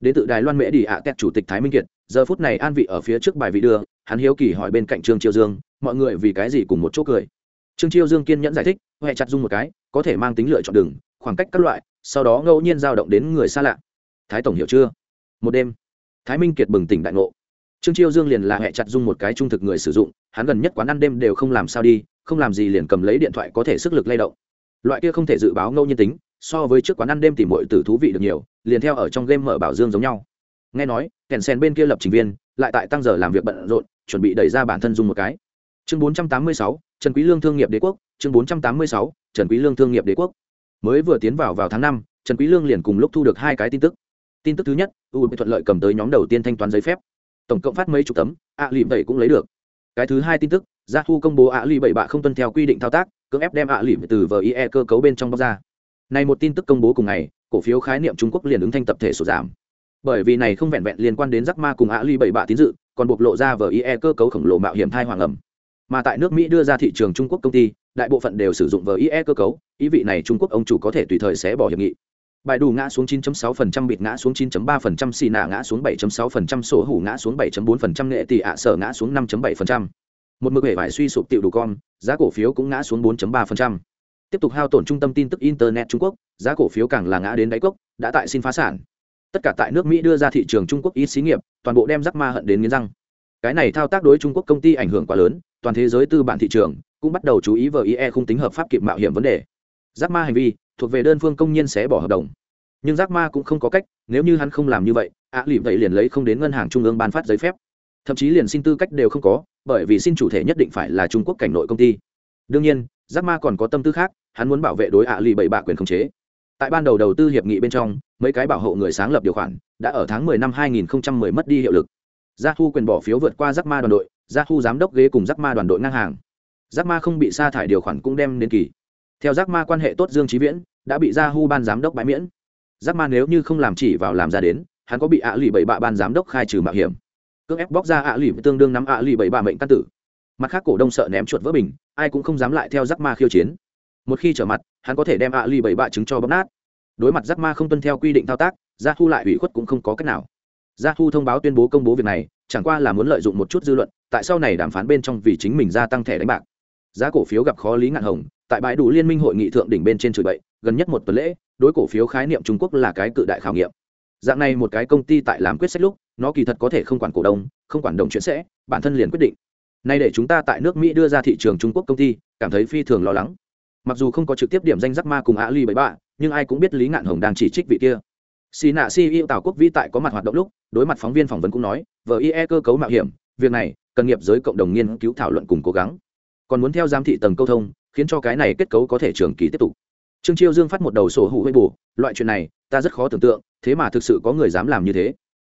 Đến từ đài loan mễ đi ạ à chủ tịch thái minh kiệt, giờ phút này an vị ở phía trước bài vị đưa, hắn hiếu kỳ hỏi bên cạnh trương chiêu dương, mọi người vì cái gì cùng một chỗ cười. Trương chiêu dương kiên nhẫn giải thích, huệ chặt dung một cái, có thể mang tính lựa chọn đường, khoảng cách các loại, sau đó ngẫu nhiên giao động đến người xa lạ. Thái tổng hiểu chưa? Một đêm, thái minh kiệt bừng tỉnh đại ngộ. Trương chiêu dương liền là hệ chặt dung một cái trung thực người sử dụng, hắn gần nhất quán ăn đêm đều không làm sao đi, không làm gì liền cầm lấy điện thoại có thể sức lực lay động loại kia không thể dự báo ngẫu nhiên tính so với trước quán ăn đêm tìm mọi tử thú vị được nhiều liền theo ở trong game mở bảo dương giống nhau. Nghe nói kèn sen bên kia lập trình viên lại tại tăng giờ làm việc bận rộn chuẩn bị đẩy ra bản thân dùng một cái. Chương 486, trần quý lương thương nghiệp đế quốc. Chương 486, trần quý lương thương nghiệp đế quốc. Mới vừa tiến vào vào tháng năm trần quý lương liền cùng lúc thu được hai cái tin tức. Tin tức thứ nhất u thuận lợi cầm tới nhóm đầu tiên thanh toán giấy phép. Tổng cộng phát mấy chục tấm ạ lì bảy cũng lấy được. Cái thứ hai tin tức gia thu công bố ạ lì bảy bạ không tuân theo quy định thao tác cưỡng ép đem ạ lỉm từ vie cơ cấu bên trong bóc ra. Này một tin tức công bố cùng ngày cổ phiếu khái niệm trung quốc liền ứng thanh tập thể sụt giảm. Bởi vì này không vẹn vẹn liên quan đến rắc ma cùng ạ ly bảy bạ tín dự còn bộc lộ ra vie cơ cấu khổng lồ mạo hiểm thai hoàng ẩm. Mà tại nước mỹ đưa ra thị trường trung quốc công ty đại bộ phận đều sử dụng vie cơ cấu ý vị này trung quốc ông chủ có thể tùy thời sẽ bỏ hiệp nghị. Bài đủ ngã xuống 9.6%, bịt ngã xuống 9.3%, xì nạ ngã xuống 7.6%, sổ hủ ngã xuống 7.4%, nghệ tỷ ạ sở ngã xuống 5.7%. Một mực hệ vải suy sụp tiểu đủ con, giá cổ phiếu cũng ngã xuống 4.3%. Tiếp tục hao tổn trung tâm tin tức internet Trung Quốc, giá cổ phiếu càng là ngã đến đáy cốc, đã tại xin phá sản. Tất cả tại nước Mỹ đưa ra thị trường Trung Quốc ít xí nghiệp, toàn bộ đem rắc ma hận đến nghiến răng. Cái này thao tác đối Trung Quốc công ty ảnh hưởng quá lớn, toàn thế giới tư bản thị trường cũng bắt đầu chú ý vào IE không tính hợp pháp kịp mạo hiểm vấn đề. Rắc ma hành vi, thuộc về đơn phương công nhân sẽ bỏ hợp đồng nhưng giác ma cũng không có cách nếu như hắn không làm như vậy ạ lìm vậy liền lấy không đến ngân hàng trung ương ban phát giấy phép thậm chí liền xin tư cách đều không có, bởi vì xin chủ thể nhất định phải là trung quốc cảnh nội công ty. Đương nhiên, giác ma còn có tâm tư khác, hắn muốn bảo vệ đối ạ lì bảy bạ quyền khống chế. Tại ban đầu đầu tư hiệp nghị bên trong, mấy cái bảo hộ người sáng lập điều khoản, đã ở tháng 10 năm 2010 mất đi hiệu lực. Gia thu quyền bỏ phiếu vượt qua giác ma đoàn đội gia thu giám đốc ghế cùng giác ma đoàn đội ngang hàng. Giác ma không bị sa thải điều khoản cũng đem đến kỳ. Theo giác ma quan hệ tốt dương trí viễn, đã bị gia hu ban giám đốc bãi miễn. Giác ma nếu như không làm chỉ vào làm ra đến, hắn có bị ạ lì bảy bạ ban giám đốc khai trừ mạo hiểm cưỡng ép bóc ra ạ lì tương đương nắm ạ lì bảy bà mệnh căn tử. Mặt khác cổ đông sợ ném chuột vỡ bình, ai cũng không dám lại theo giác ma khiêu chiến. Một khi trở mặt, hắn có thể đem ạ lì bảy bạ chứng cho bóc nát. Đối mặt giác ma không tuân theo quy định thao tác, gia thu lại ủy khuất cũng không có cách nào. Gia thu thông báo tuyên bố công bố việc này, chẳng qua là muốn lợi dụng một chút dư luận, tại sau này đàm phán bên trong vì chính mình gia tăng thẻ đánh bạc. Giá cổ phiếu gặp khó lý ngạn hồng, tại bãi đủ liên minh hội nghị thượng đỉnh bên trên chửi bậy, gần nhất một tuần lễ, đối cổ phiếu khái niệm trung quốc là cái cự đại khảo nghiệm dạng này một cái công ty tại làm quyết sách lúc, nó kỳ thật có thể không quản cổ đông, không quản đồng chuyện sẽ, bản thân liền quyết định. Nay để chúng ta tại nước mỹ đưa ra thị trường trung quốc công ty, cảm thấy phi thường lo lắng. Mặc dù không có trực tiếp điểm danh giác ma cùng ali bảy bạ, nhưng ai cũng biết lý ngạn hồng đang chỉ trích vị kia. Xì nạ si yêu tào quốc vĩ tại có mặt hoạt động lúc, đối mặt phóng viên phỏng vấn cũng nói vợ ie cơ cấu mạo hiểm, việc này, cần nghiệp giới cộng đồng nghiên cứu thảo luận cùng cố gắng. Còn muốn theo giám thị tầng câu thông, khiến cho cái này kết cấu có thể trường kỳ tiếp tục. Trương chiêu dương phát một đầu sổ hủ hơi bù loại chuyện này, ta rất khó tưởng tượng thế mà thực sự có người dám làm như thế?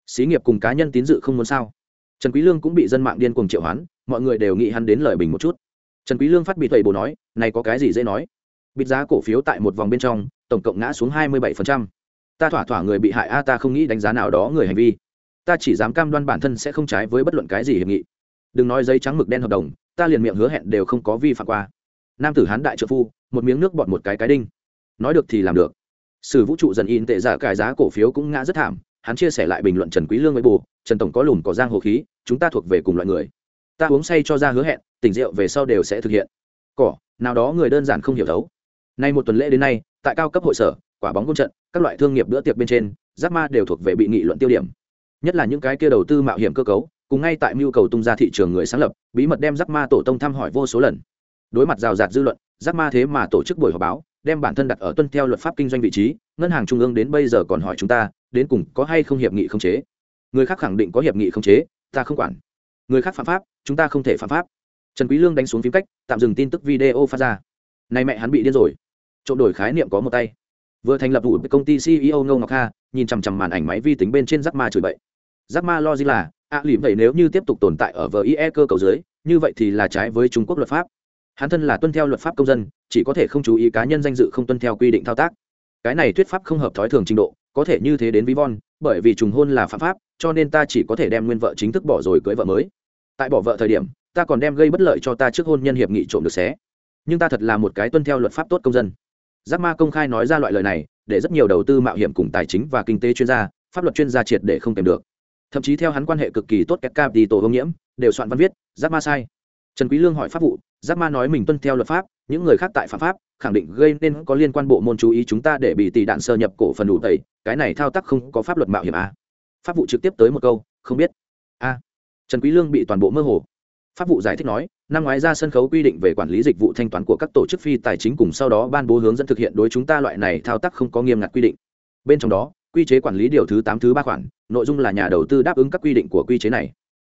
Xí nghiệp cùng cá nhân tín dự không muốn sao? Trần quý lương cũng bị dân mạng điên cuồng triệu hoán, mọi người đều nghĩ hắn đến lời bình một chút. Trần quý lương phát bị thầy bồ nói, này có cái gì dễ nói? Bịt giá cổ phiếu tại một vòng bên trong, tổng cộng ngã xuống 27%. ta thỏa thỏa người bị hại a, ta không nghĩ đánh giá nào đó người hành vi. Ta chỉ dám cam đoan bản thân sẽ không trái với bất luận cái gì hiệp nghị. Đừng nói giấy trắng mực đen hợp đồng, ta liền miệng hứa hẹn đều không có vi phạm qua. Nam tử hán đại trợ phu, một miếng nước bọt một cái cái đinh. Nói được thì làm được sử vũ trụ dần in tệ giả cài giá cổ phiếu cũng ngã rất thảm, hắn chia sẻ lại bình luận trần quý lương với bù, trần tổng có lùn có giang hồ khí, chúng ta thuộc về cùng loại người. Ta uống say cho ra hứa hẹn, tỉnh rượu về sau đều sẽ thực hiện. Cỏ, nào đó người đơn giản không hiểu thấu. Nay một tuần lễ đến nay, tại cao cấp hội sở, quả bóng công trận, các loại thương nghiệp bữa tiệc bên trên, giáp ma đều thuộc về bị nghị luận tiêu điểm. Nhất là những cái kia đầu tư mạo hiểm cơ cấu, cùng ngay tại mưu cầu tung ra thị trường người sáng lập, bí mật đem giáp ma tổ tông thăm hỏi vô số lần. Đối mặt rào rạt dư luận, giáp ma thế mà tổ chức buổi họp báo đem bản thân đặt ở tuân theo luật pháp kinh doanh vị trí ngân hàng trung ương đến bây giờ còn hỏi chúng ta đến cùng có hay không hiệp nghị không chế? Người khác khẳng định có hiệp nghị không chế ta không quản. Người khác phạm pháp chúng ta không thể phạm pháp. Trần quý lương đánh xuống phím cách tạm dừng tin tức video phát ra. Nay mẹ hắn bị điên rồi. Trộm đổi khái niệm có một tay. Vừa thành lập vụ công ty ceo ngô ngọc kha nhìn chằm chằm màn ảnh máy vi tính bên trên giáp ma chửi bậy. Giáp ma lo gì là ạ à, vậy nếu như tiếp tục tồn tại ở vie cơ cầu dưới như vậy thì là trái với trung quốc luật pháp hắn thân là tuân theo luật pháp công dân, chỉ có thể không chú ý cá nhân danh dự không tuân theo quy định thao tác. Cái này thuyết pháp không hợp thói thường trình độ, có thể như thế đến ví von, bởi vì trùng hôn là phạm pháp, cho nên ta chỉ có thể đem nguyên vợ chính thức bỏ rồi cưới vợ mới. Tại bỏ vợ thời điểm, ta còn đem gây bất lợi cho ta trước hôn nhân hiệp nghị trộm được xé. Nhưng ta thật là một cái tuân theo luật pháp tốt công dân. Giác ma công khai nói ra loại lời này, để rất nhiều đầu tư mạo hiểm cùng tài chính và kinh tế chuyên gia, pháp luật chuyên gia triệt để không kèm được. Thậm chí theo hắn quan hệ cực kỳ tốt, các cap đi tổ hông nhiễm, đều soạn văn viết, giác ma sai trần quý lương hỏi pháp vụ Giáp ma nói mình tuân theo luật pháp, những người khác tại phạm pháp, khẳng định gây nên có liên quan bộ môn chú ý chúng ta để bị tỷ đạn sơ nhập cổ phần đủ tẩy, cái này thao tác không có pháp luật mạo hiểm à. pháp vụ trực tiếp tới một câu, không biết. A trần quý lương bị toàn bộ mơ hồ. Pháp vụ giải thích nói, năm ngoái ra sân khấu quy định về quản lý dịch vụ thanh toán của các tổ chức phi tài chính cùng sau đó ban bố hướng dẫn thực hiện đối chúng ta loại này thao tác không có nghiêm ngặt quy định. Bên trong đó, quy chế quản lý điều thứ tám thứ ba khoản, nội dung là nhà đầu tư đáp ứng các quy định của quy chế này.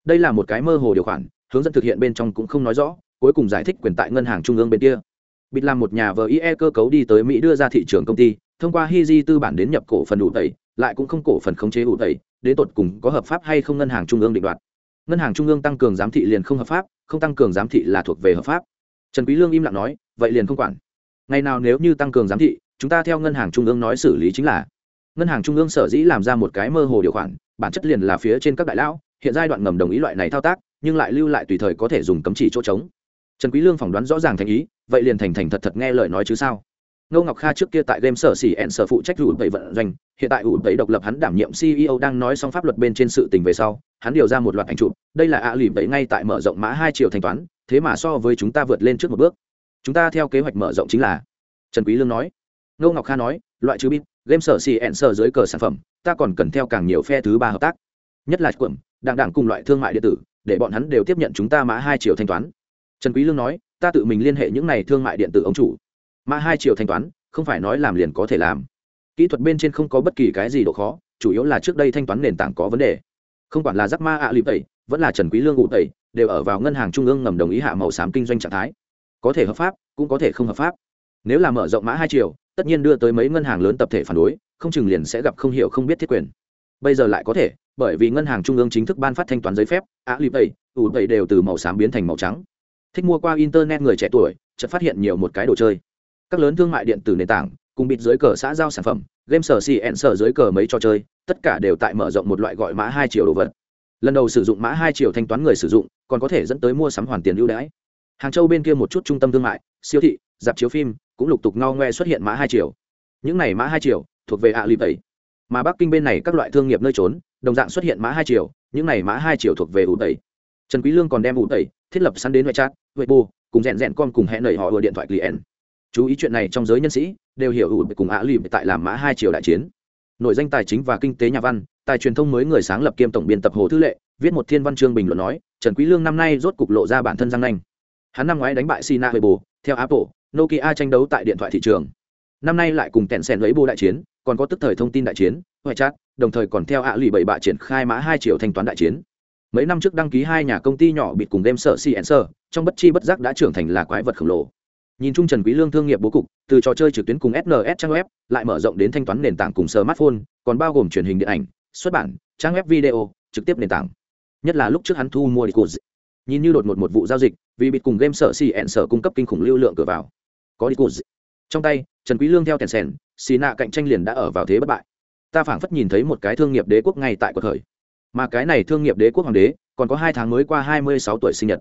Đây là một cái mơ hồ điều khoản hướng dẫn thực hiện bên trong cũng không nói rõ, cuối cùng giải thích quyền tại ngân hàng trung ương bên kia. Bịt làm một nhà vờ ie cơ cấu đi tới mỹ đưa ra thị trường công ty, thông qua hi di tư bản đến nhập cổ phần đủ tẩy, lại cũng không cổ phần khống chế đủ tẩy, đến tột cùng có hợp pháp hay không ngân hàng trung ương định đoạt. Ngân hàng trung ương tăng cường giám thị liền không hợp pháp, không tăng cường giám thị là thuộc về hợp pháp. Trần quý lương im lặng nói, vậy liền không quản. Ngày nào nếu như tăng cường giám thị, chúng ta theo ngân hàng trung ương nói xử lý chính là. Ngân hàng trung ương sở dĩ làm ra một cái mơ hồ điều khoản, bản chất liền là phía trên các đại lão, hiện giai đoạn ngầm đồng ý loại này thao tác nhưng lại lưu lại tùy thời có thể dùng cấm chỉ chỗ trống. Trần quý lương phỏng đoán rõ ràng thành ý, vậy liền thành thành thật thật nghe lời nói chứ sao? Ngô ngọc kha trước kia tại game sở xỉ ẹn sở phụ trách ủ tẩy vận doanh, hiện tại ủ tẩy độc lập hắn đảm nhiệm ceo đang nói xong pháp luật bên trên sự tình về sau, hắn điều ra một loạt ảnh chụp, đây là ạ à lì tẩy ngay tại mở rộng mã hai triệu thanh toán, thế mà so với chúng ta vượt lên trước một bước. Chúng ta theo kế hoạch mở rộng chính là, trần quý lương nói. Ngô ngọc kha nói, loại trừ bit, game sở xỉ ẹn sở dưới cờ sản phẩm, ta còn cần theo càng nhiều phe thứ ba hợp tác. Nhất là quận, đảng đảng cùng loại thương mại điện tử để bọn hắn đều tiếp nhận chúng ta mã hai triệu thanh toán. Trần quý lương nói, ta tự mình liên hệ những này thương mại điện tử ông chủ. Mã hai triệu thanh toán, không phải nói làm liền có thể làm. Kỹ thuật bên trên không có bất kỳ cái gì độ khó, chủ yếu là trước đây thanh toán nền tảng có vấn đề. Không quản là giáp ma ạ à lịp tẩy, vẫn là trần quý lương ngụ tẩy, đều ở vào ngân hàng trung ương ngầm đồng ý hạ màu xám kinh doanh trạng thái. Có thể hợp pháp, cũng có thể không hợp pháp. Nếu là mở rộng mã hai triệu tất nhiên đưa tới mấy ngân hàng lớn tập thể phản đối, không chừng liền sẽ gặp không hiểu không biết thiết quyền. Bây giờ lại có thể bởi vì ngân hàng trung ương chính thức ban phát thanh toán giấy phép, á lip tẩy ủ tẩy đều từ màu xám biến thành màu trắng. Thích mua qua internet người trẻ tuổi, chợt phát hiện nhiều một cái đồ chơi. Các lớn thương mại điện tử nền tảng, cùng bịt dưới cờ xã giao sản phẩm, game sở cn sở dưới cờ mấy trò chơi, tất cả đều tại mở rộng một loại gọi mã hai triệu đồ vật. Lần đầu sử dụng mã hai triệu thanh toán người sử dụng, còn có thể dẫn tới mua sắm hoàn tiền ưu đãi. Hàng châu bên kia một chút trung tâm thương mại, siêu thị, dạp chiếu phim, cũng lục tục ngao ngoe xuất hiện mã hai triệu những này mã hai triệu thuộc về ạ lì tẩy mà bắc kinh bên này các loại thương nghiệp nơi trốn đồng dạng xuất hiện mã hai triệu những này mã hai triệu thuộc về ủ tẩy. Trần quý lương còn đem ủ tẩy thiết lập sẵn đến ngoại chat bù, cùng rèn rèn con cùng hẹn nảy họ ở điện thoại client chú ý chuyện này trong giới nhân sĩ, đều hiểu ủ cùng ạ lìm tại làm mã hai triệu đại chiến. Nội danh tài chính và kinh tế nhà văn, tài truyền thông mới người sáng lập kiêm tổng biên tập hồ thư lệ, viết một thiên văn chương bình luận nói, trần quý lương năm nay rốt cục lộ ra bản thân răng nanh. Hắn năm ngoái đánh bại sina weibo theo apple, nokia tranh đấu tại điện thoại thị trường năm nay lại cùng tẹn sen lấy bô đại chiến, còn có tức thời thông tin đại chiến hoài chat đồng thời còn theo ạ lụy bảy bạ triển khai mã hai triệu thanh toán đại chiến mấy năm trước đăng ký hai nhà công ty nhỏ bịt cùng game sở cn trong bất chi bất giác đã trưởng thành là quái vật khổng lồ nhìn chung trần quý lương thương nghiệp bố cục, từ trò chơi trực tuyến cùng sns trang web, lại mở rộng đến thanh toán nền tảng cùng smartphone, còn bao gồm truyền hình điện ảnh, xuất bản, trang web video, trực tiếp nền tảng nhất là lúc trước hắn thu mua Discord. nhìn như đột ngột một vụ giao dịch, vì bịt cùng game sở cn cung cấp kinh khủng lưu lượng cửa vào có Discord trong tay, trần quý lương theo tiền sèn, xì nạ cạnh tranh liền đã ở vào thế bất bại. Ta phảng phất nhìn thấy một cái thương nghiệp đế quốc ngay tại cuộc thời mà cái này thương nghiệp đế quốc hoàng đế, còn có hai tháng mới qua hai mươi sáu tuổi sinh nhật.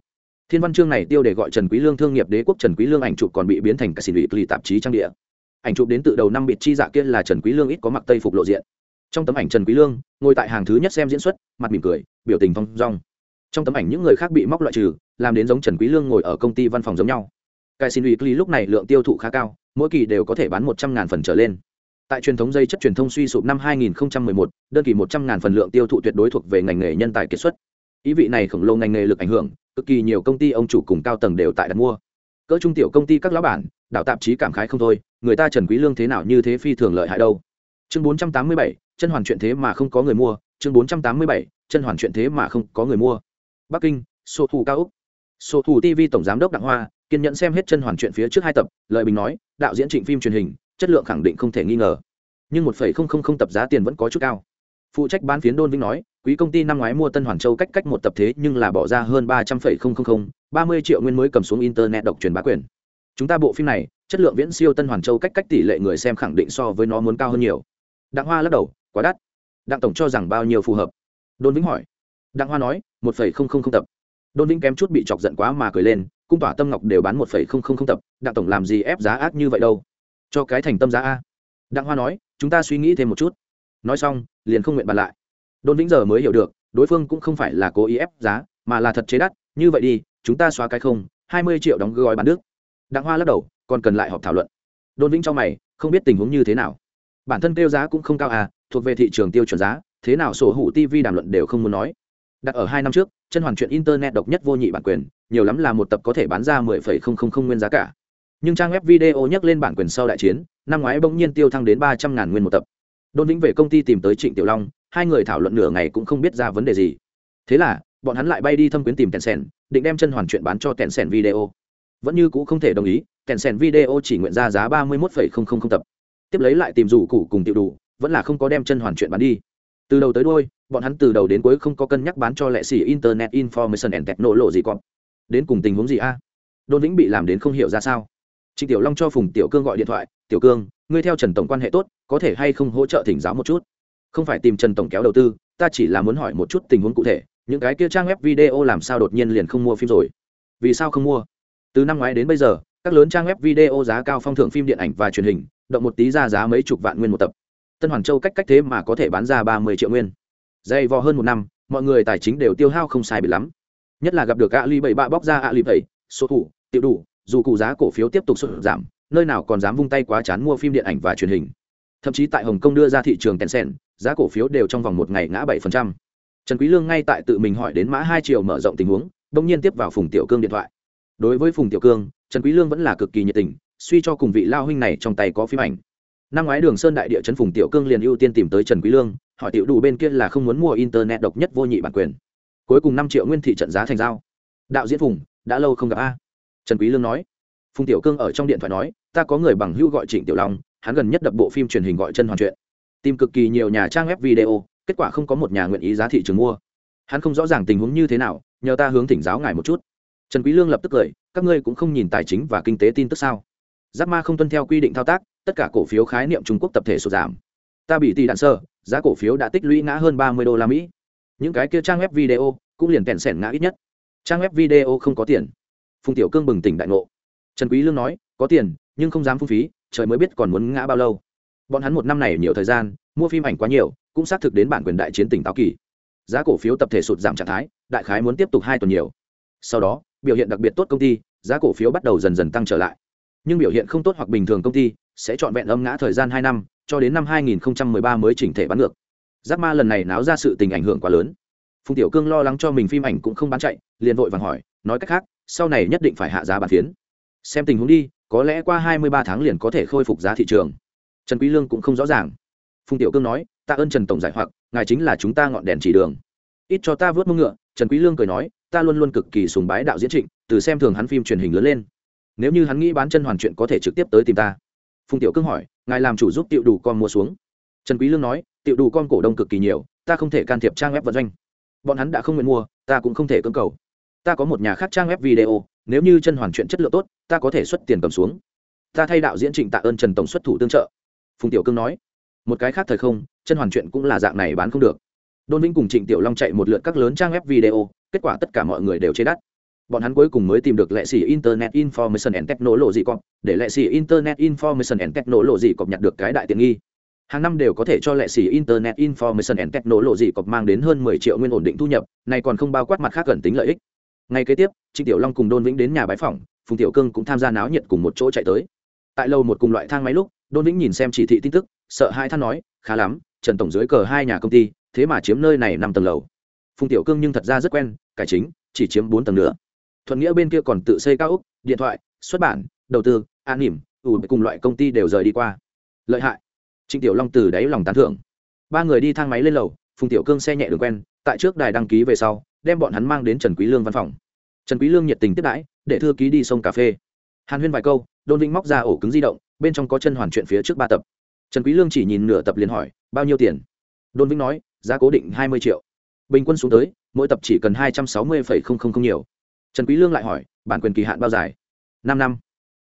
Thiên văn chương này tiêu để gọi trần quý lương thương nghiệp đế quốc, trần quý lương ảnh chụp còn bị biến thành cả lụy ủy tạp chí trang địa. Ảnh chụp đến từ đầu năm bịt chi dạ kia là trần quý lương ít có mặc tây phục lộ diện. Trong tấm ảnh trần quý lương, ngồi tại hàng thứ nhất xem diễn xuất, mặt mỉm cười, biểu tình phong dong. Trong tấm ảnh những người khác bị móc loại trừ, làm đến giống trần quý lương ngồi ở công ty văn phòng giống nhau. Cái xin ủy lúc này lượng tiêu thụ khá cao mỗi kỳ đều có thể bán một trăm ngàn phần trở lên. Tại truyền thống dây chất truyền thông suy sụp năm 2011, đơn kỳ một trăm ngàn phần lượng tiêu thụ tuyệt đối thuộc về ngành nghề nhân tài kiệt xuất. Ý vị này khổng lồ ngành nghề lực ảnh hưởng cực kỳ nhiều công ty ông chủ cùng cao tầng đều tại đặt mua. Cỡ trung tiểu công ty các lão bản đảo tạp chí cảm khái không thôi người ta trần quý lương thế nào như thế phi thường lợi hại đâu. Chương 487, chân hoàn chuyện thế mà không có người mua. Chương 487, chân hoàn chuyện thế mà không có người mua. Bắc kinh sổ thủ cao úc. Sổ thủ tv tổng giám đốc đặng hoa kiên nhẫn xem hết chân hoàn chuyện phía trước hai tập, lợi bình nói, đạo diễn trịnh phim truyền hình, chất lượng khẳng định không thể nghi ngờ. Nhưng một phẩy không không không tập giá tiền vẫn có chút cao. Phụ trách bán phiến đôn vĩnh nói, quý công ty năm ngoái mua tân hoàn châu cách cách một tập thế nhưng là bỏ ra hơn ba trăm phẩy không không không, ba mươi triệu nguyên mới cầm xuống internet độc truyền bá quyền. Chúng ta bộ phim này, chất lượng viễn siêu tân hoàn châu cách cách tỷ lệ người xem khẳng định so với nó muốn cao hơn nhiều. Đặng hoa lắc đầu, quá đắt. Đặng tổng cho rằng bao nhiêu phù hợp? Đôn vĩnh hỏi. Đặng hoa nói, một phẩy không không không tập. Đôn vĩnh kém chút bị chọc giận quá mà cười lên cung tỏa tâm ngọc đều bán một phẩy không không không tập, đặng tổng làm gì ép giá ác như vậy đâu? Cho cái thành tâm giá a. Đặng hoa nói, chúng ta suy nghĩ thêm một chút. Nói xong, liền không nguyện bàn lại. Đôn vĩnh giờ mới hiểu được, đối phương cũng không phải là cố ý ép giá, mà là thật chế đắt, như vậy đi, chúng ta xóa cái không, hai mươi triệu đóng gói bán nước. Đặng hoa lắc đầu, còn cần lại họp thảo luận. Đôn vĩnh cho mày, không biết tình huống như thế nào. Bản thân kêu giá cũng không cao à thuộc về thị trường tiêu chuẩn giá, thế nào sổ hủ tv đàm luận đều không muốn nói. Đặt ở hai năm trước chân hoàn chuyện internet độc nhất vô nhị bản quyền, nhiều lắm là một tập có thể bán ra mười phẩy không không không nguyên giá cả. Nhưng trang web video nhắc lên bản quyền sau đại chiến, năm ngoái bỗng nhiên tiêu thăng đến ba trăm ngàn nguyên một tập. Đôn vĩnh về công ty tìm tới trịnh tiểu long, hai người thảo luận nửa ngày cũng không biết ra vấn đề gì. Thế là, bọn hắn lại bay đi thâm quyến tìm tèn sèn, định đem chân hoàn chuyện bán cho tèn sèn video. Vẫn như c ũ không thể đồng ý, tèn sèn video chỉ nguyện ra giá ba mươi một tập. Tiếp lấy lại tìm rủ cụ cùng tiểu đủ, vẫn là không có đem chân hoàn chuyện bán đi. Từ đầu tới đôi bọn hắn từ đầu đến cuối không có cân nhắc bán cho lệ xỉ internet information and technology gì còn đến cùng tình huống gì a? Đôn vĩnh bị làm đến không hiểu ra sao. Trịnh tiểu long cho phùng tiểu cương gọi điện thoại, tiểu cương, ngươi theo trần tổng quan hệ tốt, có thể hay không hỗ trợ thỉnh giáo một chút? Không phải tìm trần tổng kéo đầu tư, ta chỉ là muốn hỏi một chút tình huống cụ thể, những cái kia trang web video làm sao đột nhiên liền không mua phim rồi? Vì sao không mua? Từ năm ngoái đến bây giờ, các lớn trang web video giá cao phong thưởng phim điện ảnh và truyền hình, động một tí ra giá mấy chục vạn nguyên một tập. Tân hoàn châu cách cách thế mà có thể bán ra ba mươi triệu nguyên dày vò hơn một năm, mọi người tài chính đều tiêu hao không sai bị lắm. Nhất là gặp được ạ ly bảy bạ bóc ra ạ ly bảy số thủ tiêu đủ, dù cụ giá cổ phiếu tiếp tục sụt giảm, nơi nào còn dám vung tay quá chán mua phim điện ảnh và truyền hình. Thậm chí tại hồng kông đưa ra thị trường tencent, giá cổ phiếu đều trong vòng một ngày ngã bảy trần quý lương ngay tại tự mình hỏi đến mã hai triệu mở rộng tình huống đông nhiên tiếp vào phùng tiểu cương điện thoại. Đối với phùng tiểu cương, trần quý lương vẫn là cực kỳ nhiệt tình, suy cho cùng vị lao huynh này trong tay có phim ảnh. Năm ngoái đường sơn đại địa chấn phùng tiểu cương liền ưu tiên tìm tới trần quý lương hỏi tiểu đủ bên kia là không muốn mua internet độc nhất vô nhị bản quyền. Cuối cùng năm triệu nguyên thị trận giá thành giao. Đạo diễn phùng, đã lâu không gặp a. Trần quý lương nói. Phùng tiểu cương ở trong điện thoại nói, ta có người bằng hữu gọi trịnh tiểu long, hắn gần nhất đập bộ phim truyền hình gọi chân hoàn chuyện. Tìm cực kỳ nhiều nhà trang web video, kết quả không có một nhà nguyện ý giá thị trường mua. Hắn không rõ ràng tình huống như thế nào, nhờ ta hướng thỉnh giáo ngài một chút. Trần quý lương lập tức cười, các ngươi cũng không nhìn tài chính và kinh tế tin tức sao? Giáp ma không tuân theo quy định thao tác, tất cả cổ phiếu khái niệm trung quốc tập thể sụt giảm. Ta bị tỷ đạn sơ giá cổ phiếu đã tích lũy ngã hơn ba mươi đô la mỹ. Những cái kia trang web video cũng liền kèn sẻn ngã ít nhất. Trang web video không có tiền. Phùng tiểu cương bừng tỉnh đại ngộ. Trần quý lương nói, có tiền, nhưng không dám phung phí, trời mới biết còn muốn ngã bao lâu. Bọn hắn một năm này nhiều thời gian, mua phim ảnh quá nhiều, cũng xác thực đến bản quyền đại chiến tỉnh táo kỳ. Giá cổ phiếu tập thể sụt giảm trạng thái, đại khái muốn tiếp tục hai tuần nhiều. Sau đó, biểu hiện đặc biệt tốt công ty, giá cổ phiếu bắt đầu dần dần tăng trở lại. Nhưng biểu hiện không tốt hoặc bình thường công ty sẽ chọn vẹn âm ngã thời gian hai năm cho đến năm 2013 mới chỉnh thể bán được giác ma lần này náo ra sự tình ảnh hưởng quá lớn. Phùng tiểu cương lo lắng cho mình phim ảnh cũng không bán chạy, liền vội vàng hỏi, nói cách khác, sau này nhất định phải hạ giá bàn phiến. Xem tình huống đi, có lẽ qua 23 tháng liền có thể khôi phục giá thị trường. Trần quý lương cũng không rõ ràng. Phùng tiểu cương nói ta ơn trần tổng giải hoặc, ngài chính là chúng ta ngọn đèn chỉ đường. Ít cho ta vớt mông ngựa, trần quý lương cười nói, ta luôn luôn cực kỳ sùng bái đạo diễn trịnh, từ xem thường hắn phim truyền hình lớn lên. Nếu như hắn nghĩ bán chân hoàn chuyện có thể trực tiếp tới tìm ta phùng tiểu cương hỏi, ngài làm chủ giúp tiểu đủ con mua xuống. Trần quý lương nói, tiểu đủ con cổ đông cực kỳ nhiều, ta không thể can thiệp trang web vận doanh. Bọn hắn đã không nguyện mua, ta cũng không thể cưỡng cầu. Ta có một nhà khác trang web video, nếu như chân hoàn chuyện chất lượng tốt, ta có thể xuất tiền cầm xuống. Ta thay đạo diễn trịnh tạ ơn trần tổng xuất thủ tương trợ. Phùng tiểu cương nói, một cái khác thời không, chân hoàn chuyện cũng là dạng này bán không được. Đôn vĩnh cùng trịnh tiểu long chạy một lượt các lớn trang web video, kết quả tất cả mọi người đều chế đắt bọn hắn cuối cùng mới tìm được lệ sĩ internet information and technology corp. Để lệ sĩ internet information and technology corp nhặt được cái đại tiện nghi. Hàng năm đều có thể cho lệ sĩ internet information and technology corp mang đến hơn 10 triệu nguyên ổn định thu nhập này còn không bao quát mặt khác gần tính lợi ích. Ngay kế tiếp, trịnh tiểu long cùng đôn vĩnh đến nhà bái phòng phùng tiểu cương cũng tham gia náo nhiệt cùng một chỗ chạy tới. Tại lâu một cùng loại thang máy lúc, đôn vĩnh nhìn xem chỉ thị tin tức, sợ hai than nói, khá lắm, trần tổng dưới cờ hai nhà công ty, thế mà chiếm nơi này năm tầng lầu. Phùng tiểu cương nhưng thật ra rất quen, cải chính, chỉ chiếm bốn tầng nữa thuận nghĩa bên kia còn tự xây cao úc, điện thoại, xuất bản, đầu tư, an nỉm, ủ cùng loại công ty đều rời đi qua. Lợi hại. Trịnh tiểu long từ đáy lòng tán thưởng. Ba người đi thang máy lên lầu, phùng tiểu cương xe nhẹ đường quen, tại trước đài đăng ký về sau, đem bọn hắn mang đến trần quý lương văn phòng. Trần quý lương nhiệt tình tiếp đãi, để thư ký đi sông cà phê. Hàn huyên vài câu, đôn vĩnh móc ra ổ cứng di động, bên trong có chân hoàn chuyện phía trước ba tập. Trần quý lương chỉ nhìn nửa tập liền hỏi, bao nhiêu tiền? Đôn vĩnh nói, giá cố định hai mươi triệu. Bình quân xuống tới, mỗi tập chỉ cần hai trăm sáu mươi nhiều trần quý lương lại hỏi, bản quyền kỳ hạn bao dài? Năm năm.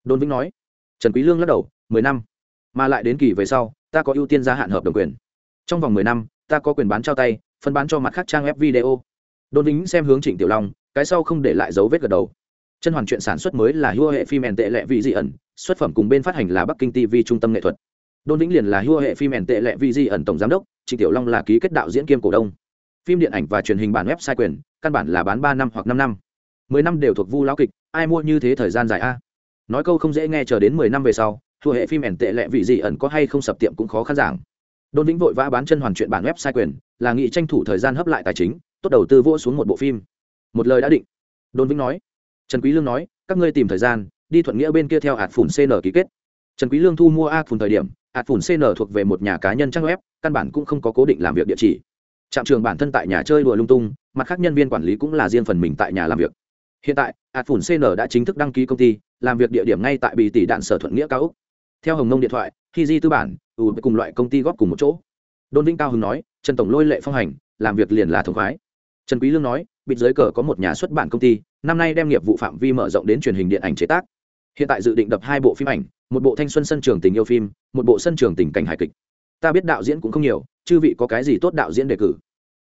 Đôn vĩnh nói. Trần quý lương lắc đầu, mười năm. Mà lại đến kỳ về sau, ta có ưu tiên gia hạn hợp đồng quyền. Trong vòng mười năm, ta có quyền bán trao tay, phân bán cho mặt khác trang web video. Đôn vĩnh xem hướng trịnh tiểu long, cái sau không để lại dấu vết gật đầu. Chân hoàn chuyện sản xuất mới là hua hệ phim ẻn tệ lệ vị dị ẩn, xuất phẩm cùng bên phát hành là bắc kinh tv trung tâm nghệ thuật. Đôn vĩnh liền là hua hệ phim ẻn tệ lệ vị dị ẩn tổng giám đốc, trịnh tiểu long là ký kết đạo diễn kiêm cổ đông. Phim điện ảnh và truyền hình bản web sai quyền, căn bản là bán ba năm hoặc năm năm mười năm đều thuộc vu lão kịch, ai mua như thế thời gian dài a? Nói câu không dễ nghe chờ đến mười năm về sau, thua hệ phim ẻn tệ lệ vị gì ẩn có hay không sập tiệm cũng khó khăn giảng. Đôn vĩnh vội vã bán chân hoàn chuyện bản web sai quyền, là nghị tranh thủ thời gian hấp lại tài chính, tốt đầu tư vỗ xuống một bộ phim. Một lời đã định. Đôn vĩnh nói. Trần quý lương nói, các ngươi tìm thời gian, đi thuận nghĩa bên kia theo hạt phủn cn ký kết. Trần quý lương thu mua a phủn thời điểm, hạt phủn cn thuộc về một nhà cá nhân trang web, căn bản cũng không có cố định làm việc địa chỉ. Trạm trường bản thân tại nhà chơi đùa lung tung, mặt khác nhân viên quản lý cũng là riêng phần mình tại nhà làm việc hiện tại, hạt phủn cn đã chính thức đăng ký công ty, làm việc địa điểm ngay tại bì tỷ đạn sở thuận nghĩa cao úc. Theo hồng nông điện thoại khi di tư bản, ủ cùng loại công ty góp cùng một chỗ. Đôn vĩnh cao hưng nói, trần tổng lôi lệ phong hành, làm việc liền là thống khoái. Trần quý lương nói, bịt dưới cờ có một nhà xuất bản công ty, năm nay đem nghiệp vụ phạm vi mở rộng đến truyền hình điện ảnh chế tác. Hiện tại dự định đập hai bộ phim ảnh, một bộ thanh xuân sân trường tình yêu phim, một bộ sân trường tình cảnh hài kịch. Ta biết đạo diễn cũng không nhiều, chư vị có cái gì tốt đạo diễn đề cử?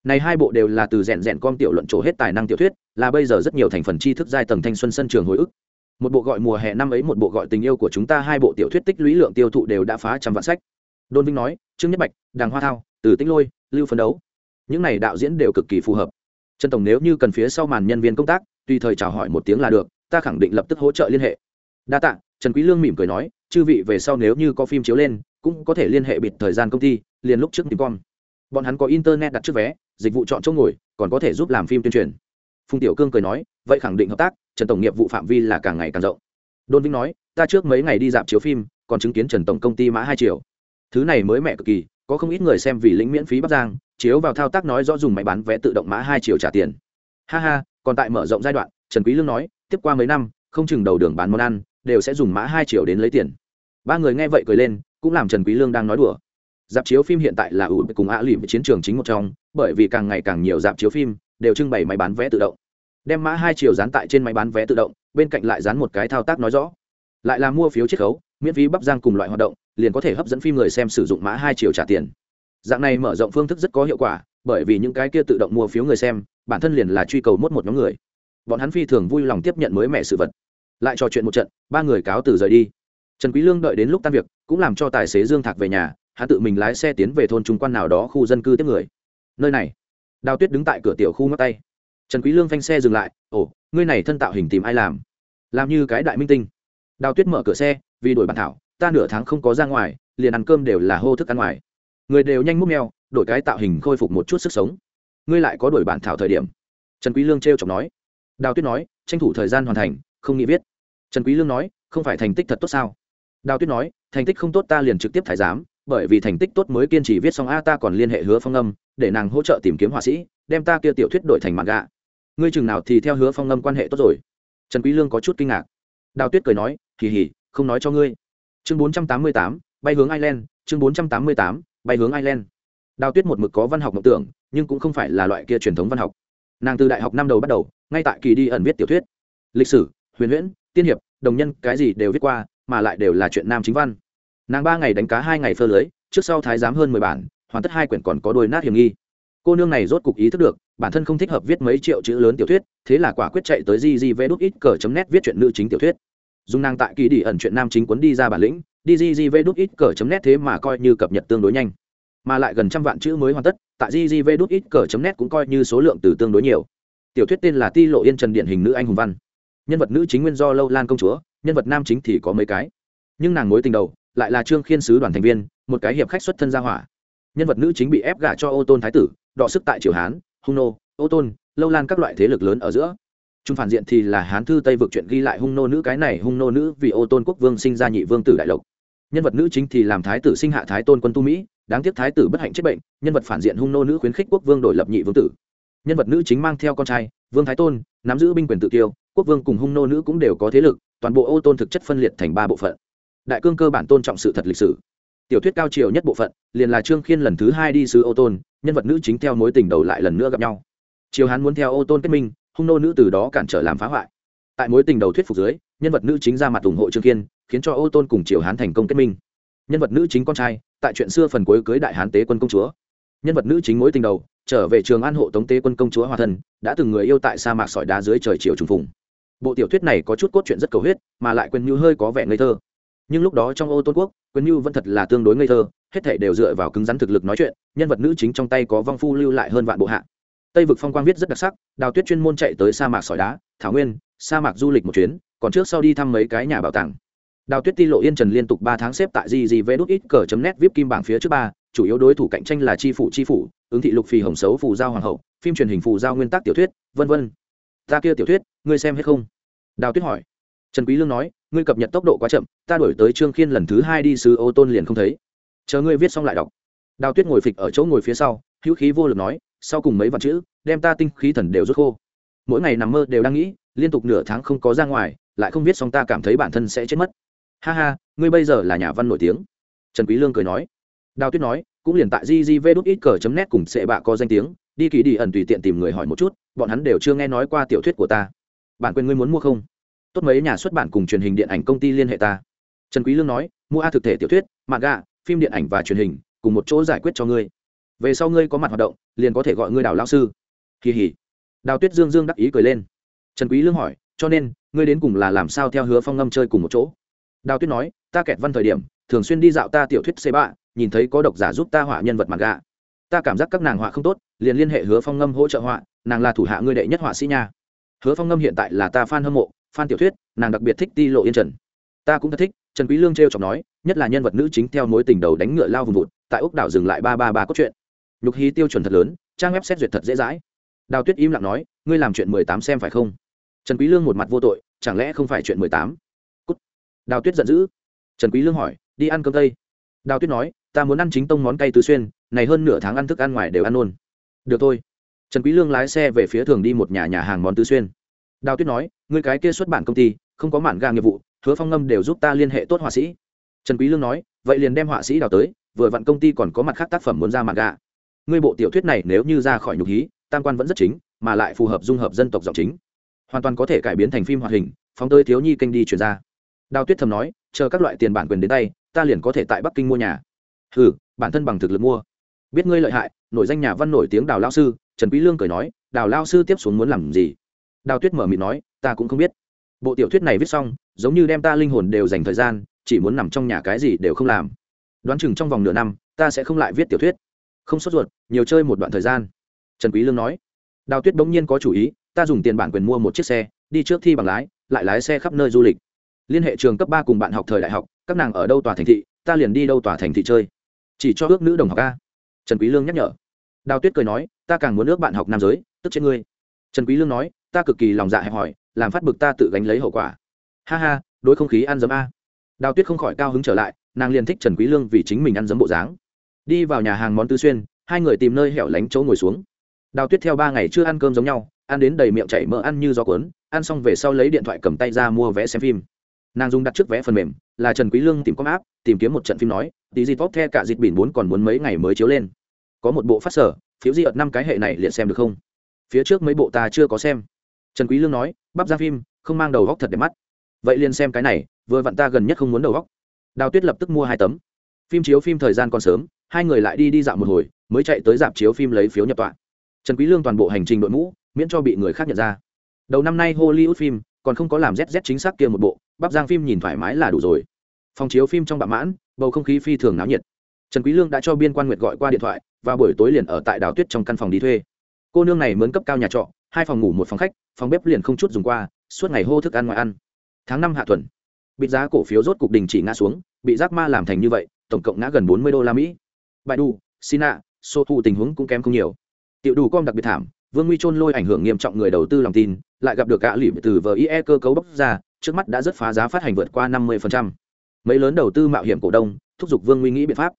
Này hai bộ đều là từ rèn rèn con tiểu luận trổ hết tài năng tiểu thuyết, là bây giờ rất nhiều thành phần tri thức giai tầng thanh xuân sân trường hồi ức. Một bộ gọi mùa hè năm ấy, một bộ gọi tình yêu của chúng ta, hai bộ tiểu thuyết tích lũy lượng tiêu thụ đều đã phá trăm vạn sách. Đôn vinh nói, trương nhất bạch, đàng hoa thao, từ tĩnh lôi, lưu phấn đấu. Những này đạo diễn đều cực kỳ phù hợp. Trần tổng nếu như cần phía sau màn nhân viên công tác, tùy thời chào hỏi một tiếng là được, ta khẳng định lập tức hỗ trợ liên hệ. Đa tạ, trần quý lương mỉm cười nói, chư vị về sau nếu như có phim chiếu lên, cũng có thể liên hệ bịt thời gian công ty, liền lúc trước tìm con bọn hắn có internet đặt trước vé, dịch vụ chọn chỗ ngồi, còn có thể giúp làm phim tuyên truyền. Phùng tiểu cương cười nói, vậy khẳng định hợp tác, trần tổng nghiệp vụ phạm vi là càng ngày càng rộng. Đôn vinh nói, ta trước mấy ngày đi dạp chiếu phim, còn chứng kiến trần tổng công ty mã hai triệu. Thứ này mới mẹ cực kỳ, có không ít người xem vì lĩnh miễn phí bắc giang, chiếu vào thao tác nói rõ dùng máy bán vé tự động mã hai triệu trả tiền. Ha ha, còn tại mở rộng giai đoạn, trần quý lương nói, tiếp qua mấy năm, không chừng đầu đường bán món ăn, đều sẽ dùng mã hai triệu đến lấy tiền. Ba người nghe vậy cười lên, cũng làm trần quý lương đang nói đùa dạp chiếu phim hiện tại là ủ cùng ạ lìm chiến trường chính một trong, bởi vì càng ngày càng nhiều dạp chiếu phim đều trưng bày máy bán vé tự động. Đem mã hai chiều dán tại trên máy bán vé tự động, bên cạnh lại dán một cái thao tác nói rõ. Lại là mua phiếu chiết khấu, miễn phí bắp giang cùng loại hoạt động, liền có thể hấp dẫn phim người xem sử dụng mã hai chiều trả tiền. Dạng này mở rộng phương thức rất có hiệu quả, bởi vì những cái kia tự động mua phiếu người xem, bản thân liền là truy cầu mốt một nhóm người. Bọn hắn phi thường vui lòng tiếp nhận mới mẻ sự vật. Lại trò chuyện một trận, ba người cáo từ rời đi. Trần quý lương đợi đến lúc tan việc, cũng làm cho tài xế dương thạc về nhà hắn tự mình lái xe tiến về thôn trung quan nào đó khu dân cư tiếp người. Nơi này, đào tuyết đứng tại cửa tiểu khu ngắt tay. Trần quý lương phanh xe dừng lại, ồ, ngươi này thân tạo hình tìm ai làm? Làm như cái đại minh tinh. Đào tuyết mở cửa xe, vì đổi bản thảo, ta nửa tháng không có ra ngoài, liền ăn cơm đều là hô thức ăn ngoài. Người đều nhanh múc mèo, đổi cái tạo hình khôi phục một chút sức sống. Ngươi lại có đổi bản thảo thời điểm. Trần quý lương treo chọc nói. Đào tuyết nói, tranh thủ thời gian hoàn thành, không nghĩ viết. Trần quý lương nói, không phải thành tích thật tốt sao? Đào tuyết nói, thành tích không tốt ta liền trực tiếp thải giám bởi vì thành tích tốt mới kiên trì viết xong a ta còn liên hệ hứa phong âm để nàng hỗ trợ tìm kiếm họa sĩ đem ta kia tiểu thuyết đổi thành mạng gạ. Ngươi chừng nào thì theo hứa phong âm quan hệ tốt rồi. Trần quý lương có chút kinh ngạc. Đào tuyết cười nói kỳ hỉ không nói cho ngươi. Chương 488, bay hướng ireland chương 488, bay hướng ireland. Đào tuyết một mực có văn học mộng tưởng nhưng cũng không phải là loại kia truyền thống văn học. Nàng từ đại học năm đầu bắt đầu ngay tại kỳ đi ẩn viết tiểu thuyết. Lịch sử huyền huyễn tiên hiệp đồng nhân cái gì đều viết qua mà lại đều là chuyện nam chính văn nàng ba ngày đánh cá hai ngày phơ lưới, trước sau thái giám hơn mười bản, hoàn tất hai quyển còn có đôi nát hiểm nghi. Cô nương này rốt cục ý thức được, bản thân không thích hợp viết mấy triệu chữ lớn tiểu thuyết, thế là quả quyết chạy tới gv đút ít cờ chấm net viết chuyện nữ chính tiểu thuyết. Dùng nàng tại kỳ đi ẩn chuyện nam chính cuốn đi ra bản lĩnh, đi gv đút ít cờ chấm net thế mà coi như cập nhật tương đối nhanh. Mà lại gần trăm vạn chữ mới hoàn tất, tại gv đút ít cờ chấm net cũng coi như số lượng từ tương đối nhiều. Tiểu thuyết tên là ti lộ yên trần điển hình nữ anh hùng văn. Nhân vật nữ chính nguyên do lâu lan công chúa, nhân vật nam chính thì có mấy cái. Nhưng nàng mối tình đầu lại là trương khiên sứ đoàn thành viên, một cái hiệp khách xuất thân gia hỏa. Nhân vật nữ chính bị ép gả cho ô tôn thái tử, đọ sức tại triều hán, hung nô, ô tôn, lâu lan các loại thế lực lớn ở giữa. Trung phản diện thì là hán thư tây vực chuyện ghi lại hung nô nữ cái này, hung nô nữ vì ô tôn quốc vương sinh ra nhị vương tử đại lộc. Nhân vật nữ chính thì làm thái tử sinh hạ thái tôn quân tu mỹ, đáng tiếc thái tử bất hạnh chết bệnh, nhân vật phản diện hung nô nữ khuyến khích quốc vương đổi lập nhị vương tử. Nhân vật nữ chính mang theo con trai, vương thái tôn, nắm giữ binh quyền tự tiêu, quốc vương cùng hung nô nữ cũng đều có thế lực, toàn bộ ô tôn thực chất phân liệt thành ba bộ phận đại cương cơ bản tôn trọng sự thật lịch sử. Tiểu thuyết cao triều nhất bộ phận, liền là trương khiên lần thứ hai đi sứ ô tôn, nhân vật nữ chính theo mối tình đầu lại lần nữa gặp nhau. Triều hán muốn theo ô tôn kết minh, hung nô nữ từ đó cản trở làm phá hoại. Tại mối tình đầu thuyết phục dưới, nhân vật nữ chính ra mặt ủng hộ trương khiên, khiến cho ô tôn cùng triều hán thành công kết minh. Nhân vật nữ chính con trai, tại chuyện xưa phần cuối cưới đại hán tế quân công chúa. Nhân vật nữ chính mối tình đầu, trở về trường an hộ tống tế quân công chúa hòa thân đã từng người yêu tại sa mạc sỏi đá dưới trời chiều trùng phùng. Bộ tiểu thuyết này có chút cốt truyện rất cầu huyết, mà lại quên như hơi có vẻ ngây thơ nhưng lúc đó trong ô tôn quốc quyền như vẫn thật là tương đối ngây thơ, hết thể đều dựa vào cứng rắn thực lực nói chuyện, nhân vật nữ chính trong tay có vong phu lưu lại hơn vạn bộ hạ. Tây vực phong quang viết rất đặc sắc, đào tuyết chuyên môn chạy tới sa mạc sỏi đá, thảo nguyên, sa mạc du lịch một chuyến, còn trước sau đi thăm mấy cái nhà bảo tàng. Đào tuyết ti lộ yên trần liên tục ba tháng xếp tại gv đút ít cờ net vip kim bảng phía trước ba, chủ yếu đối thủ cạnh tranh là tri phủ tri phủ, ứng thị lục phì hồng xấu phù giao hoàng hậu, phim truyền hình phù giao nguyên tắc tiểu thuyết, vân vân. Ta kia tiểu thuyết, ngươi xem hết không? Đào tuyết hỏi. Trần quý lương nói ngươi cập nhật tốc độ quá chậm, ta đổi tới trương khiên lần thứ hai đi sứ ô tôn liền không thấy. Chờ ngươi viết xong lại đọc. Đào tuyết ngồi phịch ở chỗ ngồi phía sau, hữu khí vô lực nói, sau cùng mấy vạn chữ, đem ta tinh khí thần đều rút khô. Mỗi ngày nằm mơ đều đang nghĩ, liên tục nửa tháng không có ra ngoài, lại không viết xong ta cảm thấy bản thân sẽ chết mất. Ha ha, ngươi bây giờ là nhà văn nổi tiếng. Trần quý lương cười nói. Đào tuyết nói, cũng liền tại gv đút ít cờ chấm nét cùng sệ bạ có danh tiếng, đi kỳ đi ẩn tùy tiện tìm người hỏi một chút, bọn hắn đều chưa nghe nói qua tiểu thuyết của ta. Bản quyền ngươi muốn mua không? Tốt mấy nhà xuất bản cùng truyền hình điện ảnh công ty liên hệ ta. Trần quý lương nói, mua a thực thể tiểu thuyết, mạng gạ, phim điện ảnh và truyền hình, cùng một chỗ giải quyết cho ngươi. Về sau ngươi có mặt hoạt động, liền có thể gọi ngươi đào lão sư. Kỳ hỉ đào tuyết dương dương đắc ý cười lên. Trần quý lương hỏi, cho nên, ngươi đến cùng là làm sao theo hứa phong ngâm chơi cùng một chỗ? Đào tuyết nói, ta kẹt văn thời điểm, thường xuyên đi dạo ta tiểu thuyết c bạ, nhìn thấy có độc giả giúp ta họa nhân vật mặt gạ. Ta cảm giác các nàng họa không tốt, liền liên hệ hứa phong ngâm hỗ trợ họa, nàng là thủ hạ ngươi đệ nhất họa sĩ nha. Hứa phong ngâm hiện tại là ta fan hâm mộ fan tiểu thuyết, nàng đặc biệt thích ti lộ yên trần. Ta cũng thật thích, trần quý lương treo chọc nói, nhất là nhân vật nữ chính theo mối tình đầu đánh ngựa lao vùng vụt, tại ốc đảo dừng lại ba ba ba cốt truyện. Nhục hí tiêu chuẩn thật lớn, trang web xét duyệt thật dễ dãi. Đào tuyết im lặng nói, ngươi làm chuyện mười tám xem phải không? Trần quý lương một mặt vô tội, chẳng lẽ không phải chuyện mười tám? Cút. Đào tuyết giận dữ. Trần quý lương hỏi, đi ăn cơm tây. Đào tuyết nói, ta muốn ăn chính tông món cay tứ xuyên, này hơn nửa tháng ăn thức ăn ngoài đều ăn luôn. Được thôi. Trần quý lương lái xe về phía thường đi một nhà nhà hàng món tứ xuyên đào tuyết nói người cái kia xuất bản công ty, không có mản gà nghiệp vụ, hứa phong ngâm đều giúp ta liên hệ tốt họa sĩ. Trần quý lương nói, vậy liền đem họa sĩ đào tới, vừa vặn công ty còn có mặt khác tác phẩm muốn ra mạn gà. Ngươi bộ tiểu thuyết này nếu như ra khỏi nhục hí, tam quan vẫn rất chính, mà lại phù hợp dung hợp dân tộc giọng chính. Hoàn toàn có thể cải biến thành phim hoạt hình, phóng tới thiếu nhi kênh đi chuyển ra. Đào tuyết thầm nói, chờ các loại tiền bản quyền đến tay, ta liền có thể tại bắc kinh mua nhà. Ừ bản thân bằng thực lực mua. Biết ngươi lợi hại, nổi danh nhà văn nổi tiếng đào lao sư. Trần quý lương cười nói, đào lao sư tiếp xuống muốn làm gì? Đào tuyết mở miệng nói, ta cũng không biết. Bộ tiểu thuyết này viết xong, giống như đem ta linh hồn đều dành thời gian, chỉ muốn nằm trong nhà cái gì đều không làm. Đoán chừng trong vòng nửa năm, ta sẽ không lại viết tiểu thuyết. Không sốt ruột, nhiều chơi một đoạn thời gian. Trần quý lương nói, đào tuyết bỗng nhiên có chủ ý, ta dùng tiền bản quyền mua một chiếc xe, đi trước thi bằng lái, lại lái xe khắp nơi du lịch. Liên hệ trường cấp ba cùng bạn học thời đại học, các nàng ở đâu tòa thành thị, ta liền đi đâu tòa thành thị chơi. Chỉ cho ước nữ đồng học a. Trần quý lương nhắc nhở. Đào tuyết cười nói, ta càng muốn ước bạn học nam giới, tức trên ngươi. Trần quý lương nói ta cực kỳ lòng dạ hẹp hỏi làm phát bực ta tự gánh lấy hậu quả. Ha ha, đối không khí ăn dấm a. Đào tuyết không khỏi cao hứng trở lại, nàng liền thích trần quý lương vì chính mình ăn dấm bộ dáng. Đi vào nhà hàng món tứ xuyên, hai người tìm nơi hẻo lánh chỗ ngồi xuống. Đào tuyết theo ba ngày chưa ăn cơm giống nhau, ăn đến đầy miệng chảy mỡ ăn như gió cuốn, ăn xong về sau lấy điện thoại cầm tay ra mua vé xem phim. Nàng dùng đặt trước vé phần mềm, là trần quý lương tìm com áp tìm kiếm một trận phim nói, tí gì tốt the cả dịp bỉn bốn còn muốn mấy ngày mới chiếu lên. Có một bộ phát sở, phiếu di ợt năm cái hệ này liền xem được không? Phía trước mấy bộ ta chưa có xem trần quý lương nói, bắp ra phim, không mang đầu góc thật đẹp mắt. Vậy liền xem cái này, vừa vặn ta gần nhất không muốn đầu góc. Đào tuyết lập tức mua hai tấm. Phim chiếu phim thời gian còn sớm, hai người lại đi đi dạo một hồi, mới chạy tới dạp chiếu phim lấy phiếu nhập tọa. Trần quý lương toàn bộ hành trình đội mũ, miễn cho bị người khác nhận ra. Đầu năm nay hollywood phim, còn không có làm zz chính xác kia một bộ, bắp giang phim nhìn thoải mái là đủ rồi. Phòng chiếu phim trong bạ mãn, bầu không khí phi thường náo nhiệt. Trần quý lương đã cho biên quan nguyệt gọi qua điện thoại và buổi tối liền ở tại đào tuyết trong căn phòng đi thuê. Cô nương này mướn cấp cao nhà trọ, hai phòng ngủ một phòng khách phòng bếp liền không chút dùng qua, suốt ngày hô thức ăn ngoài ăn. Tháng năm hạ tuần bị giá cổ phiếu rốt cục đình chỉ ngã xuống, bị giác ma làm thành như vậy, tổng cộng ngã gần 40 đô la mỹ. Bại đu sina sô thu tình huống cũng kém không nhiều. Tiểu đủ com đặc biệt thảm, vương nguy trôn lôi ảnh hưởng nghiêm trọng người đầu tư lòng tin, lại gặp được gã lụy từ vie cơ cấu bốc ra, trước mắt đã rất phá giá phát hành vượt qua 50%. mấy lớn đầu tư mạo hiểm cổ đông, thúc giục vương nguy nghĩ biện pháp.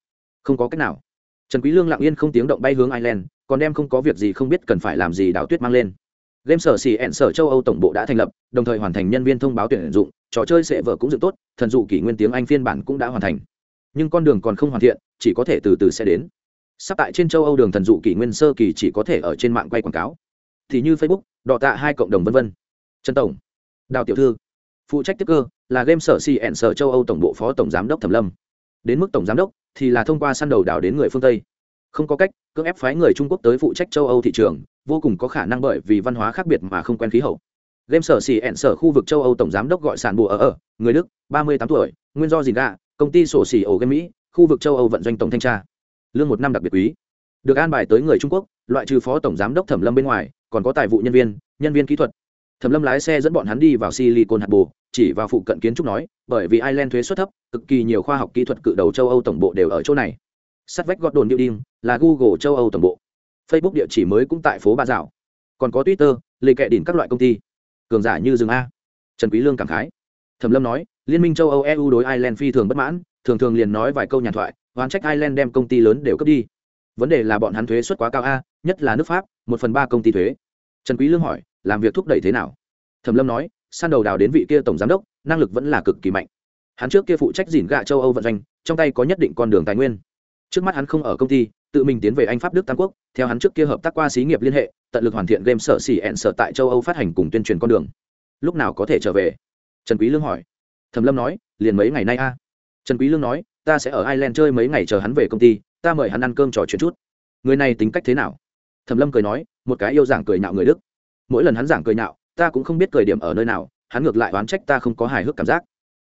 Không có cách nào. Trần quý lương lặng yên không tiếng động bay hướng ireland, còn đem không có việc gì không biết cần phải làm gì đào tuyết mang lên game sở xì ẹn sở châu âu tổng bộ đã thành lập, đồng thời hoàn thành nhân viên thông báo tuyển dụng, trò chơi sẽ vở cũng dựng tốt, thần dụ kỷ nguyên tiếng anh phiên bản cũng đã hoàn thành. Nhưng con đường còn không hoàn thiện, chỉ có thể từ từ sẽ đến. Sắp tại trên châu âu đường thần dụ kỷ nguyên sơ kỳ chỉ có thể ở trên mạng quay quảng cáo. Thì như facebook, đọ tạ hai cộng đồng vân vân. Trần tổng, đào tiểu thư, phụ trách tiếp cơ, là game sở xì ẹn sở châu âu tổng bộ phó tổng giám đốc thẩm lâm. Đến mức tổng giám đốc thì là thông qua săn đầu đảo đến người phương tây. Không có cách, cưỡng ép phái người trung quốc tới phụ trách châu âu thị trường vô cùng có khả năng bởi vì văn hóa khác biệt mà không quen khí hậu. Game sở xì ẹn sở khu vực châu âu tổng giám đốc gọi sản bùa ở ở, người đức, ba mươi tám tuổi, nguyên do gì gạ, công ty sổ xì ổ game mỹ, khu vực châu âu vận doanh tổng thanh tra. Lương một năm đặc biệt quý. Được an bài tới người trung quốc, loại trừ phó tổng giám đốc thẩm lâm bên ngoài, còn có tài vụ nhân viên nhân viên kỹ thuật. Thẩm lâm lái xe dẫn bọn hắn đi vào silicon hạt bồ, chỉ vào phụ cận kiến trúc nói, bởi vì ireland thuế suất thấp, cực kỳ nhiều khoa học kỹ thuật cự đầu châu âu tổng bộ đều ở chỗ này. Sắt vách gót đồn điệu đinh là google châu âu tổng bộ facebook địa chỉ mới cũng tại phố ba dạo. Còn có twitter, lê kệ đỉnh các loại công ty. Cường giả như rừng a. Trần quý lương cảm khái. Thẩm lâm nói, liên minh châu âu eu đối ireland phi thường bất mãn, thường thường liền nói vài câu nhàn thoại, oán trách ireland đem công ty lớn đều cướp đi. Vấn đề là bọn hắn thuế suất quá cao a, nhất là nước pháp, một phần ba công ty thuế. Trần quý lương hỏi, làm việc thúc đẩy thế nào? Thẩm lâm nói, san đầu đào đến vị kia tổng giám đốc, năng lực vẫn là cực kỳ mạnh. Hắn trước kia phụ trách dỉn gạ châu âu vận doanh, trong tay có nhất định con đường tài nguyên. Trước mắt hắn không ở công ty tự mình tiến về anh pháp đức tam quốc, theo hắn trước kia hợp tác qua xí nghiệp liên hệ, tận lực hoàn thiện game sở xỉ ẹn sở tại châu âu phát hành cùng tuyên truyền con đường. Lúc nào có thể trở về? Trần quý lương hỏi. Thẩm lâm nói, liền mấy ngày nay a. Trần quý lương nói, ta sẽ ở ireland chơi mấy ngày chờ hắn về công ty, ta mời hắn ăn cơm trò chuyện chút. Người này tính cách thế nào? Thẩm lâm cười nói, một cái yêu giảng cười nhạo người đức. Mỗi lần hắn giảng cười nhạo, ta cũng không biết cười điểm ở nơi nào, hắn ngược lại oán trách ta không có hài hước cảm giác.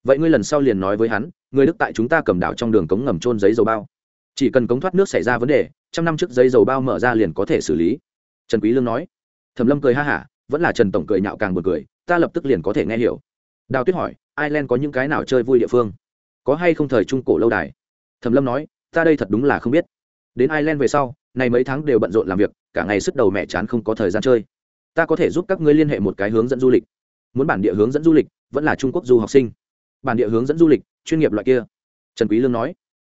Vậy ngươi lần sau liền nói với hắn, người đức tại chúng ta cầm đảo trong đường cống ngầm trôn giấy dầu bao chỉ cần cống thoát nước xảy ra vấn đề, trăm năm trước giấy dầu bao mở ra liền có thể xử lý. Trần quý lương nói. Thẩm lâm cười ha hả, vẫn là trần tổng cười nhạo càng buồn cười, ta lập tức liền có thể nghe hiểu. Đào tuyết hỏi, ireland có những cái nào chơi vui địa phương? Có hay không thời trung cổ lâu đài? Thẩm lâm nói, ta đây thật đúng là không biết. Đến ireland về sau, này mấy tháng đều bận rộn làm việc, cả ngày sức đầu mẹ chán không có thời gian chơi. Ta có thể giúp các ngươi liên hệ một cái hướng dẫn du lịch. Muốn bản địa hướng dẫn du lịch, vẫn là trung quốc du học sinh. Bản địa hướng dẫn du lịch, chuyên nghiệp loại kia. Trần quý lương nói.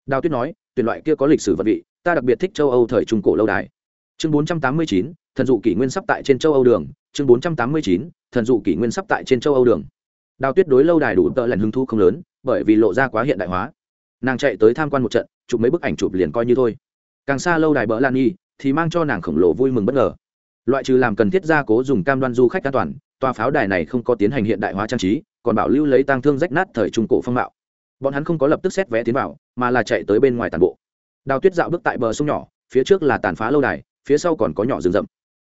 Đào tuyết nói tuyển loại kia có lịch sử vật vị ta đặc biệt thích châu âu thời trung cổ lâu đài. Chương 489, thần dụ kỷ nguyên sắp tại trên châu âu đường. Chương 489, thần dụ kỷ nguyên sắp tại trên châu âu đường. Đào tuyết đối lâu đài đủ tợ lần hứng thú không lớn bởi vì lộ ra quá hiện đại hóa. Nàng chạy tới tham quan một trận chụp mấy bức ảnh chụp liền coi như thôi. Càng xa lâu đài bỡ lan nhi thì mang cho nàng khổng lồ vui mừng bất ngờ. Loại trừ làm cần thiết gia cố dùng cam đoan du khách an toàn tòa pháo đài này không có tiến hành hiện đại hóa trang trí còn bảo lưu lấy tang thương rách nát thời trung cổ phong mạo bọn hắn không có lập tức xét vé tiến vào mà là chạy tới bên ngoài tàn bộ. Đào tuyết dạo bước tại bờ sông nhỏ phía trước là tàn phá lâu đài phía sau còn có nhỏ rừng rậm.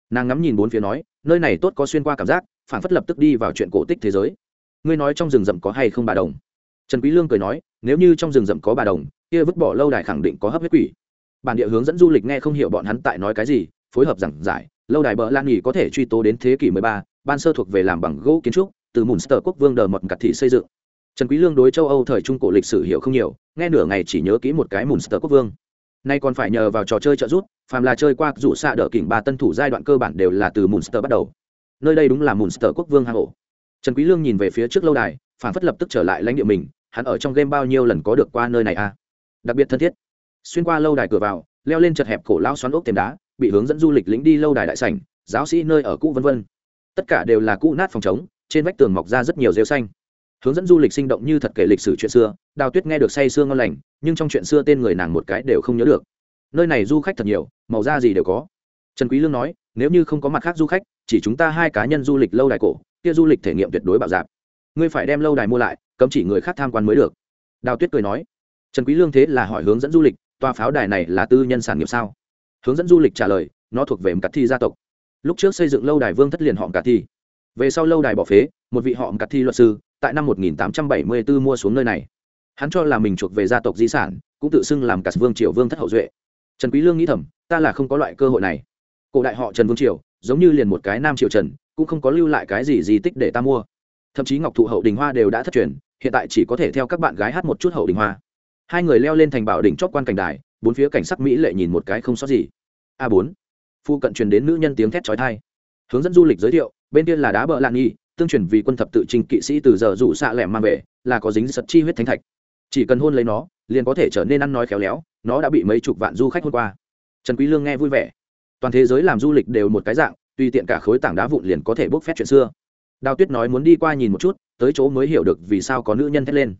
Nàng ngắm nhìn bốn phía nói nơi này tốt có xuyên qua cảm giác phản phất lập tức đi vào chuyện cổ tích thế giới. Ngươi nói trong rừng rậm có hay không bà đồng? Trần quý lương cười nói nếu như trong rừng rậm có bà đồng kia vứt bỏ lâu đài khẳng định có hấp huyết quỷ. Bản địa hướng dẫn du lịch nghe không hiểu bọn hắn tại nói cái gì phối hợp giảng giải lâu đài bờ lan nghỉ có thể truy tố đến thế kỷ 13, ban sơ thuộc về làm bằng gỗ kiến trúc từ Munster quốc vương đờ mật cặt thị xây dựng trần quý lương đối châu âu thời trung cổ lịch sử hiểu không nhiều, nghe nửa ngày chỉ nhớ kỹ một cái Munster quốc vương. Nay còn phải nhờ vào trò chơi trợ giúp, phàm là chơi qua rủ xạ đỡ kỉnh ba tân thủ giai đoạn cơ bản đều là từ Munster bắt đầu. Nơi đây đúng là Munster quốc vương hang ổ. Trần quý lương nhìn về phía trước lâu đài, phản phất lập tức trở lại lãnh địa mình, hắn ở trong game bao nhiêu lần có được qua nơi này a à? đặc biệt thân thiết. Xuyên qua lâu đài cửa vào, leo lên chật hẹp cổ lao xoắn ốc thềm đá, bị hướng dẫn du lịch lính đi lâu đài đại sảnh, giáo sĩ nơi ở cũ vân vân. Tất cả đều là cũ nát phòng trống, trên vách tường mọc ra rất nhiều rêu xanh hướng dẫn du lịch sinh động như thật kể lịch sử chuyện xưa, đào tuyết nghe được say sương ngon lành, nhưng trong chuyện xưa tên người nàng một cái đều không nhớ được. Nơi này du khách thật nhiều, màu da gì đều có. Trần quý lương nói, nếu như không có mặt khác du khách, chỉ chúng ta hai cá nhân du lịch lâu đài cổ, kia du lịch thể nghiệm tuyệt đối bạo đảm ngươi phải đem lâu đài mua lại, cấm chỉ người khác tham quan mới được. Đào tuyết cười nói, trần quý lương thế là hỏi hướng dẫn du lịch, tòa pháo đài này là tư nhân sản nghiệp sao? Hướng dẫn du lịch trả lời, nó thuộc về cát thi gia tộc. Lúc trước xây dựng lâu đài vương thất liền họ cát thi về sau lâu đài bỏ phế, một vị họ cát thi luật sư tại năm 1874 mua xuống nơi này. Hắn cho là mình thuộc về gia tộc di sản, cũng tự xưng làm cả vương triều vương thất hậu duệ. Trần quý lương nghĩ thầm, ta là không có loại cơ hội này. Cổ đại họ trần vương triều, giống như liền một cái nam triều trần, cũng không có lưu lại cái gì di tích để ta mua. Thậm chí ngọc thụ hậu đình hoa đều đã thất truyền, hiện tại chỉ có thể theo các bạn gái hát một chút hậu đình hoa. Hai người leo lên thành bảo đỉnh chót quan cảnh đài, bốn phía cảnh sắc mỹ lệ nhìn một cái không sót gì. A bốn. Phu cận truyền đến nữ nhân tiếng thét chói tai. hướng dẫn du lịch giới thiệu, bên kia là đá bờ lạn nghi tương truyền vì quân thập tự trình kỵ sĩ từ giờ rủ xạ lẻm mang về, là có dính sật chi huyết thánh thạch. Chỉ cần hôn lấy nó, liền có thể trở nên ăn nói khéo léo, nó đã bị mấy chục vạn du khách hôn qua. Trần quý lương nghe vui vẻ. Toàn thế giới làm du lịch đều một cái dạng, tùy tiện cả khối tảng đá vụn liền có thể bốc phét chuyện xưa. Đào tuyết nói muốn đi qua nhìn một chút, tới chỗ mới hiểu được vì sao có nữ nhân thét lên.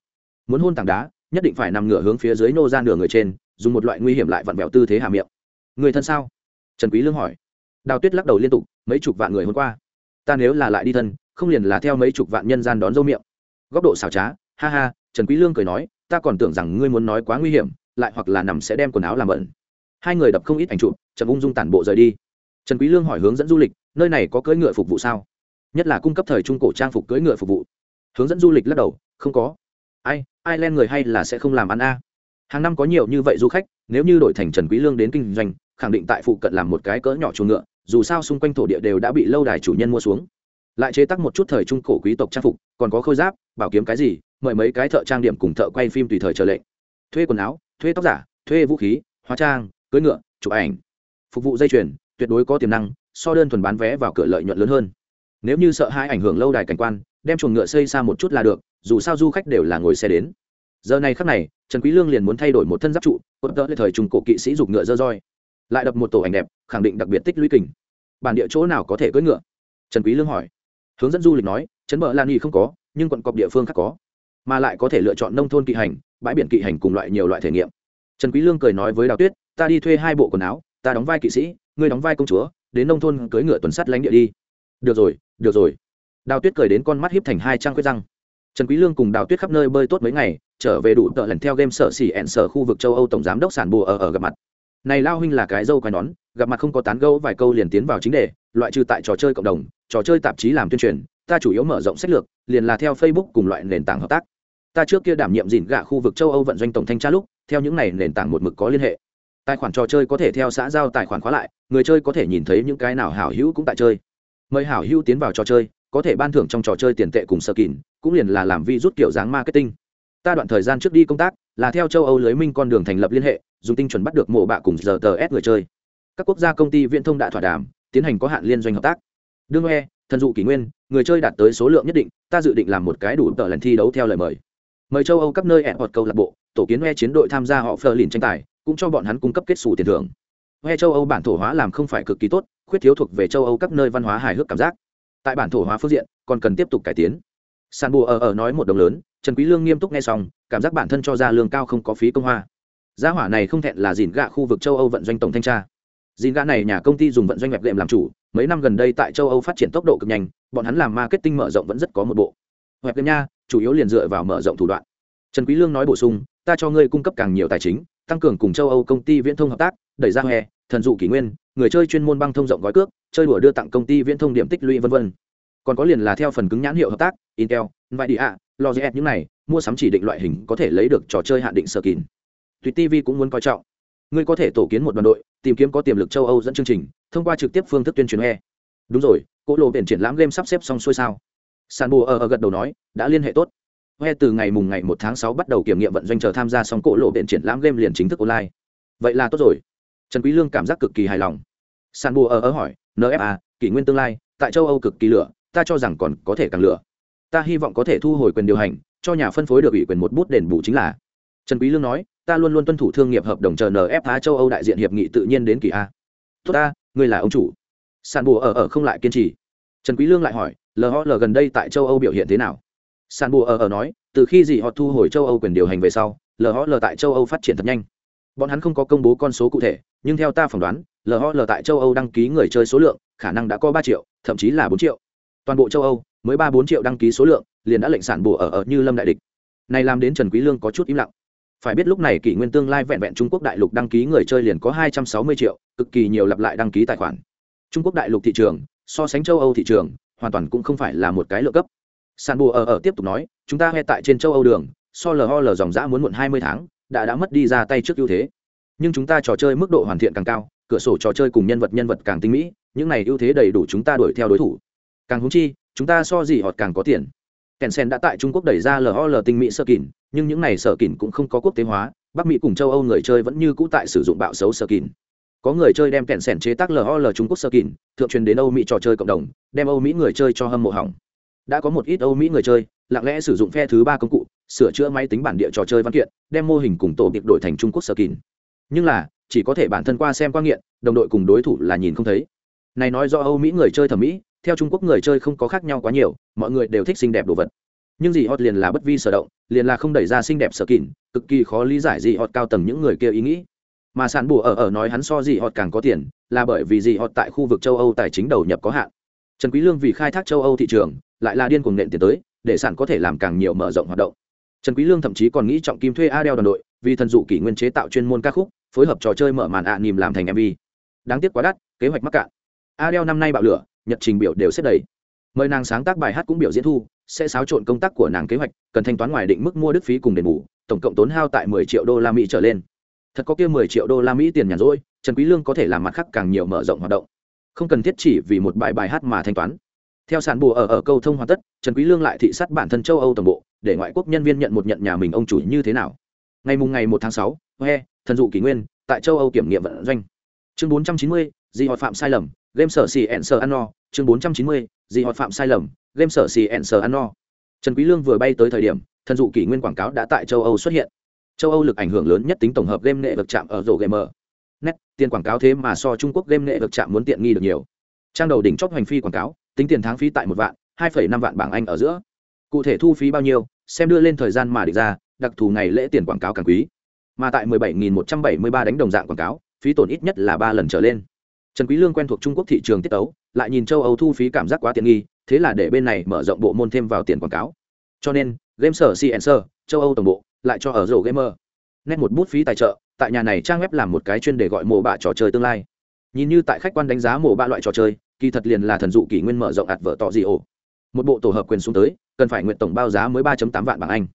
Muốn hôn tảng đá, nhất định phải nằm ngửa hướng phía dưới nô ra nửa người trên, dùng một loại nguy hiểm lại vặn vẹo tư thế hạ miệng. Người thân sao? Trần quý lương hỏi. Đào tuyết lắc đầu liên tục, mấy chục vạn người hôm qua. Ta nếu là lại đi thân không liền là theo mấy chục vạn nhân gian đón dâu miệng. Góc độ xảo trá, ha ha, trần quý lương cười nói, ta còn tưởng rằng ngươi muốn nói quá nguy hiểm, lại hoặc là nằm sẽ đem quần áo làm bẩn. Hai người đập không ít ảnh chụp trần ung dung tản bộ rời đi. Trần quý lương hỏi hướng dẫn du lịch, nơi này có cưỡi ngựa phục vụ sao? Nhất là cung cấp thời trung cổ trang phục cưỡi ngựa phục vụ. Hướng dẫn du lịch lắc đầu, không có. Ai ai len người hay là sẽ không làm ăn a? Hàng năm có nhiều như vậy du khách, nếu như đổi thành trần quý lương đến kinh doanh, khẳng định tại phụ cận làm một cái cỡ nhỏ chuồng ngựa, dù sao xung quanh thổ địa đều đã bị lâu đài chủ nhân mua xuống lại chế tác một chút thời trung cổ quý tộc trang phục, còn có khôi giáp, bảo kiếm cái gì, mời mấy cái thợ trang điểm cùng thợ quay phim tùy thời chờ lệnh. Thuê quần áo, thuê tóc giả, thuê vũ khí, hóa trang, cưỡi ngựa, chụp ảnh. Phục vụ dây chuyền, tuyệt đối có tiềm năng, so đơn thuần bán vé vào cửa lợi nhuận lớn hơn. Nếu như sợ hai ảnh hưởng lâu đài cảnh quan, đem chuồng ngựa xây xa một chút là được, dù sao du khách đều là ngồi xe đến. Giờ này khắc này, trần quý lương liền muốn thay đổi một thân giáp trụ, cột đỡ lên thời trung cổ kỵ sĩ dục ngựa dơ roi. Lại đập một tổ ảnh đẹp, khẳng định đặc biệt tích lũy kình. Bản địa chỗ nào có thể cưỡi ngựa? Trần quý lương hỏi hướng dẫn du lịch nói, trấn bờ lan nghi không có, nhưng quận cọp địa phương khác có, mà lại có thể lựa chọn nông thôn kỵ hành, bãi biển kỵ hành cùng loại nhiều loại thể nghiệm. Trần quý lương cười nói với đào tuyết, ta đi thuê hai bộ quần áo, ta đóng vai kỵ sĩ, ngươi đóng vai công chúa, đến nông thôn cưỡi ngựa tuần sắt lánh địa đi. Được rồi được rồi. Đào tuyết cười đến con mắt hiếp thành hai trang quyết răng. Trần quý lương cùng đào tuyết khắp nơi bơi tốt mấy ngày, trở về đủ tợ lần theo game sở xỉ ẹn sở khu vực châu âu tổng giám đốc sản bùa ở ở gặp mặt. Này lao huynh là cái dâu quai nón, gặp mặt không có tán gẫu vài câu liền tiến vào chính đề, loại trừ tại trò chơi cộng đồng trò chơi tạp chí làm tuyên truyền, ta chủ yếu mở rộng sách lược, liền là theo facebook cùng loại nền tảng hợp tác. Ta trước kia đảm nhiệm dìn gạ khu vực châu âu vận doanh tổng thanh tra lúc, theo những này nền tảng một mực có liên hệ. Tài khoản trò chơi có thể theo xã giao tài khoản khóa lại, người chơi có thể nhìn thấy những cái nào hảo hữu cũng tại chơi. Mời hảo hữu tiến vào trò chơi, có thể ban thưởng trong trò chơi tiền tệ cùng sơ kín cũng liền là làm vi rút kiểu dáng marketing. Ta đoạn thời gian trước đi công tác, là theo châu âu lưới minh con đường thành lập liên hệ, dùng tinh chuẩn bắt được mộ bạ cùng giờ tờ s người chơi. Các quốc gia công ty viễn thông đã thỏa đàm, tiến hành có hạn liên doanh hợp tác đương nghe thần dụ kỷ nguyên, người chơi đạt tới số lượng nhất định, ta dự định làm một cái đủ tờ lần thi đấu theo lời mời. Mời châu âu các nơi ẹn hoặc câu lạc bộ, tổ kiến nghe chiến đội tham gia họ phờ lìn tranh tài, cũng cho bọn hắn cung cấp kết xù tiền thưởng. Nghe châu âu bản thổ hóa làm không phải cực kỳ tốt, khuyết thiếu thuộc về châu âu các nơi văn hóa hài hước cảm giác. Tại bản thổ hóa phương diện, còn cần tiếp tục cải tiến. Sàn bùa ở ở nói một đồng lớn, trần quý lương nghiêm túc nghe xong, cảm giác bản thân cho ra lương cao không có phí công hoa. Gia hỏa này không thẹn là dìn gạ khu vực châu âu vận doanh tổng thanh tra. Dìn gạ này nhà công ty dùng vận doanh web đệm làm chủ mấy năm gần đây tại châu âu phát triển tốc độ cực nhanh, bọn hắn làm marketing mở rộng vẫn rất có một bộ. Hoặc game nha, chủ yếu liền dựa vào mở rộng thủ đoạn. Trần quý lương nói bổ sung, ta cho ngươi cung cấp càng nhiều tài chính, tăng cường cùng châu âu công ty viễn thông hợp tác, đẩy ra hè, thần dụ kỷ nguyên, người chơi chuyên môn băng thông rộng gói cước, chơi đùa đưa tặng công ty viễn thông điểm tích lũy vân vân. Còn có liền là theo phần cứng nhãn hiệu hợp tác, intel, nvidia logic những này, mua sắm chỉ định loại hình có thể lấy được trò chơi hạn định sở kín tùy tv cũng muốn coi trọng. Ngươi có thể tổ kiến một đoàn đội tìm kiếm có tiềm lực châu âu dẫn chương trình thông qua trực tiếp phương thức tuyên truyền he đúng rồi cỗ lộ biển triển lãm game sắp xếp xong xuôi sao? Sàn bù ở, ờ, ở ờ, gật đầu nói đã liên hệ tốt. He từ ngày mùng ngày một tháng sáu bắt đầu kiểm nghiệm vận doanh chờ tham gia xong cỗ lộ biển triển lãm game liền chính thức online. Vậy là tốt rồi. Trần quý lương cảm giác cực kỳ hài lòng. Sàn bù ở, ờ, ở hỏi nfa kỷ nguyên tương lai tại châu âu cực kỳ lửa ta cho rằng còn có thể càng lửa. Ta hy vọng có thể thu hồi quyền điều hành cho nhà phân phối được ủy quyền một bút đền bù chính là trần quý lương nói, ta luôn luôn tuân thủ thương nghiệp hợp đồng chờ nfa châu âu đại diện hiệp nghị tự nhiên đến kỳ a. Tốt ta, ngươi là ông chủ. Sàn bùa ở ở không lại kiên trì. Trần quý lương lại hỏi lhl gần đây tại châu âu biểu hiện thế nào? Sàn bùa ở ở nói, từ khi gì họ thu hồi châu âu quyền điều hành về sau lhl tại châu âu phát triển thật nhanh. Bọn hắn không có công bố con số cụ thể, nhưng theo ta phỏng đoán lhl tại châu âu đăng ký người chơi số lượng khả năng đã có ba triệu, thậm chí là bốn triệu. Toàn bộ châu âu mới ba bốn triệu đăng ký số lượng, liền đã lệnh sản bùa ở ở như lâm đại địch. Này làm đến trần quý lương có chút im lặng phải biết lúc này kỷ nguyên tương lai vẹn vẹn trung quốc đại lục đăng ký người chơi liền có hai trăm sáu mươi triệu, cực kỳ nhiều lặp lại đăng ký tài khoản. Trung quốc đại lục thị trường, so sánh châu âu thị trường, hoàn toàn cũng không phải là một cái lợi cấp. Sàn bùa ở ở tiếp tục nói, chúng ta hay tại trên châu âu đường, so lho dòng giã muốn muộn hai mươi tháng, đã đã mất đi ra tay trước ưu thế. Nhưng chúng ta trò chơi mức độ hoàn thiện càng cao, cửa sổ trò chơi cùng nhân vật nhân vật càng tinh mỹ, những này ưu thế đầy đủ chúng ta đuổi theo đối thủ. Càng húng chi, chúng ta so gì họ càng có tiền kèn sen đã tại trung quốc đẩy ra lol tinh mỹ sơ kỳn nhưng những này sở kỳn cũng không có quốc tế hóa, bắc mỹ cùng châu âu người chơi vẫn như cũ tại sử dụng bạo xấu sơ kỳn có người chơi đem kèn sen chế tác lol trung quốc sơ kỳn thượng truyền đến âu mỹ trò chơi cộng đồng, đem âu mỹ người chơi cho hâm mộ hỏng. Đã có một ít âu mỹ người chơi, lặng lẽ sử dụng phe thứ ba công cụ, sửa chữa máy tính bản địa trò chơi văn kiện, đem mô hình cùng tổ kịp đổi thành trung quốc sơ kín nhưng là, chỉ có thể bản thân qua xem qua nghiện, đồng đội cùng đối thủ là nhìn không thấy. Này nói do âu mỹ người chơi thẩm mỹ theo trung quốc người chơi không có khác nhau quá nhiều, mọi người đều thích xinh đẹp đồ vật. Nhưng gì hot liền là bất vi sở động, liền là không đẩy ra xinh đẹp sở kỉn cực kỳ khó lý giải gì hot cao tầng những người kia ý nghĩ. Mà sản bùa ở ở nói hắn so gì hot càng có tiền, là bởi vì gì hot tại khu vực châu âu tài chính đầu nhập có hạn. Trần quý lương vì khai thác châu âu thị trường, lại là điên cuồng nện tiền tới, để sản có thể làm càng nhiều mở rộng hoạt động. Trần quý lương thậm chí còn nghĩ trọng kim thuê adel đoàn đội, vì thần dụ kỷ nguyên chế tạo chuyên môn ca khúc, phối hợp trò chơi mở màn ạ à nìm làm thành mv đáng tiếc quá đắt, kế hoạch mắc cạn. Adel năm nay bạo lửa nhật trình biểu đều xếp đầy. Mời nàng sáng tác bài hát cũng biểu diễn thu sẽ xáo trộn công tác của nàng kế hoạch cần thanh toán ngoài định mức mua đức phí cùng đền bù tổng cộng tốn hao tại mười triệu đô la mỹ trở lên. Thật có kia mười triệu đô la mỹ tiền nhàn rỗi trần quý lương có thể làm mặt khác càng nhiều mở rộng hoạt động. Không cần thiết chỉ vì một bài bài hát mà thanh toán. Theo sản bùa ở ở câu thông hoàn tất trần quý lương lại thị sát bản thân châu âu toàn bộ để ngoại quốc nhân viên nhận một nhận nhà mình ông chủ như thế nào. Ngày mùng ngày một tháng sáu, he thần dụ kỷ nguyên tại châu âu kiểm nghiệm vận doanh. Chương bốn trăm chín mươi, di hoạt phạm sai lầm game sở xì ẹn sở ăn no, chương bốn trăm chín mươi, dị họ phạm sai lầm, game sở xì ẹn sở ăn no. Trần quý lương vừa bay tới thời điểm, thần dụ kỷ nguyên quảng cáo đã tại châu âu xuất hiện. Châu âu lực ảnh hưởng lớn nhất tính tổng hợp game nghệ vực chạm ở rổ gamer net, tiền quảng cáo thế mà so trung quốc game nghệ vực chạm muốn tiện nghi được nhiều. Trang đầu đỉnh chóp hành phi quảng cáo, tính tiền tháng phí tại một vạn, hai năm vạn bảng anh ở giữa. Cụ thể thu phí bao nhiêu, xem đưa lên thời gian mà định ra, đặc thù ngày lễ tiền quảng cáo càng quý. Mà tại 17.173 đánh đồng dạng quảng cáo, phí tổn ít nhất là ba lần trở lên trần quý lương quen thuộc trung quốc thị trường tiết tấu, lại nhìn châu âu thu phí cảm giác quá tiện nghi, thế là để bên này mở rộng bộ môn thêm vào tiền quảng cáo. Cho nên, game sở cnser châu âu tổng bộ, lại cho ở rổ gamer. Nét một bút phí tài trợ, tại nhà này trang web làm một cái chuyên để gọi mổ bạ trò chơi tương lai. Nhìn như tại khách quan đánh giá mổ bạ loại trò chơi, kỳ thật liền là thần dụ kỷ nguyên mở rộng ạt vợ tọ gì ổ. Một bộ tổ hợp quyền xuống tới, cần phải nguyện tổng bao giá mới ba tám vạn bảng anh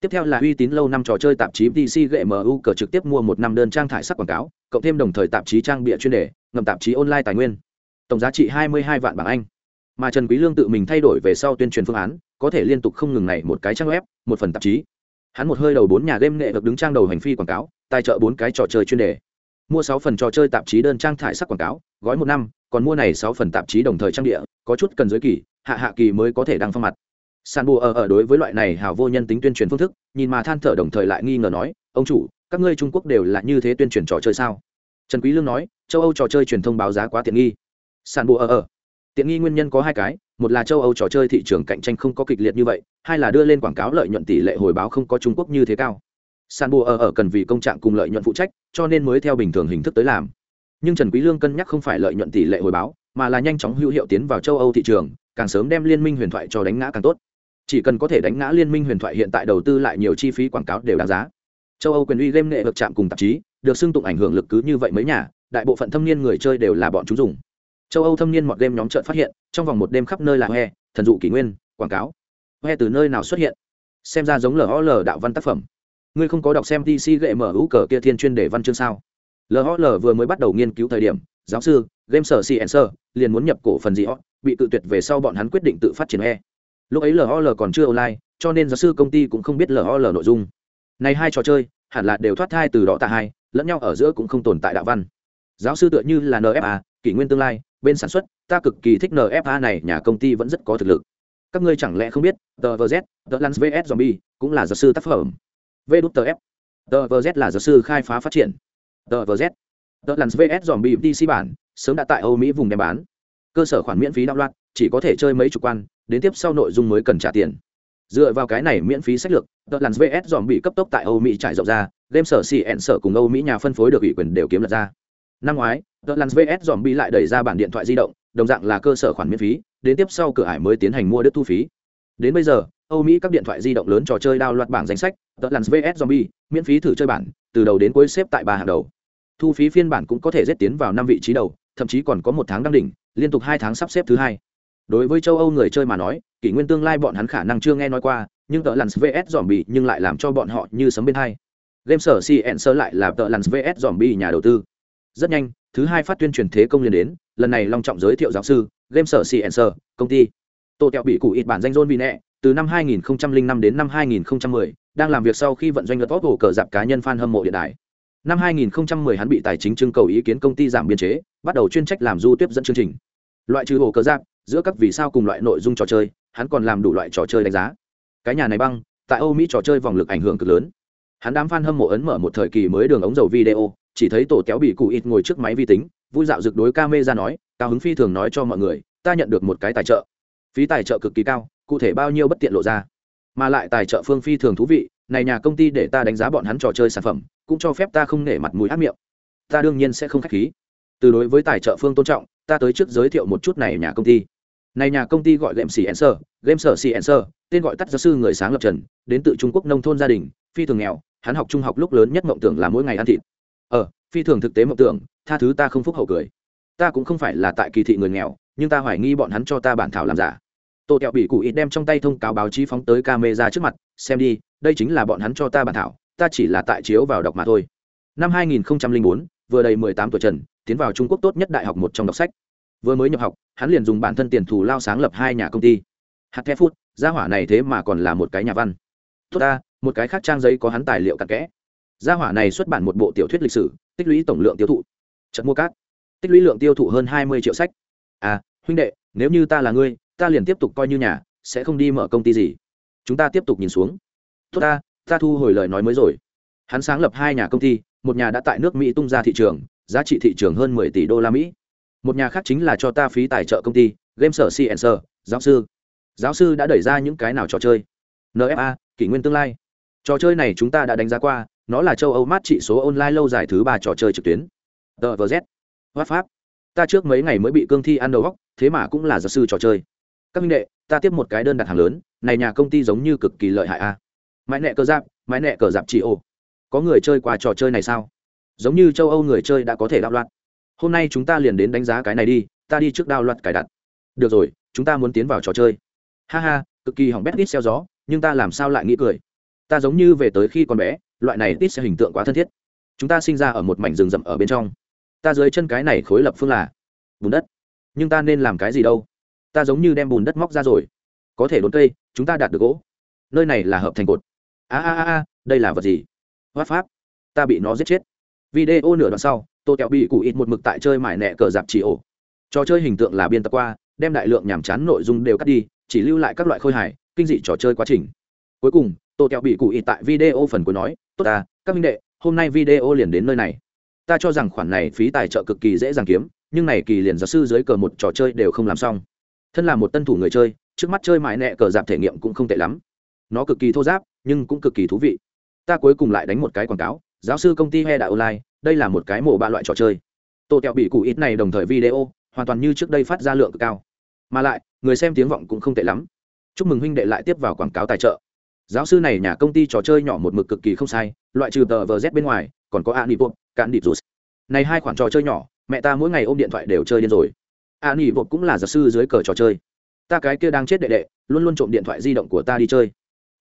tiếp theo là uy tín lâu năm trò chơi tạp chí DC GMU cờ trực tiếp mua một năm đơn trang thải sắc quảng cáo, cộng thêm đồng thời tạp chí trang bìa chuyên đề, ngầm tạp chí online tài nguyên. Tổng giá trị 22 vạn bảng Anh. Mà Trần Quý Lương tự mình thay đổi về sau tuyên truyền phương án, có thể liên tục không ngừng này một cái trang web, một phần tạp chí. Hắn một hơi đầu bốn nhà game nghệ được đứng trang đầu hành phi quảng cáo, tài trợ bốn cái trò chơi chuyên đề. Mua 6 phần trò chơi tạp chí đơn trang thải sắc quảng cáo, gói một năm, còn mua này sáu phần tạp chí đồng thời trang địa, có chút cần giới kỳ, hạ hạ kỳ mới có thể đăng phong mặt sàn bùa ở ở đối với loại này hào vô nhân tính tuyên truyền phương thức, nhìn mà than thở đồng thời lại nghi ngờ nói, ông chủ, các ngươi trung quốc đều là như thế tuyên truyền trò chơi sao? Trần quý lương nói, châu âu trò chơi truyền thông báo giá quá tiện nghi. Sàn bùa ở ở, tiện nghi nguyên nhân có hai cái, một là châu âu trò chơi thị trường cạnh tranh không có kịch liệt như vậy, hai là đưa lên quảng cáo lợi nhuận tỷ lệ hồi báo không có trung quốc như thế cao. Sàn bùa ở ở cần vì công trạng cùng lợi nhuận phụ trách, cho nên mới theo bình thường hình thức tới làm. Nhưng trần quý lương cân nhắc không phải lợi nhuận tỷ lệ hồi báo, mà là nhanh chóng hữu hiệu tiến vào châu âu thị trường, càng sớm đem liên minh huyền thoại cho đánh ngã càng tốt chỉ cần có thể đánh ngã liên minh huyền thoại hiện tại đầu tư lại nhiều chi phí quảng cáo đều đáng giá. Châu âu quyền uy game nghệ vực chạm cùng tạp chí, được xưng tụng ảnh hưởng lực cứ như vậy mấy nhà, đại bộ phận thâm niên người chơi đều là bọn chúng dùng. Châu âu thâm niên mọi game nhóm trợn phát hiện, trong vòng một đêm khắp nơi là hoe, thần dụ kỷ nguyên, quảng cáo. Hoe từ nơi nào xuất hiện? Xem ra giống lol đạo văn tác phẩm. Ngươi không có đọc xem dc gệ mở hữu cờ kia thiên chuyên để văn chương sao? Lol vừa mới bắt đầu nghiên cứu thời điểm, giáo sư, game sở cnser liền muốn nhập cổ phần gì họ, bị tự tuyệt về sau bọn hắn quyết định tự phát triển he lúc ấy LOL còn chưa online, cho nên giáo sư công ty cũng không biết LOL nội dung. Này hai trò chơi, hẳn là đều thoát thai từ đó tạ hai, lẫn nhau ở giữa cũng không tồn tại đạo văn. Giáo sư tựa như là nfa kỷ nguyên tương lai, bên sản xuất, ta cực kỳ thích nfa này, nhà công ty vẫn rất có thực lực. Các ngươi chẳng lẽ không biết, tờ vz tờ lans vs zombie, cũng là giáo sư tác phẩm. V đút tờ f. Tờ vz là giáo sư khai phá phát triển. Tờ vz tờ lans vs zombie dc bản, sớm đã tại âu mỹ vùng đem bán. Cơ sở khoản miễn phí đạo loạn, chỉ có thể chơi mấy chục quan đến tiếp sau nội dung mới cần trả tiền. Dựa vào cái này miễn phí sách lược, tờ lans vs dòm bị cấp tốc tại âu mỹ trải rộng ra, game sở cn sở cùng âu mỹ nhà phân phối được ủy quyền đều kiếm lật ra. Năm ngoái, tờ lans vs dòm bị lại đẩy ra bản điện thoại di động, đồng dạng là cơ sở khoản miễn phí, đến tiếp sau cửa ải mới tiến hành mua đất thu phí. Đến bây giờ, âu mỹ các điện thoại di động lớn trò chơi đao loạt bảng danh sách, tờ lans vs zombie, miễn phí thử chơi bản, từ đầu đến cuối xếp tại ba hàng đầu. Thu phí phiên bản cũng có thể rét tiến vào năm vị trí đầu, thậm chí còn có một tháng đăng đỉnh, liên tục hai tháng sắp xếp thứ hai đối với châu âu người chơi mà nói kỷ nguyên tương lai bọn hắn khả năng chưa nghe nói qua nhưng tờ lans vs dòm bị nhưng lại làm cho bọn họ như sấm bên hai. Game sở cn sơ lại là tờ lans vs dòm bị nhà đầu tư. Rất nhanh thứ hai phát tuyên truyền thế công liên đến lần này long trọng giới thiệu giáo sư game sở cn sơ công ty. Tổ tẹo bị cụ ít bản danh rôn vì nẹ từ năm 2005 đến năm 2010, đang làm việc sau khi vận doanh lượt tốt cờ dạp cá nhân fan hâm mộ điện đài. Năm 2010 hắn bị tài chính trưng cầu ý kiến công ty giảm biên chế bắt đầu chuyên trách làm du tiếp dẫn chương trình. Loại trừ hồ cờ giáp giữa các vì sao cùng loại nội dung trò chơi, hắn còn làm đủ loại trò chơi đánh giá. Cái nhà này băng, tại âu mỹ trò chơi vòng lực ảnh hưởng cực lớn. Hắn đám fan hâm mộ ấn mở một thời kỳ mới đường ống dầu video, chỉ thấy tổ kéo bị cụ ít ngồi trước máy vi tính, vui dạo rực đối ca mê ra nói, cao hứng phi thường nói cho mọi người, ta nhận được một cái tài trợ. Phí tài trợ cực kỳ cao, cụ thể bao nhiêu bất tiện lộ ra. Mà lại tài trợ phương phi thường thú vị, này nhà công ty để ta đánh giá bọn hắn trò chơi sản phẩm, cũng cho phép ta không nể mặt mũi ác miệng. Ta đương nhiên sẽ không khách khí. Từ đối với tài trợ phương tôn trọng, ta tới trước giới thiệu một chút này nhà công ty này nhà công ty gọi game xì Enser, game sở xì Enser, tên gọi tắt giáo sư người sáng lập trần đến từ trung quốc nông thôn gia đình phi thường nghèo hắn học trung học lúc lớn nhất mộng tưởng là mỗi ngày ăn thịt. Ờ phi thường thực tế mộng tưởng tha thứ ta không phúc hậu cười. Ta cũng không phải là tại kỳ thị người nghèo nhưng ta hoài nghi bọn hắn cho ta bản thảo làm giả. Tô tẹo bị cụ ít đem trong tay thông cáo báo chí phóng tới camera trước mặt xem đi đây chính là bọn hắn cho ta bản thảo ta chỉ là tại chiếu vào đọc mà thôi. Năm 2004, vừa đầy 18 tuổi trần tiến vào trung quốc tốt nhất đại học một trong đọc sách vừa mới nhập học, hắn liền dùng bản thân tiền thù lao sáng lập hai nhà công ty. Hạt thép phút, gia hỏa này thế mà còn là một cái nhà văn. Tốt ta, một cái khác trang giấy có hắn tài liệu cặn kẽ. Gia hỏa này xuất bản một bộ tiểu thuyết lịch sử, tích lũy tổng lượng tiêu thụ. Trận mua cát. Tích lũy lượng tiêu thụ hơn hai mươi triệu sách. À huynh đệ, nếu như ta là ngươi, ta liền tiếp tục coi như nhà, sẽ không đi mở công ty gì. Chúng ta tiếp tục nhìn xuống. Tốt ta ta thu hồi lời nói mới rồi. Hắn sáng lập hai nhà công ty, một nhà đã tại nước mỹ tung ra thị trường, giá trị thị trường hơn mười tỷ đô la mỹ một nhà khác chính là cho ta phí tài trợ công ty, game sở cnc giáo sư. Giáo sư đã đẩy ra những cái nào trò chơi? Nfa kỷ nguyên tương lai. Trò chơi này chúng ta đã đánh giá qua, nó là châu âu mát trị số online lâu dài thứ ba trò chơi trực tuyến. Tờ vz hoát pháp. Ta trước mấy ngày mới bị cương thi ăn đầu góc, thế mà cũng là giáo sư trò chơi. Các minh đệ, ta tiếp một cái đơn đặt hàng lớn, này nhà công ty giống như cực kỳ lợi hại a. À? mãi nẹ cờ giáp mãi nẹ cờ giáp chị ô có người chơi qua trò chơi này sao? Giống như châu âu người chơi đã có thể đạo loạn hôm nay chúng ta liền đến đánh giá cái này đi, ta đi trước đao loạt cài đặt. Được rồi, chúng ta muốn tiến vào trò chơi. Ha ha, cực kỳ hỏng bét tít xeo gió, nhưng ta làm sao lại nghĩ cười? Ta giống như về tới khi còn bé, loại này tít sẽ hình tượng quá thân thiết. Chúng ta sinh ra ở một mảnh rừng rậm ở bên trong. Ta dưới chân cái này khối lập phương là bùn đất. Nhưng ta nên làm cái gì đâu? Ta giống như đem bùn đất móc ra rồi. Có thể đốn cây, chúng ta đạt được gỗ. Nơi này là hợp thành cột. A a a a, đây là vật gì? Hoát pháp. Ta bị nó giết chết. Video nửa đoạn sau tô kẹo bị cụ ít một mực tại chơi mải nẹ cờ dạp chỉ ổ. Trò chơi hình tượng là biên tập qua, đem đại lượng nhàm chán nội dung đều cắt đi, chỉ lưu lại các loại khôi hài, kinh dị trò chơi quá trình. Cuối cùng, tô kẹo bị cụ ít tại video phần cuối nói, tốt ta, các minh đệ, hôm nay video liền đến nơi này. Ta cho rằng khoản này phí tài trợ cực kỳ dễ dàng kiếm, nhưng này kỳ liền giáo sư dưới cờ một trò chơi đều không làm xong. Thân là một tân thủ người chơi, trước mắt chơi mãi nẹ cờ dạp thể nghiệm cũng không tệ lắm. Nó cực kỳ thô giáp, nhưng cũng cực kỳ thú vị. Ta cuối cùng lại đánh một cái quảng cáo, giáo sư công ty he đạo online đây là một cái mổ ba loại trò chơi. Tô tẹo bị cụ ít này đồng thời video, hoàn toàn như trước đây phát ra lượng cực cao. Mà lại, người xem tiếng vọng cũng không tệ lắm. Chúc mừng huynh đệ lại tiếp vào quảng cáo tài trợ. Giáo sư này nhà công ty trò chơi nhỏ một mực cực kỳ không sai, loại trừ tờ vờ z bên ngoài, còn có ani vộp cạn điệp rút này hai khoản trò chơi nhỏ, mẹ ta mỗi ngày ôm điện thoại đều chơi điên rồi. Ani vộp cũng là giáo sư dưới cờ trò chơi. Ta cái kia đang chết đệ đệ, luôn luôn trộm điện thoại di động của ta đi chơi.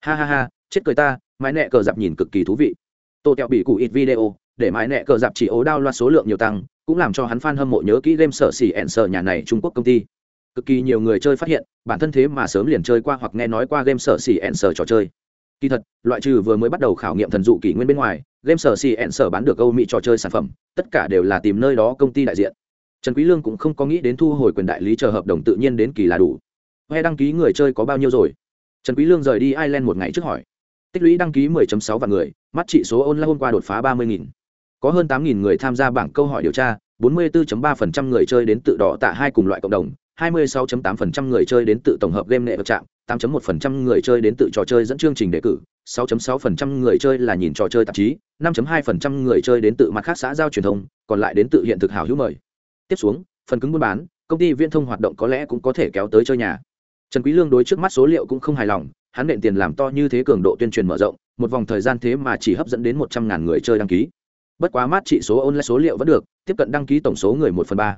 Ha ha ha, chết cười ta, mãi nẹ cờ dạp nhìn cực kỳ thú vị. Tô kẹo bị cụ ít video để mãi nẹ cờ dạp chỉ ố đao loạt số lượng nhiều tăng, cũng làm cho hắn fan hâm mộ nhớ kỹ game sở xỉ ẹn sở nhà này trung quốc công ty. Cực kỳ nhiều người chơi phát hiện, bản thân thế mà sớm liền chơi qua hoặc nghe nói qua game sở xỉ ẹn sở trò chơi. Kỳ thật, loại trừ vừa mới bắt đầu khảo nghiệm thần dụ kỷ nguyên bên ngoài, game sở xỉ ẹn sở bán được âu mỹ trò chơi sản phẩm, tất cả đều là tìm nơi đó công ty đại diện. Trần quý lương cũng không có nghĩ đến thu hồi quyền đại lý chờ hợp đồng tự nhiên đến kỳ là đủ. Hoe đăng ký người chơi có bao nhiêu rồi? Trần quý lương rời đi ireland một ngày trước hỏi. Tích lũy đăng ký 10.6 vạn người, mắt trị số online hôm qua đột phá 30.000 có hơn 8.000 người tham gia bảng câu hỏi điều tra 44.3% người chơi đến tự đỏ tạ hai cùng loại cộng đồng 26.8% người chơi đến tự tổng hợp game nghệ vật trạm 8.1% người chơi đến tự trò chơi dẫn chương trình đề cử 6.6% người chơi là nhìn trò chơi tạp chí 5.2% người chơi đến tự mặt khác xã giao truyền thông, còn lại đến tự hiện thực hảo hữu mời. Tiếp xuống, phần cứng buôn bán, công ty viễn thông hoạt động có lẽ cũng có thể kéo tới chơi nhà. Trần quý lương đối trước mắt số liệu cũng không hài lòng, hắn nện tiền làm to như thế cường độ tuyên truyền mở rộng, một vòng thời gian thế mà chỉ hấp dẫn đến một trăm ngàn người chơi đăng ký bất quá mát trị số online số liệu vẫn được, tiếp cận đăng ký tổng số người một phần ba.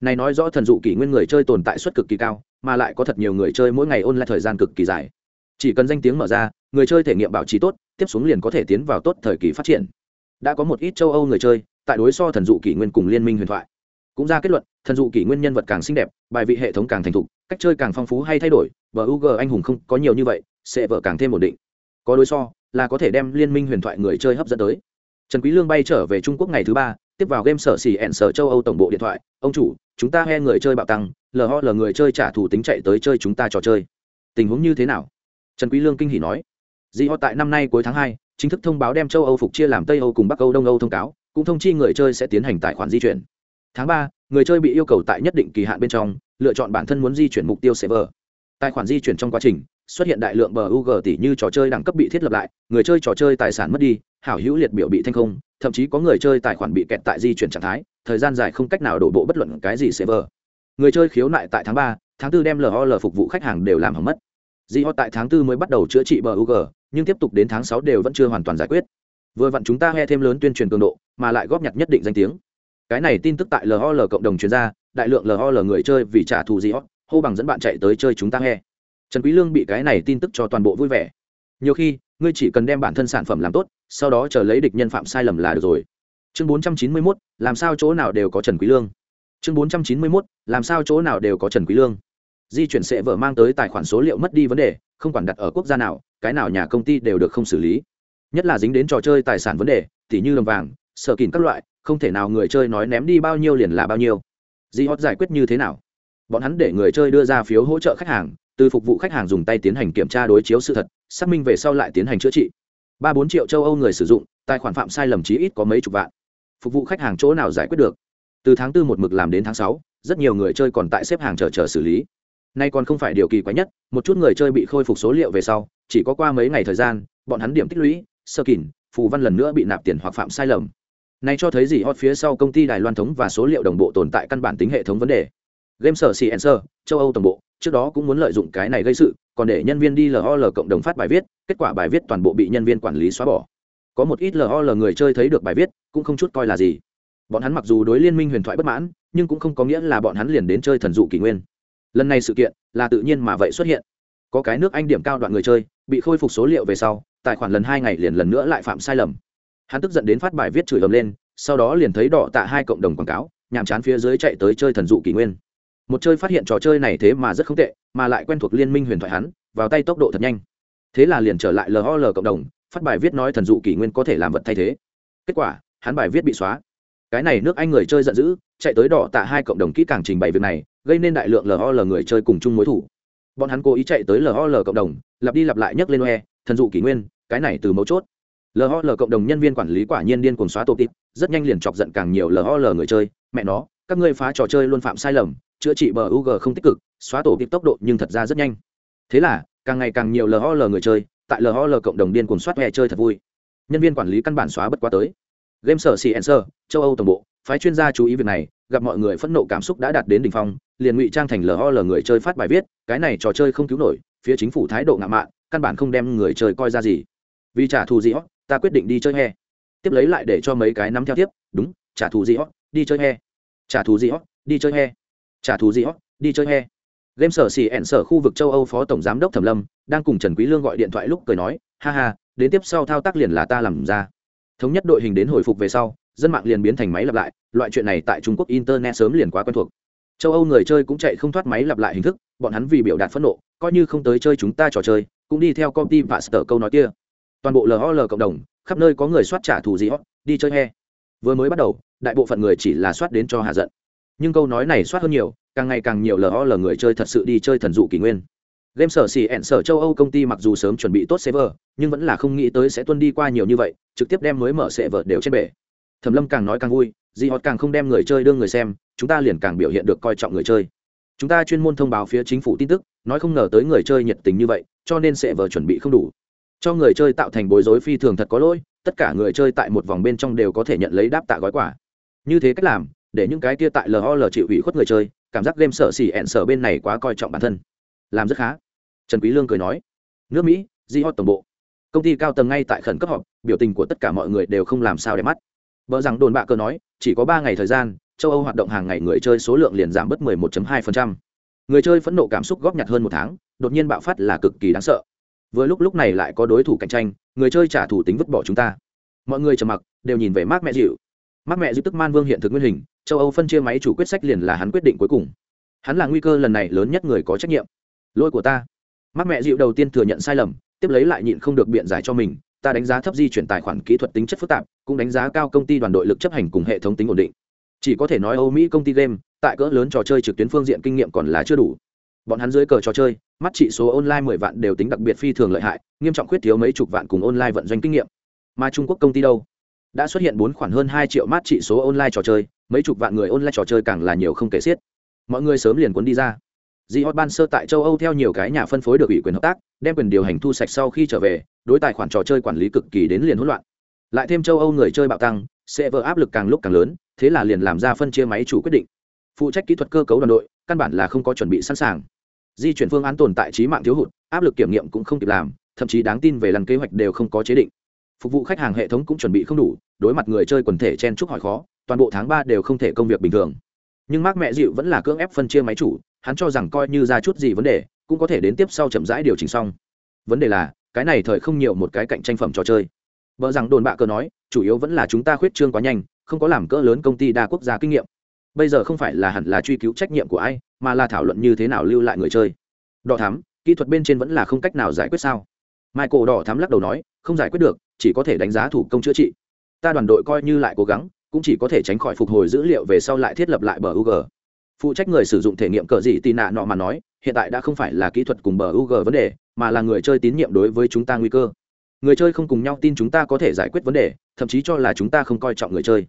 Này nói rõ thần dụ kỷ nguyên người chơi tồn tại suất cực kỳ cao, mà lại có thật nhiều người chơi mỗi ngày online thời gian cực kỳ dài. Chỉ cần danh tiếng mở ra, người chơi thể nghiệm bảo trì tốt, tiếp xuống liền có thể tiến vào tốt thời kỳ phát triển. Đã có một ít châu âu người chơi, tại đối so thần dụ kỷ nguyên cùng liên minh huyền thoại. Cũng ra kết luận, thần dụ kỷ nguyên nhân vật càng xinh đẹp, bài vị hệ thống càng thành thục, cách chơi càng phong phú hay thay đổi và ug anh hùng không có nhiều như vậy, sẽ vợ càng thêm ổn định. Có đối so, là có thể đem liên minh huyền thoại người chơi hấp dẫn tới trần quý lương bay trở về trung quốc ngày thứ ba tiếp vào game sở xỉ ẻn sở châu âu tổng bộ điện thoại. Ông chủ chúng ta he người chơi bạo tăng lờ ho lờ người chơi trả thù tính chạy tới chơi chúng ta trò chơi. Tình huống như thế nào? Trần quý lương kinh hỉ nói. Di họ tại năm nay cuối tháng hai chính thức thông báo đem châu âu phục chia làm tây âu cùng bắc âu đông âu thông cáo cũng thông chi người chơi sẽ tiến hành tài khoản di chuyển. Tháng ba người chơi bị yêu cầu tại nhất định kỳ hạn bên trong lựa chọn bản thân muốn di chuyển mục tiêu server. Tài khoản di chuyển trong quá trình xuất hiện đại lượng bug tỷ như trò chơi đẳng cấp bị thiết lập lại, người chơi trò chơi tài sản mất đi, hảo hữu liệt biểu bị thanh không, thậm chí có người chơi tài khoản bị kẹt tại di chuyển trạng thái, thời gian dài không cách nào đổ bộ bất luận cái gì server. Người chơi khiếu nại tại tháng ba, tháng 4 đem LOL phục vụ khách hàng đều làm hỏng mất. Di tại tháng 4 mới bắt đầu chữa trị bờ nhưng tiếp tục đến tháng 6 đều vẫn chưa hoàn toàn giải quyết. Vừa vặn chúng ta nghe thêm lớn tuyên truyền cường độ, mà lại góp nhặt nhất định danh tiếng. Cái này tin tức tại LOL cộng đồng chuyên gia, đại lượng LOL người chơi vì trả thù Di hô bằng dẫn bạn chạy tới chơi chúng ta nghe trần quý lương bị cái này tin tức cho toàn bộ vui vẻ nhiều khi ngươi chỉ cần đem bản thân sản phẩm làm tốt sau đó chờ lấy địch nhân phạm sai lầm là được rồi. Chương 491, làm sao chỗ nào đều có trần quý lương? Chương 491, làm sao chỗ nào đều có trần quý lương? Di chuyển sẽ vợ mang tới tài khoản số liệu mất đi vấn đề không quản đặt ở quốc gia nào cái nào nhà công ty đều được không xử lý. Nhất là dính đến trò chơi tài sản vấn đề tỉ như lầm vàng sở kín các loại không thể nào người chơi nói ném đi bao nhiêu liền là bao nhiêu. Di hot giải quyết như thế nào? Bọn hắn để người chơi đưa ra phiếu hỗ trợ khách hàng từ phục vụ khách hàng dùng tay tiến hành kiểm tra đối chiếu sự thật, xác minh về sau lại tiến hành chữa trị. Ba bốn triệu châu âu người sử dụng, tài khoản phạm sai lầm chí ít có mấy chục vạn. Phục vụ khách hàng chỗ nào giải quyết được? Từ tháng tư một mực làm đến tháng sáu, rất nhiều người chơi còn tại xếp hàng chờ chờ xử lý. Nay còn không phải điều kỳ quái nhất, một chút người chơi bị khôi phục số liệu về sau, chỉ có qua mấy ngày thời gian, bọn hắn điểm tích lũy, sơ kỳn phù văn lần nữa bị nạp tiền hoặc phạm sai lầm. Này cho thấy gì hot phía sau công ty đài loan thống và số liệu đồng bộ tồn tại căn bản tính hệ thống vấn đề game sở cnc châu âu tổng bộ, trước đó cũng muốn lợi dụng cái này gây sự, còn để nhân viên đi lol cộng đồng phát bài viết, kết quả bài viết toàn bộ bị nhân viên quản lý xóa bỏ. Có một ít lol người chơi thấy được bài viết, cũng không chút coi là gì. Bọn hắn mặc dù đối liên minh huyền thoại bất mãn, nhưng cũng không có nghĩa là bọn hắn liền đến chơi thần dụ kỷ nguyên. Lần này sự kiện, là tự nhiên mà vậy xuất hiện. Có cái nước anh điểm cao đoạn người chơi, bị khôi phục số liệu về sau, tài khoản lần hai ngày liền lần nữa lại phạm sai lầm. Hắn tức giận đến phát bài viết chửi ầm lên, sau đó liền thấy đỏ tạ hai cộng đồng quảng cáo, nhàm chán phía dưới chạy tới chơi thần dụ kỷ nguyên một chơi phát hiện trò chơi này thế mà rất không tệ, mà lại quen thuộc liên minh huyền thoại hắn, vào tay tốc độ thật nhanh. Thế là liền trở lại lol cộng đồng, phát bài viết nói thần dụ kỷ nguyên có thể làm vật thay thế. Kết quả, hắn bài viết bị xóa. Cái này nước anh người chơi giận dữ, chạy tới đỏ tạ hai cộng đồng kỹ càng trình bày việc này, gây nên đại lượng lol người chơi cùng chung mối thủ. Bọn hắn cố ý chạy tới lol cộng đồng, lặp đi lặp lại nhấc lên oe, thần dụ kỷ nguyên, cái này từ mấu chốt. Lol cộng đồng nhân viên quản lý quả nhiên điên cuồng xóa tổ tịp rất nhanh liền chọc giận càng nhiều lol người chơi. Mẹ nó, các ngươi phá trò chơi luôn phạm sai lầm chữa trị bờ UG không tích cực, xóa tổ kịp tốc độ nhưng thật ra rất nhanh. Thế là, càng ngày càng nhiều LOL người chơi, tại LOL cộng đồng điên cuồng soát hè chơi thật vui. Nhân viên quản lý căn bản xóa bất quá tới. Game sở Censor châu Âu tổng bộ, phái chuyên gia chú ý việc này, gặp mọi người phẫn nộ cảm xúc đã đạt đến đỉnh phong, liền ngụy trang thành LOL người chơi phát bài viết, cái này trò chơi không cứu nổi, phía chính phủ thái độ ngạo mạn căn bản không đem người chơi coi ra gì vì trả thù gì hết, ta quyết định đi chơi he tiếp lấy lại để cho mấy cái nắm theo tiếp đúng trả thù gì hết, đi chơi he trả thù gì hết, đi chơi he trả thù gì hót đi chơi he game sở xì ẹn sở khu vực châu âu phó tổng giám đốc thẩm lâm, đang cùng trần quý lương gọi điện thoại lúc cười nói, ha ha, đến tiếp sau thao tác liền là ta làm ra. Thống nhất đội hình đến hồi phục về sau, dân mạng liền biến thành máy lặp lại, loại chuyện này tại trung quốc internet sớm liền quá quen thuộc. Châu âu người chơi cũng chạy không thoát máy lặp lại hình thức, bọn hắn vì biểu đạt phẫn nộ, coi như không tới chơi chúng ta trò chơi, cũng đi theo công ty và sở câu nói kia. Toàn bộ lol cộng đồng, khắp nơi có người soát trả thù gì họ đi chơi he vừa mới bắt đầu, đại bộ phận người chỉ là soát đến cho hạ giận nhưng câu nói này soát hơn nhiều, càng ngày càng nhiều lol người chơi thật sự đi chơi thần dụ kỷ nguyên. Game sở xỉ ẹn sở châu âu công ty mặc dù sớm chuẩn bị tốt server, nhưng vẫn là không nghĩ tới sẽ tuân đi qua nhiều như vậy, trực tiếp đem mới mở server đều trên bể. Thẩm lâm càng nói càng vui, di họ càng không đem người chơi đương người xem, chúng ta liền càng biểu hiện được coi trọng người chơi. Chúng ta chuyên môn thông báo phía chính phủ tin tức, nói không ngờ tới người chơi nhiệt tình như vậy, cho nên sẽ vờ chuẩn bị không đủ. Cho người chơi tạo thành bối rối phi thường thật có lỗi, tất cả người chơi tại một vòng bên trong đều có thể nhận lấy đáp tạ gói quả như thế cách làm để những cái kia tại lol chịu ủy khuất người chơi, cảm giác game sợ xỉ ẹn sợ bên này quá coi trọng bản thân. Làm rất khá. Trần quý lương cười nói, nước mỹ di hot tổng bộ. Công ty cao tầng ngay tại khẩn cấp họp, biểu tình của tất cả mọi người đều không làm sao để mắt. Vợ rằng đồn bạ cơ nói, chỉ có ba ngày thời gian, châu âu hoạt động hàng ngày người chơi số lượng liền giảm bớt 11.2%. người chơi phẫn nộ cảm xúc góp nhặt hơn một tháng, đột nhiên bạo phát là cực kỳ đáng sợ. Vừa lúc lúc này lại có đối thủ cạnh tranh, người chơi trả thù tính vứt bỏ chúng ta. Mọi người trầm mặc, đều nhìn về mark mẹ dịu mắc mẹ dịu tức man vương hiện thực nguyên hình, châu âu phân chia máy chủ quyết sách liền là hắn quyết định cuối cùng. Hắn là nguy cơ lần này lớn nhất người có trách nhiệm. Lỗi của ta. Mắc mẹ dịu đầu tiên thừa nhận sai lầm, tiếp lấy lại nhịn không được biện giải cho mình, ta đánh giá thấp di chuyển tài khoản kỹ thuật tính chất phức tạp, cũng đánh giá cao công ty đoàn đội lực chấp hành cùng hệ thống tính ổn định. Chỉ có thể nói âu mỹ công ty game, tại cỡ lớn trò chơi trực tuyến phương diện kinh nghiệm còn là chưa đủ. Bọn hắn dưới cờ trò chơi, mắt trị số online mười vạn đều tính đặc biệt phi thường lợi hại, nghiêm trọng khuyết thiếu mấy chục vạn cùng online vận doanh kinh nghiệm. Mà trung quốc công ty đâu? Đã xuất hiện bốn khoản hơn hai triệu mát trị số online trò chơi, mấy chục vạn người online trò chơi càng là nhiều không kể xiết. Mọi người sớm liền cuốn đi ra. Di hot ban sơ tại châu âu theo nhiều cái nhà phân phối được ủy quyền hợp tác, đem quyền điều hành thu sạch sau khi trở về, đối tài khoản trò chơi quản lý cực kỳ đến liền hỗn loạn. Lại thêm châu âu người chơi bạo tăng, sẽ vỡ áp lực càng lúc càng lớn, thế là liền làm ra phân chia máy chủ quyết định. Phụ trách kỹ thuật cơ cấu đoàn đội, căn bản là không có chuẩn bị sẵn sàng. Di chuyển phương án tồn tại trí mạng thiếu hụt, áp lực kiểm nghiệm cũng không kịp làm, thậm chí đáng tin về lần kế hoạch đều không có chế định phục vụ khách hàng hệ thống cũng chuẩn bị không đủ, đối mặt người chơi quần thể chen chúc hỏi khó, toàn bộ tháng ba đều không thể công việc bình thường. Nhưng mark mẹ dịu vẫn là cưỡng ép phân chia máy chủ, hắn cho rằng coi như ra chút gì vấn đề, cũng có thể đến tiếp sau chậm rãi điều chỉnh xong. Vấn đề là, cái này thời không nhiều một cái cạnh tranh phẩm trò chơi. Vợ rằng đồn bạ cờ nói, chủ yếu vẫn là chúng ta khuyết trương quá nhanh, không có làm cỡ lớn công ty đa quốc gia kinh nghiệm. Bây giờ không phải là hẳn là truy cứu trách nhiệm của ai, mà là thảo luận như thế nào lưu lại người chơi. Đỏ thám kỹ thuật bên trên vẫn là không cách nào giải quyết sao michael đỏ thắm lắc đầu nói không giải quyết được chỉ có thể đánh giá thủ công chữa trị ta đoàn đội coi như lại cố gắng cũng chỉ có thể tránh khỏi phục hồi dữ liệu về sau lại thiết lập lại bờ UG. Phụ trách người sử dụng thể nghiệm cờ gì tì nạ nọ mà nói, hiện tại đã không phải là kỹ thuật cùng bờ UG vấn đề, mà là người chơi tín nhiệm đối với chúng ta nguy cơ. Người chơi không cùng nhau tin chúng ta có thể giải quyết vấn đề, thậm chí cho là chúng ta không coi trọng người chơi.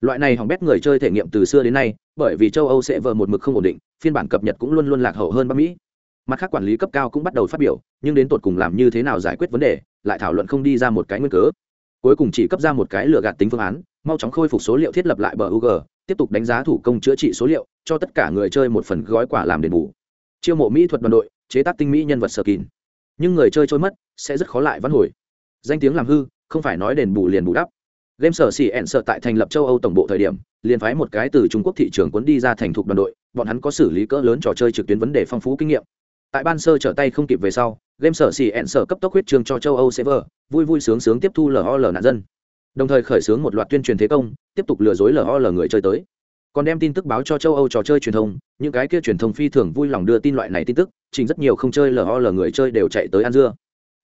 Loại này hỏng bét người chơi thể nghiệm từ xưa đến nay, bởi vì châu Âu sẽ vờ một mực không ổn định, phiên bản cập nhật cũng luôn luôn lạc hậu hơn Bắc Mỹ. Mặt khác quản lý cấp cao cũng bắt đầu phát biểu, nhưng đến tột cùng làm như thế nào giải quyết vấn đề, lại thảo luận không đi ra một cái nguyên cớ. Cuối cùng chỉ cấp ra một cái lựa gạt tính phương án, mau chóng khôi phục số liệu thiết lập lại bờ UG, tiếp tục đánh giá thủ công chữa trị số liệu, cho tất cả người chơi một phần gói quà làm đền bù. Chiêu mộ mỹ thuật đoàn đội, chế tác tinh mỹ nhân vật sở kín. Nhưng người chơi trôi mất, sẽ rất khó lại vãn hồi. Danh tiếng làm hư, không phải nói đền bù liền bù đắp. Game sở xỉ ẹn sợ tại thành lập châu Âu tổng bộ thời điểm, liền phái một cái từ Trung Quốc thị trường cuốn đi ra thành thục đoàn đội, bọn hắn có xử lý cỡ lớn trò chơi trực tuyến vấn đề phong phú kinh nghiệm. Tại ban sơ trở tay không kịp về sau, game sở xì ẹn sợ cấp tốc huyết trường cho châu Âu server, vui vui sướng sướng tiếp thu LOL nạn dân. Đồng thời khởi xướng một loạt tuyên truyền thế công tiếp tục lừa dối lol người chơi tới. Còn đem tin tức báo cho châu âu trò chơi truyền thông những cái kia truyền thông phi thường vui lòng đưa tin loại này tin tức trình rất nhiều không chơi lol người chơi đều chạy tới ăn dưa.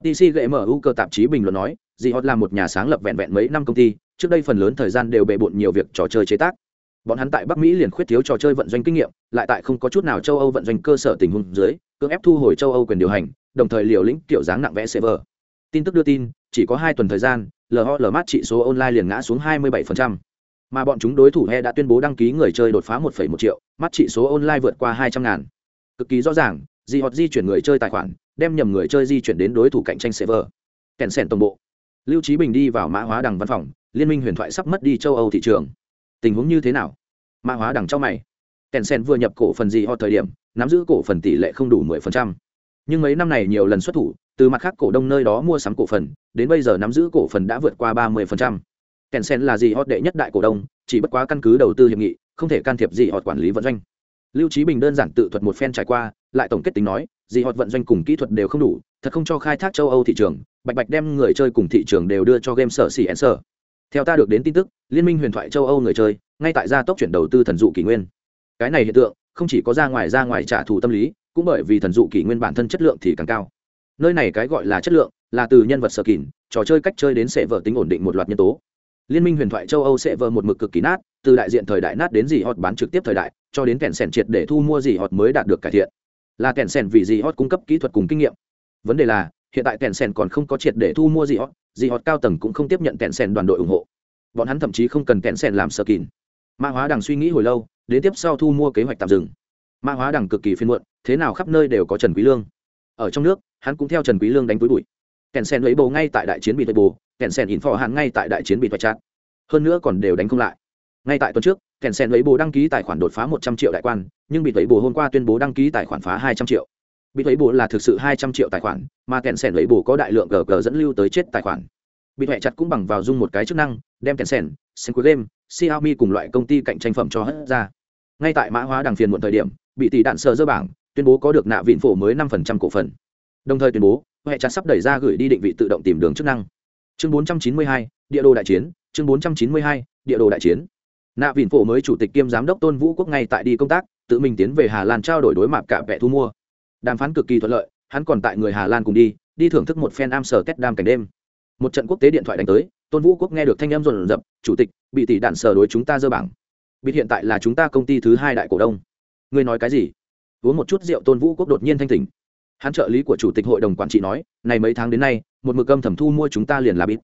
Dc gậy mu cơ tạp chí bình luận nói dị họ là một nhà sáng lập vẹn vẹn mấy năm công ty trước đây phần lớn thời gian đều bề bộn nhiều việc trò chơi chế tác bọn hắn tại bắc mỹ liền khuyết thiếu trò chơi vận doanh kinh nghiệm lại tại không có chút nào châu âu vận doanh cơ sở tình huống dưới cưỡng ép thu hồi châu âu quyền điều hành đồng thời liều lĩnh kiểu dáng nặng vẽ server. Tin tức đưa tin chỉ có hai tuần thời gian lhl mát trị số online liền ngã xuống 27%. mà bọn chúng đối thủ he đã tuyên bố đăng ký người chơi đột phá 1,1 triệu mắt trị số online vượt qua 200 ngàn. Cực kỳ rõ ràng di hot di chuyển người chơi tài khoản đem nhầm người chơi di chuyển đến đối thủ cạnh tranh server. Kèn sèn tổng bộ. Lưu trí bình đi vào mã hóa đằng văn phòng liên minh huyền thoại sắp mất đi châu âu thị trường tình huống như thế nào? Mã hóa đằng trong mày. Kèn sen vừa nhập cổ phần gì họ thời điểm, nắm giữ cổ phần tỷ lệ không đủ 10%. nhưng mấy năm này nhiều lần xuất thủ, từ mặt khác cổ đông nơi đó mua sắm cổ phần, đến bây giờ nắm giữ cổ phần đã vượt qua ba mươi kèn sen là gì họ đệ nhất đại cổ đông, chỉ bất quá căn cứ đầu tư hiệp nghị, không thể can thiệp gì họ quản lý vận doanh. Lưu trí bình đơn giản tự thuật một phen trải qua, lại tổng kết tính nói gì họ vận doanh cùng kỹ thuật đều không đủ, thật không cho khai thác châu âu thị trường, bạch bạch đem người chơi cùng thị trường đều đưa cho game sở xỉ sở theo ta được đến tin tức, liên minh huyền thoại châu âu người chơi, ngay tại gia tốc chuyển đầu tư thần dụ kỷ nguyên. Cái này hiện tượng, không chỉ có ra ngoài ra ngoài trả thù tâm lý, cũng bởi vì thần dụ kỷ nguyên bản thân chất lượng thì càng cao. Nơi này cái gọi là chất lượng, là từ nhân vật sở kỳn trò chơi cách chơi đến sẽ vở tính ổn định một loạt nhân tố. Liên minh huyền thoại châu âu sẽ vờ một mực cực kỳ nát, từ đại diện thời đại nát đến gì hot bán trực tiếp thời đại, cho đến kèn sèn triệt để thu mua gì hot mới đạt được cải thiện. Là kèn sèn vì gì hot cung cấp kỹ thuật cùng kinh nghiệm. Vấn đề là hiện tại kèn sèn còn không có triệt để thu mua gì hot gì hot cao tầng cũng không tiếp nhận kèn sèn đoàn đội ủng hộ. Bọn hắn thậm chí không cần kèn sèn làm sơ kín mã hóa đằng suy nghĩ hồi lâu, đến tiếp sau thu mua kế hoạch tạm dừng. Mã hóa đằng cực kỳ phiên muộn, thế nào khắp nơi đều có trần quý lương. Ở trong nước, hắn cũng theo trần quý lương đánh túi bụi. Kèn sen lấy bồ ngay tại đại chiến bị thay bồ kèn sen in phò hắn ngay tại đại chiến bị thuê chặn hơn nữa còn đều đánh không lại. Ngay tại tuần trước kèn sen lấy bồ đăng ký tài khoản đột phá một trăm triệu đại quan, nhưng bị thay bồ hôm qua tuyên bố đăng ký tài khoản phá hai trăm triệu bị thuế bồ là thực sự hai trăm triệu tài khoản mà kèn sen lấy bồ có đại lượng gg dẫn lưu tới chết tài khoản. Bị thuế chặt cũng bằng vào dung một cái chức năng đem kèn sen cuối game xiaomi cùng loại công ty cạnh tranh phẩm cho hất ra. Ngay tại mã hóa đằng phiền muộn thời điểm bị tỷ đạn sợ dơ bảng tuyên bố có được nạ vịn phổ mới năm phần trăm cổ phần. Đồng thời tuyên bố huệ chặt sắp đẩy ra gửi đi định vị tự động tìm đường chức năng. Chương 492, địa đồ đại chiến chương 492, địa đồ đại chiến. Nạ vịn phổ mới chủ tịch kiêm giám đốc tôn vũ quốc ngay tại đi công tác tự mình tiến về hà lan trao đổi đối mặt cả vẻ thu mua đàm phán cực kỳ thuận lợi, hắn còn tại người hà lan cùng đi đi thưởng thức một phen am sở kết đam cảnh đêm. Một trận quốc tế điện thoại đánh tới, tôn vũ quốc nghe được thanh em rộn rập, chủ tịch, bị tỷ đạn sở đối chúng ta dơ bảng. Biết hiện tại là chúng ta công ty thứ hai đại cổ đông. Ngươi nói cái gì? Uống một chút rượu, tôn vũ quốc đột nhiên thanh tỉnh. Hắn trợ lý của chủ tịch hội đồng quản trị nói, này mấy tháng đến nay, một mực âm thầm thu mua chúng ta liền là bịt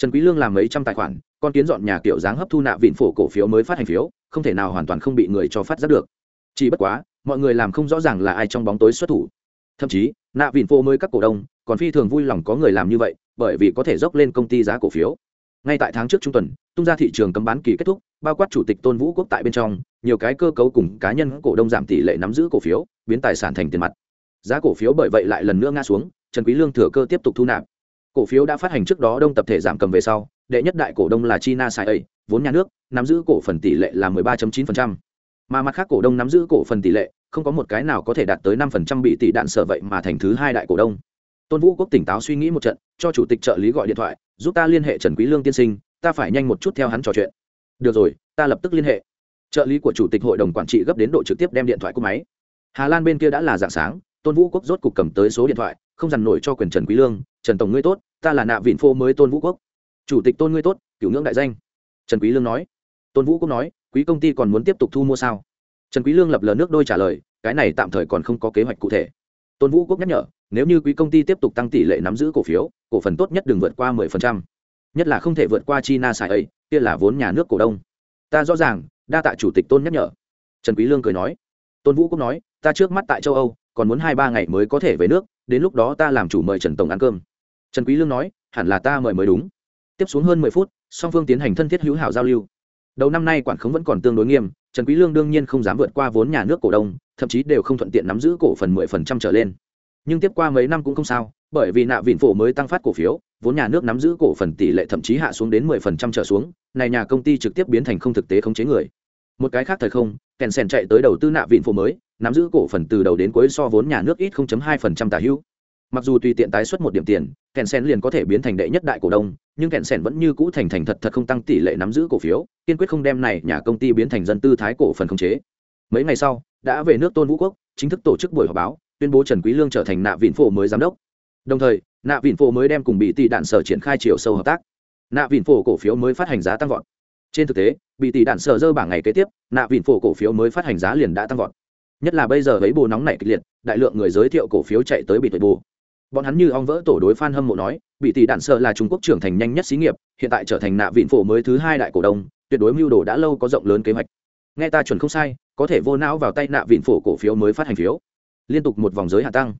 trần quý lương làm mấy trăm tài khoản, con kiến dọn nhà kiểu dáng hấp thu nạ vịn phổ cổ phiếu mới phát hành phiếu, không thể nào hoàn toàn không bị người cho phát giác được. Chỉ bất quá mọi người làm không rõ ràng là ai trong bóng tối xuất thủ. Thậm chí, nạ vịn phô mới các cổ đông, còn phi thường vui lòng có người làm như vậy, bởi vì có thể dốc lên công ty giá cổ phiếu. Ngay tại tháng trước trung tuần, tung ra thị trường cấm bán kỳ kết thúc, bao quát chủ tịch tôn vũ quốc tại bên trong, nhiều cái cơ cấu cùng cá nhân cổ đông giảm tỷ lệ nắm giữ cổ phiếu, biến tài sản thành tiền mặt. Giá cổ phiếu bởi vậy lại lần nữa ngã xuống, trần quý lương thừa cơ tiếp tục thu nạp. Cổ phiếu đã phát hành trước đó đông tập thể giảm cầm về sau, đệ nhất đại cổ đông là china sai ấy vốn nhà nước, nắm giữ cổ phần tỷ lệ là 13.9% mà mặt khác cổ đông nắm giữ cổ phần tỷ lệ, không có một cái nào có thể đạt tới năm phần trăm bị tỷ đạn sở vậy mà thành thứ hai đại cổ đông. Tôn vũ quốc tỉnh táo suy nghĩ một trận, cho chủ tịch trợ lý gọi điện thoại, giúp ta liên hệ trần quý lương tiên sinh, ta phải nhanh một chút theo hắn trò chuyện. Được rồi, ta lập tức liên hệ. Trợ lý của chủ tịch hội đồng quản trị gấp đến độ trực tiếp đem điện thoại của máy. Hà lan bên kia đã là dạng sáng, tôn vũ quốc rốt cục cầm tới số điện thoại, không dằn nổi cho quyền trần quý lương, trần tổng ngươi tốt, ta là nạ vịn phô mới tôn vũ quốc. Chủ tịch tôn ngươi tốt, cửu ngưỡng đại danh. Trần quý lương nói. Tôn vũ quốc nói quý công ty còn muốn tiếp tục thu mua sao? Trần quý lương lập lờ nước đôi trả lời, cái này tạm thời còn không có kế hoạch cụ thể. Tôn vũ quốc nhắc nhở, nếu như quý công ty tiếp tục tăng tỷ lệ nắm giữ cổ phiếu, cổ phần tốt nhất đừng vượt qua 10%. nhất là không thể vượt qua china xài ấy, kia là vốn nhà nước cổ đông. Ta rõ ràng, đa tạ chủ tịch tôn nhắc nhở. Trần quý lương cười nói. Tôn vũ quốc nói, ta trước mắt tại châu âu, còn muốn hai ba ngày mới có thể về nước, đến lúc đó ta làm chủ mời trần tổng ăn cơm. Trần quý lương nói, hẳn là ta mời mới đúng. Tiếp xuống hơn mười phút, song phương tiến hành thân thiết hữu hảo giao lưu đầu năm nay quản khống vẫn còn tương đối nghiêm, trần quý lương đương nhiên không dám vượt qua vốn nhà nước cổ đông, thậm chí đều không thuận tiện nắm giữ cổ phần mười phần trăm trở lên. Nhưng tiếp qua mấy năm cũng không sao, bởi vì nạ vịn phổ mới tăng phát cổ phiếu, vốn nhà nước nắm giữ cổ phần tỷ lệ thậm chí hạ xuống đến mười phần trăm trở xuống, này nhà công ty trực tiếp biến thành không thực tế không chế người. Một cái khác thời không, kèn sèn chạy tới đầu tư nạ vịn phổ mới, nắm giữ cổ phần từ đầu đến cuối so vốn nhà nước ít 0.2% tả hữu mặc dù tùy tiện tái xuất một điểm tiền, kèn sen liền có thể biến thành đệ nhất đại cổ đông, nhưng kèn sen vẫn như cũ thành thành thật thật không tăng tỷ lệ nắm giữ cổ phiếu, kiên quyết không đem này nhà công ty biến thành dân tư thái cổ phần khống chế. Mấy ngày sau, đã về nước tôn vũ quốc, chính thức tổ chức buổi họp báo, tuyên bố trần quý lương trở thành nạ vịn phổ mới giám đốc. Đồng thời, nạ vịn phổ mới đem cùng bị tỷ đạn sở triển khai chiều sâu hợp tác. Nạ vịn phổ cổ phiếu mới phát hành giá tăng vọt. Trên thực tế bị tỷ đạn sở dơ bảng ngày kế tiếp, nạ vịn phổ cổ phiếu mới phát hành giá liền đã tăng vọt. Nhất là bây giờ lấy bồ nóng này kịch liệt, đại lượng người giới thiệu cổ phiếu chạy tới bị tuyệt bù bọn hắn như ong vỡ tổ đối phan hâm mộ nói, bị tỷ đạn sợ là trung quốc trưởng thành nhanh nhất xí nghiệp, hiện tại trở thành nạ vịn phổ mới thứ hai đại cổ đông, tuyệt đối mưu đồ đã lâu có rộng lớn kế hoạch. Nghe ta chuẩn không sai, có thể vô não vào tay nạ vịn phổ cổ phiếu mới phát hành phiếu. Liên tục một vòng giới hạ tăng.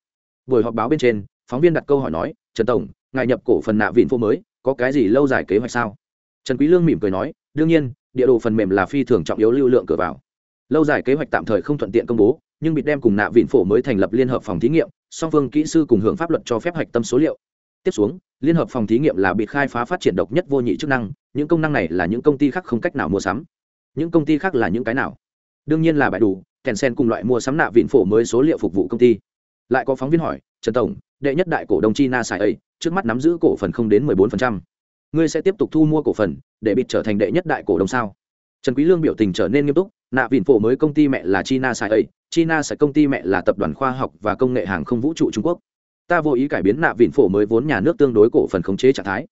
Buổi họp báo bên trên, phóng viên đặt câu hỏi nói, trần tổng, ngài nhập cổ phần nạ vịn phổ mới, có cái gì lâu dài kế hoạch sao? Trần quý lương mỉm cười nói, đương nhiên, địa đồ phần mềm là phi thường trọng yếu lưu lượng cửa vào. Lâu dài kế hoạch tạm thời không thuận tiện công bố nhưng bị đem cùng nạ vịn phổ mới thành lập liên hợp phòng thí nghiệm, song phương kỹ sư cùng hưởng pháp luật cho phép hạch tâm số liệu. Tiếp xuống, liên hợp phòng thí nghiệm là bị khai phá phát triển độc nhất vô nhị chức năng, những công năng này là những công ty khác không cách nào mua sắm. Những công ty khác là những cái nào? Đương nhiên là bài đủ kèn sen cùng loại mua sắm nạ vịn phổ mới số liệu phục vụ công ty. Lại có phóng viên hỏi, trần tổng, đệ nhất đại cổ đông chi na xài ấy, trước mắt nắm giữ cổ phần không đến 14%. ngươi sẽ tiếp tục thu mua cổ phần để bịt trở thành đệ nhất đại cổ đông sao? Trần quý lương biểu tình trở nên nghiêm túc, nạ vịn phổ mới công ty mẹ là china sai ấy, china sai công ty mẹ là tập đoàn khoa học và công nghệ hàng không vũ trụ trung quốc. Ta vô ý cải biến nạ vịn phổ mới vốn nhà nước tương đối cổ phần khống chế trạng thái.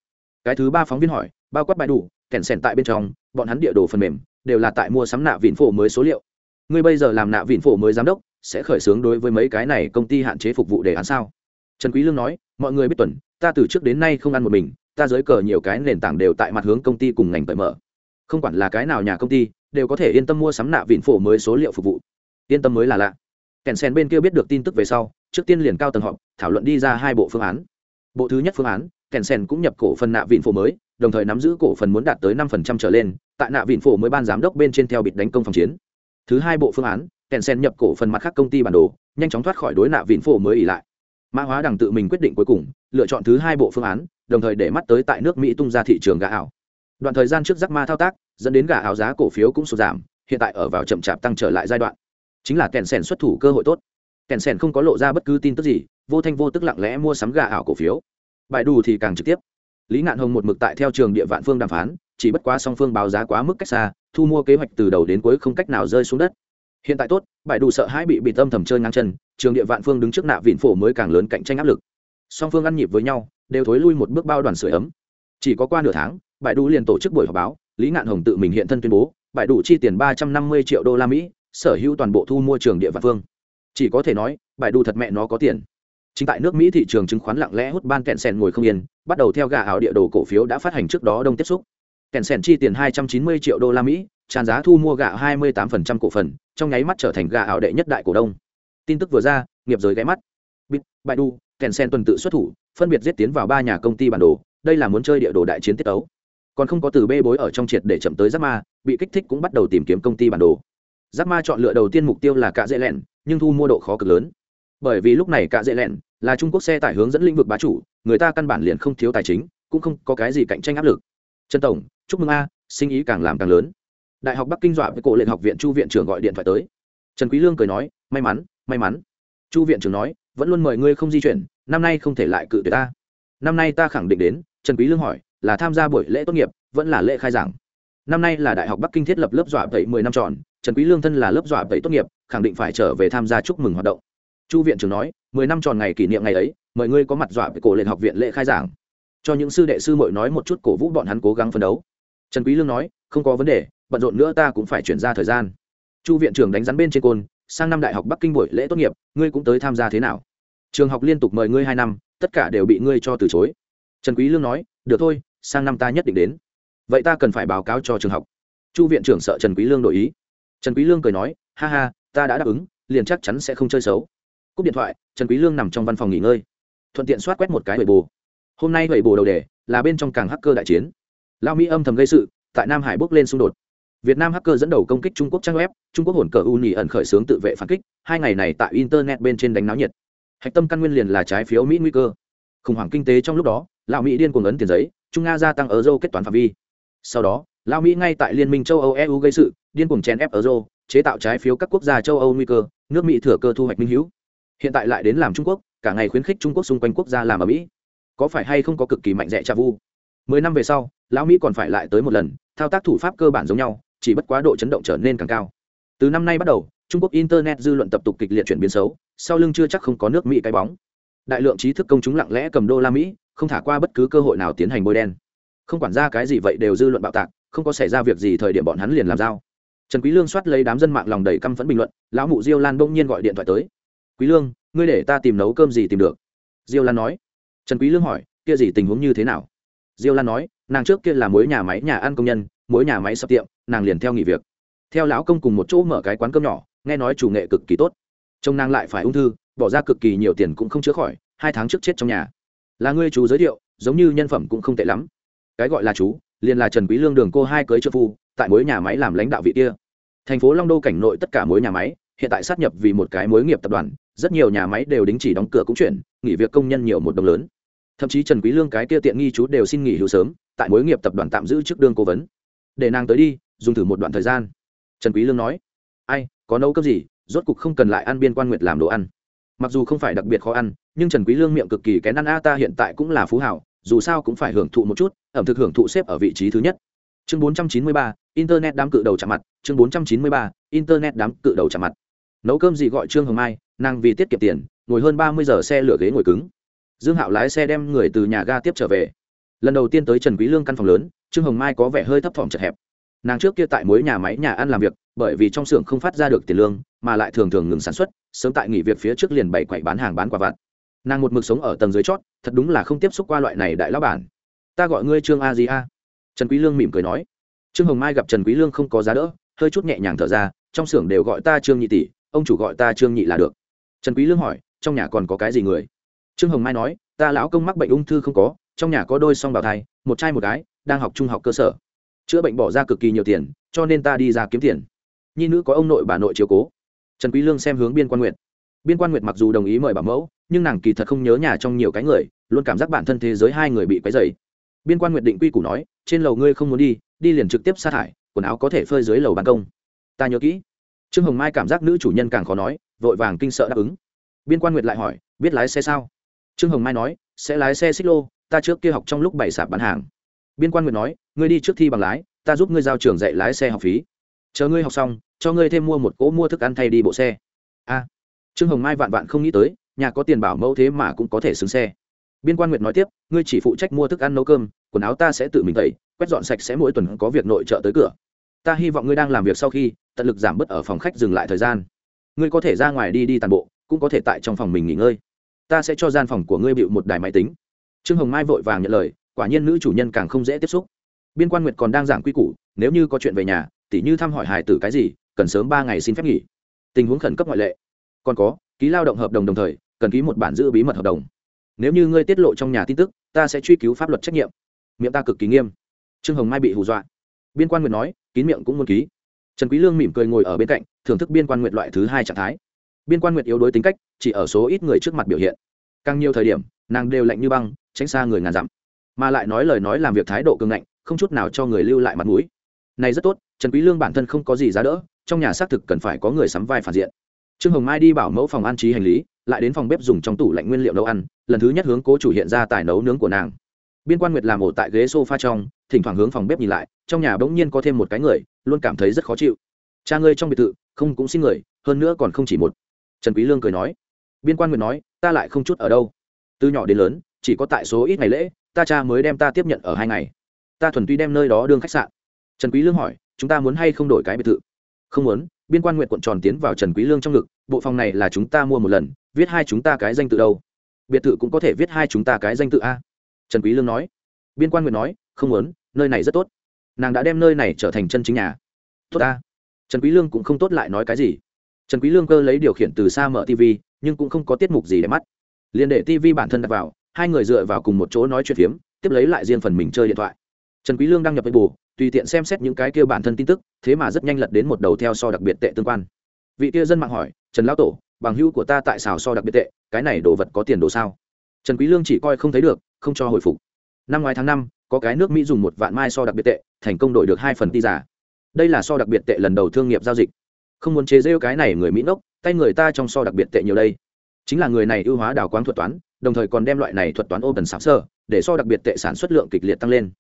Cái thứ ba phóng viên hỏi, bao quát bài đủ kèn sèn tại bên trong, bọn hắn địa đồ phần mềm, đều là tại mua sắm nạ vịn phổ mới số liệu. Ngươi bây giờ làm nạ vịn phổ mới giám đốc, sẽ khởi xướng đối với mấy cái này công ty hạn chế phục vụ đề án sao? Trần quý lương nói, mọi người biết tuần, ta từ trước đến nay không ăn một mình, ta giới cờ nhiều cái nền tảng đều tại mặt hướng công ty cùng ngành cởi mở không quản là cái nào nhà công ty, đều có thể yên tâm mua sắm nạ vịn phổ mới số liệu phục vụ. Yên tâm mới là lạ. Kèn sen bên kia biết được tin tức về sau, trước tiên liền cao tầng họp, thảo luận đi ra hai bộ phương án. Bộ thứ nhất phương án, kèn sen cũng nhập cổ phần nạ vịn phổ mới, đồng thời nắm giữ cổ phần muốn đạt tới năm phần trăm trở lên, tại nạ vịn phổ mới ban giám đốc bên trên theo bịt đánh công phòng chiến. Thứ hai bộ phương án, kèn sen nhập cổ phần mặt khác công ty bản đồ, nhanh chóng thoát khỏi đối nạ vịn phổ mới ỉ lại. Mã hóa đằng tự mình quyết định cuối cùng, lựa chọn thứ hai bộ phương án, đồng thời để mắt tới tại nước mỹ tung ra thị trường gà ảo đoạn thời gian trước giác ma thao tác, dẫn đến gà ảo giá cổ phiếu cũng sụt giảm, hiện tại ở vào chậm chạp tăng trở lại giai đoạn. Chính là kèn sèn xuất thủ cơ hội tốt. Kèn sèn không có lộ ra bất cứ tin tức gì, vô thanh vô tức lặng lẽ mua sắm gà ảo cổ phiếu. Bài đủ thì càng trực tiếp. Lý ngạn hồng một mực tại theo trường địa vạn phương đàm phán, chỉ bất quá song phương báo giá quá mức cách xa, thu mua kế hoạch từ đầu đến cuối không cách nào rơi xuống đất. Hiện tại tốt, bài đủ sợ hãi bị bị tâm thầm chơi ngang chân, trường địa vạn phương đứng trước nạ vịn phổ mới càng lớn cạnh tranh áp lực. Song phương ăn nhịp với nhau, đều thối lui một bước bao đoàn sửa ấm. Chỉ có qua nửa tháng bãi đủ liền tổ chức buổi họp báo, lý ngạn hồng tự mình hiện thân tuyên bố, bãi đủ chi tiền ba trăm năm mươi triệu đô la mỹ, sở hữu toàn bộ thu mua trường địa vạn phương chỉ có thể nói, bãi đủ thật mẹ nó có tiền. Chính tại nước mỹ thị trường chứng khoán lặng lẽ hút ban kẹn sèn ngồi không yên, bắt đầu theo gà ảo địa đồ cổ phiếu đã phát hành trước đó đông tiếp xúc. Kẹn sèn chi tiền hai trăm chín mươi triệu đô la mỹ, tràn giá thu mua gạo hai mươi tám cổ phần, trong nháy mắt trở thành gà ảo đệ nhất đại cổ đông. Tin tức vừa ra, nghiệp giới ghé mắt. Bit baidu kèn sen tuần tự xuất thủ, phân biệt giết tiến vào ba nhà công ty bản đồ, đây là muốn chơi địa đồ đại chiến tiết tấu còn không có từ bê bối ở trong triệt để chậm tới giáp ma, bị kích thích cũng bắt đầu tìm kiếm công ty bản đồ. Giáp ma chọn lựa đầu tiên mục tiêu là cạ dễ lẹn, nhưng thu mua độ khó cực lớn. Bởi vì lúc này cạ dễ lẹn là trung quốc xe tải hướng dẫn lĩnh vực bá chủ, người ta căn bản liền không thiếu tài chính, cũng không có cái gì cạnh tranh áp lực. Trần tổng, chúc mừng a, sinh ý càng làm càng lớn. Đại học bắc kinh dọa với cổ lệnh học viện chu viện trưởng gọi điện thoại tới. Trần quý lương cười nói, may mắn may mắn. Chu viện trưởng nói, vẫn luôn mời ngươi không di chuyển, năm nay không thể lại cự tuyệt ta. Năm nay ta khẳng định đến, trần quý lương hỏi là tham gia buổi lễ tốt nghiệp, vẫn là lễ khai giảng. Năm nay là đại học bắc kinh thiết lập lớp dọa vậy mười năm tròn, trần quý lương thân là lớp dọa vậy tốt nghiệp, khẳng định phải trở về tham gia chúc mừng hoạt động. Chu viện trưởng nói, mười năm tròn ngày kỷ niệm ngày ấy, mời ngươi có mặt dọa với cổ lên học viện lễ khai giảng. Cho những sư đệ sư muội nói một chút cổ vũ bọn hắn cố gắng phấn đấu. Trần quý lương nói, không có vấn đề, bận rộn nữa ta cũng phải chuyển ra thời gian. Chu viện trưởng đánh rắn bên trên côn, sang năm đại học bắc kinh buổi lễ tốt nghiệp, ngươi cũng tới tham gia thế nào? Trường học liên tục mời ngươi hai năm, tất cả đều bị ngươi cho từ chối. Trần quý lương nói, được thôi sang năm ta nhất định đến. Vậy ta cần phải báo cáo cho trường học. Chu viện trưởng sợ trần quý lương đổi ý. Trần quý lương cười nói ha ha ta đã đáp ứng liền chắc chắn sẽ không chơi xấu. Cúp điện thoại trần quý lương nằm trong văn phòng nghỉ ngơi. Thuận tiện soát quét một cái bầy bù. hôm nay bầy bù đầu đề là bên trong càng hacker đại chiến. Lao mỹ âm thầm gây sự tại nam hải bước lên xung đột. Việt Nam hacker dẫn đầu công kích Trung Quốc trang web, Trung Quốc hồn cờ Uni ẩn khởi xướng tự vệ phản kích, hai ngày này tại internet bên trên đánh náo nhiệt. Hạch tâm căn nguyên liền là trái phiếu Mỹ nguy cơ. Khủng hoảng kinh tế trong lúc đó, lão Mỹ điên cuồng ấn tiền giấy, Trung Nga gia tăng euro kết toán phạm vi. Sau đó, lão Mỹ ngay tại liên minh châu Âu EU gây sự, điên cuồng chèn ép euro, chế tạo trái phiếu các quốc gia châu Âu nguy cơ, nước Mỹ thừa cơ thu hoạch minh hiếu. Hiện tại lại đến làm Trung Quốc, cả ngày khuyến khích Trung Quốc xung quanh quốc gia làm ở Mỹ. Có phải hay không có cực kỳ mạnh dẹ trà vu? Mười năm về sau, lão Mỹ còn phải lại tới một lần, thao tác thủ pháp cơ bản giống nhau, chỉ bất quá độ chấn động trở nên càng cao từ năm nay bắt đầu trung quốc internet dư luận tập tục kịch liệt chuyển biến xấu sau lưng chưa chắc không có nước mỹ cái bóng đại lượng trí thức công chúng lặng lẽ cầm đô la mỹ không thả qua bất cứ cơ hội nào tiến hành bôi đen. Không quản ra cái gì vậy đều dư luận bạo tạc, không có xảy ra việc gì thời điểm bọn hắn liền làm giao. Trần quý lương soát lấy đám dân mạng lòng đầy căm phẫn bình luận, lão mụ diêu lan bỗng nhiên gọi điện thoại tới. Quý lương, ngươi để ta tìm nấu cơm gì tìm được? Diêu lan nói. Trần quý lương hỏi, kia gì tình huống như thế nào? Diêu lan nói, nàng trước kia là mối nhà máy nhà ăn công nhân, mối nhà máy sập tiệm, nàng liền theo nghỉ việc. Theo lão công cùng một chỗ mở cái quán cơm nhỏ, nghe nói chủ nghệ cực kỳ tốt. Trông nàng lại phải ung thư, bỏ ra cực kỳ nhiều tiền cũng không chữa khỏi, hai tháng trước chết trong nhà là ngươi chú giới thiệu, giống như nhân phẩm cũng không tệ lắm. Cái gọi là chú, liền là trần quý lương đường cô hai cưới trợ phu, tại mối nhà máy làm lãnh đạo vị kia. Thành phố long đô cảnh nội tất cả mối nhà máy, hiện tại sát nhập vì một cái mối nghiệp tập đoàn, rất nhiều nhà máy đều đính chỉ đóng cửa cũng chuyển, nghỉ việc công nhân nhiều một đồng lớn. Thậm chí trần quý lương cái kia tiện nghi chú đều xin nghỉ hưu sớm, tại mối nghiệp tập đoàn tạm giữ chức đương cố vấn. Để nàng tới đi, dùng thử một đoạn thời gian. Trần quý lương nói, ai, có nấu cơm gì, rốt cục không cần lại ăn biên quan nguyệt làm đồ ăn mặc dù không phải đặc biệt khó ăn nhưng trần quý lương miệng cực kỳ kén ăn a ta hiện tại cũng là phú hảo dù sao cũng phải hưởng thụ một chút ẩm thực hưởng thụ xếp ở vị trí thứ nhất. Chương 493, internet đám cự đầu chạm mặt. Chương 493, internet đám cự đầu chạm mặt. Nấu cơm gì gọi trương hồng mai nàng vì tiết kiệm tiền ngồi hơn ba mươi giờ xe lửa ghế ngồi cứng. Dương hạo lái xe đem người từ nhà ga tiếp trở về. Lần đầu tiên tới trần quý lương căn phòng lớn trương hồng mai có vẻ hơi thấp thỏm chật hẹp. Nàng trước kia tại mối nhà máy nhà ăn làm việc bởi vì trong xưởng không phát ra được tiền lương mà lại thường thường ngừng sản xuất, sớm tại nghỉ việc phía trước liền bày quậy bán hàng bán quà vặt. Nàng một mực sống ở tầng dưới chót, thật đúng là không tiếp xúc qua loại này đại lão bản. Ta gọi ngươi trương a di a. Trần quý lương mỉm cười nói. Trương hồng mai gặp trần quý lương không có giá đỡ, hơi chút nhẹ nhàng thở ra, trong xưởng đều gọi ta trương nhị tỷ, ông chủ gọi ta trương nhị là được. Trần quý lương hỏi, trong nhà còn có cái gì người? Trương hồng mai nói, ta lão công mắc bệnh ung thư không có, trong nhà có đôi song bào thai, một trai một gái, đang học trung học cơ sở. Chữa bệnh bỏ ra cực kỳ nhiều tiền, cho nên ta đi ra kiếm tiền. Nhi nữ có ông nội bà nội chiếu cố trần quý lương xem hướng biên quan nguyệt. Biên quan nguyệt mặc dù đồng ý mời bảo mẫu, nhưng nàng kỳ thật không nhớ nhà trong nhiều cái người, luôn cảm giác bản thân thế giới hai người bị quấy rầy. Biên quan nguyệt định quy củ nói, trên lầu ngươi không muốn đi đi liền trực tiếp sát hại quần áo có thể phơi dưới lầu ban công. Ta nhớ kỹ. Trương hồng mai cảm giác nữ chủ nhân càng khó nói, vội vàng kinh sợ đáp ứng. Biên quan nguyệt lại hỏi, biết lái xe sao? Trương hồng mai nói, sẽ lái xe xích lô, ta trước kia học trong lúc bày sạp bán hàng. Biên quan nguyệt nói, ngươi đi trước thi bằng lái, ta giúp ngươi giao trường dạy lái xe học phí. Chờ ngươi học xong cho ngươi thêm mua một cỗ mua thức ăn thay đi bộ xe. A. Trương hồng mai vạn vạn không nghĩ tới, nhà có tiền bảo mẫu thế mà cũng có thể xứng xe. Biên quan nguyệt nói tiếp, ngươi chỉ phụ trách mua thức ăn nấu cơm, quần áo ta sẽ tự mình tẩy, quét dọn sạch sẽ mỗi tuần có việc nội trợ tới cửa. Ta hy vọng ngươi đang làm việc sau khi, tận lực giảm bớt ở phòng khách dừng lại thời gian. Ngươi có thể ra ngoài đi đi tàn bộ, cũng có thể tại trong phòng mình nghỉ ngơi. Ta sẽ cho gian phòng của ngươi bịu một đài máy tính. Trương hồng mai vội vàng nhận lời, quả nhiên nữ chủ nhân càng không dễ tiếp xúc. Biên quan nguyệt còn đang giảng quy củ, nếu như có chuyện về nhà tỉ như thăm hỏi hài tử cái gì, cần sớm ba ngày xin phép nghỉ. Tình huống khẩn cấp ngoại lệ. Còn có, ký lao động hợp đồng đồng thời, cần ký một bản giữ bí mật hợp đồng. Nếu như ngươi tiết lộ trong nhà tin tức, ta sẽ truy cứu pháp luật trách nhiệm. Miệng ta cực kỳ nghiêm. Trương hồng mai bị hù dọa. Biên quan nguyệt nói, kín miệng cũng muốn ký. Trần quý lương mỉm cười ngồi ở bên cạnh, thưởng thức biên quan nguyệt loại thứ hai trạng thái. Biên quan nguyệt yếu đuối tính cách, chỉ ở số ít người trước mặt biểu hiện. Càng nhiều thời điểm, nàng đều lạnh như băng, tránh xa người ngàn dặm. Mà lại nói lời nói làm việc thái độ cường ngạnh, không chút nào cho người lưu lại mặt mũi. Này rất tốt trần quý lương bản thân không có gì giá đỡ, trong nhà xác thực cần phải có người sắm vai phản diện. Trương hồng mai đi bảo mẫu phòng an trí hành lý, lại đến phòng bếp dùng trong tủ lạnh nguyên liệu nấu ăn, lần thứ nhất hướng cố chủ hiện ra tài nấu nướng của nàng. Biên quan nguyệt làm ổ tại ghế sofa trong, thỉnh thoảng hướng phòng bếp nhìn lại, trong nhà bỗng nhiên có thêm một cái người, luôn cảm thấy rất khó chịu. Cha ngươi trong biệt thự, không cũng xin người, hơn nữa còn không chỉ một. Trần quý lương cười nói. Biên quan nguyệt nói, ta lại không chút ở đâu. Từ nhỏ đến lớn, chỉ có tại số ít ngày lễ, ta cha mới đem ta tiếp nhận ở hai ngày. Ta thuần túy đem nơi đó đương khách sạn. Trần quý lương hỏi chúng ta muốn hay không đổi cái biệt thự? Không muốn, biên quan nguyện cuộn tròn tiến vào trần quý lương trong ngực, bộ phòng này là chúng ta mua một lần, viết hai chúng ta cái danh tự đâu? Biệt thự cũng có thể viết hai chúng ta cái danh tự a. Trần quý lương nói. Biên quan nguyện nói, không muốn, nơi này rất tốt. Nàng đã đem nơi này trở thành chân chính nhà. Tốt a trần quý lương cũng không tốt lại nói cái gì. Trần quý lương cơ lấy điều khiển từ xa mở tv nhưng cũng không có tiết mục gì để mắt. Liền để tv bản thân đặt vào, hai người dựa vào cùng một chỗ nói chuyện phiếm, tiếp lấy lại riêng phần mình chơi điện thoại. Trần quý lương đăng nhập với bù tùy tiện xem xét những cái kia bản thân tin tức, thế mà rất nhanh lật đến một đầu theo so đặc biệt tệ tương quan. Vị kia dân mạng hỏi, trần lão tổ, bằng hữu của ta tại xào so đặc biệt tệ, cái này đồ vật có tiền đồ sao? Trần quý lương chỉ coi không thấy được, không cho hồi phục. Năm ngoái tháng năm, có cái nước mỹ dùng một vạn mai so đặc biệt tệ, thành công đổi được hai phần ti giả. Đây là so đặc biệt tệ lần đầu thương nghiệp giao dịch. Không muốn chế rêu cái này người mỹ nốc tay người ta trong so đặc biệt tệ nhiều đây. Chính là người này ưu hóa đào quang thuật toán, đồng thời còn đem loại này thuật toán ô tần sạp sơ để so đặc biệt tệ sản xuất lượng kịch liệt tăng lên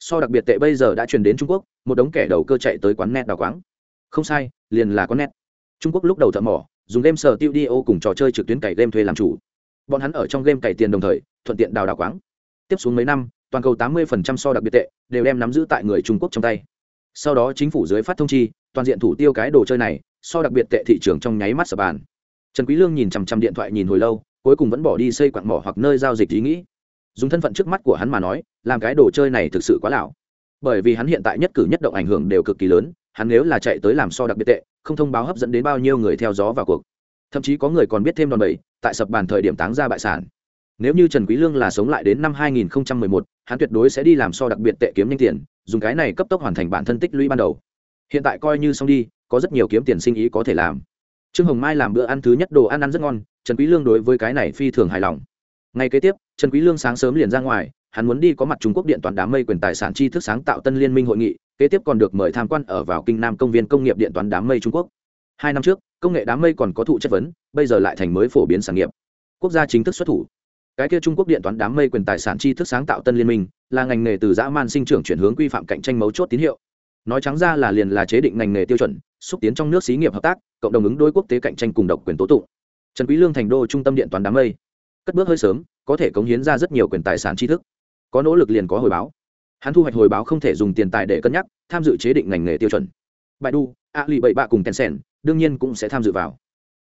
so đặc biệt tệ bây giờ đã truyền đến trung quốc, một đống kẻ đầu cơ chạy tới quán net đào quáng. Không sai, liền là quán net. Trung quốc lúc đầu thợ mỏ, dùng game sở tiêu đi ô cùng trò chơi trực tuyến cày game thuê làm chủ. Bọn hắn ở trong game cày tiền đồng thời, thuận tiện đào đào quáng. Tiếp xuống mấy năm, toàn cầu 80% so đặc biệt tệ, đều đem nắm giữ tại người trung quốc trong tay. Sau đó chính phủ dưới phát thông chi, toàn diện thủ tiêu cái đồ chơi này, so đặc biệt tệ thị trường trong nháy mắt sập bàn. Trần quý lương nhìn chằm chằm điện thoại nhìn hồi lâu, cuối cùng vẫn bỏ đi xây quặng mỏ hoặc nơi giao dịch ý nghĩ dùng thân phận trước mắt của hắn mà nói làm cái đồ chơi này thực sự quá lão. Bởi vì hắn hiện tại nhất cử nhất động ảnh hưởng đều cực kỳ lớn hắn nếu là chạy tới làm so đặc biệt tệ không thông báo hấp dẫn đến bao nhiêu người theo gió vào cuộc. Thậm chí có người còn biết thêm đòn bẩy tại sập bàn thời điểm táng ra bại sản. Nếu như trần quý lương là sống lại đến năm 2011, hắn tuyệt đối sẽ đi làm so đặc biệt tệ kiếm nhanh tiền dùng cái này cấp tốc hoàn thành bản thân tích lũy ban đầu. Hiện tại coi như xong đi có rất nhiều kiếm tiền sinh ý có thể làm. Trương hồng mai làm bữa ăn thứ nhất đồ ăn ăn rất ngon trần quý lương đối với cái này phi thường hài lòng. Ngày kế tiếp trần quý lương sáng sớm liền ra ngoài, hắn muốn đi có mặt trung quốc điện toán đám mây quyền tài sản tri thức sáng tạo tân liên minh hội nghị, kế tiếp còn được mời tham quan ở vào kinh nam công viên công nghiệp điện toán đám mây trung quốc. Hai năm trước, công nghệ đám mây còn có thụ chất vấn, bây giờ lại thành mới phổ biến sản nghiệp. Quốc gia chính thức xuất thủ. Cái kia trung quốc điện toán đám mây quyền tài sản tri thức sáng tạo tân liên minh, là ngành nghề từ dã man sinh trưởng chuyển hướng quy phạm cạnh tranh mấu chốt tín hiệu. Nói trắng ra là liền là chế định ngành nghề tiêu chuẩn, xúc tiến trong nước xí nghiệp hợp tác, cộng đồng ứng đối quốc tế cạnh tranh cùng độc quyền tố tụng. Trần quý lương thành đô trung tâm điện toán đám mây cất bước hơi sớm, có thể cống hiến ra rất nhiều quyền tài sản tri thức. Có nỗ lực liền có hồi báo. Hắn thu hoạch hồi báo không thể dùng tiền tài để cân nhắc, tham dự chế định ngành nghề tiêu chuẩn. Baidu a lì bậy bạ cùng tencent, đương nhiên cũng sẽ tham dự vào.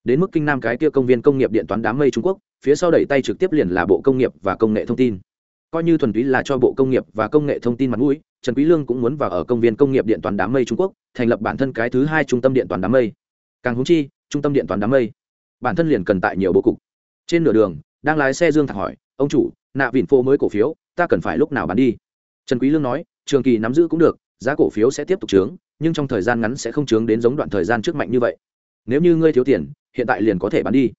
Đến mức kinh nam cái kia công viên công nghiệp điện toán đám mây trung quốc, phía sau đẩy tay trực tiếp liền là bộ công nghiệp và công nghệ thông tin. Coi như thuần túy là cho bộ công nghiệp và công nghệ thông tin mặt mũi, trần quý lương cũng muốn vào ở công viên công nghiệp điện toán đám mây trung quốc, thành lập bản thân cái thứ hai trung tâm điện toán đám mây. Càng húng chi, trung tâm điện toán đám mây, bản thân liền cần tại nhiều bố cục. Trên nửa đường đang lái xe dương thạc hỏi, ông chủ, nạ vịn phô mới cổ phiếu, ta cần phải lúc nào bán đi? Trần quý lương nói, trường kỳ nắm giữ cũng được, giá cổ phiếu sẽ tiếp tục trướng, nhưng trong thời gian ngắn sẽ không trướng đến giống đoạn thời gian trước mạnh như vậy. Nếu như ngươi thiếu tiền, hiện tại liền có thể bán đi.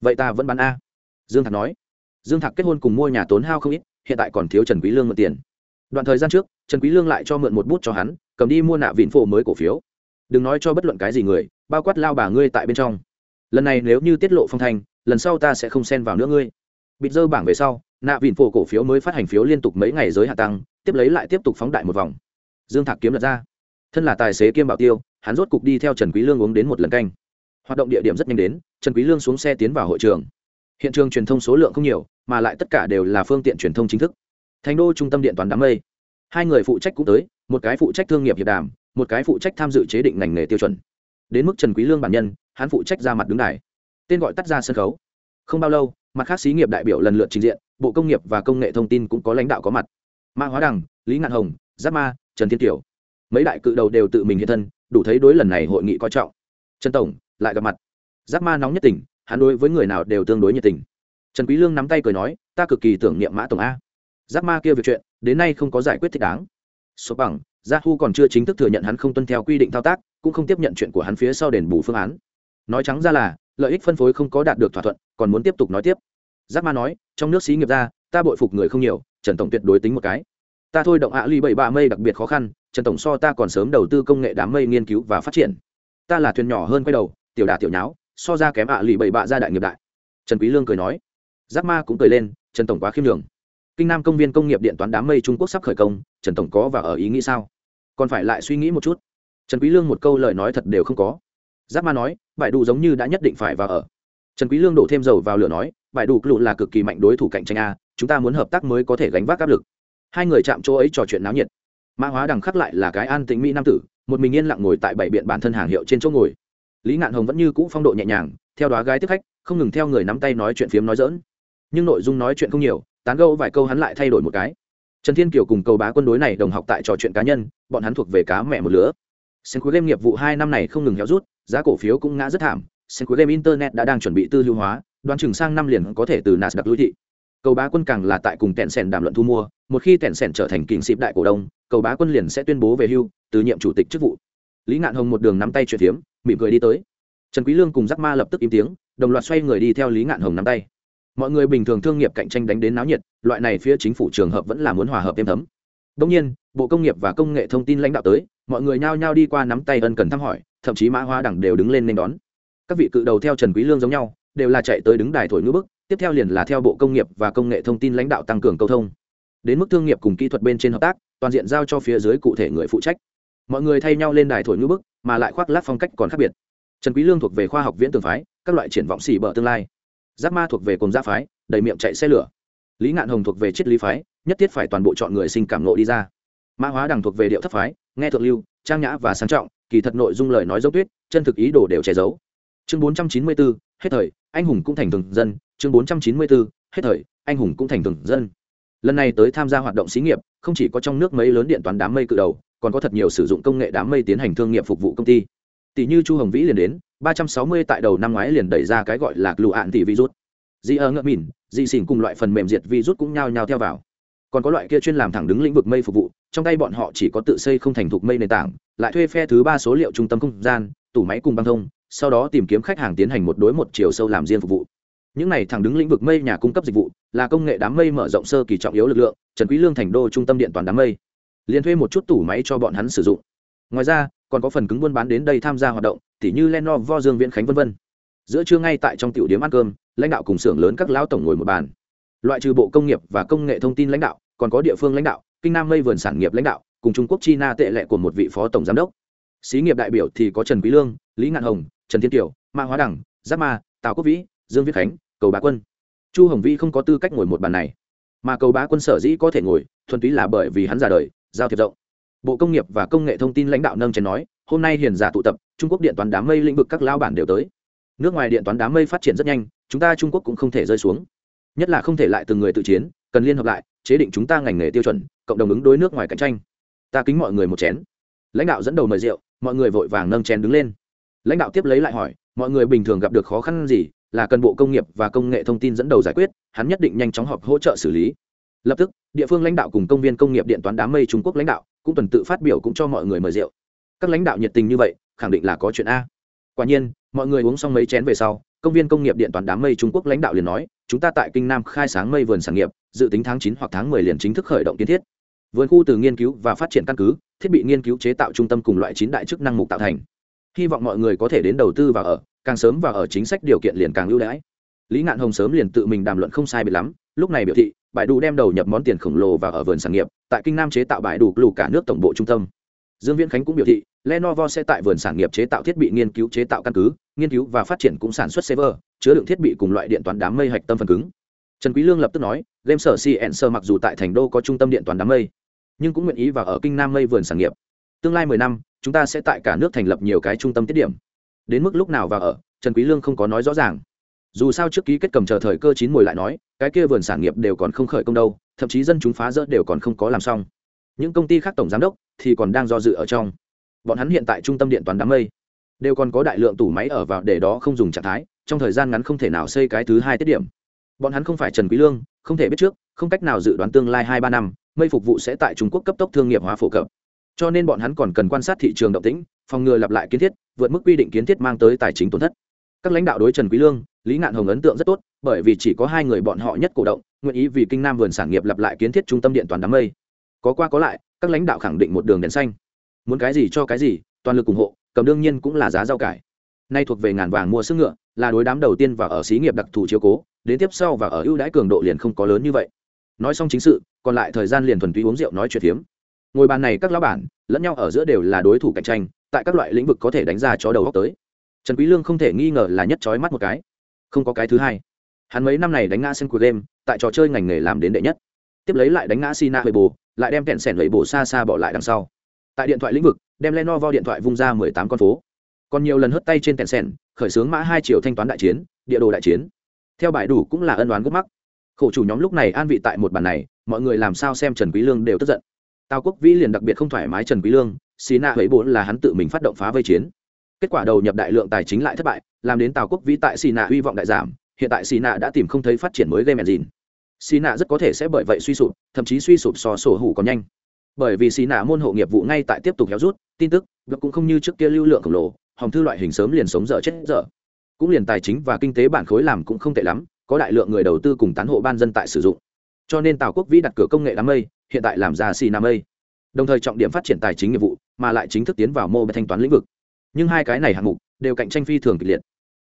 Vậy ta vẫn bán a. Dương thạc nói. Dương thạc kết hôn cùng mua nhà tốn hao không ít, hiện tại còn thiếu trần quý lương mượn tiền. Đoạn thời gian trước, trần quý lương lại cho mượn một bút cho hắn, cầm đi mua nạ vịn phổ mới cổ phiếu. Đừng nói cho bất luận cái gì người, bao quát lao bà ngươi tại bên trong. Lần này nếu như tiết lộ phong thanh lần sau ta sẽ không xen vào nữa ngươi. Bịt dơ bảng về sau, nạ vịn phổ cổ phiếu mới phát hành phiếu liên tục mấy ngày giới hạ tăng, tiếp lấy lại tiếp tục phóng đại một vòng. Dương thạc kiếm lật ra. Thân là tài xế kiêm bảo tiêu, hắn rốt cục đi theo trần quý lương uống đến một lần canh. Hoạt động địa điểm rất nhanh đến, trần quý lương xuống xe tiến vào hội trường. Hiện trường truyền thông số lượng không nhiều, mà lại tất cả đều là phương tiện truyền thông chính thức. Thành đô trung tâm điện toán đám mây. Hai người phụ trách cũng tới, một cái phụ trách thương nghiệp hiệp đàm, một cái phụ trách tham dự chế định ngành nghề tiêu chuẩn. Đến mức trần quý lương bản nhân, hắn phụ trách ra mặt đứng đài tên gọi tắt ra sân khấu. Không bao lâu, mặt khác xí nghiệp đại biểu lần lượt trình diện, bộ công nghiệp và công nghệ thông tin cũng có lãnh đạo có mặt. Mã hóa đằng, lý ngạn hồng, giáp ma, trần thiên tiểu mấy đại cự đầu đều tự mình hiện thân, đủ thấy đối lần này hội nghị coi trọng. Trần tổng, lại gặp mặt. Giáp ma nóng nhất tỉnh, hắn đối với người nào đều tương đối nhiệt tình. Trần quý lương nắm tay cười nói, ta cực kỳ tưởng niệm mã tổng a. Giáp ma kia việc chuyện, đến nay không có giải quyết thích đáng. Số bằng, gia thu còn chưa chính thức thừa nhận hắn không tuân theo quy định thao tác, cũng không tiếp nhận chuyện của hắn phía sau đền bù phương án nói trắng ra là, lợi ích phân phối không có đạt được thỏa thuận, còn muốn tiếp tục nói tiếp. Giáp ma nói, trong nước xí nghiệp ra, ta bội phục người không nhiều, trần tổng tuyệt đối tính một cái. Ta thôi động ạ ly bảy ba mây đặc biệt khó khăn, trần tổng so ta còn sớm đầu tư công nghệ đám mây nghiên cứu và phát triển. Ta là thuyền nhỏ hơn quay đầu, tiểu đà tiểu nháo, so ra kém ạ lì bảy bạ gia đại nghiệp đại. Trần quý lương cười nói. Giáp ma cũng cười lên, trần tổng quá khiêm đường kinh nam công viên công nghiệp điện toán đám mây trung quốc sắp khởi công, trần tổng có và ở ý nghĩ sao? Còn phải lại suy nghĩ một chút. Trần quý lương một câu lời nói thật đều không có giáp ma nói, bại đủ giống như đã nhất định phải vào ở. Trần quý lương đổ thêm dầu vào lửa nói, bại đủ lụ là cực kỳ mạnh đối thủ cạnh tranh a, chúng ta muốn hợp tác mới có thể gánh vác áp lực. Hai người chạm chỗ ấy trò chuyện náo nhiệt. Mã hóa đằng khắc lại là cái an tĩnh mỹ nam tử, một mình yên lặng ngồi tại bảy biện bản thân hàng hiệu trên chỗ ngồi. Lý ngạn hồng vẫn như cũ phong độ nhẹ nhàng, theo đóa gái tiếp khách, không ngừng theo người nắm tay nói chuyện phiếm nói dỡn nhưng nội dung nói chuyện không nhiều, tán gẫu vài câu hắn lại thay đổi một cái. Trần thiên kiều cùng cầu bá quân đối này đồng học tại trò chuyện cá nhân, bọn hắn thuộc về cá mẹ một lứa. Sen cuối game nghiệp vụ hai năm này không ngừng héo rút giá cổ phiếu cũng ngã rất thảm. Sen cuối game internet đã đang chuẩn bị tư lưu hóa, đoán chừng sang năm liền có thể từ nasdaq lưu thị. Cầu bá quân càng là tại cùng tẹn sẻn đàm luận thu mua, một khi tẹn sẻn trở thành kình xịp đại cổ đông, cầu bá quân liền sẽ tuyên bố về hưu, từ nhiệm chủ tịch chức vụ. Lý ngạn hồng một đường nắm tay chuyển phiếm mỉm cười đi tới. Trần quý lương cùng giác ma lập tức im tiếng, đồng loạt xoay người đi theo lý ngạn hồng nắm tay. Mọi người bình thường thương nghiệp cạnh tranh đánh đến náo nhiệt, loại này phía chính phủ trường hợp vẫn là muốn hòa hợp thêm thấm. Đương nhiên, bộ công nghiệp và công nghệ thông tin lãnh đạo tới, mọi người nhao nhao đi qua nắm tay ân cần thăm hỏi thậm chí mã hoa đẳng đều đứng lên nên đón. Các vị cự đầu theo trần quý lương giống nhau, đều là chạy tới đứng đài thổi ngữ bức, tiếp theo liền là theo bộ công nghiệp và công nghệ thông tin lãnh đạo tăng cường cầu thông. Đến mức thương nghiệp cùng kỹ thuật bên trên hợp tác, toàn diện giao cho phía dưới cụ thể người phụ trách. Mọi người thay nhau lên đài thổi ngữ bức, mà lại khoác lác phong cách còn khác biệt. Trần quý lương thuộc về khoa học viễn tường phái, các loại triển vọng xỉ bờ tương lai. Giáp ma thuộc về cồn giáp phái, đầy miệng chạy xe lửa. Lý ngạn hồng thuộc về triết lý phái, nhất thiết phải toàn bộ chọn người sinh cảm nộ đi ra. Mã hóa đằng thuộc về điệu thấp phái, nghe thượng lưu trang nhã và sang trọng kỳ thật nội dung lời nói dấu tuyết chân thực ý đồ đều che giấu. Chương 494, hết thời anh hùng cũng thành thường dân. Chương 494, hết thời anh hùng cũng thành thường dân. Lần này tới tham gia hoạt động xí nghiệp không chỉ có trong nước mấy lớn điện toán đám mây cự đầu còn có thật nhiều sử dụng công nghệ đám mây tiến hành thương nghiệp phục vụ công ty. Tỷ như chu hồng vĩ liền đến ba trăm sáu mươi tại đầu năm ngoái liền đẩy ra cái gọi là lụ ạn tỷ virus. Dị ơ ngậm mìn dị xỉn cùng loại phần mềm diệt virus cũng nhao nhao theo vào còn có loại kia chuyên làm thẳng đứng lĩnh vực mây phục vụ, trong tay bọn họ chỉ có tự xây không thành thục mây nền tảng, lại thuê phe thứ ba số liệu trung tâm không gian, tủ máy cùng băng thông, sau đó tìm kiếm khách hàng tiến hành một đối một chiều sâu làm riêng phục vụ. Những này thẳng đứng lĩnh vực mây nhà cung cấp dịch vụ, là công nghệ đám mây mở rộng sơ kỳ trọng yếu lực lượng, trần quý lương thành đô trung tâm điện toàn đám mây. Liền thuê một chút tủ máy cho bọn hắn sử dụng. Ngoài ra, còn có phần cứng buôn bán đến đây tham gia hoạt động, tỉ như lenovo dương viễn khánh vân vân. Giữa trưa ngay tại trong tiểu điểm ăn cơm, lãnh đạo cùng xưởng lớn các lão tổng ngồi một bàn loại trừ bộ công nghiệp và công nghệ thông tin lãnh đạo, còn có địa phương lãnh đạo, kinh nam mây vườn sản nghiệp lãnh đạo, cùng trung quốc china tệ lệ của một vị phó tổng giám đốc. Xí nghiệp đại biểu thì có trần quý lương, lý ngạn hồng, trần thiên tiểu ma hóa đẳng giáp ma, tào quốc vĩ, dương viết khánh, cầu bá quân. Chu hồng vĩ không có tư cách ngồi một bàn này. Mà cầu bá quân sở dĩ có thể ngồi, thuần túy là bởi vì hắn già đời, giao thiệp rộng. Bộ công nghiệp và công nghệ thông tin lãnh đạo nâng chén nói, hôm nay hiền giả tụ tập, trung quốc điện toán đám mây lĩnh vực các lao bản đều tới. Nước ngoài điện toán đám mây phát triển rất nhanh, chúng ta trung quốc cũng không thể rơi xuống nhất là không thể lại từng người tự chiến, cần liên hợp lại, chế định chúng ta ngành nghề tiêu chuẩn, cộng đồng ứng đối nước ngoài cạnh tranh. Ta kính mọi người một chén. Lãnh đạo dẫn đầu mời rượu, mọi người vội vàng nâng chén đứng lên. Lãnh đạo tiếp lấy lại hỏi, mọi người bình thường gặp được khó khăn gì, là cần bộ công nghiệp và công nghệ thông tin dẫn đầu giải quyết, hắn nhất định nhanh chóng họp hỗ trợ xử lý. Lập tức, địa phương lãnh đạo cùng công viên công nghiệp điện toán đám mây trung quốc lãnh đạo cũng tuần tự phát biểu cũng cho mọi người mời rượu. Các lãnh đạo nhiệt tình như vậy, khẳng định là có chuyện a. Quả nhiên, mọi người uống xong mấy chén về sau, công viên công nghiệp điện toán đám mây trung quốc lãnh đạo liền nói chúng ta tại kinh nam khai sáng mây vườn sản nghiệp, dự tính tháng chín hoặc tháng mười liền chính thức khởi động kiến thiết. Vườn khu từ nghiên cứu và phát triển căn cứ, thiết bị nghiên cứu chế tạo trung tâm cùng loại chín đại chức năng mục tạo thành. Hy vọng mọi người có thể đến đầu tư và ở, càng sớm và ở chính sách điều kiện liền càng ưu đãi. Lý ngạn hồng sớm liền tự mình đàm luận không sai biệt lắm, lúc này biểu thị, bãi đủ đem đầu nhập món tiền khổng lồ vào ở vườn sản nghiệp, tại kinh nam chế tạo bãi đủ lù cả nước tổng bộ trung tâm. Dương viễn khánh cũng biểu thị, lenovo sẽ tại vườn sản nghiệp chế tạo thiết bị nghiên cứu chế tạo căn cứ, nghiên cứu và phát triển cũng sản xuất server chứa đựng thiết bị cùng loại điện toán đám mây hạch tâm phần cứng. Trần quý lương lập tức nói, game sở cn sơ mặc dù tại thành đô có trung tâm điện toán đám mây, nhưng cũng nguyện ý vào ở kinh nam mây vườn sản nghiệp. Tương lai 10 năm, chúng ta sẽ tại cả nước thành lập nhiều cái trung tâm tiết điểm. Đến mức lúc nào vào ở, trần quý lương không có nói rõ ràng. Dù sao trước ký kết cầm chờ thời cơ chín mùi lại nói, cái kia vườn sản nghiệp đều còn không khởi công đâu, thậm chí dân chúng phá rỡ đều còn không có làm xong. Những công ty khác tổng giám đốc thì còn đang do dự ở trong. Bọn hắn hiện tại trung tâm điện toán đám mây đều còn có đại lượng tủ máy ở vào để đó không dùng trạng thái, trong thời gian ngắn không thể nào xây cái thứ hai tiết điểm. Bọn hắn không phải trần quý lương, không thể biết trước, không cách nào dự đoán tương lai hai ba năm, mây phục vụ sẽ tại trung quốc cấp tốc thương nghiệp hóa phổ cập. Cho nên bọn hắn còn cần quan sát thị trường động tĩnh, phòng ngừa lặp lại kiến thiết, vượt mức quy định kiến thiết mang tới tài chính tổn thất. Các lãnh đạo đối trần quý lương, lý ngạn hồng ấn tượng rất tốt, bởi vì chỉ có hai người bọn họ nhất cổ động, nguyện ý vì kinh nam vườn sản nghiệp lặp lại kiến thiết trung tâm điện toàn đám mây. Có qua có lại, các lãnh đạo khẳng định một đường đèn xanh. Muốn cái gì cho cái gì, toàn lực ủng hộ cầm đương nhiên cũng là giá rau cải. Nay thuộc về ngàn vàng mua sức ngựa, là đối đám đầu tiên và ở xí nghiệp đặc thù chiếu cố, đến tiếp sau và ở ưu đãi cường độ liền không có lớn như vậy. Nói xong chính sự, còn lại thời gian liền thuần túy uống rượu nói chuyện phiếm ngồi bàn này các lão bản, lẫn nhau ở giữa đều là đối thủ cạnh tranh, tại các loại lĩnh vực có thể đánh ra chó đầu góc tới. Trần quý lương không thể nghi ngờ là nhất chói mắt một cái. Không có cái thứ hai. Hắn mấy năm này đánh ngã sen của game, tại trò chơi ngành nghề làm đến đệ nhất. Tiếp lấy lại đánh ngã sina huệ bù lại đem kẹn sẻn lẩy bù xa xa bỏ lại đằng sau. Tại điện thoại lĩnh vực đem lenovo điện thoại vung ra 18 con phố. Còn nhiều lần hất tay trên tèn sẻn khởi xướng mã hai triệu thanh toán đại chiến, địa đồ đại chiến. Theo bài đủ cũng là ân đoán gốc mắc. Khổ chủ nhóm lúc này an vị tại một bàn này, mọi người làm sao xem trần quý lương đều tức giận. Tào quốc vĩ liền đặc biệt không thoải mái trần quý lương, xí nạ hối bốn là hắn tự mình phát động phá vây chiến. Kết quả đầu nhập đại lượng tài chính lại thất bại, làm đến tào quốc vĩ tại xì nạ hy vọng đại giảm, hiện tại xì nạ đã tìm không thấy phát triển mới game engine. Xì nạ rất có thể sẽ bởi vậy suy sụp, thậm chí suy sụp so sổ hủ còn nhanh bởi vì xì nạ môn hộ nghiệp vụ ngay tại tiếp tục héo rút, tin tức cũng không như trước kia lưu lượng khổng lồ, hòng thư loại hình sớm liền sống dở chết dở. Cũng liền tài chính và kinh tế bản khối làm cũng không tệ lắm, có đại lượng người đầu tư cùng tán hộ ban dân tại sử dụng. Cho nên tào quốc vĩ đặt cửa công nghệ đám mây, hiện tại làm ra xì nam mây. Đồng thời trọng điểm phát triển tài chính nghiệp vụ, mà lại chính thức tiến vào mô thanh toán lĩnh vực. Nhưng hai cái này hạng mục đều cạnh tranh phi thường kịch liệt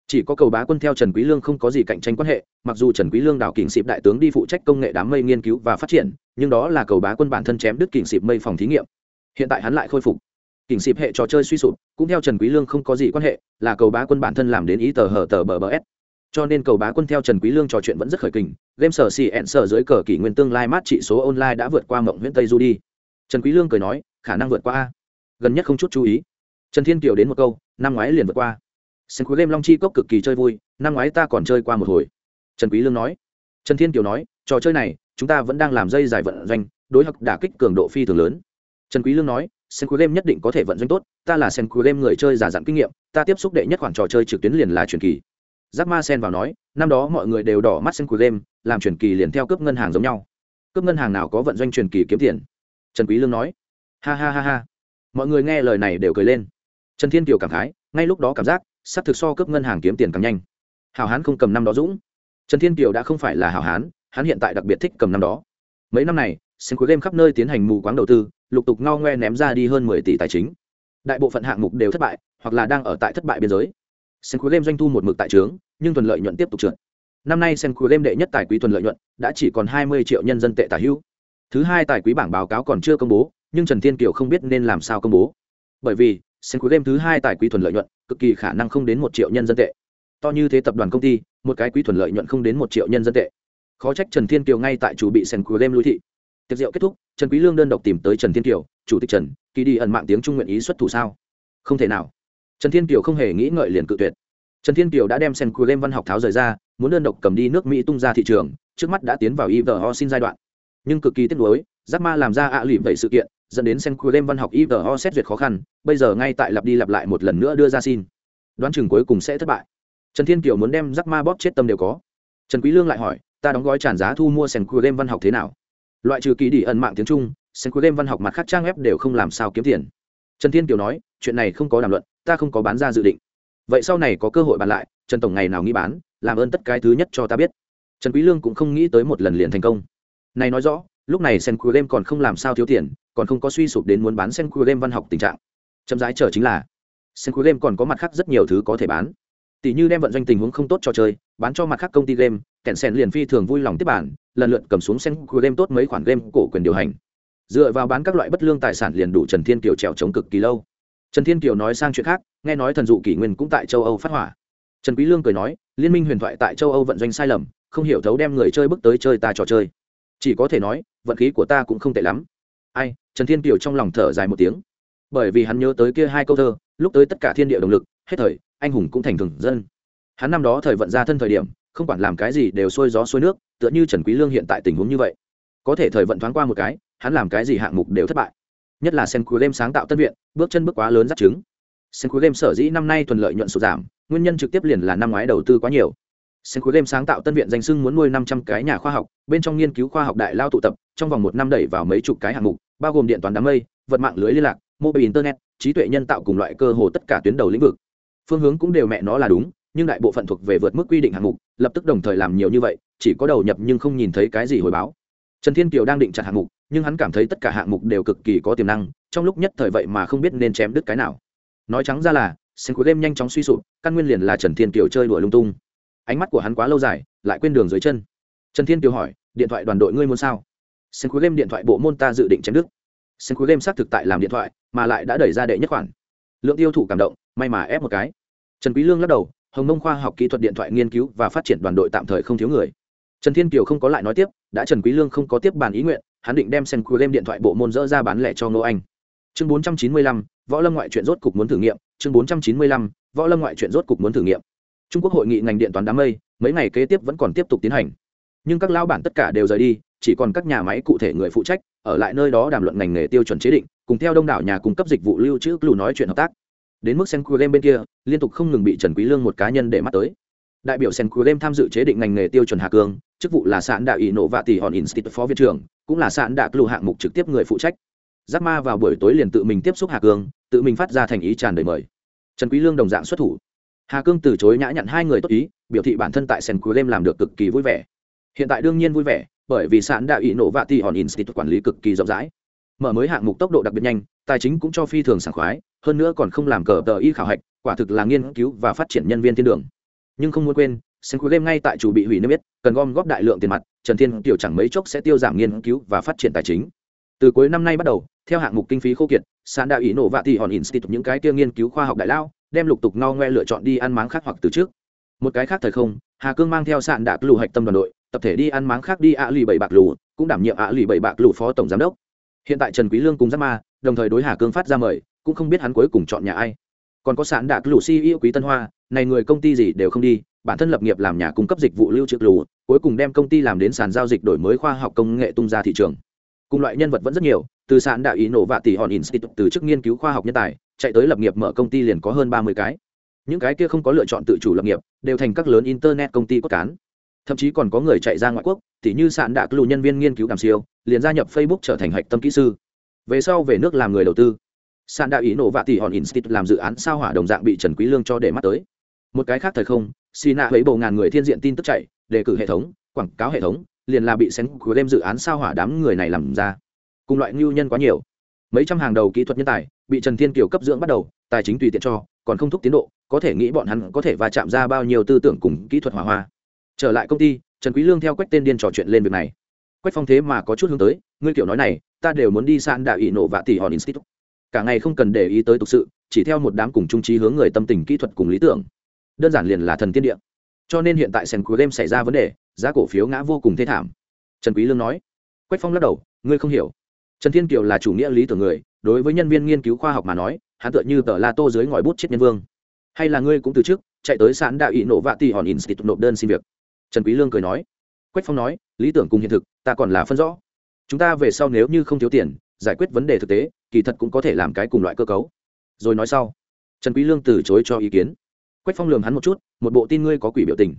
chỉ có cầu bá quân theo trần quý lương không có gì cạnh tranh quan hệ, mặc dù trần quý lương đào kình xịp đại tướng đi phụ trách công nghệ đám mây nghiên cứu và phát triển, nhưng đó là cầu bá quân bản thân chém đứt kình xịp mây phòng thí nghiệm. Hiện tại hắn lại khôi phục. Kình xịp hệ trò chơi suy sụp, cũng theo trần quý lương không có gì quan hệ, là cầu bá quân bản thân làm đến ý tờ hở tờ bờ bờ s cho nên cầu bá quân theo trần quý lương trò chuyện vẫn rất khởi kình, game sở xì ẹn sở dưới cờ kỷ nguyên tương lai mát trị số online đã vượt qua mộng Nguyễn tây du đi. Trần quý lương cười nói, khả năng vượt qua a. Gần nhất không chút chú ý. Trần thiên kiều đến một câu, năm ngoái liền vượt qua sân cuối game long chi cốc cực kỳ chơi vui, năm ngoái ta còn chơi qua một hồi. Trần quý lương nói. Trần thiên kiều nói, trò chơi này, chúng ta vẫn đang làm dây giải vận doanh, đối hợp đả kích cường độ phi thường lớn. Trần quý lương nói sen cuối game nhất định có thể vận doanh tốt, ta là sen cuối game người chơi giả dặn kinh nghiệm, ta tiếp xúc đệ nhất khoản trò chơi trực tuyến liền là truyền kỳ. Giáp ma sen vào nói, năm đó mọi người đều đỏ mắt sen cuối game, làm truyền kỳ liền theo cướp ngân hàng giống nhau. Cướp ngân hàng nào có vận doanh truyền kỳ kiếm tiền? Trần quý lương nói. Ha ha ha ha. Mọi người nghe lời này đều cười lên. Trần thiên kiều cảm khái, ngay lúc đó cảm giác sắp thực so cướp ngân hàng kiếm tiền càng nhanh. Hảo hán không cầm năm đó dũng. Trần thiên kiều đã không phải là hảo hán, hắn hiện tại đặc biệt thích cầm năm đó. Mấy năm này sen cuối game khắp nơi tiến hành mù quáng đầu tư, lục tục ngao ngoe ném ra đi hơn mười tỷ tài chính. Đại bộ phận hạng mục đều thất bại, hoặc là đang ở tại thất bại biên giới. Sen cuối game doanh thu một mực tại trướng, nhưng thuần lợi nhuận tiếp tục trượt. Năm nay sen cuối game đệ nhất tài quý thuần lợi nhuận đã chỉ còn hai mươi triệu nhân dân tệ tả hữu. Thứ hai tài quý bảng báo cáo còn chưa công bố, nhưng trần thiên kiều không biết nên làm sao công bố. Bởi vì sen cuối game thứ hai tài quý thuần lợi nhuận, cực kỳ khả năng không đến một triệu nhân dân tệ. To như thế tập đoàn công ty, một cái quý thuần lợi nhuận không đến một triệu nhân dân tệ. Khó trách trần thiên kiều ngay tại chủ bị sen cuối game lưu thị. Tiệc rượu kết thúc, trần quý lương đơn độc tìm tới trần thiên kiều, chủ tịch trần, kỳ đi ẩn mạng tiếng trung nguyện ý xuất thủ sao? Không thể nào. Trần thiên kiều không hề nghĩ ngợi liền cự tuyệt. Trần thiên kiều đã đem sen cuối game văn học tháo rời ra, muốn đơn độc cầm đi nước mỹ tung ra thị trường, trước mắt đã tiến vào ivo xin giai đoạn. Nhưng cực kỳ tiếc nuối giáp ma làm ra ạ lụy vậy sự kiện dẫn đến sen cuối game văn học ivo xét duyệt khó khăn, bây giờ ngay tại lặp đi lặp lại một lần nữa đưa ra xin. Đoán chừng cuối cùng sẽ thất bại. Trần thiên kiều muốn đem giáp ma bóp chết tâm đều có. Trần quý lương lại hỏi, ta đóng gói tràn giá thu mua sen cuối game văn học thế nào? Loại trừ kỳ đi ẩn mạng tiếng trung, sen cuối game văn học mặt khác trang web đều không làm sao kiếm tiền. Trần thiên kiều nói, chuyện này không có đàm luận, ta không có bán ra dự định. Vậy sau này có cơ hội bàn lại, trần tổng ngày nào nghĩ bán, làm ơn tất cái thứ nhất cho ta biết. Trần quý lương cũng không nghĩ tới một lần liền thành công. Này nói rõ, lúc này sen cuối game còn không làm sao thiếu tiền còn không có suy sụp đến muốn bán sen cuối game văn học tình trạng. Chậm rãi chờ chính là sen cuối game còn có mặt khác rất nhiều thứ có thể bán. Tỷ như đem vận doanh tình huống không tốt cho chơi, bán cho mặt khác công ty game, kẹn sen liền phi thường vui lòng tiếp bản, lần lượt cầm xuống sen cuối game tốt mấy khoản game cổ quyền điều hành. Dựa vào bán các loại bất lương tài sản liền đủ trần thiên kiều trèo chống cực kỳ lâu. Trần thiên kiều nói sang chuyện khác, nghe nói thần dụ kỷ nguyên cũng tại châu âu phát hỏa. Trần quý lương cười nói, liên minh huyền thoại tại châu âu vận doanh sai lầm, không hiểu thấu đem người chơi bước tới chơi ta trò chơi. Chỉ có thể nói, vận khí của ta cũng không tệ lắm. Ai trần thiên kiều trong lòng thở dài một tiếng. Bởi vì hắn nhớ tới kia hai câu thơ, lúc tới tất cả thiên địa động lực, hết thời, anh hùng cũng thành thường dân. Hắn năm đó thời vận ra thân thời điểm, không quản làm cái gì đều xuôi gió xuôi nước, tựa như trần quý lương hiện tại tình huống như vậy. Có thể thời vận thoáng qua một cái, hắn làm cái gì hạng mục đều thất bại. Nhất là sen cuối game sáng tạo tân viện, bước chân bước quá lớn dắt chứng. Sen cuối game sở dĩ năm nay thuần lợi nhuận sụt giảm, nguyên nhân trực tiếp liền là năm ngoái đầu tư quá nhiều. Sen cuối game sáng tạo tân viện danh sưng muốn nuôi năm trăm cái nhà khoa học, bên trong nghiên cứu khoa học đại lao tụ tập, trong vòng một năm đẩy vào mấy chục cái hạng mục bao gồm điện toán đám mây, vật mạng lưới liên lạc, mobile internet, trí tuệ nhân tạo cùng loại cơ hồ tất cả tuyến đầu lĩnh vực. Phương hướng cũng đều mẹ nó là đúng, nhưng đại bộ phận thuộc về vượt mức quy định hạng mục, lập tức đồng thời làm nhiều như vậy, chỉ có đầu nhập nhưng không nhìn thấy cái gì hồi báo. Trần thiên kiều đang định chặt hạng mục, nhưng hắn cảm thấy tất cả hạng mục đều cực kỳ có tiềm năng, trong lúc nhất thời vậy mà không biết nên chém đứt cái nào. Nói trắng ra là sen cuối game nhanh chóng suy sụp, căn nguyên liền là trần thiên kiều chơi đùa lung tung. Ánh mắt của hắn quá lâu dài, lại quên đường dưới chân. Trần thiên kiều hỏi, điện thoại đoàn đội ngươi muốn sao? Sen cuối game điện thoại bộ môn ta dự định chém đức sen cuối game xác thực tại làm điện thoại mà lại đã đẩy ra đệ nhất khoản. Lượng tiêu thụ cảm động may mà ép một cái. Trần quý lương lắc đầu hồng nông khoa học kỹ thuật điện thoại nghiên cứu và phát triển đoàn đội tạm thời không thiếu người. Trần thiên kiều không có lại nói tiếp đã trần quý lương không có tiếp bàn ý nguyện hắn định đem sen cuối game điện thoại bộ môn dỡ ra bán lẻ cho ngô anh. Chương 495, võ lâm ngoại truyện rốt cục muốn thử nghiệm. Chương 495, võ lâm ngoại truyện rốt cục muốn thử nghiệm. Trung quốc hội nghị ngành điện toán đám mây mấy ngày kế tiếp vẫn còn tiếp tục tiến hành. Nhưng các lão bản tất cả đều rời đi chỉ còn các nhà máy cụ thể người phụ trách, ở lại nơi đó đàm luận ngành nghề tiêu chuẩn chế định, cùng theo đông đảo nhà cung cấp dịch vụ lưu trữ lù nói chuyện hợp tác. Đến mức sen game bên kia, liên tục không ngừng bị trần quý lương một cá nhân để mắt tới. Đại biểu sen game tham dự chế định ngành nghề tiêu chuẩn hà cương, chức vụ là sạn đạo ủy nộ vạ tỷ hòn institute phó viện trưởng, cũng là sạn đạo lù hạng mục trực tiếp người phụ trách. Giáp ma vào buổi tối liền tự mình tiếp xúc hà cương, tự mình phát ra thành ý tràn đầy mời. Trần quý lương đồng dạng xuất thủ. Hà cương từ chối nhã nhặn hai người tốt ý, biểu thị bản thân tại sen game làm được cực kỳ vui vẻ. Hiện tại đương nhiên vui vẻ bởi vì sạn đạo ý nổ vạ tỷ hòn institute quản lý cực kỳ rộng rãi. Mở mới hạng mục tốc độ đặc biệt nhanh, tài chính cũng cho phi thường sảng khoái, hơn nữa còn không làm cờ tờ y khảo hạch, quả thực là nghiên cứu và phát triển nhân viên thiên đường. Nhưng không muốn quên, sen cuối game ngay tại chủ bị hủy niêm yết, cần gom góp đại lượng tiền mặt, trần thiên tiểu chẳng mấy chốc sẽ tiêu giảm nghiên cứu và phát triển tài chính. Từ cuối năm nay bắt đầu, theo hạng mục kinh phí khô kiệt sàn đạo ý nổ vạ thì hòn institute những cái kia nghiên cứu khoa học đại lao, đem lục tục no ngoe lựa chọn đi ăn máng khác hoặc từ trước. Một cái khác thời không, hà cương mang theo sạn đạc lù hạch tâm đoàn đội tập thể đi ăn máng khác đi ạ lì bảy bạc lù, cũng đảm nhiệm ạ lì bảy bạc lù phó tổng giám đốc. Hiện tại trần quý lương cùng giáp ma, đồng thời đối hà cương phát ra mời, cũng không biết hắn cuối cùng chọn nhà ai. Còn có sạn đạt lù yêu quý tân hoa, này người công ty gì đều không đi, bản thân lập nghiệp làm nhà cung cấp dịch vụ lưu trữ lù, cuối cùng đem công ty làm đến sàn giao dịch đổi mới khoa học công nghệ tung ra thị trường. Cùng loại nhân vật vẫn rất nhiều, từ sản đạo ý nổ vạ tỷ hòn institute từ chức nghiên cứu khoa học nhân tài, chạy tới lập nghiệp mở công ty liền có hơn ba mươi cái. Những cái kia không có lựa chọn tự chủ lập nghiệp, đều thành các lớn internet công ty cốt cán thậm chí còn có người chạy ra ngoại quốc thì như sạn đạc lù nhân viên nghiên cứu đàm siêu, liền gia nhập facebook trở thành hạch tâm kỹ sư. Về sau về nước làm người đầu tư. Sạn đạo ý nổ vạ tỷ hòn institute làm dự án sao hỏa đồng dạng bị trần quý lương cho để mắt tới. Một cái khác thời không, xì nạ lấy bộ ngàn người thiên diện tin tức chạy, đề cử hệ thống, quảng cáo hệ thống, liền là bị xén cuối đêm dự án sao hỏa đám người này làm ra. Cùng loại ngưu nhân quá nhiều. Mấy trăm hàng đầu kỹ thuật nhân tài bị trần thiên kiều cấp dưỡng bắt đầu, tài chính tùy tiện cho, còn không thúc tiến độ, có thể nghĩ bọn hắn có thể va chạm ra bao nhiêu tư tưởng cùng kỹ thuật hỏa hoa trở lại công ty, trần quý lương theo quách tên điên trò chuyện lên việc này. Quách phong thế mà có chút hướng tới, ngươi kiểu nói này, ta đều muốn đi san đạo ỷ nộ vạ tỷ hòn institute. Cả ngày không cần để ý tới tục sự, chỉ theo một đám cùng trung trí hướng người tâm tình kỹ thuật cùng lý tưởng. Đơn giản liền là thần tiên địa. Cho nên hiện tại sàn cuối đêm xảy ra vấn đề, giá cổ phiếu ngã vô cùng thê thảm. Trần quý lương nói. Quách phong lắc đầu, ngươi không hiểu. Trần thiên kiều là chủ nghĩa lý tưởng người, đối với nhân viên nghiên cứu khoa học mà nói, hắn tựa như tờ la tô dưới ngòi bút chết nhân vương. Hay là ngươi cũng từ trước, chạy tới sạn đạo ỷ nộ vạ tỷ hòn institute nộp đơn xin việc trần quý lương cười nói. Quách phong nói, lý tưởng cùng hiện thực, ta còn là phân rõ. Chúng ta về sau nếu như không thiếu tiền, giải quyết vấn đề thực tế, kỳ thật cũng có thể làm cái cùng loại cơ cấu. Rồi nói sau, trần quý lương từ chối cho ý kiến. Quách phong lườm hắn một chút, một bộ tin ngươi có quỷ biểu tình.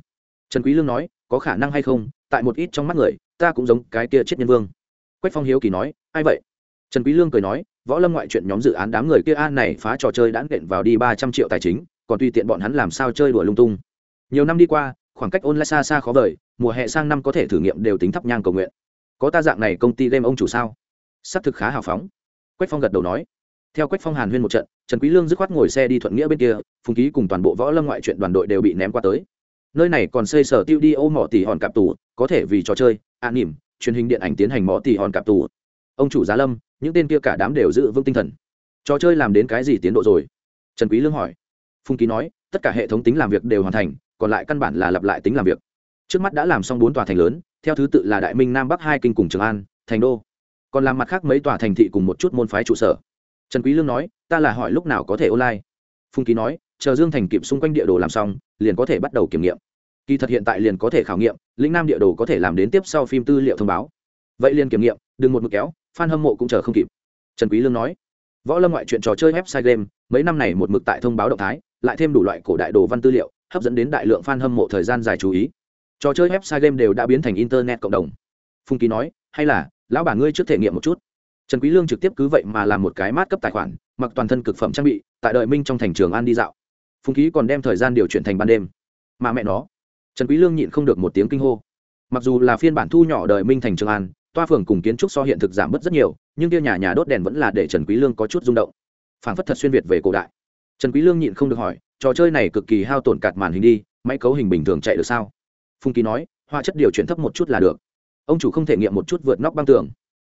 Trần quý lương nói, có khả năng hay không? Tại một ít trong mắt người, ta cũng giống cái kia chết nhân vương. Quách phong hiếu kỳ nói, ai vậy? Trần quý lương cười nói, võ lâm ngoại chuyện nhóm dự án đám người kia an này phá trò chơi đã nện vào đi ba trăm triệu tài chính, còn tùy tiện bọn hắn làm sao chơi đùa lung tung. Nhiều năm đi qua khoảng cách online xa xa khó vời, mùa hè sang năm có thể thử nghiệm đều tính thắp nhang cầu nguyện. Có ta dạng này công ty game ông chủ sao? Xác thực khá hào phóng. Quách phong gật đầu nói. Theo quách phong hàn huyên một trận, trần quý lương dứt khoát ngồi xe đi thuận nghĩa bên kia, phùng ký cùng toàn bộ võ lâm ngoại truyện đoàn đội đều bị ném qua tới. Nơi này còn xây sở tiêu đi ô mỏ tỷ hòn cạp tù, có thể vì trò chơi, an nỉm, truyền hình điện ảnh tiến hành mỏ tỷ hòn cạp tù. Ông chủ giá lâm, những tên kia cả đám đều giữ vững tinh thần. Trò chơi làm đến cái gì tiến độ rồi? Trần quý lương hỏi. Phùng ký nói, tất cả hệ thống tính làm việc đều hoàn thành còn lại căn bản là lặp lại tính làm việc. Trước mắt đã làm xong bốn tòa thành lớn, theo thứ tự là đại minh nam bắc hai kinh cùng trường an, thành đô. Còn làm mặt khác mấy tòa thành thị cùng một chút môn phái trụ sở. Trần quý lương nói, ta là hỏi lúc nào có thể online. Phùng ký nói, chờ dương thành kịp xung quanh địa đồ làm xong, liền có thể bắt đầu kiểm nghiệm. Kỳ thật hiện tại liền có thể khảo nghiệm lĩnh nam địa đồ có thể làm đến tiếp sau phim tư liệu thông báo. Vậy liền kiểm nghiệm, đừng một mực kéo, fan hâm mộ cũng chờ không kịp. Trần quý lương nói, võ lâm ngoại chuyện trò chơi website game, mấy năm này một mực tại thông báo động thái, lại thêm đủ loại cổ đại đồ văn tư liệu hấp dẫn đến đại lượng fan hâm mộ thời gian dài chú ý. Trò chơi website game đều đã biến thành internet cộng đồng. Phùng ký nói, hay là, lão bà ngươi trước thể nghiệm một chút. Trần quý lương trực tiếp cứ vậy mà làm một cái mát cấp tài khoản, mặc toàn thân cực phẩm trang bị, tại đợi minh trong thành trường an đi dạo. Phùng ký còn đem thời gian điều chuyển thành ban đêm. Mà mẹ nó, trần quý lương nhịn không được một tiếng kinh hô. Mặc dù là phiên bản thu nhỏ đợi minh thành trường an toa phường cùng kiến trúc so hiện thực giảm bớt rất nhiều, nhưng kia nhà nhà đốt đèn vẫn là để trần quý lương có chút rung động. Phảng phất thật xuyên việt về cổ đại. Trần quý lương nhịn không được hỏi trò chơi này cực kỳ hao tổn cạt màn hình đi, máy cấu hình bình thường chạy được sao? Phung ký nói, hoa chất điều chuyển thấp một chút là được. Ông chủ không thể nghiệm một chút vượt nóc băng tường.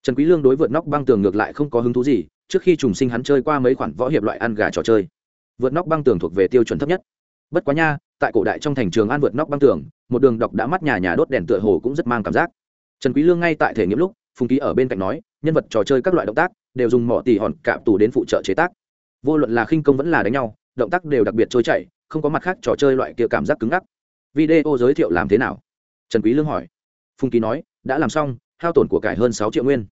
Trần quý lương đối vượt nóc băng tường ngược lại không có hứng thú gì, trước khi trùng sinh hắn chơi qua mấy khoản võ hiệp loại ăn gà trò chơi. Vượt nóc băng tường thuộc về tiêu chuẩn thấp nhất. Bất quá nha, tại cổ đại trong thành trường an vượt nóc băng tường, một đường đọc đã mắt nhà nhà đốt đèn tựa hồ cũng rất mang cảm giác. Trần quý lương ngay tại thể nghiệm lúc phùng ký ở bên cạnh nói, nhân vật trò chơi các loại động tác, đều dùng mỏ tỉ hòn cạm tù đến phụ trợ chế tác. Vô luận là khinh công vẫn là đánh nhau động tác đều đặc biệt trôi chảy, không có mặt khác trò chơi loại kia cảm giác cứng ngắc. Video giới thiệu làm thế nào? Trần quý lương hỏi. Phùng ký nói, đã làm xong, hao tổn của cải hơn sáu triệu nguyên.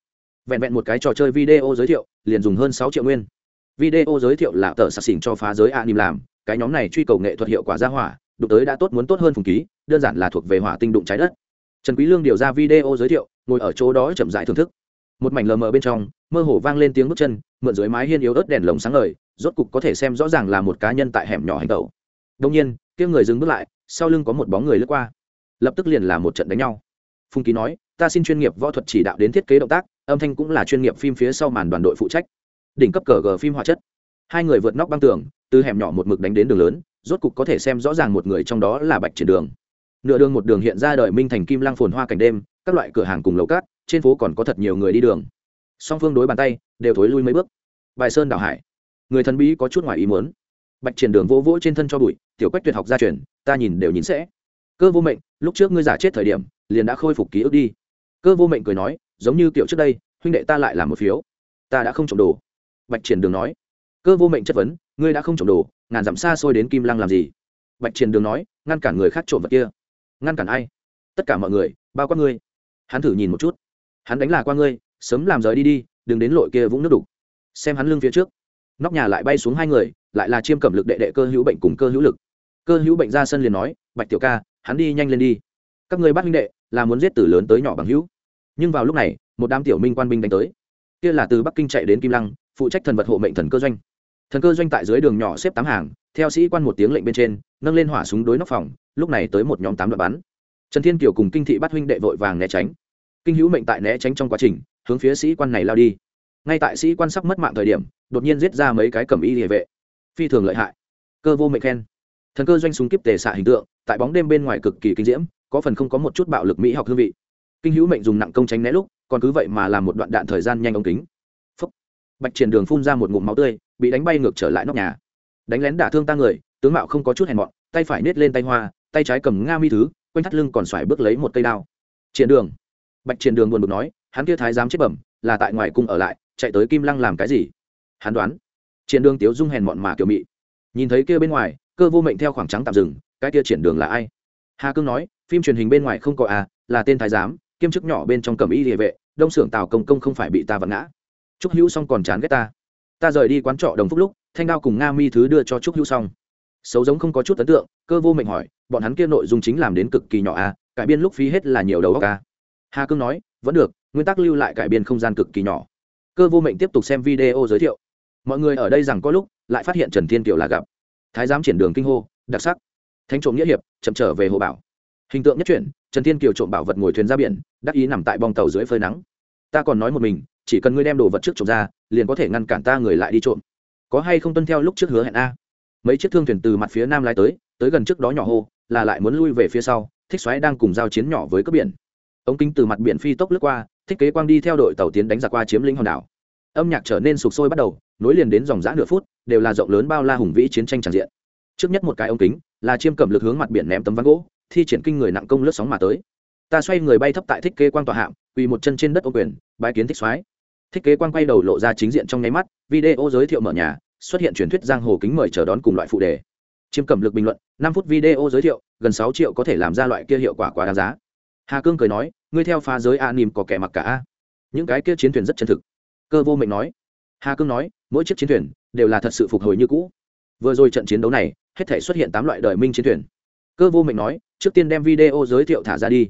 Vẹn vẹn một cái trò chơi video giới thiệu, liền dùng hơn sáu triệu nguyên. Video giới thiệu là tờ sạc xỉn cho phá giới anim làm, cái nhóm này truy cầu nghệ thuật hiệu quả ra hỏa, đụng tới đã tốt muốn tốt hơn phùng ký đơn giản là thuộc về hỏa tinh đụng trái đất. Trần quý lương điều ra video giới thiệu, ngồi ở chỗ đó chậm rãi thưởng thức. Một mảnh lờ mờ bên trong mơ hồ vang lên tiếng bước chân, mượn dưới mái hiên yếu ớt đèn lồng sáng ngời, rốt cục có thể xem rõ ràng là một cá nhân tại hẻm nhỏ hành tẩu. Đông nhiên, kia người dừng bước lại, sau lưng có một bóng người lướt qua. Lập tức liền là một trận đánh nhau. Phung ký nói, ta xin chuyên nghiệp võ thuật chỉ đạo đến thiết kế động tác, âm thanh cũng là chuyên nghiệp phim phía sau màn đoàn đội phụ trách. Đỉnh cấp cờ gờ phim hóa chất. Hai người vượt nóc băng tường, từ hẻm nhỏ một mực đánh đến đường lớn, rốt cục có thể xem rõ ràng một người trong đó là bạch triển đường. Nửa đường một đường hiện ra đời minh thành kim lang phồn hoa cảnh đêm, các loại cửa hàng cùng lầu cát, trên phố còn có thật nhiều người đi đường song phương đối bàn tay đều thối lui mấy bước. Bài sơn đảo hải, người thần bí có chút ngoài ý muốn. Bạch triển đường vỗ vỗ trên thân cho bụi, tiểu quách tuyệt học gia truyền, ta nhìn đều nhìn sẽ. Cơ vô mệnh, lúc trước ngươi giả chết thời điểm, liền đã khôi phục ký ức đi. Cơ vô mệnh cười nói, giống như kiểu trước đây, huynh đệ ta lại làm một phiếu. Ta đã không trộm đồ. Bạch triển đường nói. Cơ vô mệnh chất vấn, ngươi đã không trộm đồ, ngàn dặm xa xôi đến kim lăng làm gì? Bạch triển đường nói, ngăn cản người khác trộm vật kia. Ngăn cản ai? Tất cả mọi người, bao quát ngươi. Hắn thử nhìn một chút. Hắn đánh là qua ngươi sớm làm rời đi đi, đừng đến lội kia vũng nước đục. Xem hắn lưng phía trước. Nóc nhà lại bay xuống hai người, lại là chiêm cẩm lực đệ đệ cơ hữu bệnh cùng cơ hữu lực. Cơ hữu bệnh ra sân liền nói, bạch tiểu ca, hắn đi nhanh lên đi. Các người bắt huynh đệ, là muốn giết từ lớn tới nhỏ bằng hữu. Nhưng vào lúc này, một đám tiểu minh quan binh đánh tới. Kia là từ bắc kinh chạy đến kim lăng, phụ trách thần vật hộ mệnh thần cơ doanh. Thần cơ doanh tại dưới đường nhỏ xếp tám hàng, theo sĩ quan một tiếng lệnh bên trên, nâng lên hỏa súng đối nóc phòng, lúc này tới một nhóm tám đoạn bắn. Trần thiên kiều cùng kinh thị bắt huynh đệ vội vàng né tránh. Kinh hữu mệnh tại né tránh trong quá trình hướng phía sĩ quan này lao đi. Ngay tại sĩ quan sắp mất mạng thời điểm, đột nhiên giết ra mấy cái cầm y địa vệ. Phi thường lợi hại. Cơ vô mệnh khen. Thần cơ doanh súng kiếp tề xạ hình tượng, tại bóng đêm bên ngoài cực kỳ kinh diễm, có phần không có một chút bạo lực mỹ học hương vị. Kinh hữu mệnh dùng nặng công tránh né lúc, còn cứ vậy mà làm một đoạn đạn thời gian nhanh ống kính. Phúc. bạch triển đường phun ra một ngụm máu tươi, bị đánh bay ngược trở lại nóc nhà. Đánh lén đả thương ta người, tướng mạo không có chút hèn mọn, tay phải nết lên tay hoa, tay trái cầm nga mi thứ, quanh thắt lưng còn xoài bước lấy một cây đao. Triển đường. Bạch triển đường buồn bực nói hắn kia thái giám chết bẩm, là tại ngoài cung ở lại, chạy tới kim lăng làm cái gì? Hắn đoán. Triển đường tiếu dung hèn mọn mà kiểu mị. Nhìn thấy kia bên ngoài, cơ vô mệnh theo khoảng trắng tạm dừng, cái kia triển đường là ai? Hà cương nói, phim truyền hình bên ngoài không có à là tên thái giám, kiêm chức nhỏ bên trong cẩm y địa vệ, đông xưởng tào công công không phải bị ta vặn ngã. Trúc hữu xong còn chán ghét ta. Ta rời đi quán trọ đồng phúc lúc, thanh đao cùng nga mi thứ đưa cho trúc hữu xong xấu giống không có chút ấn tượng, cơ vô mệnh hỏi, bọn hắn kia nội dung chính làm đến cực kỳ nhỏ à cải biên lúc phí hết là nhiều đầu óc à. Hà cương nói, vẫn được nguyên tắc lưu lại cải biên không gian cực kỳ nhỏ. Cơ vô mệnh tiếp tục xem video giới thiệu. Mọi người ở đây rằng có lúc, lại phát hiện trần thiên kiều là gặp. Thái giám triển đường kinh hô, đặc sắc. Thánh trộm nghĩa hiệp, chậm trở về hồ bảo. Hình tượng nhất chuyển, trần thiên kiều trộm bảo vật ngồi thuyền ra biển, đắc ý nằm tại bong tàu dưới phơi nắng. Ta còn nói một mình, chỉ cần ngươi đem đồ vật trước trộm ra, liền có thể ngăn cản ta người lại đi trộm. Có hay không tuân theo lúc trước hứa hẹn a? Mấy chiếc thương thuyền từ mặt phía nam lái tới tới gần trước đó nhỏ hô, là lại muốn lui về phía sau, thích xoáy đang cùng giao chiến nhỏ với cướp biển. Ống kính từ mặt biển phi tốc lướt qua thích kế quang đi theo đội tàu tiến đánh giặc qua chiếm lĩnh hòn đảo. Âm nhạc trở nên sụp sôi bắt đầu, nối liền đến dòng giã nửa phút, đều là rộng lớn bao la hùng vĩ chiến tranh tràn diện. Trước nhất một cái ống kính, là chiêm cầm lực hướng mặt biển ném tấm ván gỗ, thi triển kinh người nặng công lướt sóng mà tới. Ta xoay người bay thấp tại thích kế quang tòa hạm, quỳ một chân trên đất ô quyền bãi kiến thích xoáy thích kế quang quay đầu lộ ra chính diện trong nháy mắt, video giới thiệu mở nhà, xuất hiện truyền thuyết giang hồ kính mời chờ đón cùng loại phụ đề. Chiêm cầm lực bình luận, năm phút video giới thiệu, gần sáu triệu có thể làm ra loại kia hiệu quả quá đáng giá. Hà cương cười nói ngươi theo phá giới a nìm có kẻ mặc cả a. Những cái kia chiến thuyền rất chân thực. Cơ vô mệnh nói. Hà cương nói mỗi chiếc chiến thuyền đều là thật sự phục hồi như cũ. Vừa rồi trận chiến đấu này hết thể xuất hiện tám loại đời minh chiến thuyền. Cơ vô mệnh nói trước tiên đem video giới thiệu thả ra đi.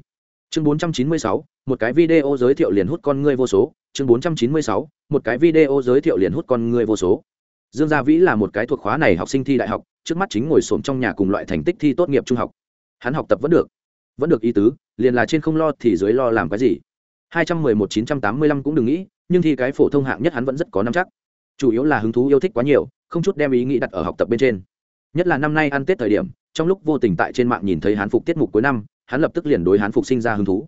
Chương 496, một cái video giới thiệu liền hút con ngươi vô số. Chương 496, một cái video giới thiệu liền hút con ngươi vô số. Dương gia vĩ là một cái thuộc khóa này học sinh thi đại học trước mắt chính ngồi xổm trong nhà cùng loại thành tích thi tốt nghiệp trung học. Hắn học tập vẫn được. Vẫn được ý tứ liền là trên không lo thì dưới lo làm cái gì? Hai trăm mười một chín trăm tám mươi lăm cũng đừng nghĩ, nhưng thi cái phổ thông hạng nhất hắn vẫn rất có năm chắc. Chủ yếu là hứng thú yêu thích quá nhiều, không chút đem ý nghĩ đặt ở học tập bên trên. Nhất là năm nay ăn tết thời điểm, trong lúc vô tình tại trên mạng nhìn thấy hán phục tiết mục cuối năm, hắn lập tức liền đối hán phục sinh ra hứng thú.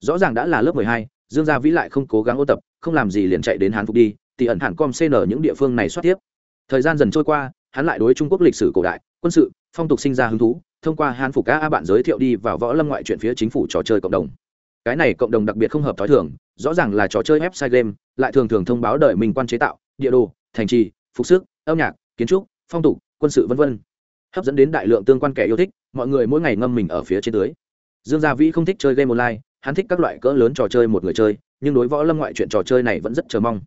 Rõ ràng đã là lớp mười hai, dương gia vĩ lại không cố gắng ôn tập, không làm gì liền chạy đến hán phục đi, thì ẩn hẳn com cn những địa phương này xuất tiếp. Thời gian dần trôi qua, hắn lại đối trung quốc lịch sử cổ đại, quân sự, phong tục sinh ra hứng thú thông qua hán phục a bạn giới thiệu đi vào võ lâm ngoại truyện phía chính phủ trò chơi cộng đồng. Cái này cộng đồng đặc biệt không hợp t h ó i thường, rõ ràng là trò chơi website game, lại thường thường thông báo đợi mình quan chế tạo, địa đồ, thành trì, phục sức, âm nhạc, kiến trúc, phong tục, quân sự v v hấp dẫn đến đại lượng tương quan kẻ yêu thích, mọi người mỗi ngày ngâm mình ở phía trên dưới dương gia vĩ không thích chơi game online, hắn thích các loại cỡ lớn trò chơi một người chơi, nhưng đối võ lâm ngoại chuyện trò chơi này vẫn rất chờ mong.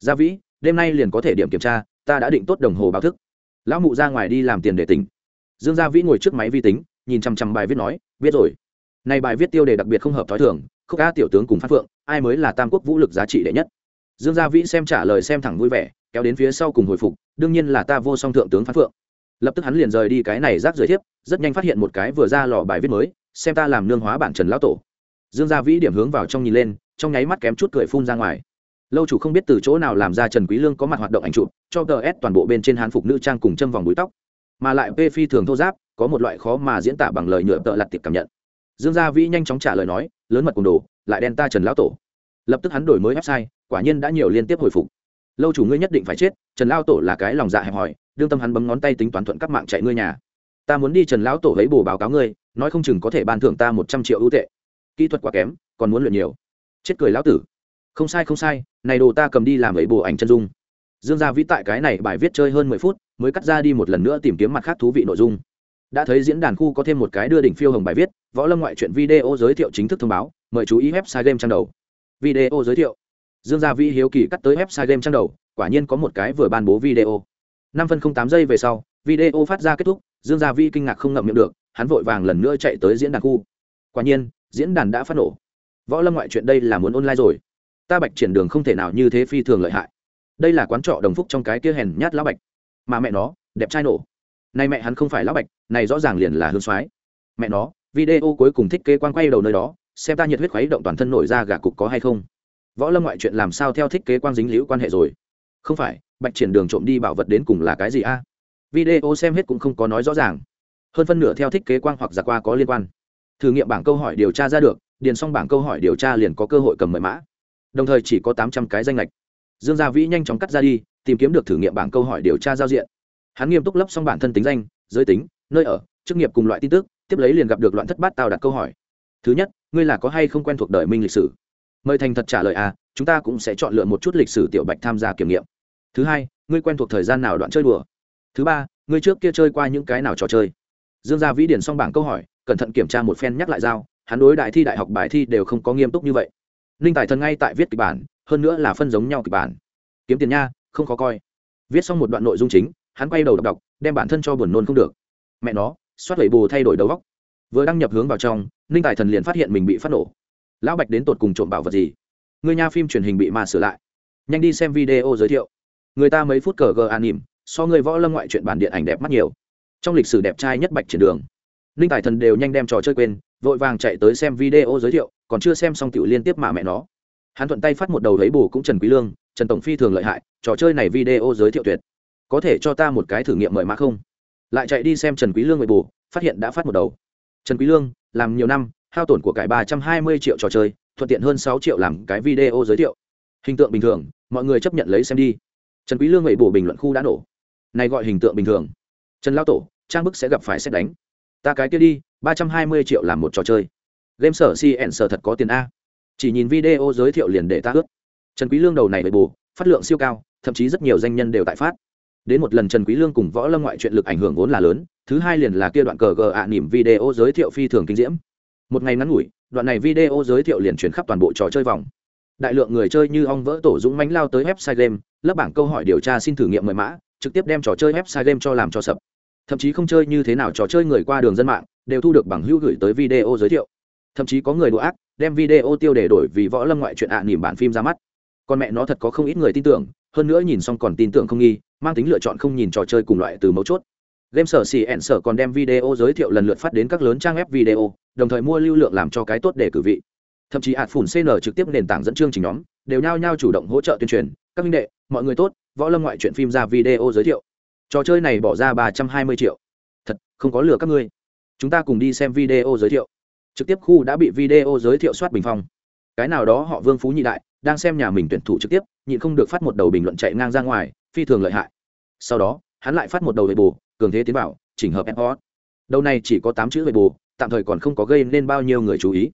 Gia vĩ, đêm nay liền có thể điểm kiểm tra, ta đã định tốt đồng hồ báo thức. Lão mụ ra ngoài đi làm tiền để tỉnh dương gia vĩ ngồi trước máy vi tính, nhìn chằm chằm bài viết nói, biết rồi. Này bài viết tiêu đề đặc biệt không hợp t h ó i thường, khúc ca tiểu tướng cùng phát phượng, ai mới là tam quốc vũ lực giá trị đệ nhất? Dương gia vĩ xem trả lời xem thẳng vui vẻ, kéo đến phía sau cùng hồi phục, đương nhiên là ta vô song thượng tướng phát phượng. Lập tức hắn liền rời đi cái này rác rưởi thiếp, rất nhanh phát hiện một cái vừa ra lò bài viết mới, xem ta làm nương hóa bản trần lão tổ. Dương gia vĩ điểm hướng vào trong nhìn lên, trong nháy mắt kém chút cười phun ra ngoài. Lâu chủ không biết từ chỗ nào làm ra trần quý lương có mặt hoạt động ảnh chụp, cho ts toàn bộ bên trên hán phục nữ trang cùng châm vòng búi tóc mà lại p phi thường thô giáp, có một loại khó mà diễn tả bằng lời nhựa tợ lặt tiệp cảm nhận. Dương gia vĩ nhanh chóng trả lời nói, lớn mật cùng đồ, lại đen ta trần lão tổ. Lập tức hắn đổi mới website, quả nhiên đã nhiều liên tiếp hồi phục. Lâu chủ ngươi nhất định phải chết, trần lão tổ là cái lòng dạ hẹp hòi, đương tâm hắn bấm ngón tay tính toán thuận các mạng chạy ngươi nhà. Ta muốn đi trần lão tổ lấy bổ báo cáo ngươi, nói không chừng có thể ban thưởng ta một trăm triệu ưu tệ. Kỹ thuật quá kém, còn muốn luyện nhiều. Chết cười lão tử. Không sai không sai, này đồ ta cầm đi làm ấy bồ ảnh chân dung dương gia vĩ tại cái này bài viết chơi hơn mười phút, mới cắt ra đi một lần nữa tìm kiếm mặt khác thú vị nội dung. Đã thấy diễn đàn khu có thêm một cái đưa đỉnh phiêu hồng bài viết, võ lâm ngoại truyện video giới thiệu chính thức thông báo, mời chú ý website game trang đầu. Video giới thiệu. Dương gia vĩ hiếu kỳ cắt tới website game trang đầu, quả nhiên có một cái vừa ban bố video. Năm phân không tám giây về sau, video phát ra kết thúc, dương gia vĩ kinh ngạc không ngậm miệng được, hắn vội vàng lần nữa chạy tới diễn đàn khu. Quả nhiên, diễn đàn đã phát nổ. Võ lâm ngoại truyện đây là muốn online rồi. Ta bạch triển đường không thể nào như thế phi thường lợi hại đây là quán trọ đồng phúc trong cái kia hèn nhát lão bạch. Mà mẹ nó, đẹp trai nổ. Nay mẹ hắn không phải lão bạch, này rõ ràng liền là hương soái. Mẹ nó, video cuối cùng thích kế quan quay đầu nơi đó, xem ta nhiệt huyết khuấy động toàn thân nổi ra gà cục có hay không. Võ lâm ngoại chuyện làm sao theo thích kế quang dính liễu quan hệ rồi? Không phải, bạch triển đường trộm đi bảo vật đến cùng là cái gì a? Video xem hết cũng không có nói rõ ràng. Hơn phân nửa theo thích kế quang hoặc giả qua có liên quan. Thử nghiệm bảng câu hỏi điều tra ra được, điền xong bảng câu hỏi điều tra liền có cơ hội cầm mời mã. Đồng thời chỉ có tám trăm cái danh lệch dương gia vĩ nhanh chóng cắt ra đi, tìm kiếm được thử nghiệm bảng câu hỏi điều tra giao diện. Hắn nghiêm túc lấp xong bản thân tính danh, giới tính, nơi ở, chức nghiệp cùng loại tin tức, tiếp lấy liền gặp được loạn thất bát tao đặt câu hỏi. Thứ nhất, ngươi là có hay không quen thuộc đời minh lịch sử? Mời thành thật trả lời à chúng ta cũng sẽ chọn lựa một chút lịch sử tiểu bạch tham gia kiểm nghiệm. Thứ hai, ngươi quen thuộc thời gian nào đoạn chơi đùa? Thứ ba, ngươi trước kia chơi qua những cái nào trò chơi? Dương gia vĩ điển xong bảng câu hỏi, cẩn thận kiểm tra một phen nhắc lại giao hắn đối đại thi đại học bài thi đều không có nghiêm túc như vậy. Ninh tài thần ngay tại viết kịch bản hơn nữa là phân giống nhau kịch bản. Kiếm tiền nha, không khó coi. Viết xong một đoạn nội dung chính, hắn quay đầu đọc đọc, đem bản thân cho buồn nôn không được. Mẹ nó xoát lẩy bù thay đổi đầu góc vừa đăng nhập hướng vào trong, ninh tài thần liền phát hiện mình bị phát nổ. Lão bạch đến tột cùng trộm bảo vật gì? Người nha phim truyền hình bị mà sửa lại. Nhanh đi xem video giới thiệu. Người ta mấy phút cờ gờ an nỉm, so người võ lâm ngoại truyện bản điện ảnh đẹp mắt nhiều. Trong lịch sử đẹp trai nhất bạch triển đường. Ninh tài thần đều nhanh đem trò chơi quên, vội vàng chạy tới xem video giới thiệu, còn chưa xem xong tiểu liên tiếp mà mẹ nó hắn thuận tay phát một đầu lấy bù cũng trần quý lương, trần tổng phi thường lợi hại, trò chơi này video giới thiệu tuyệt. Có thể cho ta một cái thử nghiệm mời mã không? Lại chạy đi xem trần quý lương mời bù, phát hiện đã phát một đầu. Trần quý lương, làm nhiều năm, hao tổn của cải ba trăm hai mươi triệu trò chơi, thuận tiện hơn sáu triệu làm cái video giới thiệu. Hình tượng bình thường, mọi người chấp nhận lấy xem đi. Trần quý lương mời bù bình luận khu đã nổ. Này gọi hình tượng bình thường. Trần Lão tổ, trang bức sẽ gặp phải xét đánh. Ta cái kia đi, ba trăm hai mươi triệu làm một trò chơi. Game sở cn sở thật có tiền a chỉ nhìn video giới thiệu liền để ta ướt trần quý lương đầu này bề bù phát lượng siêu cao, thậm chí rất nhiều danh nhân đều tại phát. Đến một lần trần quý lương cùng võ lâm ngoại chuyện lực ảnh hưởng vốn là lớn, thứ hai liền là kia đoạn cờ gờ ạ à nỉm video giới thiệu phi thường kinh diễm. Một ngày ngắn ngủi, đoạn này video giới thiệu liền chuyển khắp toàn bộ trò chơi vòng. Đại lượng người chơi như ong vỡ tổ dũng mãnh lao tới website game, lấp bảng câu hỏi điều tra xin thử nghiệm mời mã, trực tiếp đem trò chơi website game cho làm cho sập. Thậm chí không chơi như thế nào trò chơi người qua đường dân mạng, đều thu được bằng hữu gửi tới video giới thiệu. Thậm chí có người đùa ác đem video tiêu đề đổi vì võ lâm ngoại chuyện ạ à nỉm bản phim ra mắt. Con mẹ nó thật có không ít người tin tưởng, hơn nữa nhìn xong còn tin tưởng không nghi, mang tính lựa chọn không nhìn trò chơi cùng loại từ mấu chốt. Game sở xì ẹn sở còn đem video giới thiệu lần lượt phát đến các lớn trang web video, đồng thời mua lưu lượng làm cho cái tốt để cử vị. Thậm chí hạt phủn cn trực tiếp nền tảng dẫn chương trình nhóm, đều nhao nhao chủ động hỗ trợ tuyên truyền. Các minh đệ, mọi người tốt, võ lâm ngoại chuyện phim ra video giới thiệu. Trò chơi này bỏ ra ba trăm hai mươi triệu. Thật, không có lừa các ngươi. Chúng ta cùng đi xem video giới thiệu trực tiếp khu đã bị video giới thiệu soát bình phong. Cái nào đó họ vương phú nhị đại, đang xem nhà mình tuyển thủ trực tiếp, nhịn không được phát một đầu bình luận chạy ngang ra ngoài, phi thường lợi hại. Sau đó, hắn lại phát một đầu về bù, cường thế tiến vào, chỉnh hợp airport đầu này chỉ có tám chữ về bù, tạm thời còn không có gây nên bao nhiêu người chú ý.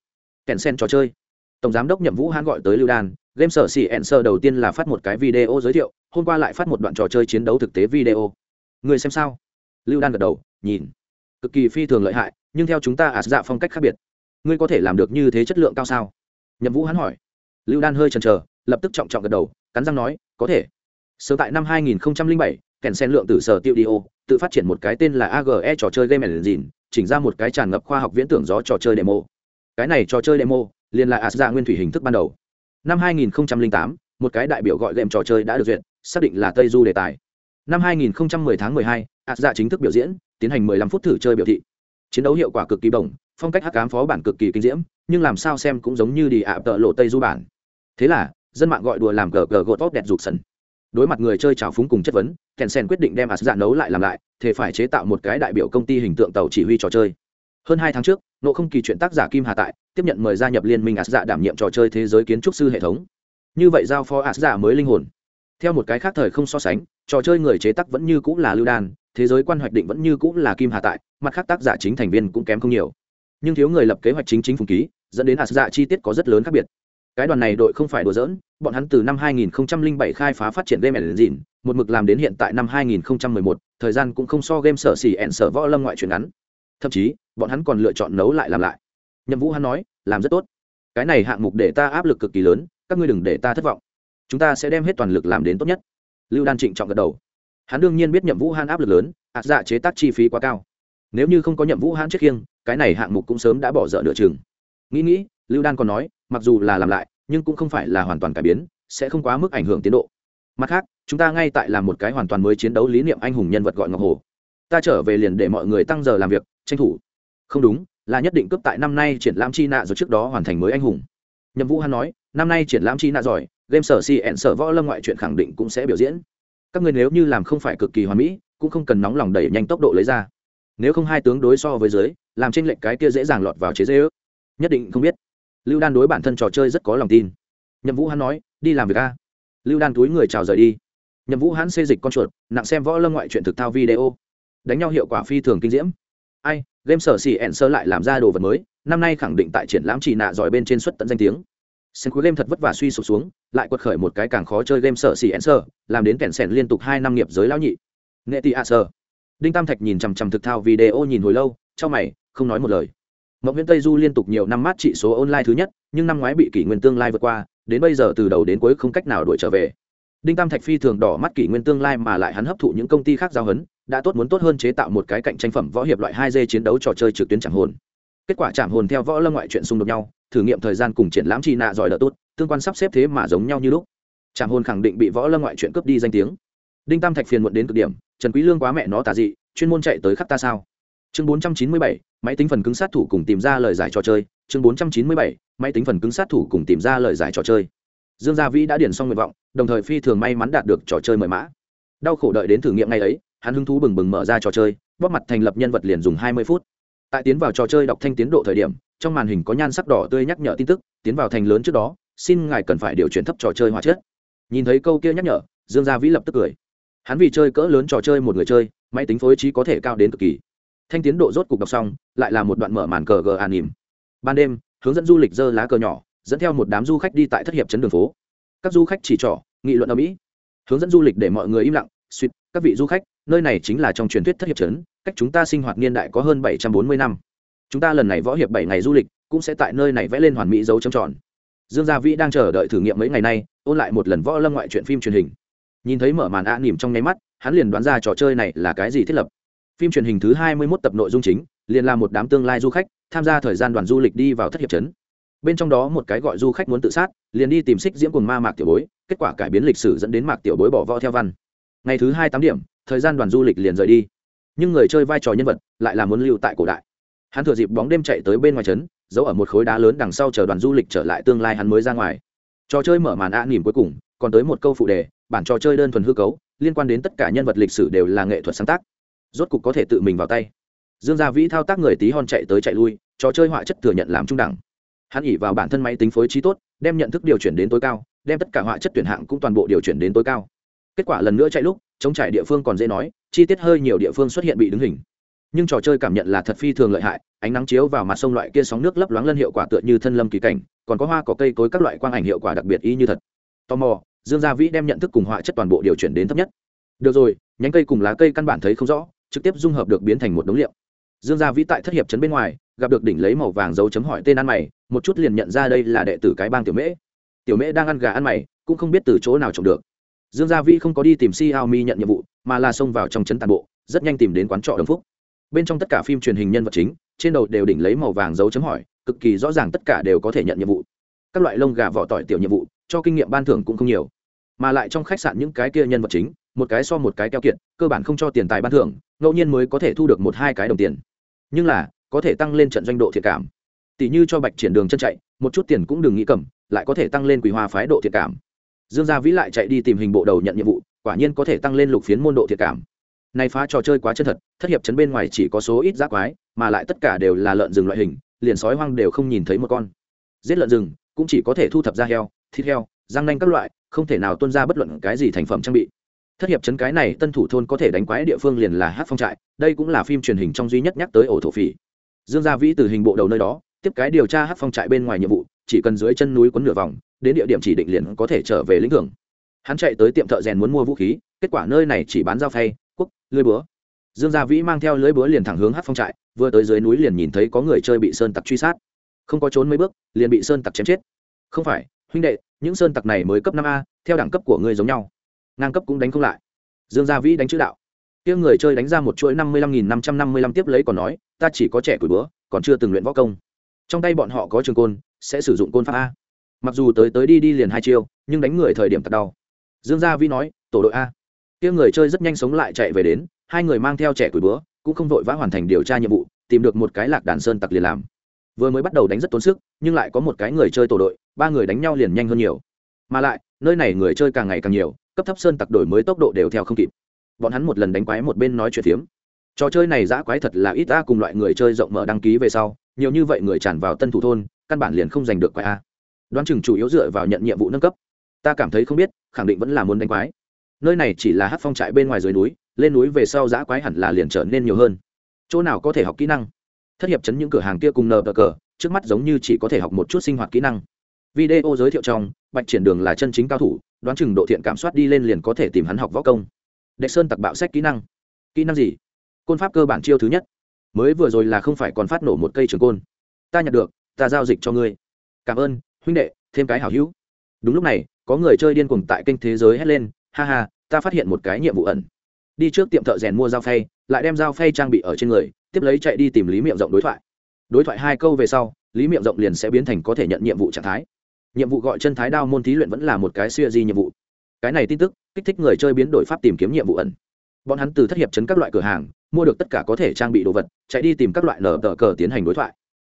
Kèn sen trò chơi. Tổng giám đốc nhậm vũ hắn gọi tới lưu đan, game sở xỉ ẹn sơ đầu tiên là phát một cái video giới thiệu, hôm qua lại phát một đoạn trò chơi chiến đấu thực tế video. Người xem sao? Lưu đan gật đầu, nhìn. Cực kỳ phi thường lợi hại, nhưng theo chúng ta ạt dạ phong cách khác biệt ngươi có thể làm được như thế chất lượng cao sao? Nhậm vũ hắn hỏi. Lưu đan hơi chần chờ lập tức trọng trọng gật đầu cắn răng nói có thể. Sớm tại năm 2007, kèn sen lượng từ sở tiêu đi ô tự phát triển một cái tên là age trò chơi game engine chỉnh ra một cái tràn ngập khoa học viễn tưởng gió trò chơi demo. Cái này trò chơi demo liền là ạt dạ nguyên thủy hình thức ban đầu. Năm 2008, một cái đại biểu gọi game trò chơi đã được duyệt xác định là tây du đề tài. Năm 2010 tháng 12, ạt dạ chính thức biểu diễn tiến hành 15 phút thử chơi biểu thị. Chiến đấu hiệu quả cực kỳ bổng phong cách hắc ám phó bản cực kỳ kinh diễm, nhưng làm sao xem cũng giống như đi ạ tợ lộ tây du bản. Thế là, dân mạng gọi đùa làm gờ gờ gột tốt đẹp rụt sần. Đối mặt người chơi trào phúng cùng chất vấn, kèn sen quyết định đem ạt dạ nấu lại làm lại thì phải chế tạo một cái đại biểu công ty hình tượng tàu chỉ huy trò chơi. Hơn hai tháng trước nộ không kỳ chuyện tác giả kim hà tại tiếp nhận mời gia nhập liên minh ạt dạ đảm nhiệm trò chơi thế giới kiến trúc sư hệ thống. Như vậy giao phó ạt dạ mới linh hồn. Theo một cái khác thời không so sánh, trò chơi người chế tác vẫn như cũng là lưu đan, thế giới quan hoạch định vẫn như cũng là kim hà tại, mặt khác tác giả chính thành viên cũng kém không nhiều nhưng thiếu người lập kế hoạch chính chính phùng ký dẫn đến ạt dạ chi tiết có rất lớn khác biệt. Cái đoàn này đội không phải đùa dỡn bọn hắn từ năm 2007 khai phá phát triển game engine một mực làm đến hiện tại năm 2011, thời gian cũng không so game sở xỉ ẩn sở võ lâm ngoại truyền ngắn. Thậm chí bọn hắn còn lựa chọn nấu lại làm lại. Nhậm vũ hắn nói làm rất tốt. Cái này hạng mục để ta áp lực cực kỳ lớn các ngươi đừng để ta thất vọng. Chúng ta sẽ đem hết toàn lực làm đến tốt nhất. Lưu đan trịnh trọng gật đầu. Hắn đương nhiên biết nhậm vũ han áp lực lớn ạt dạ chế tác chi phí quá cao nếu như không có nhậm vũ hãn chết khiêng, cái này hạng mục cũng sớm đã bỏ dở nửa chừng. Nghĩ nghĩ, lưu đan còn nói, mặc dù là làm lại, nhưng cũng không phải là hoàn toàn cải biến, sẽ không quá mức ảnh hưởng tiến độ. Mặt khác, chúng ta ngay tại làm một cái hoàn toàn mới chiến đấu lý niệm anh hùng nhân vật gọi ngọc hồ. Ta trở về liền để mọi người tăng giờ làm việc, tranh thủ. Không đúng, là nhất định cướp tại năm nay triển lãm chi nạ rồi trước đó hoàn thành mới anh hùng. Nhậm vũ hắn nói, năm nay triển lãm chi nạ giỏi game sở si ẹn sở võ lâm ngoại truyện khẳng định cũng sẽ biểu diễn. Các người nếu như làm không phải cực kỳ hoàn mỹ, cũng không cần nóng lòng đẩy nhanh tốc độ lấy ra nếu không hai tướng đối so với dưới, làm trên lệnh cái kia dễ dàng lọt vào chế dễ ước. Nhất định không biết. Lưu đan đối bản thân trò chơi rất có lòng tin. Nhậm vũ hắn nói, đi làm việc a. Lưu đan túi người chào rời đi. Nhậm vũ hắn xê dịch con chuột, nặng xem võ lâm ngoại truyện thực thao video. Đánh nhau hiệu quả phi thường kinh diễm. Ai, game sở xì ẹn sơ lại làm ra đồ vật mới, năm nay khẳng định tại triển lãm chỉ nạ giỏi bên trên xuất tận danh tiếng. Sen cuối game thật vất vả suy sụp xuống, lại quật khởi một cái càng khó chơi game sở xì ẹn sơ, làm đến kẹn sẻn liên tục hai năm nghiệp giới lão nhị. Nghệ tị a sơ đinh tam thạch nhìn chằm chằm thực thao video nhìn hồi lâu cho mày, không nói một lời. Mộng viễn tây du liên tục nhiều năm mát trị số online thứ nhất, nhưng năm ngoái bị kỷ nguyên tương lai vượt qua, đến bây giờ từ đầu đến cuối không cách nào đuổi trở về. Đinh tam thạch phi thường đỏ mắt kỷ nguyên tương lai mà lại hắn hấp thụ những công ty khác giao hấn, đã tốt muốn tốt hơn chế tạo một cái cạnh tranh phẩm võ hiệp loại hai d chiến đấu trò chơi trực tuyến chạm hồn. Kết quả chạm hồn theo võ lâm ngoại chuyện xung đột nhau, thử nghiệm thời gian cùng triển lãm chi nạ giỏi đỡ tốt, tương quan sắp xếp thế mà giống nhau như lúc. Chạm hồn khẳng định bị võ lâm ngoại chuyện cướp đi danh tiếng đinh tam thạch phiền muộn đến cực điểm trần quý lương quá mẹ nó tà dị chuyên môn chạy tới khắp ta sao? Chương 497, máy tính phần cứng sát thủ cùng tìm ra lời giải trò chơi. Chương 497, máy tính phần cứng sát thủ cùng tìm ra lời giải trò chơi. Dương gia vĩ đã điền xong nguyện vọng đồng thời phi thường may mắn đạt được trò chơi mời mã. Đau khổ đợi đến thử nghiệm ngày ấy hắn hứng thú bừng bừng mở ra trò chơi bóp mặt thành lập nhân vật liền dùng 20 phút. Tại tiến vào trò chơi đọc thanh tiến độ thời điểm trong màn hình có nhan sắc đỏ tươi nhắc nhở tin tức tiến vào thành lớn trước đó xin ngài cần phải điều chuyển thấp trò chơi hóa chất. Nhìn thấy câu kia nhắc nhở dương gia vĩ lập tức cười hắn vì chơi cỡ lớn trò chơi một người chơi, máy tính phối trí có thể cao đến cực kỳ. Thanh tiến độ rốt cục đọc xong, lại là một đoạn mở màn cờ gờ an nỉm ban đêm, hướng dẫn du lịch dơ lá cờ nhỏ, dẫn theo một đám du khách đi tại thất hiệp trấn đường phố. Các du khách chỉ trỏ, nghị luận ở mỹ. Hướng dẫn du lịch để mọi người im lặng, suýt, các vị du khách, nơi này chính là trong truyền thuyết thất hiệp trấn, cách chúng ta sinh hoạt niên đại có hơn bảy trăm bốn mươi năm. Chúng ta lần này võ hiệp bảy ngày du lịch, cũng sẽ tại nơi này vẽ lên hoàn mỹ dấu trầm tròn. Dương gia vĩ đang chờ đợi thử nghiệm mấy ngày nay, ôn lại một lần võ lâm ngoại truyện phim truyền hình nhìn thấy mở màn ạ nỉm trong nháy mắt, hắn liền đoán ra trò chơi này là cái gì thiết lập. Phim truyền hình thứ hai mươi 21 tập nội dung chính, liền là một đám tương lai du khách tham gia thời gian đoàn du lịch đi vào thất hiệp trấn. Bên trong đó một cái gọi du khách muốn tự sát, liền đi tìm xích diễm cùng ma mạc tiểu bối, kết quả cải biến lịch sử dẫn đến mạc tiểu bối bỏ võ theo văn. Ngày thứ hai tám điểm, thời gian đoàn du lịch liền rời đi. Nhưng người chơi vai trò nhân vật lại là muốn lưu tại cổ đại. Hắn thừa dịp bóng đêm chạy tới bên ngoài trấn, giấu ở một khối đá lớn đằng sau chờ đoàn du lịch trở lại tương lai hắn mới ra ngoài. Trò chơi mở màn ạ nỉm cuối cùng còn tới một câu phụ đề, bản trò chơi đơn thuần hư cấu, liên quan đến tất cả nhân vật lịch sử đều là nghệ thuật sáng tác. Rốt cục có thể tự mình vào tay. Dương gia vĩ thao tác người tí hon chạy tới chạy lui, trò chơi họa chất thừa nhận làm trung đẳng. Hắn ỉ vào bản thân máy tính phối trí tốt, đem nhận thức điều chuyển đến tối cao, đem tất cả họa chất tuyển hạng cũng toàn bộ điều chuyển đến tối cao. Kết quả lần nữa chạy lúc, chống trải địa phương còn dễ nói, chi tiết hơi nhiều địa phương xuất hiện bị đứng hình. Nhưng trò chơi cảm nhận là thật phi thường lợi hại, ánh nắng chiếu vào mặt sông loại kia sóng nước lấp loáng lân hiệu quả tựa như thân lâm kỳ cảnh, còn có hoa có cây cối các loại quang ảnh hiệu quả đặc biệt y như thật. Tò mò dương gia vĩ đem nhận thức cùng họa chất toàn bộ điều chuyển đến thấp nhất. Được rồi, nhánh cây cùng lá cây căn bản thấy không rõ, trực tiếp dung hợp được biến thành một đống liệu. Dương gia vĩ tại thất hiệp trấn bên ngoài, gặp được đỉnh lấy màu vàng dấu chấm hỏi tên ăn mày, một chút liền nhận ra đây là đệ tử cái bang tiểu mễ. Tiểu mễ đang ăn gà ăn mày, cũng không biết từ chỗ nào trồng được. Dương gia vĩ không có đi tìm si mi nhận nhiệm vụ, mà là xông vào trong trấn tàn bộ, rất nhanh tìm đến quán trọ đồng phúc. Bên trong tất cả phim truyền hình nhân vật chính, trên đầu đều đỉnh lấy màu vàng dấu chấm hỏi, cực kỳ rõ ràng tất cả đều có thể nhận nhiệm vụ. Các loại lông gà vỏ tỏi tiểu nhiệm vụ cho kinh nghiệm ban thưởng cũng không nhiều. Mà lại trong khách sạn những cái kia nhân vật chính, một cái so một cái keo kiện cơ bản không cho tiền tài ban thưởng, ngẫu nhiên mới có thể thu được một hai cái đồng tiền. Nhưng là, có thể tăng lên trận doanh độ thiệt cảm. Tỷ như cho bạch triển đường chân chạy, một chút tiền cũng đừng nghĩ cầm, lại có thể tăng lên quỷ hoa phái độ thiệt cảm. Dương gia vĩ lại chạy đi tìm hình bộ đầu nhận nhiệm vụ, quả nhiên có thể tăng lên lục phiến môn độ thiệt cảm. Này phá trò chơi quá chân thật, thất hiệp chấn bên ngoài chỉ có số ít giác quái, mà lại tất cả đều là lợn rừng loại hình, liền sói hoang đều không nhìn thấy một con. Giết lợn rừng, cũng chỉ có thể thu thập da heo thịt heo, răng nanh các loại, không thể nào tuân ra bất luận cái gì thành phẩm trang bị. Thất hiệp trấn cái này tân thủ thôn có thể đánh quái địa phương liền là hát phong trại, đây cũng là phim truyền hình trong duy nhất nhắc tới ổ thổ phỉ. Dương gia vĩ từ hình bộ đầu nơi đó, tiếp cái điều tra hát phong trại bên ngoài nhiệm vụ, chỉ cần dưới chân núi quấn nửa vòng, đến địa điểm chỉ định liền có thể trở về lĩnh thưởng. Hắn chạy tới tiệm thợ rèn muốn mua vũ khí, kết quả nơi này chỉ bán dao phay quốc lưới búa. Dương gia vĩ mang theo lưới búa liền thẳng hướng hát phong trại, vừa tới dưới núi liền nhìn thấy có người chơi bị sơn tặc truy sát. Không có trốn mấy bước, liền bị sơn tặc chém chết. Không phải huynh đệ, những sơn tặc này mới cấp năm a, theo đẳng cấp của ngươi giống nhau. Ngang cấp cũng đánh không lại. Dương gia vĩ đánh chữ đạo. Tiếng người chơi đánh ra một chuỗi năm mươi lăm nghìn năm trăm năm mươi lăm tiếp lấy còn nói, ta chỉ có trẻ tuổi bữa, còn chưa từng luyện võ công. Trong tay bọn họ có trường côn, sẽ sử dụng côn pháp a. Mặc dù tới tới đi đi liền hai chiêu, nhưng đánh người thời điểm thật đau. Dương gia vĩ nói, tổ đội a. Tiếng người chơi rất nhanh sống lại chạy về đến, hai người mang theo trẻ tuổi bữa, cũng không vội vã hoàn thành điều tra nhiệm vụ, tìm được một cái lạc đàn sơn tặc liền làm. Vừa mới bắt đầu đánh rất tốn sức, nhưng lại có một cái người chơi tổ đội ba người đánh nhau liền nhanh hơn nhiều. Mà lại, nơi này người chơi càng ngày càng nhiều, cấp thấp sơn tặc đổi mới tốc độ đều theo không kịp. Bọn hắn một lần đánh quái một bên nói chuyện phiếm. Trò chơi này giã quái thật là ít ta cùng loại người chơi rộng mở đăng ký về sau, nhiều như vậy người tràn vào tân thủ thôn, căn bản liền không giành được quái a. Đoán chừng chủ yếu dựa vào nhận nhiệm vụ nâng cấp. Ta cảm thấy không biết, khẳng định vẫn là muốn đánh quái. Nơi này chỉ là hát phong trại bên ngoài dưới núi, lên núi về sau giã quái hẳn là liền trở nên nhiều hơn. Chỗ nào có thể học kỹ năng? Thất hiệp chấn những cửa hàng kia cùng nờ cờ cờ, trước mắt giống như chỉ có thể học một chút sinh hoạt kỹ năng video giới thiệu trong, bạch triển đường là chân chính cao thủ, đoán chừng độ thiện cảm soát đi lên liền có thể tìm hắn học võ công. Đệ sơn tặc bạo sách kỹ năng. Kỹ năng gì? Côn pháp cơ bản chiêu thứ nhất. Mới vừa rồi là không phải còn phát nổ một cây trường côn. Ta nhận được, ta giao dịch cho ngươi. Cảm ơn, huynh đệ, thêm cái hảo hữu. Đúng lúc này, có người chơi điên cuồng tại kênh thế giới hét lên, ha ha, ta phát hiện một cái nhiệm vụ ẩn. Đi trước tiệm thợ rèn mua dao phay, lại đem dao phay trang bị ở trên người, tiếp lấy chạy đi tìm lý miệng rộng đối thoại. Đối thoại hai câu về sau, lý miệng rộng liền sẽ biến thành có thể nhận nhiệm vụ trạng thái nhiệm vụ gọi chân thái đao môn thí luyện vẫn là một cái siêu di nhiệm vụ. Cái này tin tức kích thích người chơi biến đổi pháp tìm kiếm nhiệm vụ ẩn. Bọn hắn từ thất hiệp chấn các loại cửa hàng, mua được tất cả có thể trang bị đồ vật, chạy đi tìm các loại nở tờ cờ tiến hành đối thoại.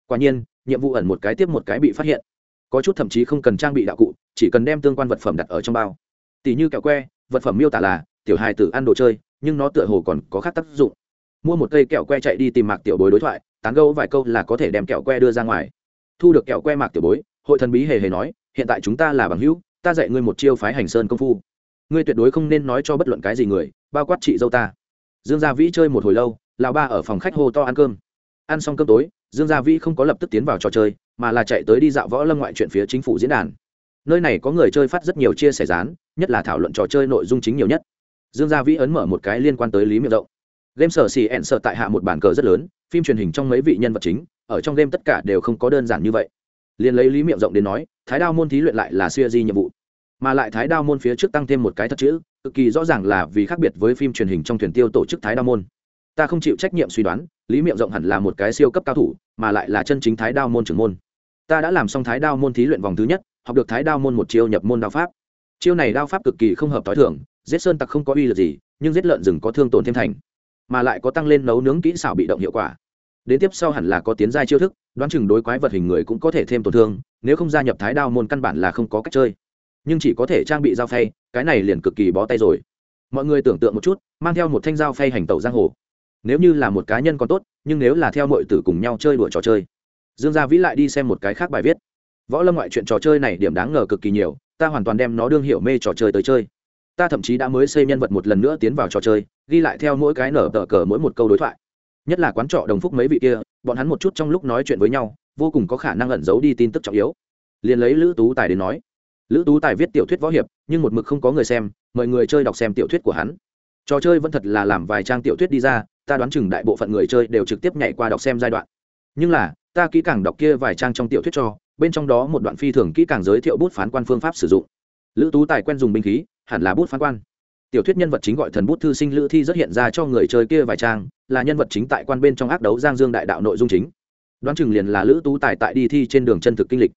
Quả nhiên, nhiệm vụ ẩn một cái tiếp một cái bị phát hiện. Có chút thậm chí không cần trang bị đạo cụ, chỉ cần đem tương quan vật phẩm đặt ở trong bao. Tỷ như kẹo que, vật phẩm miêu tả là tiểu hài tử ăn đồ chơi, nhưng nó tựa hồ còn có khác tác dụng. Mua một cây kẹo que chạy đi tìm mạc tiểu bối đối thoại, tán gấu vài câu là có thể đem kẹo que đưa ra ngoài. Thu được kẹo que mạc tiểu bối hội thần bí hề hề nói, hiện tại chúng ta là bằng hữu, ta dạy ngươi một chiêu phái hành sơn công phu. Ngươi tuyệt đối không nên nói cho bất luận cái gì người, bao quát chị dâu ta. Dương gia vĩ chơi một hồi lâu, lão ba ở phòng khách hô to ăn cơm. Ăn xong cơm tối, dương gia vĩ không có lập tức tiến vào trò chơi, mà là chạy tới đi dạo võ lâm ngoại chuyện phía chính phủ diễn đàn. Nơi này có người chơi phát rất nhiều chia sẻ rán, nhất là thảo luận trò chơi nội dung chính nhiều nhất. Dương gia vĩ ấn mở một cái liên quan tới lý miệng rộng. Game sở xì ẹn sợ tại hạ một bản cờ rất lớn, phim truyền hình trong mấy vị nhân vật chính, ở trong game tất cả đều không có đơn giản như vậy liền lấy lý miệng rộng đến nói, thái đao môn thí luyện lại là siêu di nhiệm vụ, mà lại thái đao môn phía trước tăng thêm một cái thật chữ, cực kỳ rõ ràng là vì khác biệt với phim truyền hình trong thuyền tiêu tổ chức thái đao môn. Ta không chịu trách nhiệm suy đoán, lý miệng rộng hẳn là một cái siêu cấp cao thủ, mà lại là chân chính thái đao môn trưởng môn. Ta đã làm xong thái đao môn thí luyện vòng thứ nhất, học được thái đao môn một chiêu nhập môn đao pháp. Chiêu này đao pháp cực kỳ không hợp t h o i thường, giết sơn tặc không có uy lực gì, nhưng giết lợn rừng có thương tổn thêm thành, mà lại có tăng lên nấu nướng kỹ xảo bị động hiệu quả đến tiếp sau hẳn là có tiến giai chiêu thức, đoán chừng đối quái vật hình người cũng có thể thêm tổn thương, nếu không gia nhập thái đao môn căn bản là không có cách chơi. Nhưng chỉ có thể trang bị dao phay, cái này liền cực kỳ bó tay rồi. Mọi người tưởng tượng một chút, mang theo một thanh dao phay hành tẩu giang hồ. Nếu như là một cá nhân còn tốt, nhưng nếu là theo mọi tử cùng nhau chơi đùa trò chơi. Dương gia vĩ lại đi xem một cái khác bài viết. Võ lâm ngoại chuyện trò chơi này điểm đáng ngờ cực kỳ nhiều, ta hoàn toàn đem nó đương hiểu mê trò chơi tới chơi. Ta thậm chí đã mới xây nhân vật một lần nữa tiến vào trò chơi, ghi lại theo mỗi cái nở tờ cờ mỗi một câu đối thoại nhất là quán trọ đồng phúc mấy vị kia, bọn hắn một chút trong lúc nói chuyện với nhau, vô cùng có khả năng ẩn giấu đi tin tức trọng yếu. Liền lấy lữ tú tài đến nói. Lữ tú tài viết tiểu thuyết võ hiệp, nhưng một mực không có người xem, mời người chơi đọc xem tiểu thuyết của hắn. Trò chơi vẫn thật là làm vài trang tiểu thuyết đi ra, ta đoán chừng đại bộ phận người chơi đều trực tiếp nhảy qua đọc xem giai đoạn. Nhưng là, ta kỹ càng đọc kia vài trang trong tiểu thuyết cho, bên trong đó một đoạn phi thường kỹ càng giới thiệu bút phán quan phương pháp sử dụng. Lữ tú tài quen dùng binh khí, hẳn là bút phán quan tiểu thuyết nhân vật chính gọi thần bút thư sinh lữ thi rất hiện ra cho người chơi kia vài trang, là nhân vật chính tại quan bên trong ác đấu giang dương đại đạo nội dung chính. Đoán chừng liền là lữ tú tài tại đi thi trên đường chân thực kinh lịch.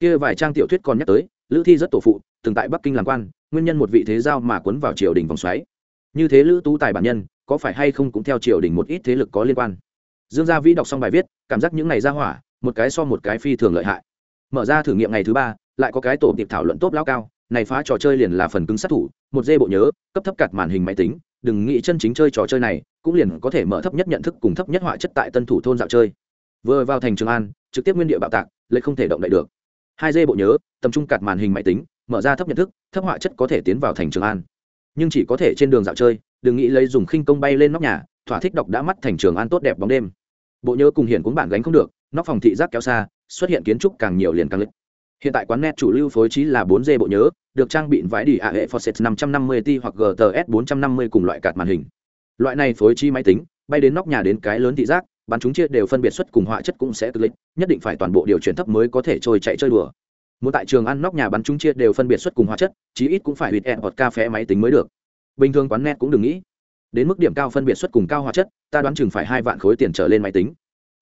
Kia vài trang tiểu thuyết còn nhắc tới, lữ thi rất tổ phụ, từng tại bắc kinh làm quan, nguyên nhân một vị thế giao mà cuốn vào triều đình vòng xoáy. Như thế lữ tú tài bản nhân, có phải hay không cũng theo triều đình một ít thế lực có liên quan? Dương gia vĩ đọc xong bài viết, cảm giác những ngày ra hỏa, một cái so một cái phi thường lợi hại. Mở ra thử nghiệm ngày thứ ba, lại có cái tổ tiệp thảo luận tốt lao cao này phá trò chơi liền là phần cứng sát thủ, một dê bộ nhớ, cấp thấp cặt màn hình máy tính, đừng nghĩ chân chính chơi trò chơi này, cũng liền có thể mở thấp nhất nhận thức cùng thấp nhất họa chất tại tân thủ thôn dạo chơi. Vừa vào thành trường an, trực tiếp nguyên địa bạo tạc, lại không thể động đậy được. Hai dê bộ nhớ, tầm trung cặt màn hình máy tính, mở ra thấp nhận thức, thấp họa chất có thể tiến vào thành trường an. Nhưng chỉ có thể trên đường dạo chơi, đừng nghĩ lấy dùng khinh công bay lên nóc nhà, thỏa thích đọc đã mắt thành trường an tốt đẹp bóng đêm. Bộ nhớ cùng hiện cuốn bản gánh không được, nóc phòng thị giác kéo xa, xuất hiện kiến trúc càng nhiều liền càng lịch hiện tại quán net chủ lưu phối trí là 4 d bộ nhớ được trang bị vải đỉ ae forset 550 t hoặc gts 450 cùng loại cạt màn hình. Loại này phối trí máy tính bay đến nóc nhà đến cái lớn thị giác bắn chúng chia đều phân biệt xuất cùng họa chất cũng sẽ tự lịch nhất định phải toàn bộ điều chuyển thấp mới có thể trôi chạy chơi đùa. Muốn tại trường ăn nóc nhà bắn chúng chia đều phân biệt xuất cùng hóa chất chí ít cũng phải huyệt ẹn hoặc ca phé máy tính mới được. Bình thường quán net cũng đừng nghĩ. Đến mức điểm cao phân biệt xuất cùng cao hóa chất ta đoán chừng phải hai vạn khối tiền trở lên máy tính.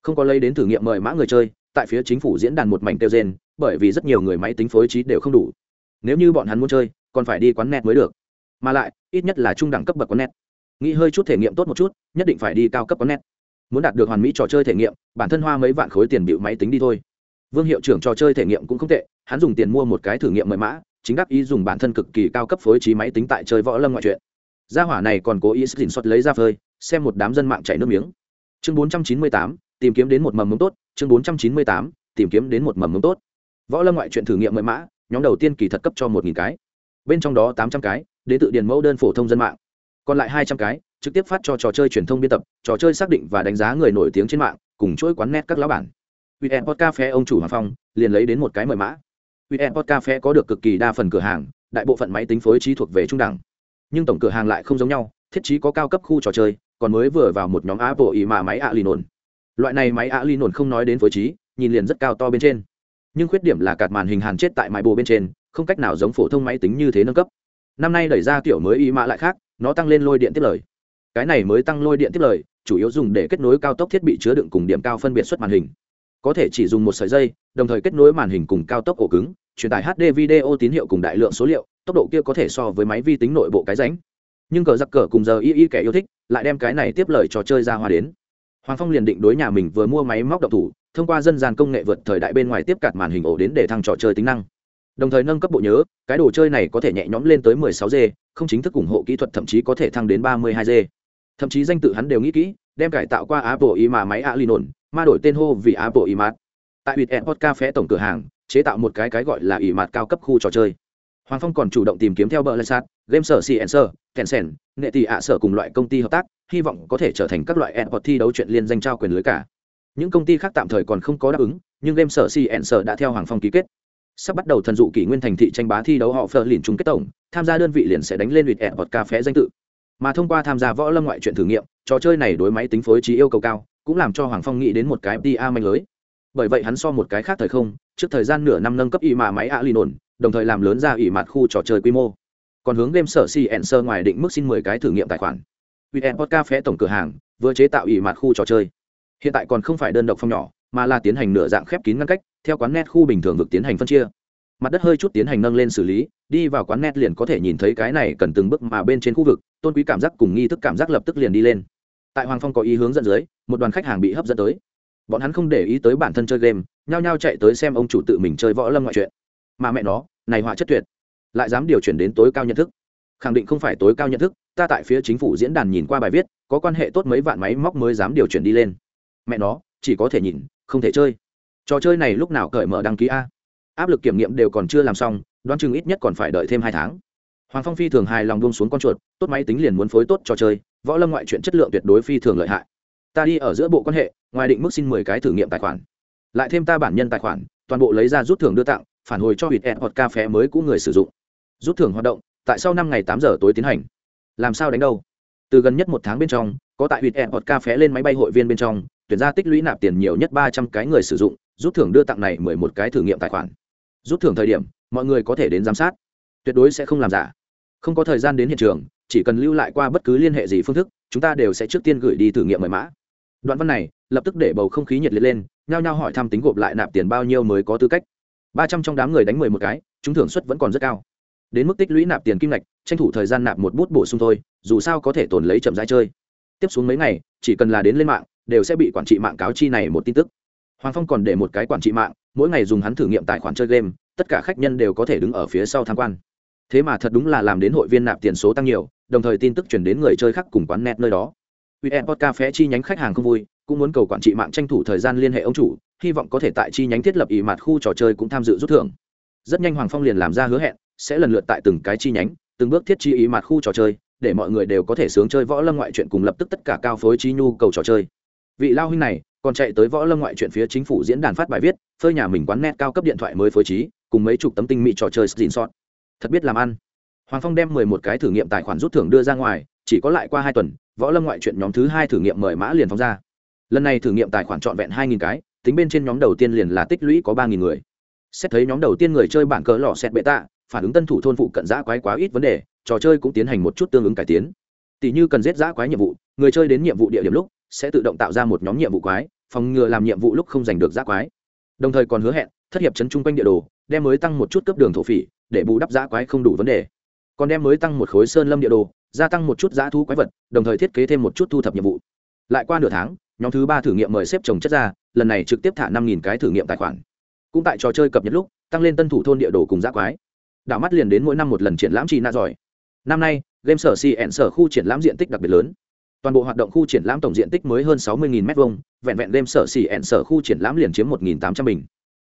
Không có lấy đến thử nghiệm mời mã người chơi tại phía chính phủ diễn đàn một mảnh tiêu rên, bởi vì rất nhiều người máy tính phối trí đều không đủ nếu như bọn hắn muốn chơi còn phải đi quán net mới được. Mà lại ít nhất là trung đẳng cấp bậc quán net. Nghĩ hơi chút thể nghiệm tốt một chút nhất định phải đi cao cấp quán net. muốn đạt được hoàn mỹ trò chơi thể nghiệm bản thân hoa mấy vạn khối tiền bịu máy tính đi thôi. Vương hiệu trưởng trò chơi thể nghiệm cũng không tệ hắn dùng tiền mua một cái thử nghiệm mời mã chính đắc ý dùng bản thân cực kỳ cao cấp phối trí máy tính tại chơi võ lâm ngoại truyện. Gia hỏa này còn cố ý xin xuất lấy ra phơi xem một đám dân mạng chảy nước miếng. Chương 498, tìm kiếm đến một mầm mống tốt chương 498, tìm kiếm đến một mầm mống tốt. Võ lâm ngoại truyện thử nghiệm mời mã nhóm đầu tiên kỳ thật cấp cho một nghìn cái. Bên trong đó tám trăm cái, đến tự điền mẫu đơn phổ thông dân mạng. Còn lại hai trăm cái, trực tiếp phát cho trò chơi truyền thông biên tập, trò chơi xác định và đánh giá người nổi tiếng trên mạng, cùng chuỗi quán net các lão bản. Weekend cafe ông chủ hoàng phong, liền lấy đến một cái mời mã. Weekend cafe có được cực kỳ đa phần cửa hàng, đại bộ phận máy tính phối trí thuộc về trung đẳng. Nhưng tổng cửa hàng lại không giống nhau, thiết trí có cao cấp khu trò chơi, còn mới vừa vào một nhóm apple ý mà máy ạ lì nồn loại này máy ạ lì nồn không nói đến phối trí, nhìn liền rất cao to bên trên nhưng khuyết điểm là cạt màn hình hàn chết tại mái bồ bên trên, không cách nào giống phổ thông máy tính như thế nâng cấp. Năm nay đẩy ra kiểu mới ý mã lại khác, nó tăng lên lôi điện tiếp lời. Cái này mới tăng lôi điện tiếp lời, chủ yếu dùng để kết nối cao tốc thiết bị chứa đựng cùng điểm cao phân biệt xuất màn hình. Có thể chỉ dùng một sợi dây, đồng thời kết nối màn hình cùng cao tốc ổ cứng, truyền tải hd video tín hiệu cùng đại lượng số liệu, tốc độ kia có thể so với máy vi tính nội bộ cái ránh nhưng cờ giặc cờ cùng giờ y y kẻ yêu thích, lại đem cái này tiếp lời trò chơi ra hoa đến. Hoàng phong liền định đối nhà mình vừa mua máy móc độc thủ thông qua dân gian công nghệ vượt thời đại bên ngoài tiếp cạt màn hình ổ đến để thăng trò chơi tính năng. Đồng thời nâng cấp bộ nhớ, cái đồ chơi này có thể nhẹ nhõm lên tới 16 g không chính thức ủng hộ kỹ thuật, thậm chí có thể thăng đến 32 g thậm chí danh tự hắn đều nghĩ kỹ, đem cải tạo qua apple y mà máy a nổn, ma đổi tên hô vì apple y mát tại huyện airport cafe tổng cửa hàng, chế tạo một cái cái gọi là y mạt cao cấp khu trò chơi. Hoàng phong còn chủ động tìm kiếm theo bờ lê sát game sở cnc tencent nghệ tỷ ạ sở cùng loại công ty hợp tác, hy vọng có thể trở thành các loại airport thi đấu chuyện liên danh trao quyền lưới cả những công ty khác tạm thời còn không có đáp ứng, nhưng game sở cnc đã theo hoàng phong ký kết. Sắp bắt đầu thần dụ kỷ nguyên thành thị tranh bá thi đấu họ phờ liền chung kết tổng, tham gia đơn vị liền sẽ đánh lên huyện airport phé danh tự. Mà thông qua tham gia võ lâm ngoại truyện thử nghiệm, trò chơi này đối máy tính phối trí yêu cầu cao, cũng làm cho hoàng phong nghĩ đến một cái pa manh lưới. Bởi vậy hắn so một cái khác thời không, trước thời gian nửa năm nâng cấp y mà máy a lì nổn, đồng thời làm lớn ra ỷ mặt khu trò chơi quy mô. Còn hướng game sở cn ngoài định mức xin mười cái thử nghiệm tài khoản. Weekend podcast phé tổng cửa hàng, vừa chế tạo ỷ mặt khu trò chơi hiện tại còn không phải đơn độc phong nhỏ, mà là tiến hành nửa dạng khép kín ngăn cách, theo quán net khu bình thường vực tiến hành phân chia. Mặt đất hơi chút tiến hành nâng lên xử lý, đi vào quán net liền có thể nhìn thấy cái này cần từng bước mà bên trên khu vực, tôn quý cảm giác cùng nghi thức cảm giác lập tức liền đi lên. Tại hoàng phong có ý hướng dẫn dưới, một đoàn khách hàng bị hấp dẫn tới. Bọn hắn không để ý tới bản thân chơi game, nhao nhao chạy tới xem ông chủ tự mình chơi võ lâm ngoại truyện. Mà mẹ nó, này họa chất tuyệt. Lại dám điều chuyển đến tối cao nhận thức. Khẳng định không phải tối cao nhận thức, ta tại phía chính phủ diễn đàn nhìn qua bài viết, có quan hệ tốt mấy vạn máy móc mới dám điều chuyển đi lên mẹ nó, chỉ có thể nhìn, không thể chơi. Trò chơi này lúc nào cởi mở đăng ký a? Áp lực kiểm nghiệm đều còn chưa làm xong, đoán chừng ít nhất còn phải đợi thêm hai tháng. Hoàng phong phi thường hài lòng buông xuống con chuột, tốt máy tính liền muốn phối tốt trò chơi, võ lâm ngoại chuyện chất lượng tuyệt đối phi thường lợi hại. Ta đi ở giữa bộ quan hệ, ngoài định mức xin mười cái thử nghiệm tài khoản. Lại thêm ta bản nhân tài khoản, toàn bộ lấy ra rút thưởng đưa tặng, phản hồi cho hụt ẹn hoặc ca phé mới của người sử dụng. Rút thưởng hoạt động, tại sau năm ngày tám giờ tối tiến hành. Làm sao đánh đâu? Từ gần nhất một tháng bên trong, có tại hụt ẹn hoặc ca phé lên máy bay hội viên bên trong tuyển ra tích lũy nạp tiền nhiều nhất ba trăm cái người sử dụng, rút thưởng đưa tặng này mười một cái thử nghiệm tài khoản. Rút thưởng thời điểm, mọi người có thể đến giám sát. Tuyệt đối sẽ không làm giả. Không có thời gian đến hiện trường, chỉ cần lưu lại qua bất cứ liên hệ gì phương thức, chúng ta đều sẽ trước tiên gửi đi thử nghiệm mời mã. Đoạn văn này, lập tức để bầu không khí nhiệt liệt lên, nhao nhao hỏi thăm tính gộp lại nạp tiền bao nhiêu mới có tư cách. Ba trăm trong đám người đánh mười một cái chúng thưởng suất vẫn còn rất cao. Đến mức tích lũy nạp tiền kim ngạch, tranh thủ thời gian nạp một bút bổ sung thôi, dù sao có thể tồn lấy chậm rãi chơi. Tiếp xuống mấy ngày, chỉ cần là đến lên mạng đều sẽ bị quản trị mạng cáo chi này một tin tức. Hoàng phong còn để một cái quản trị mạng, mỗi ngày dùng hắn thử nghiệm tài khoản chơi game, tất cả khách nhân đều có thể đứng ở phía sau tham quan. Thế mà thật đúng là làm đến hội viên nạp tiền số tăng nhiều, đồng thời tin tức chuyển đến người chơi khác cùng quán net nơi đó. Vn podcast phé chi nhánh khách hàng không vui, cũng muốn cầu quản trị mạng tranh thủ thời gian liên hệ ông chủ, hy vọng có thể tại chi nhánh thiết lập ý mặt khu trò chơi cũng tham dự rút thưởng. Rất nhanh hoàng phong liền làm ra hứa hẹn, sẽ lần lượt tại từng cái chi nhánh, từng bước thiết chi ý mặt khu trò chơi, để mọi người đều có thể sướng chơi võ lâm ngoại truyện cùng lập tức tất cả cao phối chi nhu cầu trò chơi vị lao huynh này còn chạy tới võ lâm ngoại truyện phía chính phủ diễn đàn phát bài viết, phơi nhà mình quán net cao cấp điện thoại mới phối trí, cùng mấy chục tấm tinh mỹ trò chơi xin sót thật biết làm ăn. Hoàng phong đem mười một cái thử nghiệm tài khoản rút thưởng đưa ra ngoài, chỉ có lại qua hai tuần, võ lâm ngoại truyện nhóm thứ hai thử nghiệm mời mã liền phóng ra. Lần này thử nghiệm tài khoản trọn vẹn hai nghìn cái, tính bên trên nhóm đầu tiên liền là tích lũy có ba nghìn người. Xét thấy nhóm đầu tiên người chơi bản cỡ lò xét bệ tạ, phản ứng tân thủ thôn phụ cận giã quái quá ít vấn đề, trò chơi cũng tiến hành một chút tương ứng cải tiến. Tỷ như cần giết giã quái nhiệm vụ, người chơi đến nhiệm vụ địa điểm lúc sẽ tự động tạo ra một nhóm nhiệm vụ quái, phòng ngừa làm nhiệm vụ lúc không giành được giã quái. Đồng thời còn hứa hẹn, thất hiệp chấn chung quanh địa đồ, đem mới tăng một chút cấp đường thổ phỉ, để bù đắp giã quái không đủ vấn đề. Còn đem mới tăng một khối sơn lâm địa đồ, gia tăng một chút giá thu quái vật, đồng thời thiết kế thêm một chút thu thập nhiệm vụ. Lại qua nửa tháng, nhóm thứ ba thử nghiệm mời xếp trồng chất ra, lần này trực tiếp thả năm nghìn cái thử nghiệm tài khoản. Cũng tại trò chơi cập nhật lúc, tăng lên tân thủ thôn địa đồ cùng giã quái. Đảo mắt liền đến mỗi năm một lần triển lãm chi nạ giỏi năm nay, game sở cn sở khu triển lãm diện tích đặc biệt lớn toàn bộ hoạt động khu triển lãm tổng diện tích mới hơn sáu mươi m hai vẹn vẹn đêm sở xỉ ẹn sở khu triển lãm liền chiếm một tám trăm bình.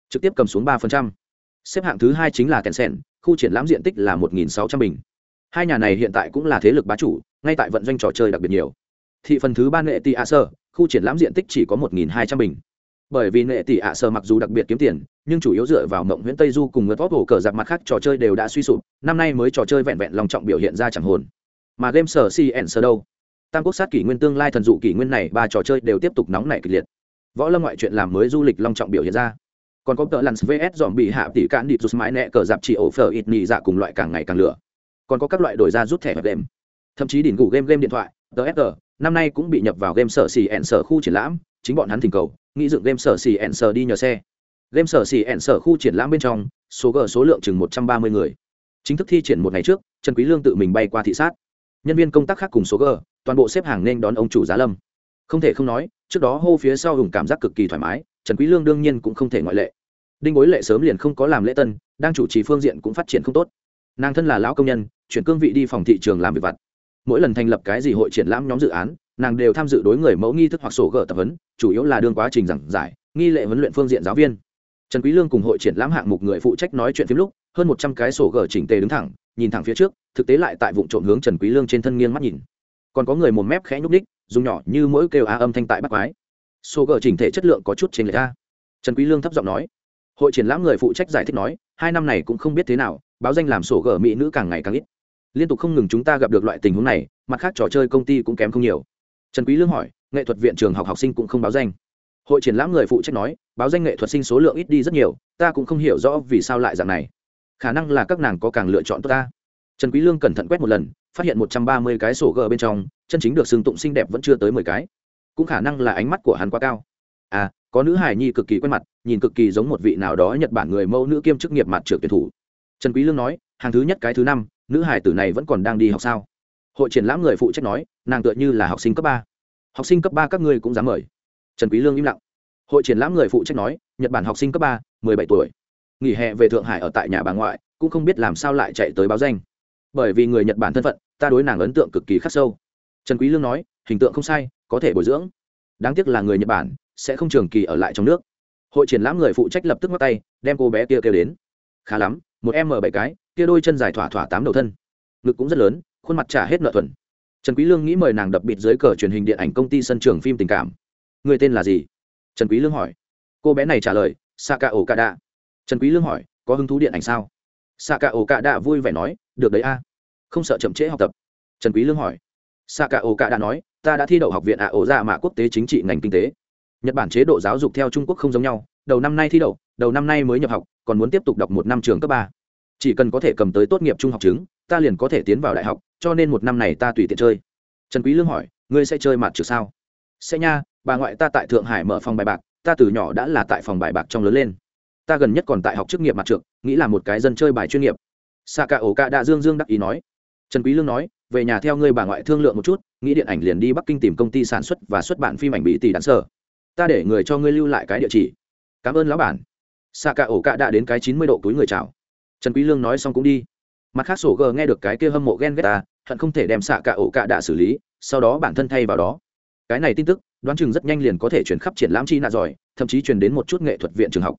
Trực tiếp cầm xuống ba xếp hạng thứ hai chính là kèn sen khu triển lãm diện tích là một sáu trăm bình. Hai nhà này hiện tại cũng là thế lực bá chủ, ngay tại vận doanh trò chơi đặc biệt nhiều. Thị phần thứ ba nghệ tỷ ạ sơ, khu triển lãm diện tích chỉ có một hai trăm bình. Bởi vì nghệ tỷ ạ sơ mặc dù đặc biệt kiếm tiền, nhưng chủ yếu dựa vào mộng nguyễn tây du cùng ngất vóc hổ cờ giặc mặt khác trò chơi đều đã suy sụp, năm nay mới trò chơi vẹn vẹn lòng trọng biểu hiện ra chẳng hồn. Mà game sở cn sơ đâu? Tam quốc sát kỷ nguyên tương lai thần dụ kỷ nguyên này, ba trò chơi đều tiếp tục nóng nảy kịch liệt. Võ lâm ngoại chuyện làm mới du lịch long trọng biểu hiện ra. Còn có tờ lặn vs dòm bị hạ tỷ cạn điệp rút mãi nẹ cờ dạp chỉ ổ phở ít nhị dạ cùng loại càng ngày càng lửa. Còn có các loại đổi ra rút thẻ game. Thậm chí đỉnh gủ game game điện thoại tfg năm nay cũng bị nhập vào game sở xì ẹn sở khu triển lãm, chính bọn hắn thỉnh cầu, nghĩ dựng game sở xì ẹn sở đi nhờ xe. Game sở xì ẹn sở khu triển lãm bên trong, số g số lượng chừng một trăm ba mươi người. Chính thức thi triển một ngày trước, trần quý lương tự mình bay qua thị sát nhân viên công tác khác cùng số g, toàn bộ xếp hàng nên đón ông chủ giá lâm. Không thể không nói, trước đó hô phía sau hùng cảm giác cực kỳ thoải mái, trần quý lương đương nhiên cũng không thể ngoại lệ. Đinh bối lệ sớm liền không có làm lễ tân, đang chủ trì phương diện cũng phát triển không tốt. Nàng thân là lão công nhân, chuyển cương vị đi phòng thị trường làm việc vặt. Mỗi lần thành lập cái gì hội triển lãm nhóm dự án, nàng đều tham dự đối người mẫu nghi thức hoặc sổ gỡ tập huấn, chủ yếu là đương quá trình giảng giải, nghi lệ huấn luyện phương diện giáo viên. Trần quý lương cùng hội triển lãm hạng mục người phụ trách nói chuyện phim lúc hơn một trăm cái sổ gờ chỉnh tề đứng thẳng nhìn thẳng phía trước thực tế lại tại vụ trộm hướng trần quý lương trên thân nghiêng mắt nhìn. Còn có người một mép khẽ nhúc nhích, dùng nhỏ như mỗi kêu a âm thanh tại bắt quái. Sổ gờ chỉnh thể chất lượng có chút trên lệch a. Trần quý lương thấp giọng nói. Hội triển lãm người phụ trách giải thích nói hai năm này cũng không biết thế nào báo danh làm sổ gờ mỹ nữ càng ngày càng ít. Liên tục không ngừng chúng ta gặp được loại tình huống này mặt khác trò chơi công ty cũng kém không nhiều. Trần quý lương hỏi nghệ thuật viện trường học học sinh cũng không báo danh. Hội triển lãm người phụ trách nói báo danh nghệ thuật sinh số lượng ít đi rất nhiều ta cũng không hiểu rõ vì sao lại dạng này khả năng là các nàng có càng lựa chọn tốt ta. Trần quý lương cẩn thận quét một lần, phát hiện một trăm ba mươi cái sổ gờ bên trong, chân chính được xưng tụng xinh đẹp vẫn chưa tới mười cái. Cũng khả năng là ánh mắt của hắn quá cao. À có nữ hài nhi cực kỳ quen mặt, nhìn cực kỳ giống một vị nào đó nhật bản người mẫu nữ kiêm chức nghiệp mặt trưởng tuyển thủ. Trần quý lương nói, hàng thứ nhất cái thứ năm, nữ hài tử này vẫn còn đang đi học sao? Hội triển lãm người phụ trách nói, nàng tựa như là học sinh cấp ba. Học sinh cấp ba các ngươi cũng dám mời. Trần quý lương im lặng. Hội triển lãm người phụ trách nói, nhật bản học sinh cấp ba, mười bảy tuổi nghỉ hè về thượng hải ở tại nhà bà ngoại, cũng không biết làm sao lại chạy tới báo danh. Bởi vì người nhật bản thân phận, ta đối nàng ấn tượng cực kỳ khắc sâu. Trần quý lương nói, hình tượng không sai, có thể bồi dưỡng. Đáng tiếc là người nhật bản, sẽ không trường kỳ ở lại trong nước. Hội triển lãm người phụ trách lập tức ngắt tay, đem cô bé kia kêu đến. Khá lắm, một em mở bảy cái, kia đôi chân dài thỏa thỏa tám đầu thân. Ngực cũng rất lớn, khuôn mặt trả hết nợ thuần. Trần quý lương nghĩ mời nàng đập bịt dưới cờ truyền hình điện ảnh công ty sân trường phim tình cảm. Người tên là gì? Trần quý lương hỏi. Cô bé này trả lời, saka ổ trần quý lương hỏi, có hứng thú điện ảnh sao? Saka ổ cả đã vui vẻ nói, được đấy a, không sợ chậm trễ học tập. Trần quý lương hỏi saka ổ cả đã nói, ta đã thi đậu học viện ạ ổ dạ mạ quốc tế chính trị ngành kinh tế. Nhật bản chế độ giáo dục theo trung quốc không giống nhau, đầu năm nay thi đậu, đầu năm nay mới nhập học, còn muốn tiếp tục đọc một năm trường cấp ba. Chỉ cần có thể cầm tới tốt nghiệp trung học chứng, ta liền có thể tiến vào đại học, cho nên một năm này ta tùy tiện chơi. Trần quý lương hỏi, ngươi sẽ chơi mặt trượt sao? Sẽ nha, bà ngoại ta tại thượng hải mở phòng bài bạc, ta từ nhỏ đã là tại phòng bài bạc trong lớn lên ta gần nhất còn tại học chức nghiệp mặt trượng nghĩ là một cái dân chơi bài chuyên nghiệp. Sa cả ổ cả đã dương dương đắc ý nói. Trần quý lương nói, về nhà theo ngươi bà ngoại thương lượng một chút, nghĩ điện ảnh liền đi bắc kinh tìm công ty sản xuất và xuất bản phim ảnh bị tỷ đạn sở ta để người cho ngươi lưu lại cái địa chỉ. Cảm ơn lão bản. Xạ cả ổ cạ đã đến cái chín mươi độ túi người chào. Trần quý lương nói xong cũng đi. Mặt khác sổ g nghe được cái kia hâm mộ ghen ghét ta, hận không thể đem xạ cả ổ cạ đã xử lý, sau đó bản thân thay vào đó. Cái này tin tức, đoán chừng rất nhanh liền có thể chuyển khắp triển lãm chi nạ giỏi thậm chí truyền đến một chút nghệ thuật viện trường học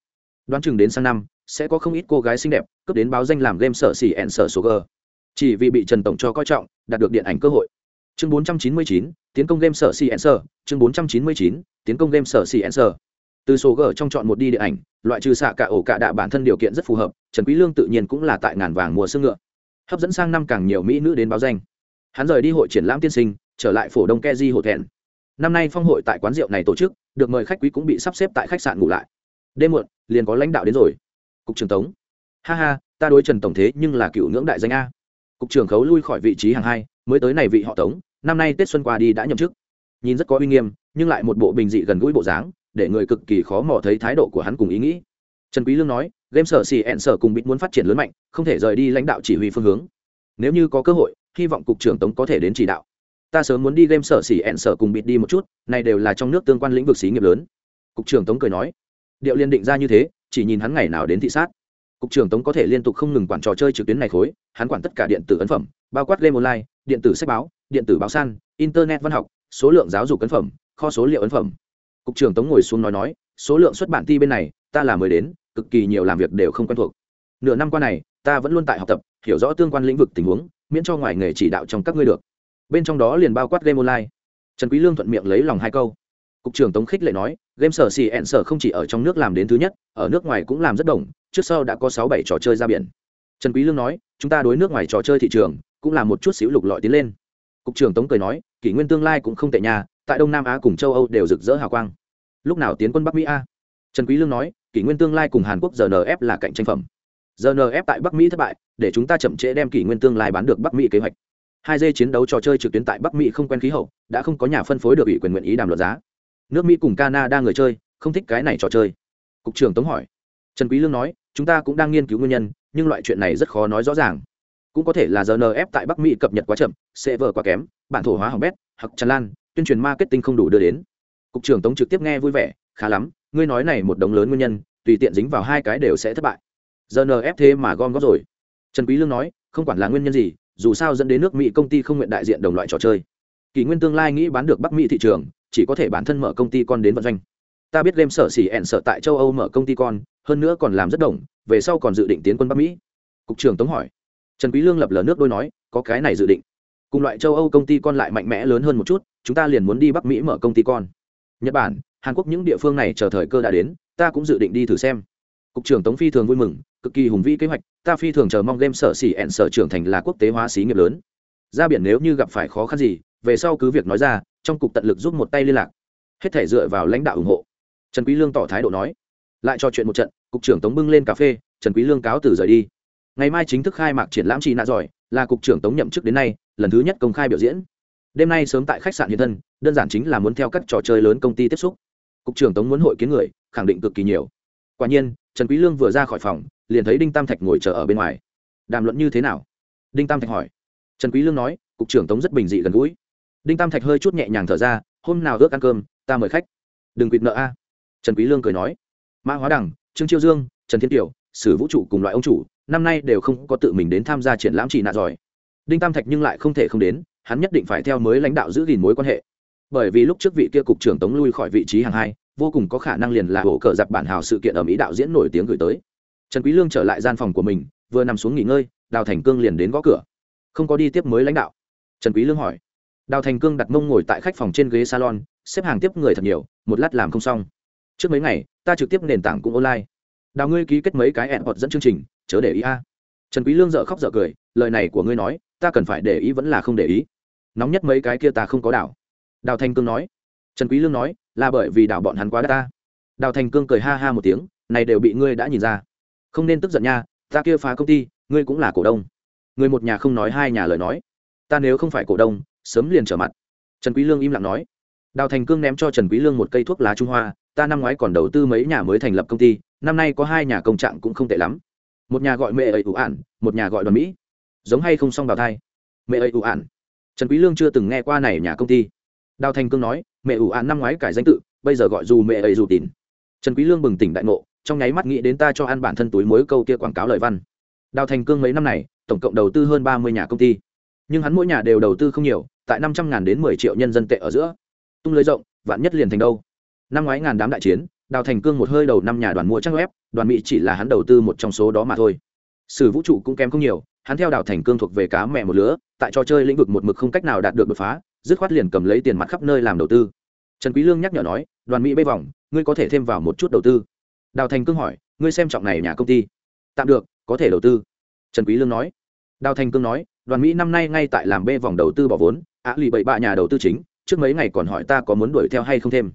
đoán chừng đến sang năm sẽ có không ít cô gái xinh đẹp cướp đến báo danh làm game sở xỉ ẹn sở số g. Chỉ vì bị trần tổng cho coi trọng đạt được điện ảnh cơ hội. Chương 499, tiến công game sở xỉ ẹn sở. Chương 499, tiến công game sở xỉ ẹn sở. Từ số g trong chọn một đi điện ảnh loại trừ xạ cả ổ cả đạ bản thân điều kiện rất phù hợp trần quý lương tự nhiên cũng là tại ngàn vàng mùa xương ngựa. Hấp dẫn sang năm càng nhiều mỹ nữ đến báo danh. Hắn rời đi hội triển lãm tiên sinh trở lại phổ đông keji hồ thẹn. Năm nay phong hội tại quán rượu này tổ chức được mời khách quý cũng bị sắp xếp tại khách sạn ngủ lại. Đêm muộn liền có lãnh đạo đến rồi. Cục trưởng tống. Ha ha, ta đối trần tổng thế nhưng là cựu ngưỡng đại danh a. Cục trưởng khấu lui khỏi vị trí hàng hai, mới tới này vị họ tống, năm nay tết xuân qua đi đã nhậm chức. Nhìn rất có uy nghiêm, nhưng lại một bộ bình dị gần gũi bộ dáng, để người cực kỳ khó mò thấy thái độ của hắn cùng ý nghĩ. Trần quý lương nói, game sở xì ẹn sở cùng bịt muốn phát triển lớn mạnh, không thể rời đi lãnh đạo chỉ huy phương hướng. Nếu như có cơ hội, hy vọng cục trưởng tống có thể đến chỉ đạo. Ta sớm muốn đi game sở xỉ ẹn sở cùng bịt đi một chút, này đều là trong nước tương quan lĩnh vực xí nghiệp lớn. Cục trưởng tống cười nói điệu liên định ra như thế, chỉ nhìn hắn ngày nào đến thị sát. Cục trưởng tống có thể liên tục không ngừng quản trò chơi trực tuyến này khối, hắn quản tất cả điện tử ấn phẩm, bao quát game online, điện tử sách báo, điện tử báo san internet văn học, số lượng giáo dục ấn phẩm, kho số liệu ấn phẩm. Cục trưởng tống ngồi xuống nói nói, số lượng xuất bản ti bên này, ta là mới đến, cực kỳ nhiều làm việc đều không quen thuộc. Nửa năm qua này, ta vẫn luôn tại học tập, hiểu rõ tương quan lĩnh vực tình huống, miễn cho ngoài nghề chỉ đạo trong các ngươi được. Bên trong đó liền bao quát game online. Trần quý lương thuận miệng lấy lòng hai câu cục trưởng tống khích lệ nói, game sở xì ẹn sở không chỉ ở trong nước làm đến thứ nhất, ở nước ngoài cũng làm rất đồng, trước sau đã có sáu bảy trò chơi ra biển. Trần quý lương nói, chúng ta đối nước ngoài trò chơi thị trường cũng là một chút xíu lục lọi tiến lên. Cục trưởng tống cười nói, kỷ nguyên tương lai cũng không tệ nhà tại đông nam á cùng châu âu đều rực rỡ hào quang. Lúc nào tiến quân bắc mỹ a? Trần quý lương nói, kỷ nguyên tương lai cùng hàn quốc rnf là cạnh tranh phẩm. Rnf tại bắc mỹ thất bại, để chúng ta chậm trễ đem kỷ nguyên tương lai bán được bắc mỹ kế hoạch. Hai dây chiến đấu trò chơi trực tuyến tại bắc mỹ không quen khí hậu, đã không có nhà phân phối được ủy quyền nguyện ý đàm luận giá nước mỹ cùng canada người chơi, không thích cái này trò chơi. Cục trưởng tống hỏi. Trần quý lương nói, chúng ta cũng đang nghiên cứu nguyên nhân, nhưng loại chuyện này rất khó nói rõ ràng. Cũng có thể là rnf tại bắc mỹ cập nhật quá chậm, sẽ vờ quá kém, bản thổ hóa hỏng bét, hoặc tràn lan, tuyên truyền marketing không đủ đưa đến. Cục trưởng tống trực tiếp nghe vui vẻ, khá lắm, ngươi nói này một đống lớn nguyên nhân, tùy tiện dính vào hai cái đều sẽ thất bại. Rnf thế mà gom góp rồi. Trần quý lương nói, không quản là nguyên nhân gì, dù sao dẫn đến nước mỹ công ty không nguyện đại diện đồng loại trò chơi. Kỷ nguyên tương lai nghĩ bán được bắc mỹ thị trường chỉ có thể bản thân mở công ty con đến vận doanh. Ta biết game sở xỉ ẹn sợ tại châu âu mở công ty con, hơn nữa còn làm rất đồng, về sau còn dự định tiến quân bắc mỹ. Cục trưởng tống hỏi. Trần quý lương lập lờ nước đôi nói, có cái này dự định. Cùng loại châu âu công ty con lại mạnh mẽ lớn hơn một chút, chúng ta liền muốn đi bắc mỹ mở công ty con. Nhật bản, hàn quốc những địa phương này chờ thời cơ đã đến, ta cũng dự định đi thử xem. Cục trưởng tống phi thường vui mừng, cực kỳ hùng vĩ kế hoạch, ta phi thường chờ mong game sở xỉ ẹn sở trưởng thành là quốc tế hóa xí nghiệp lớn. Ra biển nếu như gặp phải khó khăn gì, về sau cứ việc nói ra trong cục tận lực giúp một tay liên lạc. Hết thể dựa vào lãnh đạo ủng hộ. Trần quý lương tỏ thái độ nói, lại trò chuyện một trận, cục trưởng tống bưng lên cà phê, trần quý lương cáo từ rời đi. Ngày mai chính thức khai mạc triển lãm chị nạ giỏi, là cục trưởng tống nhậm chức đến nay, lần thứ nhất công khai biểu diễn. Đêm nay sớm tại khách sạn hiện thân, đơn giản chính là muốn theo các trò chơi lớn công ty tiếp xúc. Cục trưởng tống muốn hội kiến người, khẳng định cực kỳ nhiều. Quả nhiên, trần quý lương vừa ra khỏi phòng, liền thấy đinh tam thạch ngồi chờ ở bên ngoài. Đàm luận như thế nào? Đinh tam thạch hỏi. Trần quý lương nói, cục trưởng tống rất bình dị gần gũi đinh tam thạch hơi chút nhẹ nhàng thở ra, hôm nào ước ăn cơm, ta mời khách. Đừng quỵt nợ a. Trần quý lương cười nói. Mã hóa đằng, trương chiêu dương, trần thiên tiểu, sử vũ trụ cùng loại ông chủ, năm nay đều không có tự mình đến tham gia triển lãm chỉ nạ giỏi đinh tam thạch nhưng lại không thể không đến, hắn nhất định phải theo mới lãnh đạo giữ gìn mối quan hệ. Bởi vì lúc trước vị kia cục trưởng tống lui khỏi vị trí hàng hai, vô cùng có khả năng liền là hổ cờ giặc bản hào sự kiện ở mỹ đạo diễn nổi tiếng gửi tới. Trần quý lương trở lại gian phòng của mình, vừa nằm xuống nghỉ ngơi, đào thành cương liền đến gõ cửa. Không có đi tiếp mới lãnh đạo. Trần quý lương hỏi đào thành cương đặt mông ngồi tại khách phòng trên ghế salon, xếp hàng tiếp người thật nhiều, một lát làm không xong. Trước mấy ngày, ta trực tiếp nền tảng cũng online. Đào ngươi ký kết mấy cái ẹn hoặc dẫn chương trình, chớ để ý a. Trần quý lương dở khóc dở cười, lời này của ngươi nói, ta cần phải để ý vẫn là không để ý. Nóng nhất mấy cái kia ta không có đảo. Đào thành cương nói. Trần quý lương nói, là bởi vì đảo bọn hắn quá đắt ta. Đào thành cương cười ha ha một tiếng, này đều bị ngươi đã nhìn ra. Không nên tức giận nha, ta kia phá công ty, ngươi cũng là cổ đông. Người một nhà không nói hai nhà lời nói ta nếu không phải cổ đông, sớm liền trở mặt. Trần quý lương im lặng nói. Đào thành cương ném cho trần quý lương một cây thuốc lá trung hoa, ta năm ngoái còn đầu tư mấy nhà mới thành lập công ty, năm nay có hai nhà công trạng cũng không tệ lắm. Một nhà gọi mẹ ấy ủ ản, một nhà gọi đoàn mỹ. Giống hay không xong bào thai. Mẹ ấy ủ ản. Trần quý lương chưa từng nghe qua này nhà công ty. Đào thành cương nói, mẹ ủ ản năm ngoái cải danh tự, bây giờ gọi dù mẹ ấy dù tỉn trần quý lương bừng tỉnh đại ngộ, trong nháy mắt nghĩ đến ta cho ăn bản thân túi mối câu kia quảng cáo lời văn. Đào thành cương mấy năm này, tổng cộng đầu tư hơn ba mươi nhà công ty nhưng hắn mỗi nhà đều đầu tư không nhiều, tại năm trăm ngàn đến mười triệu nhân dân tệ ở giữa. Tung lưới rộng, vạn nhất liền thành đâu? Năm ngoái ngàn đám đại chiến, đào thành cương một hơi đầu năm nhà đoàn mua trang web, đoàn mỹ chỉ là hắn đầu tư một trong số đó mà thôi. Sử vũ trụ cũng kém không nhiều, hắn theo đào thành cương thuộc về cá mẹ một lứa, tại trò chơi lĩnh vực một mực không cách nào đạt được đột phá, dứt khoát liền cầm lấy tiền mặt khắp nơi làm đầu tư. Trần quý lương nhắc nhở nói, đoàn mỹ bay vòng, ngươi có thể thêm vào một chút đầu tư. Đào thành cương hỏi, ngươi xem trọng này nhà công ty? Tạm được, có thể đầu tư. Trần quý lương nói. Đào thành cương nói đoàn mỹ năm nay ngay tại làm bê vòng đầu tư bỏ vốn á lì bậy bạ nhà đầu tư chính, trước mấy ngày còn hỏi ta có muốn đuổi theo hay không thêm.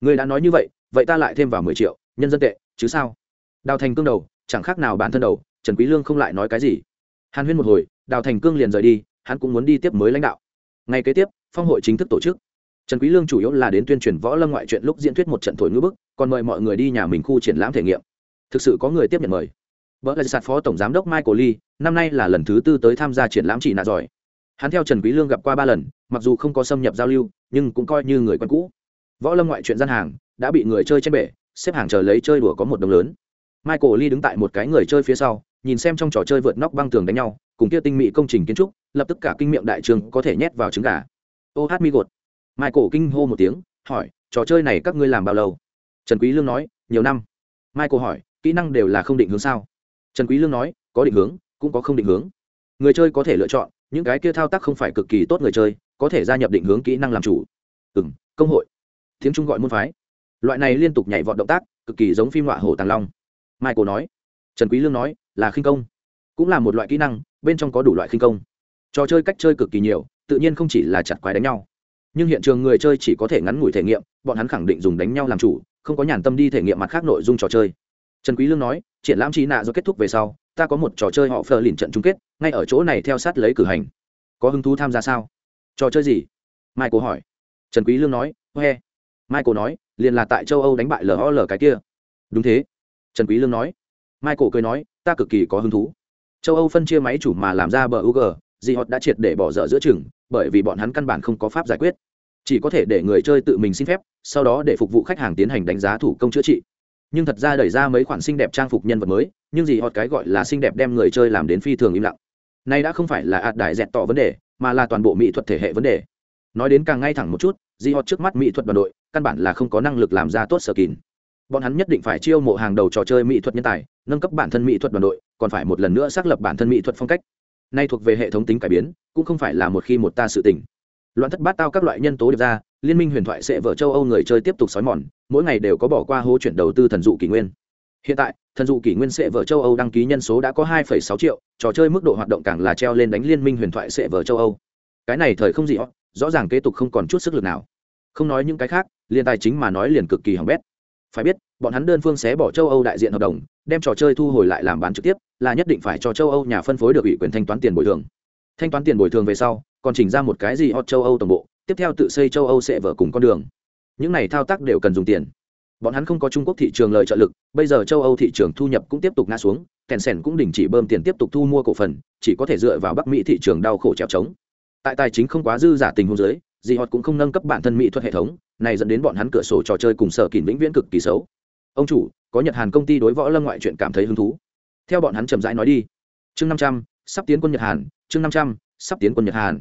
Ngươi đã nói như vậy vậy ta lại thêm vào mười triệu, nhân dân tệ, chứ sao? Đào thành cương đầu, chẳng khác nào bản thân đầu, trần quý lương không lại nói cái gì. Hàn huyên một hồi, đào thành cương liền rời đi, hắn cũng muốn đi tiếp mới lãnh đạo. Ngày kế tiếp, phong hội chính thức tổ chức. Trần quý lương chủ yếu là đến tuyên truyền võ lâm ngoại truyện lúc diễn thuyết một trận thổi ngữ bức, còn mời mọi người đi nhà mình khu triển lãm thể nghiệm. Thực sự có người tiếp nhận mời. Vợ là sạt phó tổng giám đốc michael lee năm nay là lần thứ tư tới tham gia triển lãm chỉ nạ giỏi. Hắn theo trần quý lương gặp qua ba lần, mặc dù không có xâm nhập giao lưu, nhưng cũng coi như người quen cũ. Võ lâm ngoại chuyện gian hàng đã bị người chơi trên bể, xếp hàng chờ lấy chơi đùa có một đồng lớn. Michael lee đứng tại một cái người chơi phía sau, nhìn xem trong trò chơi vượt nóc băng tường đánh nhau, cùng kia tinh mỹ công trình kiến trúc, lập tức cả kinh miệng đại trường có thể nhét vào trứng gà. Ô hát mi gột. Michael kinh hô một tiếng, hỏi, trò chơi này các ngươi làm bao lâu? Trần quý lương nói, nhiều năm. Michael hỏi, kỹ năng đều là không định hướng sao? Trần quý lương nói, có định hướng cũng có không định hướng. Người chơi có thể lựa chọn, những cái kia thao tác không phải cực kỳ tốt người chơi, có thể gia nhập định hướng kỹ năng làm chủ. Ừm, công hội. Tiếng trung gọi môn phái. Loại này liên tục nhảy vọt động tác, cực kỳ giống phim họa hổ tàng long. Mai cổ nói. Trần quý lương nói, là khinh công. Cũng là một loại kỹ năng, bên trong có đủ loại khinh công. Trò chơi cách chơi cực kỳ nhiều, tự nhiên không chỉ là chặt quái đánh nhau. Nhưng hiện trường người chơi chỉ có thể ngắn ngủi thể nghiệm, bọn hắn khẳng định dùng đánh nhau làm chủ, không có nhàn tâm đi thể nghiệm mặt khác nội dung trò chơi. Trần quý lương nói, triển lãm trí nạ do kết thúc về sau ta có một trò chơi họ phờ lìn trận chung kết, ngay ở chỗ này theo sát lấy cử hành. Có hứng thú tham gia sao? Trò chơi gì? Michael hỏi. Trần quý lương nói he michael nói, liền là tại châu âu đánh bại lol cái kia. Đúng thế. Trần quý lương nói. Michael cười nói, ta cực kỳ có hứng thú. Châu âu phân chia máy chủ mà làm ra bờ ug gì họ đã triệt để bỏ dở giữa chừng, bởi vì bọn hắn căn bản không có pháp giải quyết. Chỉ có thể để người chơi tự mình xin phép, sau đó để phục vụ khách hàng tiến hành đánh giá thủ công chữa trị nhưng thật ra đẩy ra mấy khoản xinh đẹp trang phục nhân vật mới, nhưng gì họ cái gọi là xinh đẹp đem người chơi làm đến phi thường im lặng. Nay đã không phải là ạt đại dẹt tỏ vấn đề, mà là toàn bộ mỹ thuật thể hệ vấn đề. Nói đến càng ngay thẳng một chút di họ trước mắt mỹ thuật đoàn đội, căn bản là không có năng lực làm ra tốt sở kín bọn hắn nhất định phải chiêu mộ hàng đầu trò chơi mỹ thuật nhân tài, nâng cấp bản thân mỹ thuật đoàn đội, còn phải một lần nữa xác lập bản thân mỹ thuật phong cách. Nay thuộc về hệ thống tính cải biến, cũng không phải là một khi một ta sự tình loạn thất bát tao các loại nhân tố được ra liên minh huyền thoại sẽ vợ châu âu người chơi tiếp tục xói mòn mỗi ngày đều có bỏ qua hố chuyển đầu tư thần dụ kỷ nguyên. Hiện tại thần dụ kỷ nguyên sẽ vợ châu âu đăng ký nhân số đã có 2,6 triệu trò chơi mức độ hoạt động càng là treo lên đánh liên minh huyền thoại sẽ vợ châu âu. Cái này thời không gì họ rõ ràng kế tục không còn chút sức lực nào. Không nói những cái khác liên tài chính mà nói liền cực kỳ hỏng bét. Phải biết bọn hắn đơn phương xé bỏ châu âu đại diện hợp đồng đem trò chơi thu hồi lại làm bán trực tiếp là nhất định phải cho châu âu nhà phân phối được ủy quyền thanh toán tiền bồi thường. Thanh toán tiền bồi thường về sau còn chỉnh ra một cái gì hot châu âu tổng bộ, tiếp theo tự xây châu âu sẽ vở cùng con đường. Những này thao tác đều cần dùng tiền. Bọn hắn không có trung quốc thị trường lợi trợ lực, bây giờ châu âu thị trường thu nhập cũng tiếp tục ngã xuống, kèn sèn cũng đình chỉ bơm tiền tiếp tục thu mua cổ phần, chỉ có thể dựa vào bắc mỹ thị trường đau khổ trèo trống. Tại tài chính không quá dư giả tình huống dưới gì họ cũng không nâng cấp bản thân mỹ thuật hệ thống, này dẫn đến bọn hắn cửa sổ trò chơi cùng sở kỉn vĩnh viễn cực kỳ xấu. Ông chủ, có nhật hàn công ty đối võ lâm ngoại chuyện cảm thấy hứng thú. Theo bọn hắn chậm rãi nói đi. Chương năm trăm, sắp tiến quân nhật hàn, chương năm trăm, sắp tiến quân nhật hàn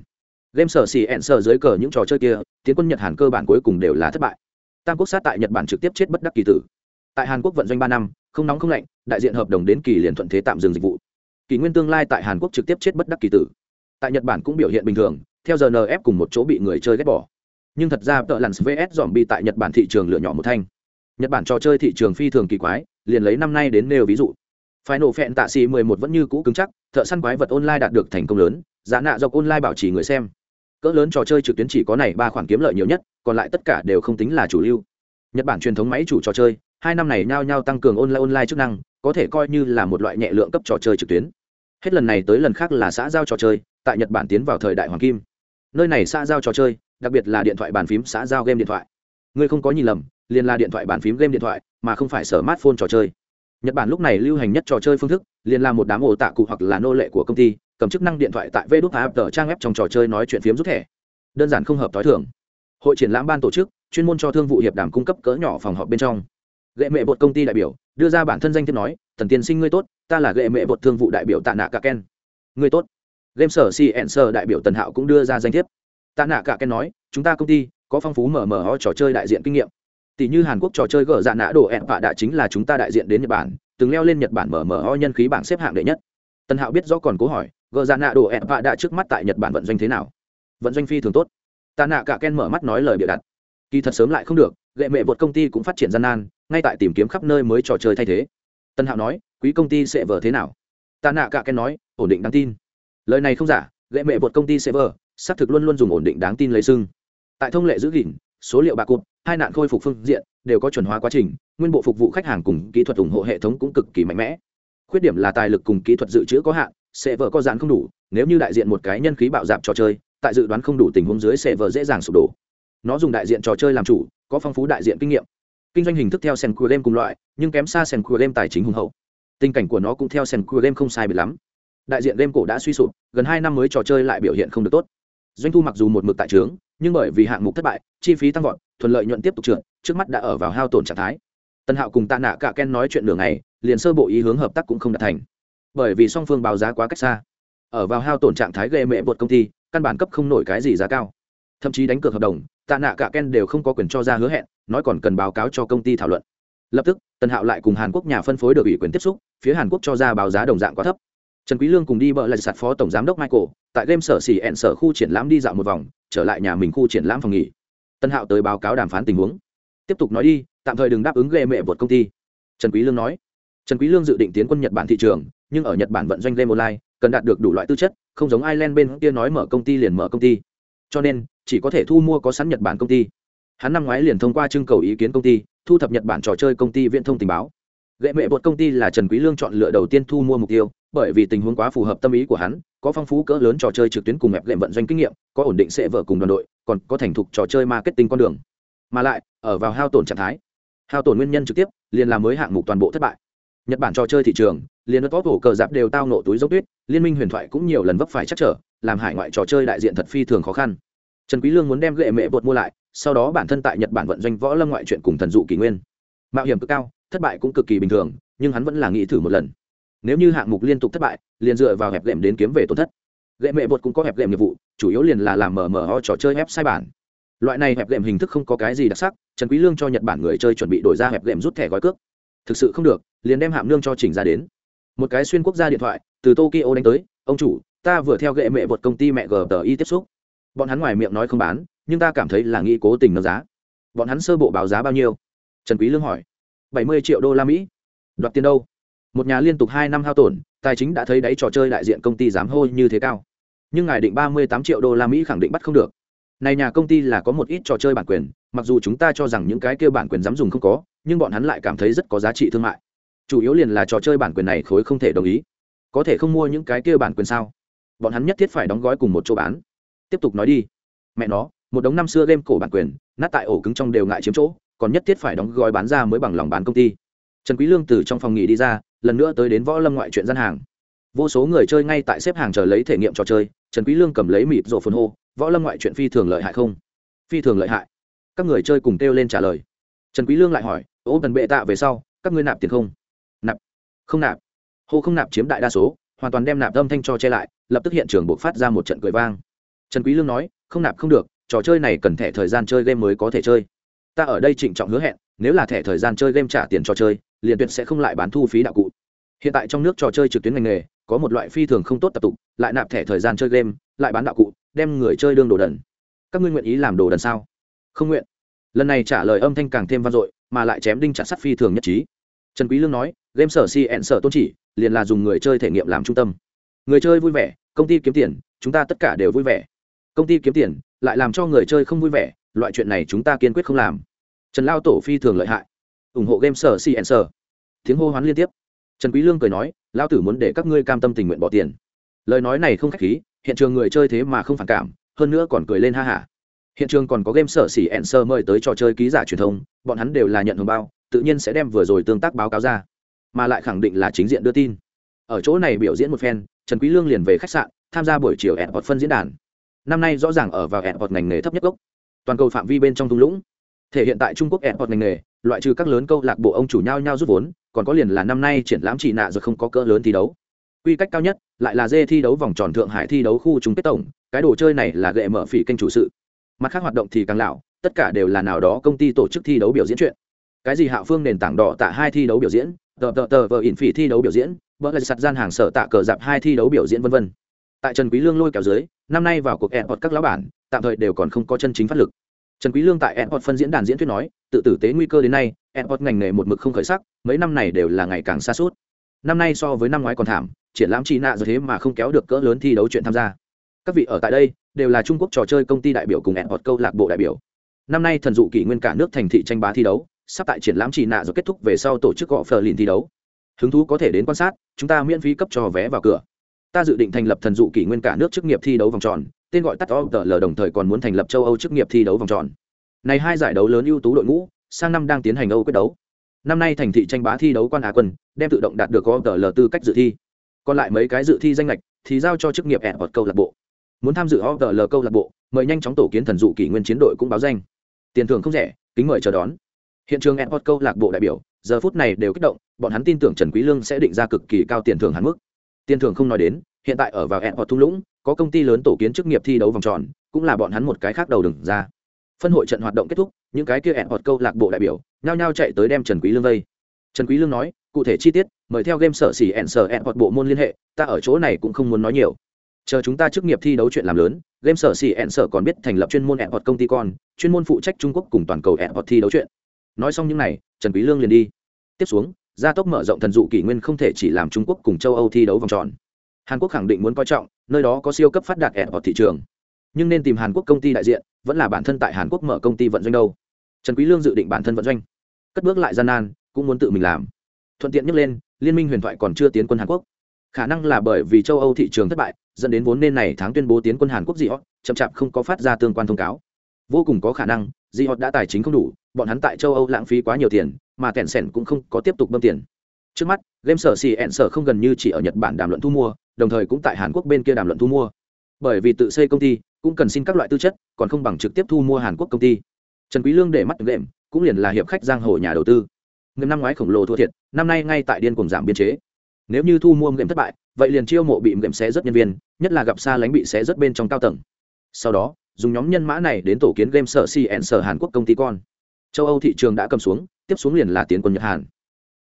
game sở xì ẹn sở dưới cờ những trò chơi kia, tiến quân nhật hàn cơ bản cuối cùng đều là thất bại. Tam quốc sát tại nhật bản trực tiếp chết bất đắc kỳ tử. Tại hàn quốc vận doanh ba năm, không nóng không lạnh, đại diện hợp đồng đến kỳ liền thuận thế tạm dừng dịch vụ. Kỳ nguyên tương lai tại hàn quốc trực tiếp chết bất đắc kỳ tử. Tại nhật bản cũng biểu hiện bình thường, theo giờ nf cùng một chỗ bị người chơi ghét bỏ. Nhưng thật ra tợ lặn vs dòm bi tại nhật bản thị trường lựa nhỏ một thanh. Nhật bản trò chơi thị trường phi thường kỳ quái, liền lấy năm nay đến nêu ví dụ. Phải nổ phẹn tạ xì 11 vẫn như cũ cứng chắc, thợ săn quái vật online đạt được thành công lớn, giá nạ dọc online bảo trì người xem cỡ lớn trò chơi trực tuyến chỉ có này ba khoản kiếm lợi nhiều nhất, còn lại tất cả đều không tính là chủ lưu. Nhật bản truyền thống máy chủ trò chơi, hai năm này nhao nhao tăng cường online online chức năng, có thể coi như là một loại nhẹ lượng cấp trò chơi trực tuyến. Hết lần này tới lần khác là xã giao trò chơi, tại nhật bản tiến vào thời đại hoàng kim. Nơi này xã giao trò chơi, đặc biệt là điện thoại bàn phím xã giao game điện thoại. Ngươi không có nhìn lầm, liền là điện thoại bàn phím game điện thoại, mà không phải sở smartphone trò chơi. Nhật bản lúc này lưu hành nhất trò chơi phương thức, liền là một đám ổ tạ cụ hoặc là nô lệ của công ty cầm chức năng điện thoại tại vê đút app trang web trong trò chơi nói chuyện phiếm rút thẻ. Đơn giản không hợp t h i thường. Hội triển lãm ban tổ chức, chuyên môn cho thương vụ hiệp đàm cung cấp cỡ nhỏ phòng họp bên trong. Gệ mẹ bột công ty đại biểu, đưa ra bản thân danh thiếp nói thần tiên sinh ngươi tốt, ta là gệ mẹ bột thương vụ đại biểu tạ nạ cả ken. Ngươi tốt. Game sở cn sở đại biểu tần hạo cũng đưa ra danh thiếp. Tạ nạ cả ken nói, chúng ta công ty có phong phú mở mở ho trò chơi đại diện kinh nghiệm. Tỷ như hàn quốc trò chơi gỡ dạ nã đồ ẹn vạ đã chính là chúng ta đại diện đến nhật bản, từng leo lên nhật bản mở mở ho nhân khí bảng xếp hạng đệ nhất. Tần hạo biết rõ còn cố hỏi gờ dạ nạ đồ ẹn vạ đã trước mắt tại nhật bản vận doanh thế nào? Vận doanh phi thường tốt. Tạ nạ cả ken mở mắt nói lời bịa đặt. Kỳ thật sớm lại không được, lệ mệ bột công ty cũng phát triển gian nan, ngay tại tìm kiếm khắp nơi mới trò chơi thay thế. Tân hạo nói, quý công ty sẽ vờ thế nào? Tạ nạ cả ken nói, ổn định đáng tin. Lời này không giả, lệ mệ bột công ty sẽ vờ, xác thực luôn luôn dùng ổn định đáng tin lấy sưng tại thông lệ giữ gìn, số liệu bạc cụt hai nạn khôi phục phương diện đều có chuẩn hóa quá trình, nguyên bộ phục vụ khách hàng cùng kỹ thuật ủng hộ hệ thống cũng cực kỳ mạnh mẽ. Khuyết điểm là tài lực cùng kỹ thuật dự trữ có hạn sẽ vợ có dạn không đủ, nếu như đại diện một cái nhân khí bạo dạp trò chơi, tại dự đoán không đủ tình huống dưới sẽ vợ dễ dàng sụp đổ. Nó dùng đại diện trò chơi làm chủ, có phong phú đại diện kinh nghiệm. Kinh doanh hình thức theo sen cua game cùng loại, nhưng kém xa sen cua game tài chính hùng hậu. Tình cảnh của nó cũng theo sen cua game không sai biệt lắm. Đại diện game cổ đã suy sụp, gần hai năm mới trò chơi lại biểu hiện không được tốt. Doanh thu mặc dù một mực tại trướng, nhưng bởi vì hạng mục thất bại, chi phí tăng vọt, thuận lợi nhuận tiếp tục trượt, trước mắt đã ở vào hao tổn trạng thái. Tân hạo cùng tạ nạ cả ken nói chuyện đường này liền sơ bộ ý hướng hợp tác cũng không đạt thành bởi vì song phương báo giá quá cách xa. Ở vào hao tổn trạng thái gây mẹ bột công ty, căn bản cấp không nổi cái gì giá cao. Thậm chí đánh cược hợp đồng, tạ nạ cả ken đều không có quyền cho ra hứa hẹn, nói còn cần báo cáo cho công ty thảo luận. Lập tức tân hạo lại cùng hàn quốc nhà phân phối được ủy quyền tiếp xúc, phía hàn quốc cho ra báo giá đồng dạng quá thấp. Trần quý lương cùng đi bợ lại sạt phó tổng giám đốc michael, tại game sở xỉ ẹn sở khu triển lãm đi dạo một vòng, trở lại nhà mình khu triển lãm phòng nghỉ. Tân hạo tới báo cáo đàm phán tình huống. Tiếp tục nói đi, tạm thời đừng đáp ứng ghê mẹ vượt công ty. Trần quý lương nói. Trần quý lương dự định tiến quân nhật bản thị trường nhưng ở nhật bản vận doanh game online, cần đạt được đủ loại tư chất, không giống ireland bên kia nói mở công ty liền mở công ty. Cho nên, chỉ có thể thu mua có sẵn nhật bản công ty. Hắn năm ngoái liền thông qua trưng cầu ý kiến công ty, thu thập nhật bản trò chơi công ty viễn thông tình báo. Gệ mẹ bột công ty là trần quý lương chọn lựa đầu tiên thu mua mục tiêu, bởi vì tình huống quá phù hợp tâm ý của hắn, có phong phú cỡ lớn trò chơi trực tuyến cùng mẹp lệm vận doanh kinh nghiệm, có ổn định sẽ vợ cùng đoàn đội, còn có thành thục trò chơi marketing con đường. Mà lại, ở vào hao tổn trạng thái. Hao tổn nguyên nhân trực tiếp, liền là mới hạng mục toàn bộ thất bại nhật bản trò chơi thị trường, liền tốt cổ cờ giáp đều tao nổ túi dốc tuyết, liên minh huyền thoại cũng nhiều lần vấp phải chắc trở, làm hải ngoại trò chơi đại diện thật phi thường khó khăn. Trần quý lương muốn đem lệ mẹ bột mua lại, sau đó bản thân tại nhật bản vận doanh võ lâm ngoại truyện cùng thần dụ kỷ nguyên. Mạo hiểm cực cao, thất bại cũng cực kỳ bình thường, nhưng hắn vẫn là nghĩ thử một lần. Nếu như hạng mục liên tục thất bại, liền dựa vào hẹp lệm đến kiếm về tổn thất. Lệ mẹ bột cũng có hẹp lệm nghiệp vụ, chủ yếu liền là làm mở mở ho trò chơi ép sai bản. Loại này hẹp lệm hình thức không có cái gì đặc sắc, trần quý lương cho nhật bản người chơi chuẩn bị đổi ra hẹp lệm rút thẻ gói cước thực sự không được, liền đem hạm nương cho chỉnh ra đến. Một cái xuyên quốc gia điện thoại, từ tokyo đánh tới, ông chủ, ta vừa theo gệ mẹ bột công ty mẹ gti tiếp xúc. Bọn hắn ngoài miệng nói không bán, nhưng ta cảm thấy là nghĩ cố tình nâng giá. Bọn hắn sơ bộ báo giá bao nhiêu? Trần quý lương hỏi. Bảy mươi triệu đô la mỹ. Đoạt tiền đâu? Một nhà liên tục hai năm hao tổn, tài chính đã thấy đáy trò chơi đại diện công ty dám hô như thế cao. Nhưng ngài định ba mươi tám triệu đô la mỹ khẳng định bắt không được. Này nhà công ty là có một ít trò chơi bản quyền, mặc dù chúng ta cho rằng những cái kia bản quyền dám dùng không có nhưng bọn hắn lại cảm thấy rất có giá trị thương mại. Chủ yếu liền là trò chơi bản quyền này khối không thể đồng ý. Có thể không mua những cái kia bản quyền sao? Bọn hắn nhất thiết phải đóng gói cùng một chỗ bán. Tiếp tục nói đi. Mẹ nó, một đống năm xưa game cổ bản quyền, nát tại ổ cứng trong đều ngại chiếm chỗ, còn nhất thiết phải đóng gói bán ra mới bằng lòng bán công ty. Trần quý lương từ trong phòng nghỉ đi ra, lần nữa tới đến võ lâm ngoại chuyện gian hàng. Vô số người chơi ngay tại xếp hàng chờ lấy thể nghiệm trò chơi, trần quý lương cầm lấy mịt rổ phun hô, võ lâm ngoại chuyện phi thường lợi hại không? Phi thường lợi hại. Các người chơi cùng kêu lên trả lời. Trần quý lương lại hỏi ô tần bệ tạ về sau, các ngươi nạp tiền không? Nạp. Không nạp. Hô không nạp chiếm đại đa số, hoàn toàn đem nạp âm thanh cho che lại, lập tức hiện trường buộc phát ra một trận cười vang. Trần quý lương nói, không nạp không được, trò chơi này cần thẻ thời gian chơi game mới có thể chơi. Ta ở đây trịnh trọng hứa hẹn, nếu là thẻ thời gian chơi game trả tiền cho chơi, liền tuyệt sẽ không lại bán thu phí đạo cụ. Hiện tại trong nước trò chơi trực tuyến ngành nghề, có một loại phi thường không tốt tập tục, lại nạp thẻ thời gian chơi game, lại bán đạo cụ, đem người chơi đương đồ đần. Các ngươi nguyện ý làm đồ đần sao? Không nguyện. Lần này trả lời âm thanh càng thêm vang dội mà lại chém đinh chặt sắt phi thường nhất trí. Trần quý lương nói, game sở si ẹn sở tôn chỉ, liền là dùng người chơi thể nghiệm làm trung tâm. Người chơi vui vẻ, công ty kiếm tiền, chúng ta tất cả đều vui vẻ. Công ty kiếm tiền, lại làm cho người chơi không vui vẻ, loại chuyện này chúng ta kiên quyết không làm. Trần lao tổ phi thường lợi hại. Ủng hộ game sở si ẹn sở. Tiếng hô hoán liên tiếp. Trần quý lương cười nói, lao tử muốn để các ngươi cam tâm tình nguyện bỏ tiền. Lời nói này không khách khí, hiện trường người chơi thế mà không phản cảm, hơn nữa còn cười lên ha ha hiện trường còn có game sở xỉ ẹn sơ mời tới trò chơi ký giả truyền thông, bọn hắn đều là nhận hồng bao, tự nhiên sẽ đem vừa rồi tương tác báo cáo ra. Mà lại khẳng định là chính diện đưa tin. Ở chỗ này biểu diễn một phen, trần quý lương liền về khách sạn, tham gia buổi chiều ẹn bọt phân diễn đàn. Năm nay rõ ràng ở vào ẹn bọt ngành nghề thấp nhất gốc. Toàn cầu phạm vi bên trong thung lũng. Thể hiện tại trung quốc ẹn bọt ngành nghề, loại trừ các lớn câu lạc bộ ông chủ nhau nhau rút vốn, còn có liền là năm nay triển lãm chỉ nạ rồi không có cỡ lớn thi đấu. Quy cách cao nhất lại là dê thi đấu vòng tròn thượng hải thi đấu khu chung kết tổng, cái đồ chơi này là gệ mở phỉ kênh chủ sự mặt khác hoạt động thì càng lão tất cả đều là nào đó công ty tổ chức thi đấu biểu diễn chuyện. Cái gì hạ phương nền tảng đỏ tạ hai thi đấu biểu diễn, tờ tờ tờ vờ ỉn phỉ thi đấu biểu diễn vợ lại sạt gian hàng sở tạ cờ dạp hai thi đấu biểu diễn vân vân. Tại trần quý lương lôi kéo dưới, năm nay vào cuộc ẹn các lão bản, tạm thời đều còn không có chân chính phát lực. Trần quý lương tại ẹn phân diễn đàn diễn thuyết nói, tự tử tế nguy cơ đến nay ẹn ngành nghề một mực không khởi sắc, mấy năm này đều là ngày càng xa suốt. Năm nay so với năm ngoái còn thảm, triển lãm chi nạ rồi thế mà không kéo được cỡ lớn thi đấu chuyện tham gia các vị ở tại đây đều là trung quốc trò chơi công ty đại biểu cùng ẹn câu lạc bộ đại biểu năm nay thần dụ kỷ nguyên cả nước thành thị tranh bá thi đấu sắp tại triển lãm chỉ nạ rồi kết thúc về sau tổ chức gọ phờ lìn thi đấu hứng thú có thể đến quan sát chúng ta miễn phí cấp cho vé vào cửa ta dự định thành lập thần dụ kỷ nguyên cả nước chức nghiệp thi đấu vòng tròn tên gọi tắt o tờ l đồng thời còn muốn thành lập châu âu chức nghiệp thi đấu vòng tròn này hai giải đấu lớn ưu tú đội ngũ sang năm đang tiến hành âu quyết đấu năm nay thành thị tranh bá thi đấu quan á quân đem tự động đạt được o tờ l tư cách dự thi còn lại mấy cái dự thi danh lệch thì giao cho chức nghiệp ẹn hoặc câu lạc bộ muốn tham dự OGL câu lạc bộ, mời nhanh chóng tổ kiến thần dụ kỷ nguyên chiến đội cũng báo danh. Tiền thưởng không rẻ, kính mời chờ đón. Hiện trường ẹn hoặc câu lạc bộ đại biểu, giờ phút này đều kích động, bọn hắn tin tưởng trần quý lương sẽ định ra cực kỳ cao tiền thưởng hạn mức. Tiền thưởng không nói đến, hiện tại ở vào ẹn hoặc thung lũng, có công ty lớn tổ kiến chức nghiệp thi đấu vòng tròn, cũng là bọn hắn một cái khác đầu đừng ra. Phân hội trận hoạt động kết thúc, những cái kia ẹn câu lạc bộ đại biểu, nhao nhao chạy tới đem trần quý lương vây. Trần quý lương nói, cụ thể chi tiết, mời theo game sở xỉ ẹn sở ẹn bộ môn liên hệ, ta ở chỗ này cũng không muốn nói nhiều chờ chúng ta chức nghiệp thi đấu chuyện làm lớn, game sở xì ẹn sở còn biết thành lập chuyên môn ẹn hoặc công ty con, chuyên môn phụ trách trung quốc cùng toàn cầu ẹn hoặc thi đấu chuyện. Nói xong những này, trần quý lương liền đi. Tiếp xuống, gia tốc mở rộng thần dụ kỷ nguyên không thể chỉ làm trung quốc cùng châu âu thi đấu vòng tròn. Hàn quốc khẳng định muốn coi trọng, nơi đó có siêu cấp phát đạt ẹn hoặc thị trường. Nhưng nên tìm hàn quốc công ty đại diện, vẫn là bản thân tại hàn quốc mở công ty vận doanh đâu. Trần quý lương dự định bản thân vận doanh. Cất bước lại gian nan, cũng muốn tự mình làm. Thuận tiện nhắc lên, liên minh huyền thoại còn chưa tiến quân hàn quốc. Khả năng là bởi vì châu âu thị trường thất bại dẫn đến vốn nên này tháng tuyên bố tiến quân hàn quốc gì họ chậm chạp không có phát ra tương quan thông cáo. Vô cùng có khả năng, dị họ đã tài chính không đủ, bọn hắn tại châu âu lãng phí quá nhiều tiền, mà kẹn sẻn cũng không có tiếp tục bơm tiền. Trước mắt, game sở xì ẹn sở không gần như chỉ ở nhật bản đàm luận thu mua, đồng thời cũng tại hàn quốc bên kia đàm luận thu mua. Bởi vì tự xây công ty, cũng cần xin các loại tư chất, còn không bằng trực tiếp thu mua hàn quốc công ty. Trần quý lương để mắt game, cũng liền là hiệp khách giang hồ nhà đầu tư. Ngầm năm ngoái khổng lồ thua thiệt, năm nay ngay tại điên cùng giảm biên chế. Nếu như thu mua game thất bại vậy liền chiêu mộ bị game xé rất nhân viên, nhất là gặp xa lánh bị xé rất bên trong cao tầng. Sau đó, dùng nhóm nhân mã này đến tổ kiến game sở cn sở hàn quốc công ty con. Châu âu thị trường đã cầm xuống, tiếp xuống liền là tiến quân nhật hàn.